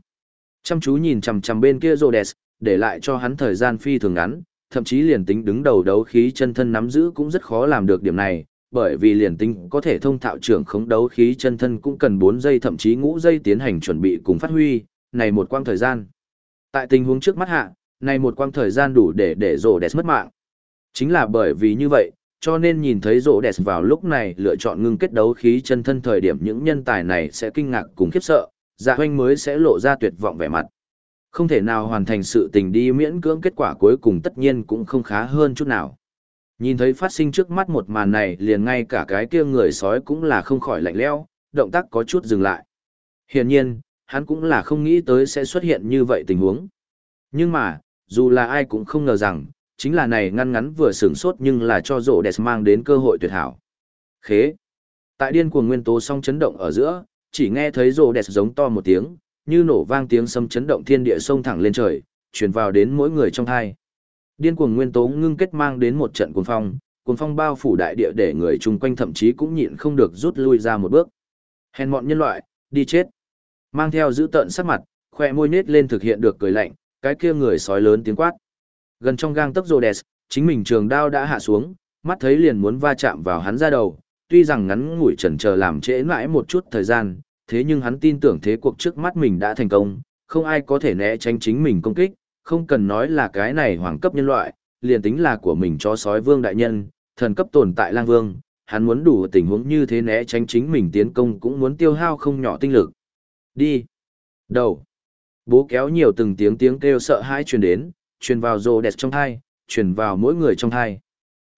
Chăm chú nhìn chằm chằm bên kia Rhodes, để lại cho hắn thời gian phi thường ngắn, thậm chí liền tính đứng đầu đấu khí chân thân nắm giữ cũng rất khó làm được điểm này, bởi vì liền tính có thể thông thạo trưởng khống đấu khí chân thân cũng cần 4 giây thậm chí ngũ giây tiến hành chuẩn bị cùng phát huy, này một quang thời gian. Tại tình huống trước mắt hạ, này một quang thời gian đủ để để rổ đẹp mất mạng. Chính là bởi vì như vậy, cho nên nhìn thấy rổ đẹp vào lúc này lựa chọn ngưng kết đấu khí chân thân thời điểm những nhân tài này sẽ kinh ngạc cùng khiếp sợ, dạ hoanh mới sẽ lộ ra tuyệt vọng vẻ mặt. Không thể nào hoàn thành sự tình đi miễn cưỡng kết quả cuối cùng tất nhiên cũng không khá hơn chút nào. Nhìn thấy phát sinh trước mắt một màn này liền ngay cả cái kia người sói cũng là không khỏi lạnh leo, động tác có chút dừng lại. Hiển nhiên, hắn cũng là không nghĩ tới sẽ xuất hiện như vậy tình huống. Nhưng mà, dù là ai cũng không ngờ rằng, chính là này ngăn ngắn vừa sửng sốt nhưng là cho rổ đẹp mang đến cơ hội tuyệt hảo. Khế. Tại điên cuồng nguyên tố song chấn động ở giữa, chỉ nghe thấy rổ đẹp giống to một tiếng, như nổ vang tiếng sấm chấn động thiên địa sông thẳng lên trời, truyền vào đến mỗi người trong thai. Điên cuồng nguyên tố ngưng kết mang đến một trận cuồng phong, cuồng phong bao phủ đại địa để người chung quanh thậm chí cũng nhịn không được rút lui ra một bước. Hèn mọn nhân loại, đi chết. Mang theo giữ tợn sắc mặt, khoe môi nết lên thực hiện được cười lạnh, cái kia người sói lớn tiếng quát. Gần trong gang tấc Rhodes, chính mình trường đao đã hạ xuống, mắt thấy liền muốn va chạm vào hắn ra đầu, tuy rằng ngắn ngủi chần chờ làm trễ mãi một chút thời gian, thế nhưng hắn tin tưởng thế cuộc trước mắt mình đã thành công, không ai có thể né tránh chính mình công kích, không cần nói là cái này hoàng cấp nhân loại, liền tính là của mình cho sói vương đại nhân, thần cấp tồn tại lang vương, hắn muốn đủ tình huống như thế né tránh chính mình tiến công cũng muốn tiêu hao không nhỏ tinh lực. Đi. Đầu. Bố kéo nhiều từng tiếng tiếng kêu sợ hãi truyền đến, truyền vào rồ đẹp trong thai, truyền vào mỗi người trong thai.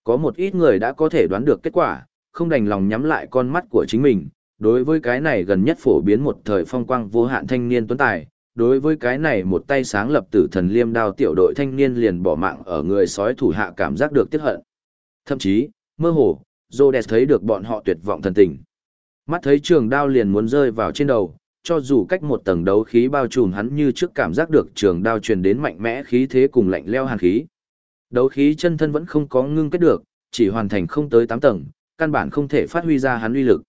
Có một ít người đã có thể đoán được kết quả, không đành lòng nhắm lại con mắt của chính mình. Đối với cái này gần nhất phổ biến một thời phong quang vô hạn thanh niên tuấn tài, đối với cái này một tay sáng lập tử thần liêm đao tiểu đội thanh niên liền bỏ mạng ở người sói thủ hạ cảm giác được tiếc hận. Thậm chí, mơ hồ, Rhodes thấy được bọn họ tuyệt vọng thần tình. Mắt thấy trường đao liền muốn rơi vào trên đầu, cho dù cách một tầng đấu khí bao trùm hắn như trước cảm giác được trường đao truyền đến mạnh mẽ khí thế cùng lạnh leo hàn khí. Đấu khí chân thân vẫn không có ngưng kết được, chỉ hoàn thành không tới 8 tầng, căn bản không thể phát huy ra hắn uy lực.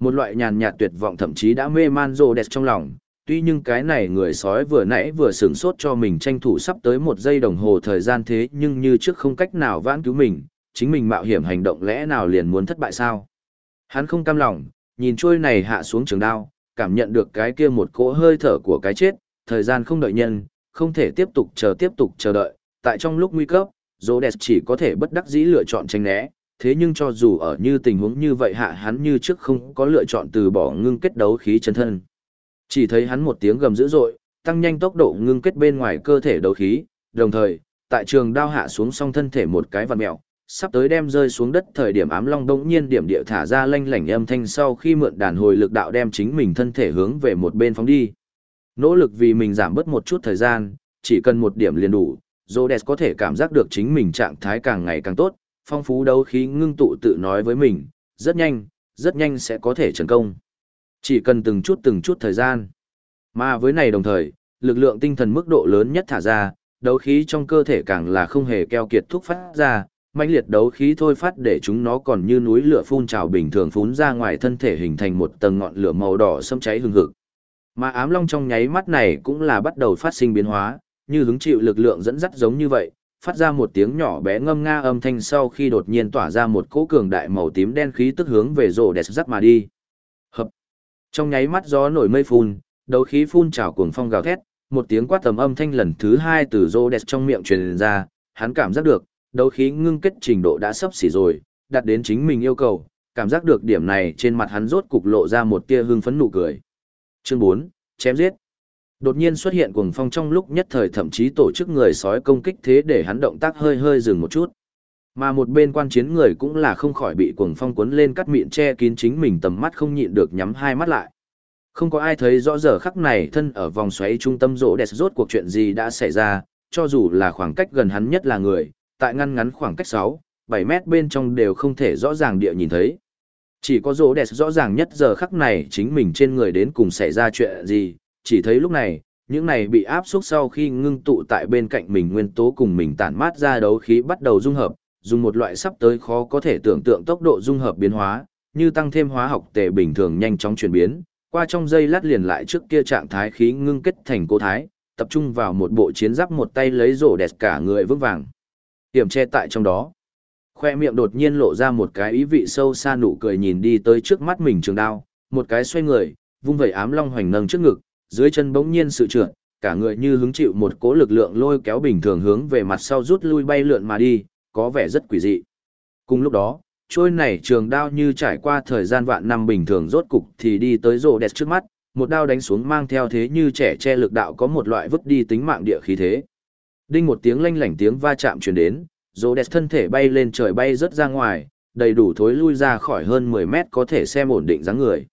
Một loại nhàn nhạt tuyệt vọng thậm chí đã mê man rồ đẹp trong lòng, tuy nhưng cái này người sói vừa nãy vừa sửng sốt cho mình tranh thủ sắp tới một giây đồng hồ thời gian thế nhưng như trước không cách nào vãn cứu mình, chính mình mạo hiểm hành động lẽ nào liền muốn thất bại sao? Hắn không cam lòng, nhìn trôi này hạ xuống trường đao, cảm nhận được cái kia một cỗ hơi thở của cái chết, thời gian không đợi nhân, không thể tiếp tục chờ tiếp tục chờ đợi, tại trong lúc nguy cấp, Rhodes chỉ có thể bất đắc dĩ lựa chọn tránh né, thế nhưng cho dù ở như tình huống như vậy hạ hắn như trước không có lựa chọn từ bỏ ngưng kết đấu khí chân thân. Chỉ thấy hắn một tiếng gầm dữ dội, tăng nhanh tốc độ ngưng kết bên ngoài cơ thể đấu khí, đồng thời, tại trường đao hạ xuống song thân thể một cái vặn mèo, sắp tới đem rơi xuống đất thời điểm ám long đống nhiên điểm địa thả ra lanh lảnh âm thanh sau khi mượn đàn hồi lực đạo đem chính mình thân thể hướng về một bên phóng đi. Nỗ lực vì mình giảm bớt một chút thời gian, chỉ cần một điểm liền đủ, Rhodes có thể cảm giác được chính mình trạng thái càng ngày càng tốt, phong phú đấu khí ngưng tụ tự nói với mình, rất nhanh, rất nhanh sẽ có thể chiến công. Chỉ cần từng chút từng chút thời gian. Mà với này đồng thời, lực lượng tinh thần mức độ lớn nhất thả ra, đấu khí trong cơ thể càng là không hề keo kiệt thúc phát ra, mãnh liệt đấu khí thôi phát để chúng nó còn như núi lửa phun trào bình thường phun ra ngoài thân thể hình thành một tầng ngọn lửa màu đỏ xâm cháy hừng hực. Mà ám long trong nháy mắt này cũng là bắt đầu phát sinh biến hóa, như hứng chịu lực lượng dẫn dắt giống như vậy, phát ra một tiếng nhỏ bé ngâm nga âm thanh sau khi đột nhiên tỏa ra một cỗ cường đại màu tím đen khí tức hướng về rổ đẹp dắt mà đi. Hập! Trong nháy mắt gió nổi mây phun, đấu khí phun trào cuồng phong gào thét, một tiếng quát tầm âm thanh lần thứ hai từ rổ đẹp trong miệng truyền ra, hắn cảm giác được, đấu khí ngưng kết trình độ đã sắp xỉ rồi, đạt đến chính mình yêu cầu, cảm giác được điểm này trên mặt hắn rốt cục lộ ra một tia hưng phấn nụ cười. Chương 4, chém giết. Đột nhiên xuất hiện cuồng phong trong lúc nhất thời thậm chí tổ chức người sói công kích thế để hắn động tác hơi hơi dừng một chút. Mà một bên quan chiến người cũng là không khỏi bị cuồng phong cuốn lên cắt miệng che kín chính mình tầm mắt không nhịn được nhắm hai mắt lại. Không có ai thấy rõ giờ khắc này thân ở vòng xoáy trung tâm rỗ đẹp rốt cuộc chuyện gì đã xảy ra, cho dù là khoảng cách gần hắn nhất là người, tại ngăn ngắn khoảng cách 6, 7 mét bên trong đều không thể rõ ràng địa nhìn thấy. Chỉ có rỗ đẹp rõ ràng nhất giờ khắc này chính mình trên người đến cùng xảy ra chuyện gì, chỉ thấy lúc này, những này bị áp suất sau khi ngưng tụ tại bên cạnh mình nguyên tố cùng mình tản mát ra đấu khí bắt đầu dung hợp, dùng một loại sắp tới khó có thể tưởng tượng tốc độ dung hợp biến hóa, như tăng thêm hóa học tệ bình thường nhanh chóng chuyển biến, qua trong giây lát liền lại trước kia trạng thái khí ngưng kết thành cố thái, tập trung vào một bộ chiến giáp một tay lấy rổ đẹp cả người vững vàng. Hiểm che tại trong đó. Khoe miệng đột nhiên lộ ra một cái ý vị sâu xa nụ cười nhìn đi tới trước mắt mình trường đao, một cái xoay người, vung vẩy ám long hoành nâng trước ngực, dưới chân bỗng nhiên sự trượt, cả người như hứng chịu một cỗ lực lượng lôi kéo bình thường hướng về mặt sau rút lui bay lượn mà đi, có vẻ rất quỷ dị. Cùng lúc đó, trôi này trường đao như trải qua thời gian vạn năm bình thường rốt cục thì đi tới rồ đẹp trước mắt, một đao đánh xuống mang theo thế như trẻ che lực đạo có một loại vứt đi tính mạng địa khí thế. Đinh một tiếng lanh lảnh tiếng va chạm truyền đến, rồ đẹp thân thể bay lên trời bay rất ra ngoài, đầy đủ thối lui ra khỏi hơn 10 mét có thể xem ổn định dáng người.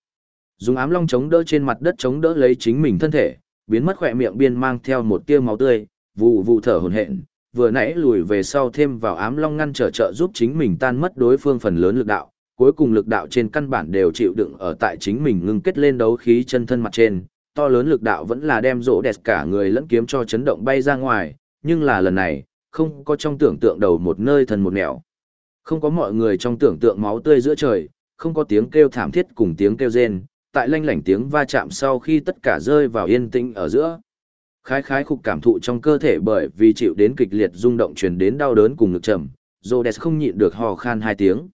Dùng ám long chống đỡ trên mặt đất chống đỡ lấy chính mình thân thể, biến mất khỏe miệng biên mang theo một tia máu tươi, vụ vụ thở hổn hển, vừa nãy lùi về sau thêm vào ám long ngăn trở trợ giúp chính mình tan mất đối phương phần lớn lực đạo, cuối cùng lực đạo trên căn bản đều chịu đựng ở tại chính mình ngưng kết lên đấu khí chân thân mặt trên, to lớn lực đạo vẫn là đem rỗ đẹp cả người lẫn kiếm cho chấn động bay ra ngoài, nhưng là lần này, không có trong tưởng tượng đầu một nơi thần một nẻo. Không có mọi người trong tưởng tượng máu tươi giữa trời, không có tiếng kêu thảm thiết cùng tiếng kêu rên, tại lanh lảnh tiếng va chạm sau khi tất cả rơi vào yên tĩnh ở giữa. Khái khái khục cảm thụ trong cơ thể bởi vì chịu đến kịch liệt rung động truyền đến đau đớn cùng ngực trầm, Rhodes không nhịn được hò khan hai tiếng.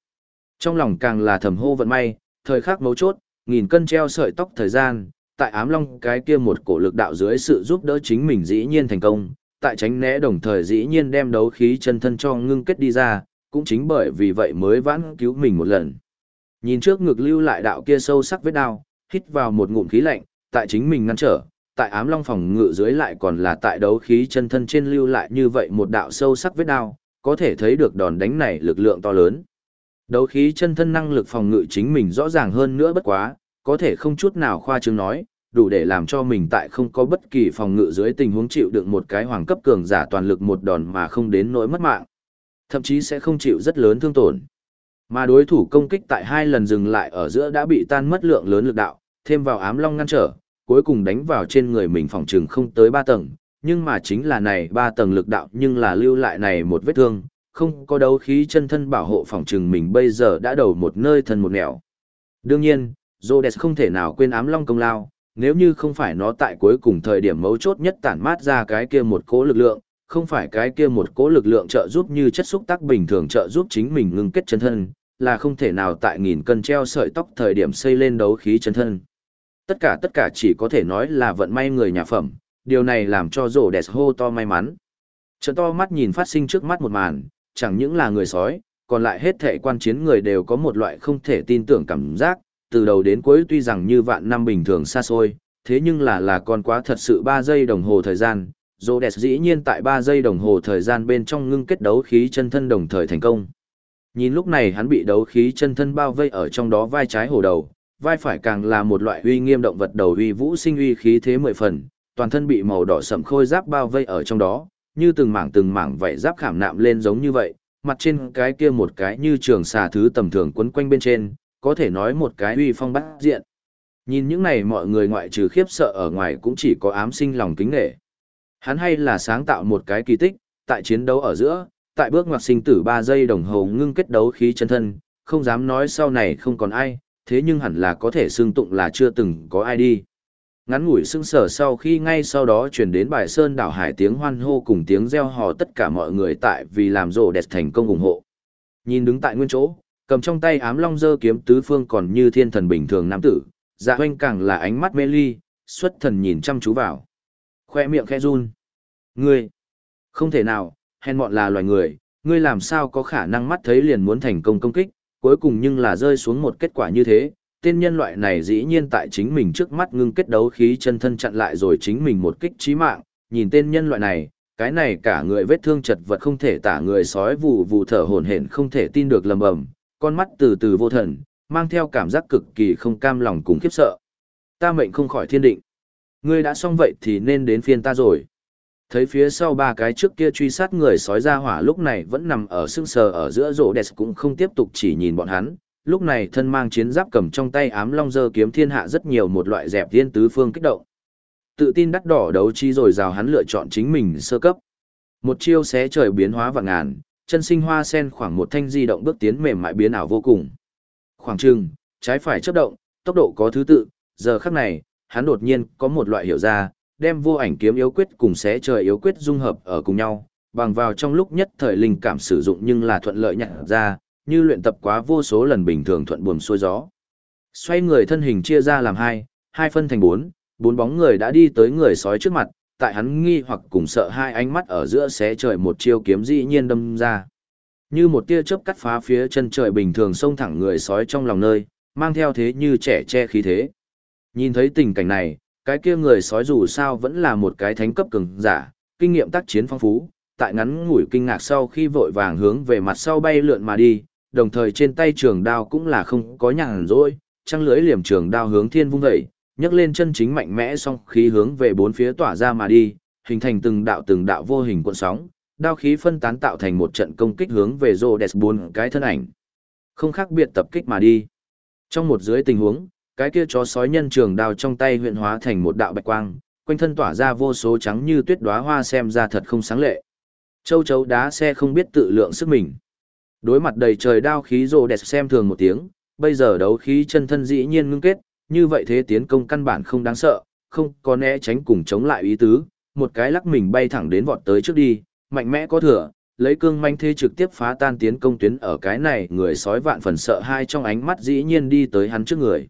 Trong lòng càng là thầm hô vận may, thời khắc mấu chốt, nghìn cân treo sợi tóc thời gian, tại ám long cái kia một cổ lực đạo dưới sự giúp đỡ chính mình dĩ nhiên thành công, tại tránh né đồng thời dĩ nhiên đem đấu khí chân thân cho ngưng kết đi ra, cũng chính bởi vì vậy mới vãn cứu mình một lần. Nhìn trước ngực lưu lại đạo kia sâu sắc vết đau, hít vào một ngụm khí lạnh, tại chính mình ngăn trở, tại ám long phòng ngự dưới lại còn là tại đấu khí chân thân trên lưu lại như vậy một đạo sâu sắc vết đao, có thể thấy được đòn đánh này lực lượng to lớn. Đấu khí chân thân năng lực phòng ngự chính mình rõ ràng hơn nữa bất quá, có thể không chút nào khoa trương nói, đủ để làm cho mình tại không có bất kỳ phòng ngự dưới tình huống chịu đựng một cái hoàng cấp cường giả toàn lực một đòn mà không đến nỗi mất mạng. Thậm chí sẽ không chịu rất lớn thương tổn. Mà đối thủ công kích tại hai lần dừng lại ở giữa đã bị tan mất lượng lớn lực đạo, thêm vào ám long ngăn trở, cuối cùng đánh vào trên người mình phòng trừng không tới ba tầng, nhưng mà chính là này ba tầng lực đạo nhưng là lưu lại này một vết thương, không có đấu khí chân thân bảo hộ phòng trừng mình bây giờ đã đầu một nơi thân một nẻo. Đương nhiên, Rhodes không thể nào quên ám long công lao, nếu như không phải nó tại cuối cùng thời điểm mấu chốt nhất tản mát ra cái kia một cỗ lực lượng, không phải cái kia một cố lực lượng trợ giúp như chất xúc tác bình thường trợ giúp chính mình ngưng kết chân thân, là không thể nào tại nghìn cân treo sợi tóc thời điểm xây lên đấu khí chân thân. Tất cả tất cả chỉ có thể nói là vận may người nhà phẩm, điều này làm cho rổ đẹp hô to may mắn. Trận to mắt nhìn phát sinh trước mắt một màn, chẳng những là người sói, còn lại hết thể quan chiến người đều có một loại không thể tin tưởng cảm giác, từ đầu đến cuối tuy rằng như vạn năm bình thường xa xôi, thế nhưng là là còn quá thật sự 3 giây đồng hồ thời gian, Rhodes dĩ nhiên tại ba giây đồng hồ thời gian bên trong ngưng kết đấu khí chân thân đồng thời thành công. Nhìn lúc này hắn bị đấu khí chân thân bao vây ở trong đó vai trái hồ đầu, vai phải càng là một loại uy nghiêm động vật đầu uy vũ sinh uy khí thế mười phần, toàn thân bị màu đỏ sậm khôi giáp bao vây ở trong đó, như từng mảng từng mảng vảy giáp khảm nạm lên giống như vậy, mặt trên cái kia một cái như trường xà thứ tầm thường quấn quanh bên trên, có thể nói một cái uy phong bắt diện. Nhìn những này mọi người ngoại trừ khiếp sợ ở ngoài cũng chỉ có ám sinh lòng kính nghệ. Hắn hay là sáng tạo một cái kỳ tích, tại chiến đấu ở giữa, tại bước ngoặt sinh tử 3 giây đồng hồ ngưng kết đấu khí chân thân, không dám nói sau này không còn ai, thế nhưng hẳn là có thể xương tụng là chưa từng có ai đi. Ngắn ngủi sưng sở sau khi ngay sau đó truyền đến bài sơn đảo hải tiếng hoan hô cùng tiếng reo hò tất cả mọi người tại vì làm rổ đẹp thành công ủng hộ. Nhìn đứng tại nguyên chỗ, cầm trong tay ám long dơ kiếm tứ phương còn như thiên thần bình thường nam tử, dạ hoanh càng là ánh mắt mê ly, xuất thần nhìn chăm chú vào. Khoe miệng khẽ run. Ngươi, không thể nào, hèn mọn là loài người, ngươi làm sao có khả năng mắt thấy liền muốn thành công công kích, cuối cùng nhưng là rơi xuống một kết quả như thế, tên nhân loại này dĩ nhiên tại chính mình trước mắt ngưng kết đấu khí chân thân chặn lại rồi chính mình một kích chí mạng, nhìn tên nhân loại này, cái này cả người vết thương chật vật không thể tả người sói vụ vụ thở hổn hển không thể tin được lầm bầm, con mắt từ từ vô thần, mang theo cảm giác cực kỳ không cam lòng cùng khiếp sợ. Ta mệnh không khỏi thiên định. Ngươi đã xong vậy thì nên đến phiên ta rồi. Thấy phía sau ba cái trước kia truy sát người sói ra hỏa lúc này vẫn nằm ở sưng sờ ở giữa rổ đẹp cũng không tiếp tục chỉ nhìn bọn hắn, lúc này thân mang chiến giáp cầm trong tay ám long dơ kiếm thiên hạ rất nhiều một loại dẹp thiên tứ phương kích động. Tự tin đắt đỏ đấu chi rồi rào hắn lựa chọn chính mình sơ cấp. Một chiêu xé trời biến hóa vạn ngàn, chân sinh hoa sen khoảng một thanh di động bước tiến mềm mại biến ảo vô cùng. Khoảng trừng, trái phải chấp động, tốc độ có thứ tự, giờ khắc này, hắn đột nhiên có một loại hiểu ra, đem vô ảnh kiếm yếu quyết cùng xé trời yếu quyết dung hợp ở cùng nhau, bằng vào trong lúc nhất thời linh cảm sử dụng nhưng là thuận lợi nhận ra, như luyện tập quá vô số lần bình thường thuận buồm xuôi gió. Xoay người thân hình chia ra làm hai, hai phân thành bốn, bốn bóng người đã đi tới người sói trước mặt, tại hắn nghi hoặc cùng sợ hai ánh mắt ở giữa xé trời một chiêu kiếm dĩ nhiên đâm ra. Như một tia chớp cắt phá phía chân trời bình thường xông thẳng người sói trong lòng nơi, mang theo thế như trẻ che khí thế. Nhìn thấy tình cảnh này, cái kia người sói dù sao vẫn là một cái thánh cấp cường giả, kinh nghiệm tác chiến phong phú, tại ngắn ngủi kinh ngạc sau khi vội vàng hướng về mặt sau bay lượn mà đi, đồng thời trên tay trường đao cũng là không có nhàn rỗi, trăng lưới liềm trường đao hướng thiên vung dậy, nhấc lên chân chính mạnh mẽ song khí hướng về bốn phía tỏa ra mà đi, hình thành từng đạo từng đạo vô hình cuộn sóng, đao khí phân tán tạo thành một trận công kích hướng về Rhodes bốn cái thân ảnh. Không khác biệt tập kích mà đi. Trong một dưới tình huống, cái kia chó sói nhân trường đao trong tay huyện hóa thành một đạo bạch quang, quanh thân tỏa ra vô số trắng như tuyết đóa hoa xem ra thật không sáng lệ. Châu chấu đá xe không biết tự lượng sức mình. Đối mặt đầy trời đao khí rồ đẹp xem thường một tiếng, bây giờ đấu khí chân thân dĩ nhiên ngưng kết, như vậy thế tiến công căn bản không đáng sợ, không có né tránh cùng chống lại ý tứ, một cái lắc mình bay thẳng đến vọt tới trước đi, mạnh mẽ có thừa, lấy cương manh thế trực tiếp phá tan tiến công tuyến ở cái này người sói vạn phần sợ hai trong ánh mắt dĩ nhiên đi tới hắn trước người.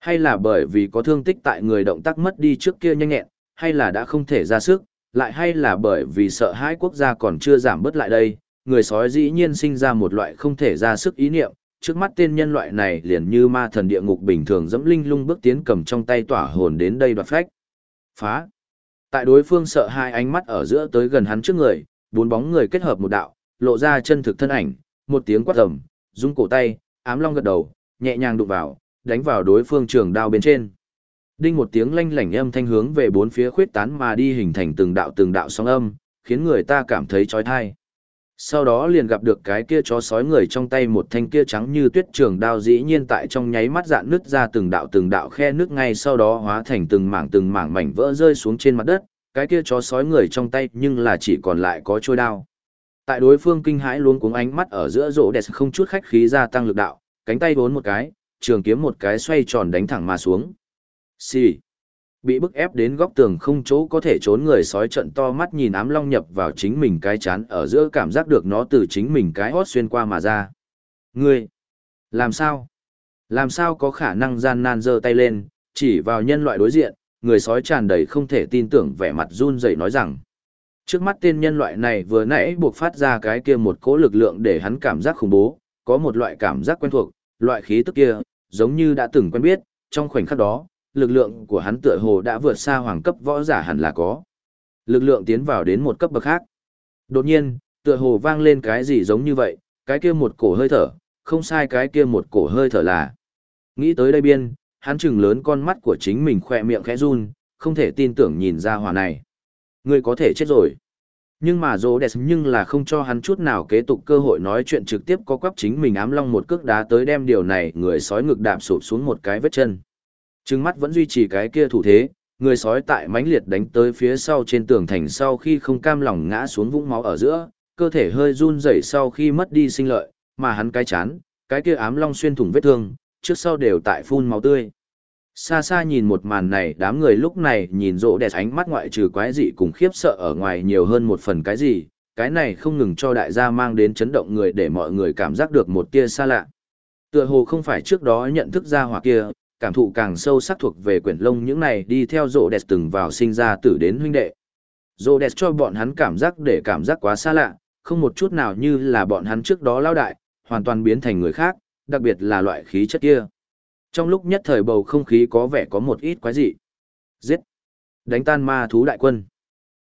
Hay là bởi vì có thương tích tại người động tác mất đi trước kia nhanh nhẹn, hay là đã không thể ra sức, lại hay là bởi vì sợ hãi quốc gia còn chưa giảm bớt lại đây, người sói dĩ nhiên sinh ra một loại không thể ra sức ý niệm, trước mắt tên nhân loại này liền như ma thần địa ngục bình thường dẫm linh lung bước tiến cầm trong tay tỏa hồn đến đây đoạt phách. Phá. Tại đối phương sợ hai ánh mắt ở giữa tới gần hắn trước người, bốn bóng người kết hợp một đạo, lộ ra chân thực thân ảnh, một tiếng quát rầm, rung cổ tay, ám long gật đầu, nhẹ nhàng đụng vào, đánh vào đối phương trường đao bên trên. Đinh một tiếng lanh lảnh âm thanh hướng về bốn phía khuyết tán mà đi hình thành từng đạo từng đạo sóng âm, khiến người ta cảm thấy chói tai. Sau đó liền gặp được cái kia chó sói người trong tay một thanh kia trắng như tuyết trường đao dĩ nhiên tại trong nháy mắt dạn nứt ra từng đạo từng đạo khe nước ngay sau đó hóa thành từng mảng từng mảng mảnh vỡ rơi xuống trên mặt đất, cái kia chó sói người trong tay nhưng là chỉ còn lại có trôi đao. Tại đối phương kinh hãi luôn cuống ánh mắt ở giữa rỗ đẹp không chút khách khí gia tăng lực đạo, cánh tay vốn một cái, trường kiếm một cái xoay tròn đánh thẳng mà xuống. Xì. Bị bức ép đến góc tường không chỗ có thể trốn người sói trận to mắt nhìn ám long nhập vào chính mình cái chán ở giữa cảm giác được nó từ chính mình cái hót xuyên qua mà ra. Ngươi. Làm sao? Làm sao có khả năng gian nan giơ tay lên, chỉ vào nhân loại đối diện, người sói tràn đầy không thể tin tưởng vẻ mặt run rẩy nói rằng. Trước mắt tên nhân loại này vừa nãy buộc phát ra cái kia một cỗ lực lượng để hắn cảm giác khủng bố, có một loại cảm giác quen thuộc, loại khí tức kia, giống như đã từng quen biết, trong khoảnh khắc đó, lực lượng của hắn tựa hồ đã vượt xa hoàng cấp võ giả hẳn là có. Lực lượng tiến vào đến một cấp bậc khác. Đột nhiên, tựa hồ vang lên cái gì giống như vậy, cái kia một cổ hơi thở, không sai cái kia một cổ hơi thở là. Nghĩ tới đây biên, hắn chừng lớn con mắt của chính mình khỏe miệng khẽ run, không thể tin tưởng nhìn ra hòa này. Người có thể chết rồi. Nhưng mà rô đẹp nhưng là không cho hắn chút nào kế tục cơ hội nói chuyện trực tiếp có quắp chính mình ám long một cước đá tới đem điều này người sói ngực đạp sụp xuống một cái vết chân. Trừng mắt vẫn duy trì cái kia thủ thế, người sói tại mãnh liệt đánh tới phía sau trên tường thành sau khi không cam lòng ngã xuống vũng máu ở giữa, cơ thể hơi run rẩy sau khi mất đi sinh lợi, mà hắn cái chán, cái kia ám long xuyên thủng vết thương, trước sau đều tại phun máu tươi. Xa xa nhìn một màn này đám người lúc này nhìn rộ đẹp ánh mắt ngoại trừ quái dị cùng khiếp sợ ở ngoài nhiều hơn một phần cái gì, cái này không ngừng cho đại gia mang đến chấn động người để mọi người cảm giác được một tia xa lạ. Tựa hồ không phải trước đó nhận thức ra hoặc kia, cảm thụ càng sâu sắc thuộc về quyển lông những này đi theo rộ đẹp từng vào sinh ra tử đến huynh đệ. Rộ đẹp cho bọn hắn cảm giác để cảm giác quá xa lạ, không một chút nào như là bọn hắn trước đó lao đại, hoàn toàn biến thành người khác, đặc biệt là loại khí chất kia. Trong lúc nhất thời bầu không khí có vẻ có một ít quái dị. Giết! Đánh tan ma thú đại quân.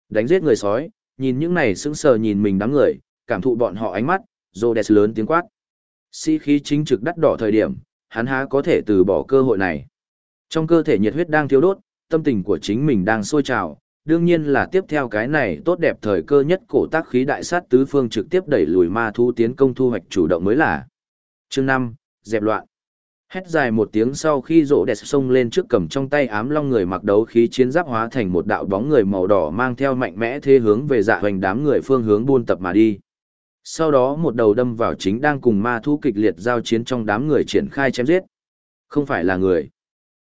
Đánh giết người sói, nhìn những này sững sờ nhìn mình đám người, cảm thụ bọn họ ánh mắt, Rhodes lớn tiếng quát. Sĩ khí chính trực đắt đỏ thời điểm, hắn há có thể từ bỏ cơ hội này. Trong cơ thể nhiệt huyết đang thiếu đốt, tâm tình của chính mình đang sôi trào, đương nhiên là tiếp theo cái này tốt đẹp thời cơ nhất cổ tác khí đại sát tứ phương trực tiếp đẩy lùi ma thú tiến công thu hoạch chủ động mới là. Chương 5, dẹp loạn. Hét dài một tiếng sau khi rỗ đẹp xông lên trước cầm trong tay ám long người mặc đấu khí chiến giáp hóa thành một đạo bóng người màu đỏ mang theo mạnh mẽ thế hướng về dạ hoành đám người phương hướng buôn tập mà đi. Sau đó một đầu đâm vào chính đang cùng ma thú kịch liệt giao chiến trong đám người triển khai chém giết. Không phải là người.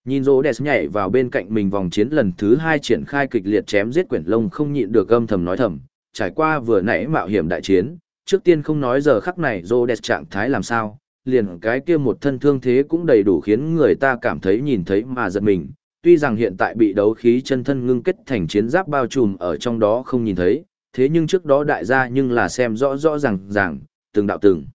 Nhìn rỗ đẹp nhảy vào bên cạnh mình vòng chiến lần thứ hai triển khai kịch liệt chém giết quyển lông không nhịn được âm thầm nói thầm, trải qua vừa nãy mạo hiểm đại chiến, trước tiên không nói giờ khắc này rỗ đẹp trạng thái làm sao, liền cái kia một thân thương thế cũng đầy đủ khiến người ta cảm thấy nhìn thấy mà giật mình. Tuy rằng hiện tại bị đấu khí chân thân ngưng kết thành chiến giáp bao trùm ở trong đó không nhìn thấy, thế nhưng trước đó đại gia nhưng là xem rõ rõ ràng ràng, từng đạo từng.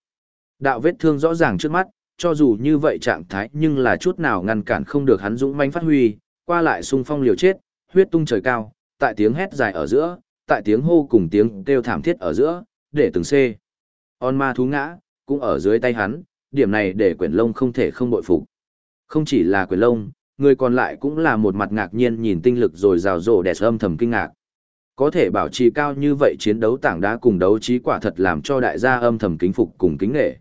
Đạo vết thương rõ ràng trước mắt, cho dù như vậy trạng thái nhưng là chút nào ngăn cản không được hắn dũng mãnh phát huy, qua lại xung phong liều chết, huyết tung trời cao, tại tiếng hét dài ở giữa, tại tiếng hô cùng tiếng kêu thảm thiết ở giữa, để từng xê. On ma thú ngã, cũng ở dưới tay hắn, điểm này để quyển lông không thể không bội phục. Không chỉ là quyển lông, người còn lại cũng là một mặt ngạc nhiên nhìn tinh lực rồi rào rộ đẹp âm thầm kinh ngạc. Có thể bảo trì cao như vậy chiến đấu tảng đá cùng đấu trí quả thật làm cho đại gia âm thầm kính phục cùng kính nghệ.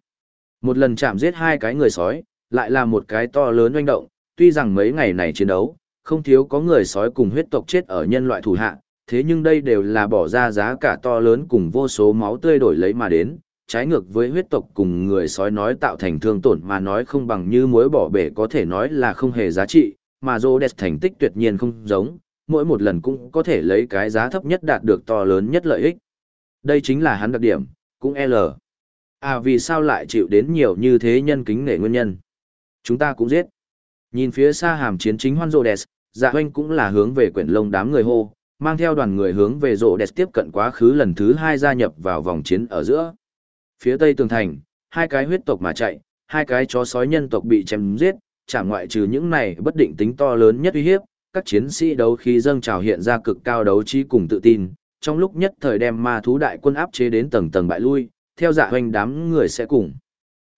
Một lần chạm giết hai cái người sói, lại là một cái to lớn oanh động, tuy rằng mấy ngày này chiến đấu, không thiếu có người sói cùng huyết tộc chết ở nhân loại thủ hạ, thế nhưng đây đều là bỏ ra giá cả to lớn cùng vô số máu tươi đổi lấy mà đến, trái ngược với huyết tộc cùng người sói nói tạo thành thương tổn mà nói không bằng như muối bỏ bể có thể nói là không hề giá trị, mà Rhodes thành tích tuyệt nhiên không giống, mỗi một lần cũng có thể lấy cái giá thấp nhất đạt được to lớn nhất lợi ích. Đây chính là hắn đặc điểm, cũng L. À vì sao lại chịu đến nhiều như thế nhân kính nể nguyên nhân? Chúng ta cũng giết. Nhìn phía xa hàm chiến chính hoan Rhodes, dạ hoanh cũng là hướng về quyển lông đám người hô, mang theo đoàn người hướng về Rhodes tiếp cận quá khứ lần thứ hai gia nhập vào vòng chiến ở giữa. Phía tây tường thành, hai cái huyết tộc mà chạy, hai cái chó sói nhân tộc bị chém giết, chẳng ngoại trừ những này bất định tính to lớn nhất uy hiếp, các chiến sĩ đấu khí dâng trào hiện ra cực cao đấu trí cùng tự tin, trong lúc nhất thời đem ma thú đại quân áp chế đến tầng tầng bại lui, theo dạ hoành đám người sẽ cùng.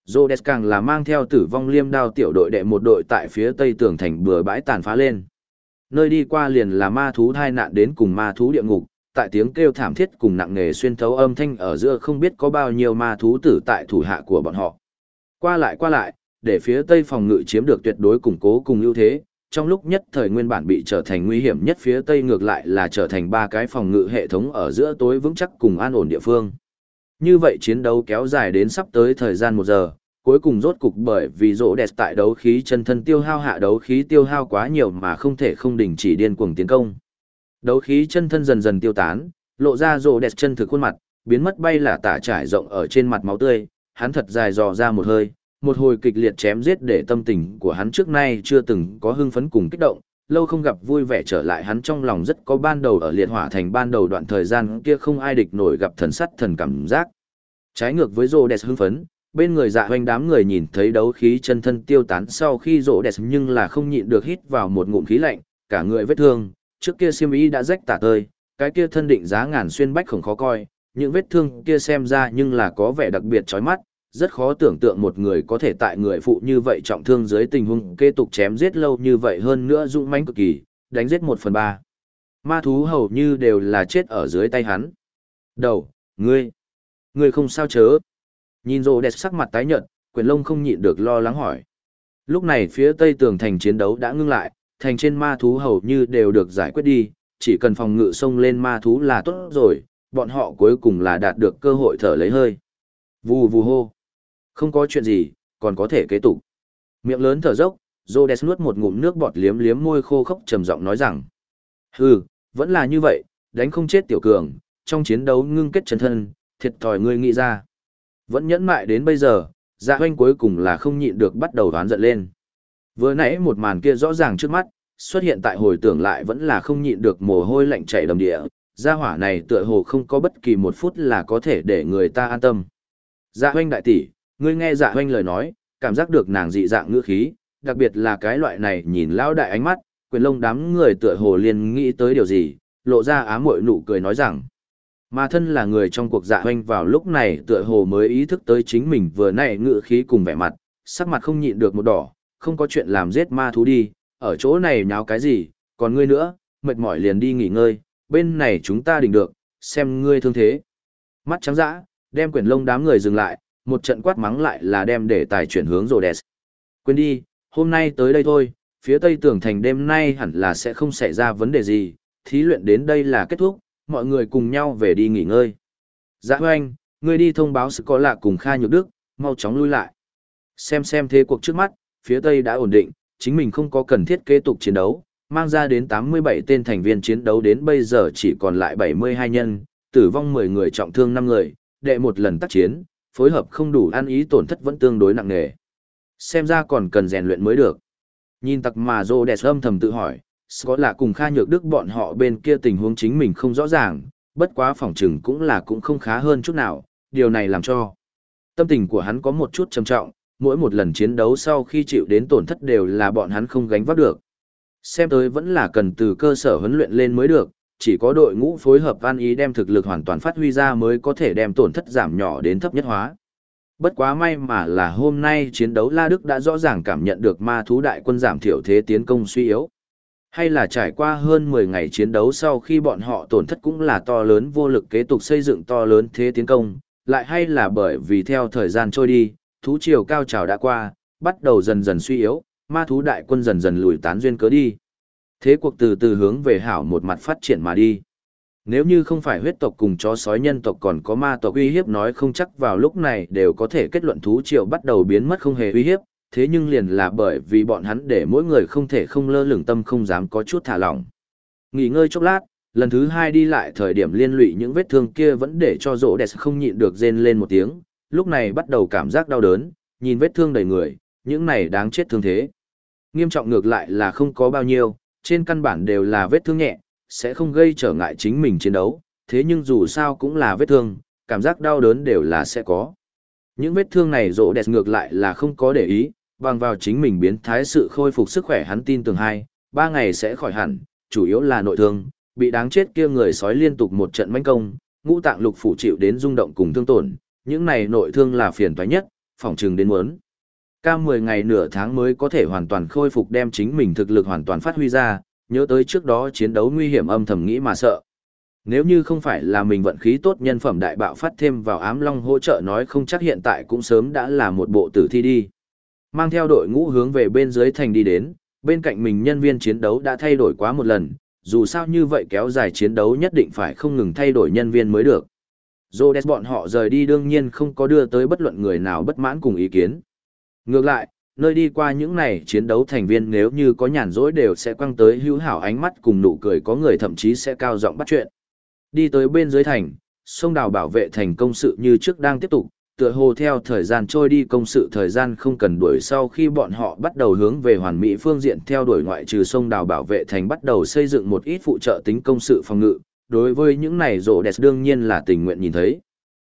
Rhodes càng là mang theo tử vong liêm đao tiểu đội đệ một đội tại phía tây tường thành bừa bãi tàn phá lên. Nơi đi qua liền là ma thú thai nạn đến cùng ma thú địa ngục, tại tiếng kêu thảm thiết cùng nặng nề xuyên thấu âm thanh ở giữa không biết có bao nhiêu ma thú tử tại thủ hạ của bọn họ. Qua lại qua lại, để phía tây phòng ngự chiếm được tuyệt đối củng cố cùng ưu thế, trong lúc nhất thời nguyên bản bị trở thành nguy hiểm nhất phía tây ngược lại là trở thành ba cái phòng ngự hệ thống ở giữa tối vững chắc cùng an ổn địa phương. Như vậy chiến đấu kéo dài đến sắp tới thời gian một giờ, cuối cùng rốt cục bởi vì rỗ đẹp tại đấu khí chân thân tiêu hao hạ đấu khí tiêu hao quá nhiều mà không thể không đình chỉ điên cuồng tiến công. Đấu khí chân thân dần dần tiêu tán, lộ ra rồ đẹp chân thực khuôn mặt, biến mất bay là tả trải rộng ở trên mặt máu tươi, hắn thật dài dò ra một hơi, một hồi kịch liệt chém giết để tâm tình của hắn trước nay chưa từng có hưng phấn cùng kích động, lâu không gặp vui vẻ trở lại hắn trong lòng rất có ban đầu ở liệt hỏa thành ban đầu đoạn thời gian kia không ai địch nổi gặp thần sắt thần cảm giác. Trái ngược với rồ đẹp hưng phấn, bên người dạ hoành đám người nhìn thấy đấu khí chân thân tiêu tán sau khi rồ đẹp nhưng là không nhịn được hít vào một ngụm khí lạnh, cả người vết thương, trước kia xiêm y đã rách tả tơi, cái kia thân định giá ngàn xuyên bách không khó coi, những vết thương kia xem ra nhưng là có vẻ đặc biệt chói mắt, rất khó tưởng tượng một người có thể tại người phụ như vậy trọng thương dưới tình huống kế tục chém giết lâu như vậy hơn nữa dũng mãnh cực kỳ, đánh giết một phần ba. Ma thú hầu như đều là chết ở dưới tay hắn. Đầu, ngươi, ngươi không sao chớ. Nhìn rồ đẹp sắc mặt tái nhợt, quyền lông không nhịn được lo lắng hỏi. Lúc này phía tây tường thành chiến đấu đã ngưng lại, thành trên ma thú hầu như đều được giải quyết đi, chỉ cần phòng ngự xông lên ma thú là tốt rồi, bọn họ cuối cùng là đạt được cơ hội thở lấy hơi. Vù vù hô. Không có chuyện gì, còn có thể kế tục. Miệng lớn thở dốc, Rhodes nuốt một ngụm nước bọt liếm liếm môi khô khốc trầm giọng nói rằng. Hừ, vẫn là như vậy, đánh không chết tiểu cường, trong chiến đấu ngưng kết chân thân, thiệt thòi ngươi nghĩ ra. Vẫn nhẫn mại đến bây giờ, dạ hoanh cuối cùng là không nhịn được bắt đầu đoán giận lên. Vừa nãy một màn kia rõ ràng trước mắt, xuất hiện tại hồi tưởng lại vẫn là không nhịn được mồ hôi lạnh chảy đầm địa, gia hỏa này tựa hồ không có bất kỳ một phút là có thể để người ta an tâm. Dạ hoanh đại tỷ, ngươi nghe dạ hoanh lời nói, cảm giác được nàng dị dạng ngữ khí, đặc biệt là cái loại này nhìn lão đại ánh mắt, quyền lông đám người tựa hồ liền nghĩ tới điều gì, lộ ra ám muội nụ cười nói rằng. Mà thân là người trong cuộc dạ hoanh vào lúc này tựa hồ mới ý thức tới chính mình vừa nãy ngữ khí cùng vẻ mặt, sắc mặt không nhịn được một đỏ, không có chuyện làm giết ma thú đi, ở chỗ này nháo cái gì, còn ngươi nữa, mệt mỏi liền đi nghỉ ngơi, bên này chúng ta đỉnh được, xem ngươi thương thế. Mắt trắng dã, đem quyển lông đám người dừng lại, một trận quát mắng lại là đem để tài chuyển hướng rồi đẹp. Quên đi, hôm nay tới đây thôi, phía tây tường thành đêm nay hẳn là sẽ không xảy ra vấn đề gì, thí luyện đến đây là kết thúc, mọi người cùng nhau về đi nghỉ ngơi. Dạ hoanh, ngươi đi thông báo sự có lạ cùng Kha Nhược Đức, mau chóng lui lại. Xem xem thế cuộc trước mắt, phía tây đã ổn định, chính mình không có cần thiết kế tục chiến đấu, mang ra đến 87 tên thành viên chiến đấu đến bây giờ chỉ còn lại 72 nhân, tử vong 10 người trọng thương 5 người, đệ một lần tác chiến, phối hợp không đủ ăn ý tổn thất vẫn tương đối nặng nề. Xem ra còn cần rèn luyện mới được. Nhìn tặc mà rô đẹp âm thầm tự hỏi, có là cùng Kha Nhược Đức bọn họ bên kia tình huống chính mình không rõ ràng, bất quá phòng trừng cũng là cũng không khá hơn chút nào, điều này làm cho tâm tình của hắn có một chút trầm trọng, mỗi một lần chiến đấu sau khi chịu đến tổn thất đều là bọn hắn không gánh vác được. Xem tới vẫn là cần từ cơ sở huấn luyện lên mới được, chỉ có đội ngũ phối hợp an ý đem thực lực hoàn toàn phát huy ra mới có thể đem tổn thất giảm nhỏ đến thấp nhất hóa. Bất quá may mà là hôm nay chiến đấu La Đức đã rõ ràng cảm nhận được ma thú đại quân giảm thiểu thế tiến công suy yếu. Hay là trải qua hơn 10 ngày chiến đấu sau khi bọn họ tổn thất cũng là to lớn vô lực kế tục xây dựng to lớn thế tiến công, lại hay là bởi vì theo thời gian trôi đi, thú triều cao trào đã qua, bắt đầu dần dần suy yếu, ma thú đại quân dần dần lùi tán duyên cớ đi. Thế cuộc từ từ hướng về hảo một mặt phát triển mà đi. Nếu như không phải huyết tộc cùng chó sói nhân tộc còn có ma tộc uy hiếp nói không chắc vào lúc này đều có thể kết luận thú triều bắt đầu biến mất không hề uy hiếp, thế nhưng liền là bởi vì bọn hắn để mỗi người không thể không lơ lửng tâm không dám có chút thả lỏng. Nghỉ ngơi chốc lát, lần thứ hai đi lại thời điểm liên lụy những vết thương kia vẫn để cho rỗ đẹp không nhịn được rên lên một tiếng, lúc này bắt đầu cảm giác đau đớn, nhìn vết thương đầy người, những này đáng chết thương thế. Nghiêm trọng ngược lại là không có bao nhiêu, trên căn bản đều là vết thương nhẹ, sẽ không gây trở ngại chính mình chiến đấu, thế nhưng dù sao cũng là vết thương, cảm giác đau đớn đều là sẽ có. Những vết thương này rộ đẹp ngược lại là không có để ý, bằng vào chính mình biến thái sự khôi phục sức khỏe hắn tin tưởng hai, ba ngày sẽ khỏi hẳn, chủ yếu là nội thương, bị đáng chết kia người sói liên tục một trận manh công, ngũ tạng lục phủ chịu đến rung động cùng thương tổn, những này nội thương là phiền toái nhất, phòng trường đến muốn. Ca 10 ngày nửa tháng mới có thể hoàn toàn khôi phục đem chính mình thực lực hoàn toàn phát huy ra, nhớ tới trước đó chiến đấu nguy hiểm âm thầm nghĩ mà sợ. Nếu như không phải là mình vận khí tốt nhân phẩm đại bạo phát thêm vào ám long hỗ trợ nói không chắc hiện tại cũng sớm đã là một bộ tử thi đi. Mang theo đội ngũ hướng về bên dưới thành đi đến, bên cạnh mình nhân viên chiến đấu đã thay đổi quá một lần, dù sao như vậy kéo dài chiến đấu nhất định phải không ngừng thay đổi nhân viên mới được. Rhodes bọn họ rời đi đương nhiên không có đưa tới bất luận người nào bất mãn cùng ý kiến. Ngược lại, nơi đi qua những này chiến đấu thành viên nếu như có nhàn rỗi đều sẽ quăng tới hữu hảo ánh mắt cùng nụ cười có người thậm chí sẽ cao giọng bắt chuyện. Đi tới bên dưới thành, sông đào bảo vệ thành công sự như trước đang tiếp tục, tựa hồ theo thời gian trôi đi công sự thời gian không cần đuổi sau khi bọn họ bắt đầu hướng về hoàn mỹ phương diện theo đuổi ngoại trừ sông đào bảo vệ thành bắt đầu xây dựng một ít phụ trợ tính công sự phòng ngự, đối với những này rộ đẹp đương nhiên là tình nguyện nhìn thấy.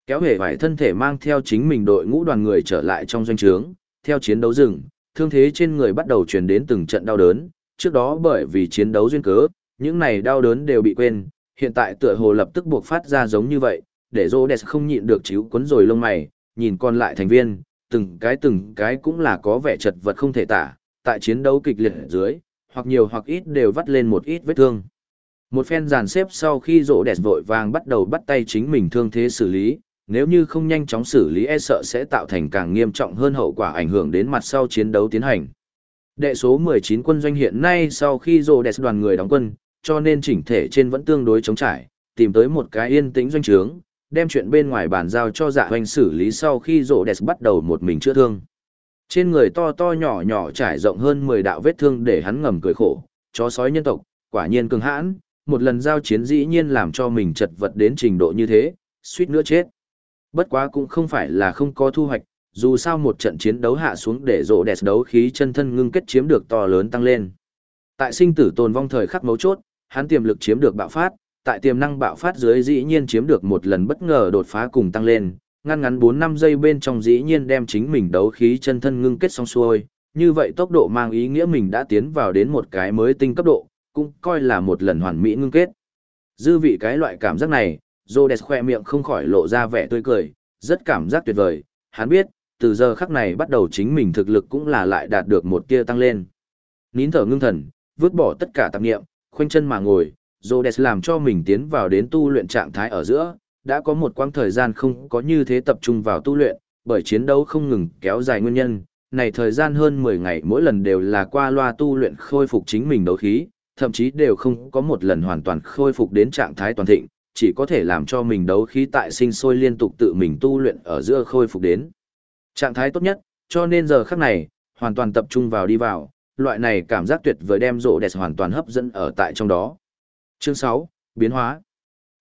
Kéo hề vải thân thể mang theo chính mình đội ngũ đoàn người trở lại trong doanh trướng, theo chiến đấu rừng, thương thế trên người bắt đầu truyền đến từng trận đau đớn, trước đó bởi vì chiến đấu duyên cớ, những này đau đớn đều bị quên, hiện tại tựa hồ lập tức buộc phát ra giống như vậy, để Rhodes không nhịn được chíu cuốn rồi lông mày, nhìn còn lại thành viên, từng cái từng cái cũng là có vẻ chật vật không thể tả, tại chiến đấu kịch liệt dưới, hoặc nhiều hoặc ít đều vắt lên một ít vết thương. Một phen dàn xếp sau khi rỗ đẹp vội vàng bắt đầu bắt tay chính mình thương thế xử lý, nếu như không nhanh chóng xử lý e sợ sẽ tạo thành càng nghiêm trọng hơn hậu quả ảnh hưởng đến mặt sau chiến đấu tiến hành. Đệ số 19 quân doanh hiện nay sau khi rỗ đẹp đoàn người đóng quân, cho nên chỉnh thể trên vẫn tương đối chống trải, tìm tới một cái yên tĩnh doanh trướng, đem chuyện bên ngoài bàn giao cho dạ hoành xử lý sau khi rộ đẹp bắt đầu một mình chữa thương. Trên người to to nhỏ nhỏ trải rộng hơn 10 đạo vết thương để hắn ngầm cười khổ, chó sói nhân tộc, quả nhiên cường hãn, một lần giao chiến dĩ nhiên làm cho mình chật vật đến trình độ như thế, suýt nữa chết. Bất quá cũng không phải là không có thu hoạch, dù sao một trận chiến đấu hạ xuống để rộ đẹp đấu khí chân thân ngưng kết chiếm được to lớn tăng lên. Tại sinh tử tồn vong thời khắc mấu chốt, hắn tiềm lực chiếm được bạo phát, tại tiềm năng bạo phát dưới dĩ nhiên chiếm được một lần bất ngờ đột phá cùng tăng lên, ngăn ngắn 4 năm giây bên trong dĩ nhiên đem chính mình đấu khí chân thân ngưng kết xong xuôi, như vậy tốc độ mang ý nghĩa mình đã tiến vào đến một cái mới tinh cấp độ, cũng coi là một lần hoàn mỹ ngưng kết. Dư vị cái loại cảm giác này, Rhodes khoe miệng không khỏi lộ ra vẻ tươi cười, rất cảm giác tuyệt vời, hắn biết, từ giờ khắc này bắt đầu chính mình thực lực cũng là lại đạt được một tia tăng lên. Nín thở ngưng thần, vứt bỏ tất cả tạp niệm, khoanh chân mà ngồi, Rhodes làm cho mình tiến vào đến tu luyện trạng thái ở giữa, đã có một quãng thời gian không có như thế tập trung vào tu luyện, bởi chiến đấu không ngừng kéo dài nguyên nhân, này thời gian hơn 10 ngày mỗi lần đều là qua loa tu luyện khôi phục chính mình đấu khí, thậm chí đều không có một lần hoàn toàn khôi phục đến trạng thái toàn thịnh, chỉ có thể làm cho mình đấu khí tại sinh sôi liên tục tự mình tu luyện ở giữa khôi phục đến. Trạng thái tốt nhất, cho nên giờ khắc này, hoàn toàn tập trung vào đi vào, loại này cảm giác tuyệt vời đem rộ đẹp hoàn toàn hấp dẫn ở tại trong đó. Chương 6, biến hóa.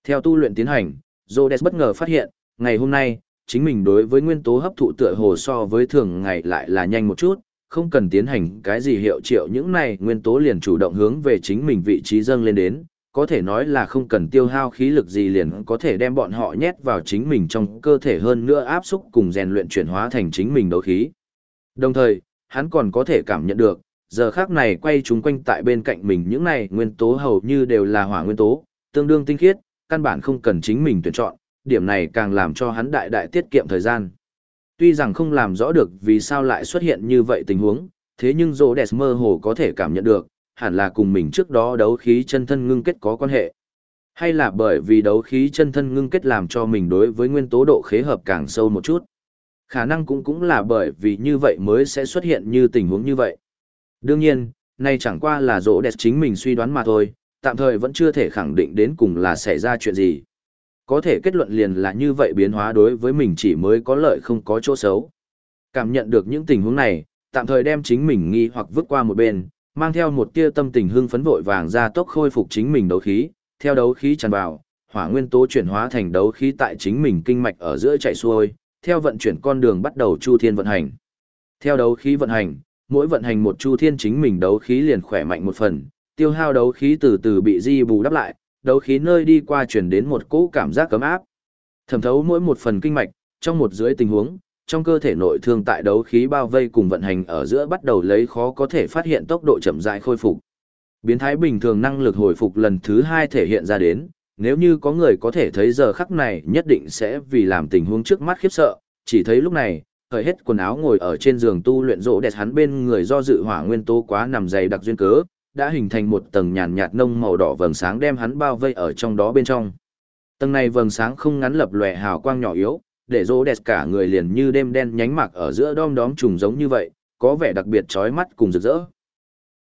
Theo tu luyện tiến hành, Rhodes bất ngờ phát hiện, ngày hôm nay, chính mình đối với nguyên tố hấp thụ tựa hồ so với thường ngày lại là nhanh một chút, không cần tiến hành cái gì hiệu triệu những này nguyên tố liền chủ động hướng về chính mình vị trí dâng lên đến, có thể nói là không cần tiêu hao khí lực gì liền có thể đem bọn họ nhét vào chính mình trong cơ thể hơn nữa áp xúc cùng rèn luyện chuyển hóa thành chính mình đấu khí. Đồng thời, hắn còn có thể cảm nhận được, giờ khác này quay chúng quanh tại bên cạnh mình những này nguyên tố hầu như đều là hỏa nguyên tố, tương đương tinh khiết, căn bản không cần chính mình tuyển chọn, điểm này càng làm cho hắn đại đại tiết kiệm thời gian. Tuy rằng không làm rõ được vì sao lại xuất hiện như vậy tình huống, thế nhưng Rhodes mơ hồ có thể cảm nhận được, hẳn là cùng mình trước đó đấu khí chân thân ngưng kết có quan hệ. Hay là bởi vì đấu khí chân thân ngưng kết làm cho mình đối với nguyên tố độ khế hợp càng sâu một chút. Khả năng cũng cũng là bởi vì như vậy mới sẽ xuất hiện như tình huống như vậy. Đương nhiên, nay chẳng qua là rỗ đẹp chính mình suy đoán mà thôi, tạm thời vẫn chưa thể khẳng định đến cùng là xảy ra chuyện gì. Có thể kết luận liền là như vậy biến hóa đối với mình chỉ mới có lợi không có chỗ xấu. Cảm nhận được những tình huống này, tạm thời đem chính mình nghi hoặc vứt qua một bên, mang theo một tia tâm tình hưng phấn vội vàng ra tốc khôi phục chính mình đấu khí, theo đấu khí tràn vào, hỏa nguyên tố chuyển hóa thành đấu khí tại chính mình kinh mạch ở giữa chạy xuôi, theo vận chuyển con đường bắt đầu chu thiên vận hành. Theo đấu khí vận hành, mỗi vận hành một chu thiên chính mình đấu khí liền khỏe mạnh một phần, tiêu hao đấu khí từ từ bị di bù đắp lại, đấu khí nơi đi qua chuyển đến một cỗ cảm giác cấm áp. Thẩm thấu mỗi một phần kinh mạch, trong một dưới tình huống, trong cơ thể nội thương tại đấu khí bao vây cùng vận hành ở giữa bắt đầu lấy khó có thể phát hiện tốc độ chậm rãi khôi phục. Biến thái bình thường năng lực hồi phục lần thứ hai thể hiện ra đến, nếu như có người có thể thấy giờ khắc này nhất định sẽ vì làm tình huống trước mắt khiếp sợ, chỉ thấy lúc này, cởi hết quần áo ngồi ở trên giường tu luyện rỗ đẹp hắn bên người do dự hỏa nguyên tố quá nằm dày đặc duyên cớ, đã hình thành một tầng nhàn nhạt nông màu đỏ vầng sáng đem hắn bao vây ở trong đó bên trong. Tầng này vầng sáng không ngắn lập lòe hào quang nhỏ yếu, để rỗ đẹp cả người liền như đêm đen nhánh mạc ở giữa đom đóm trùng giống như vậy, có vẻ đặc biệt chói mắt cùng rực rỡ.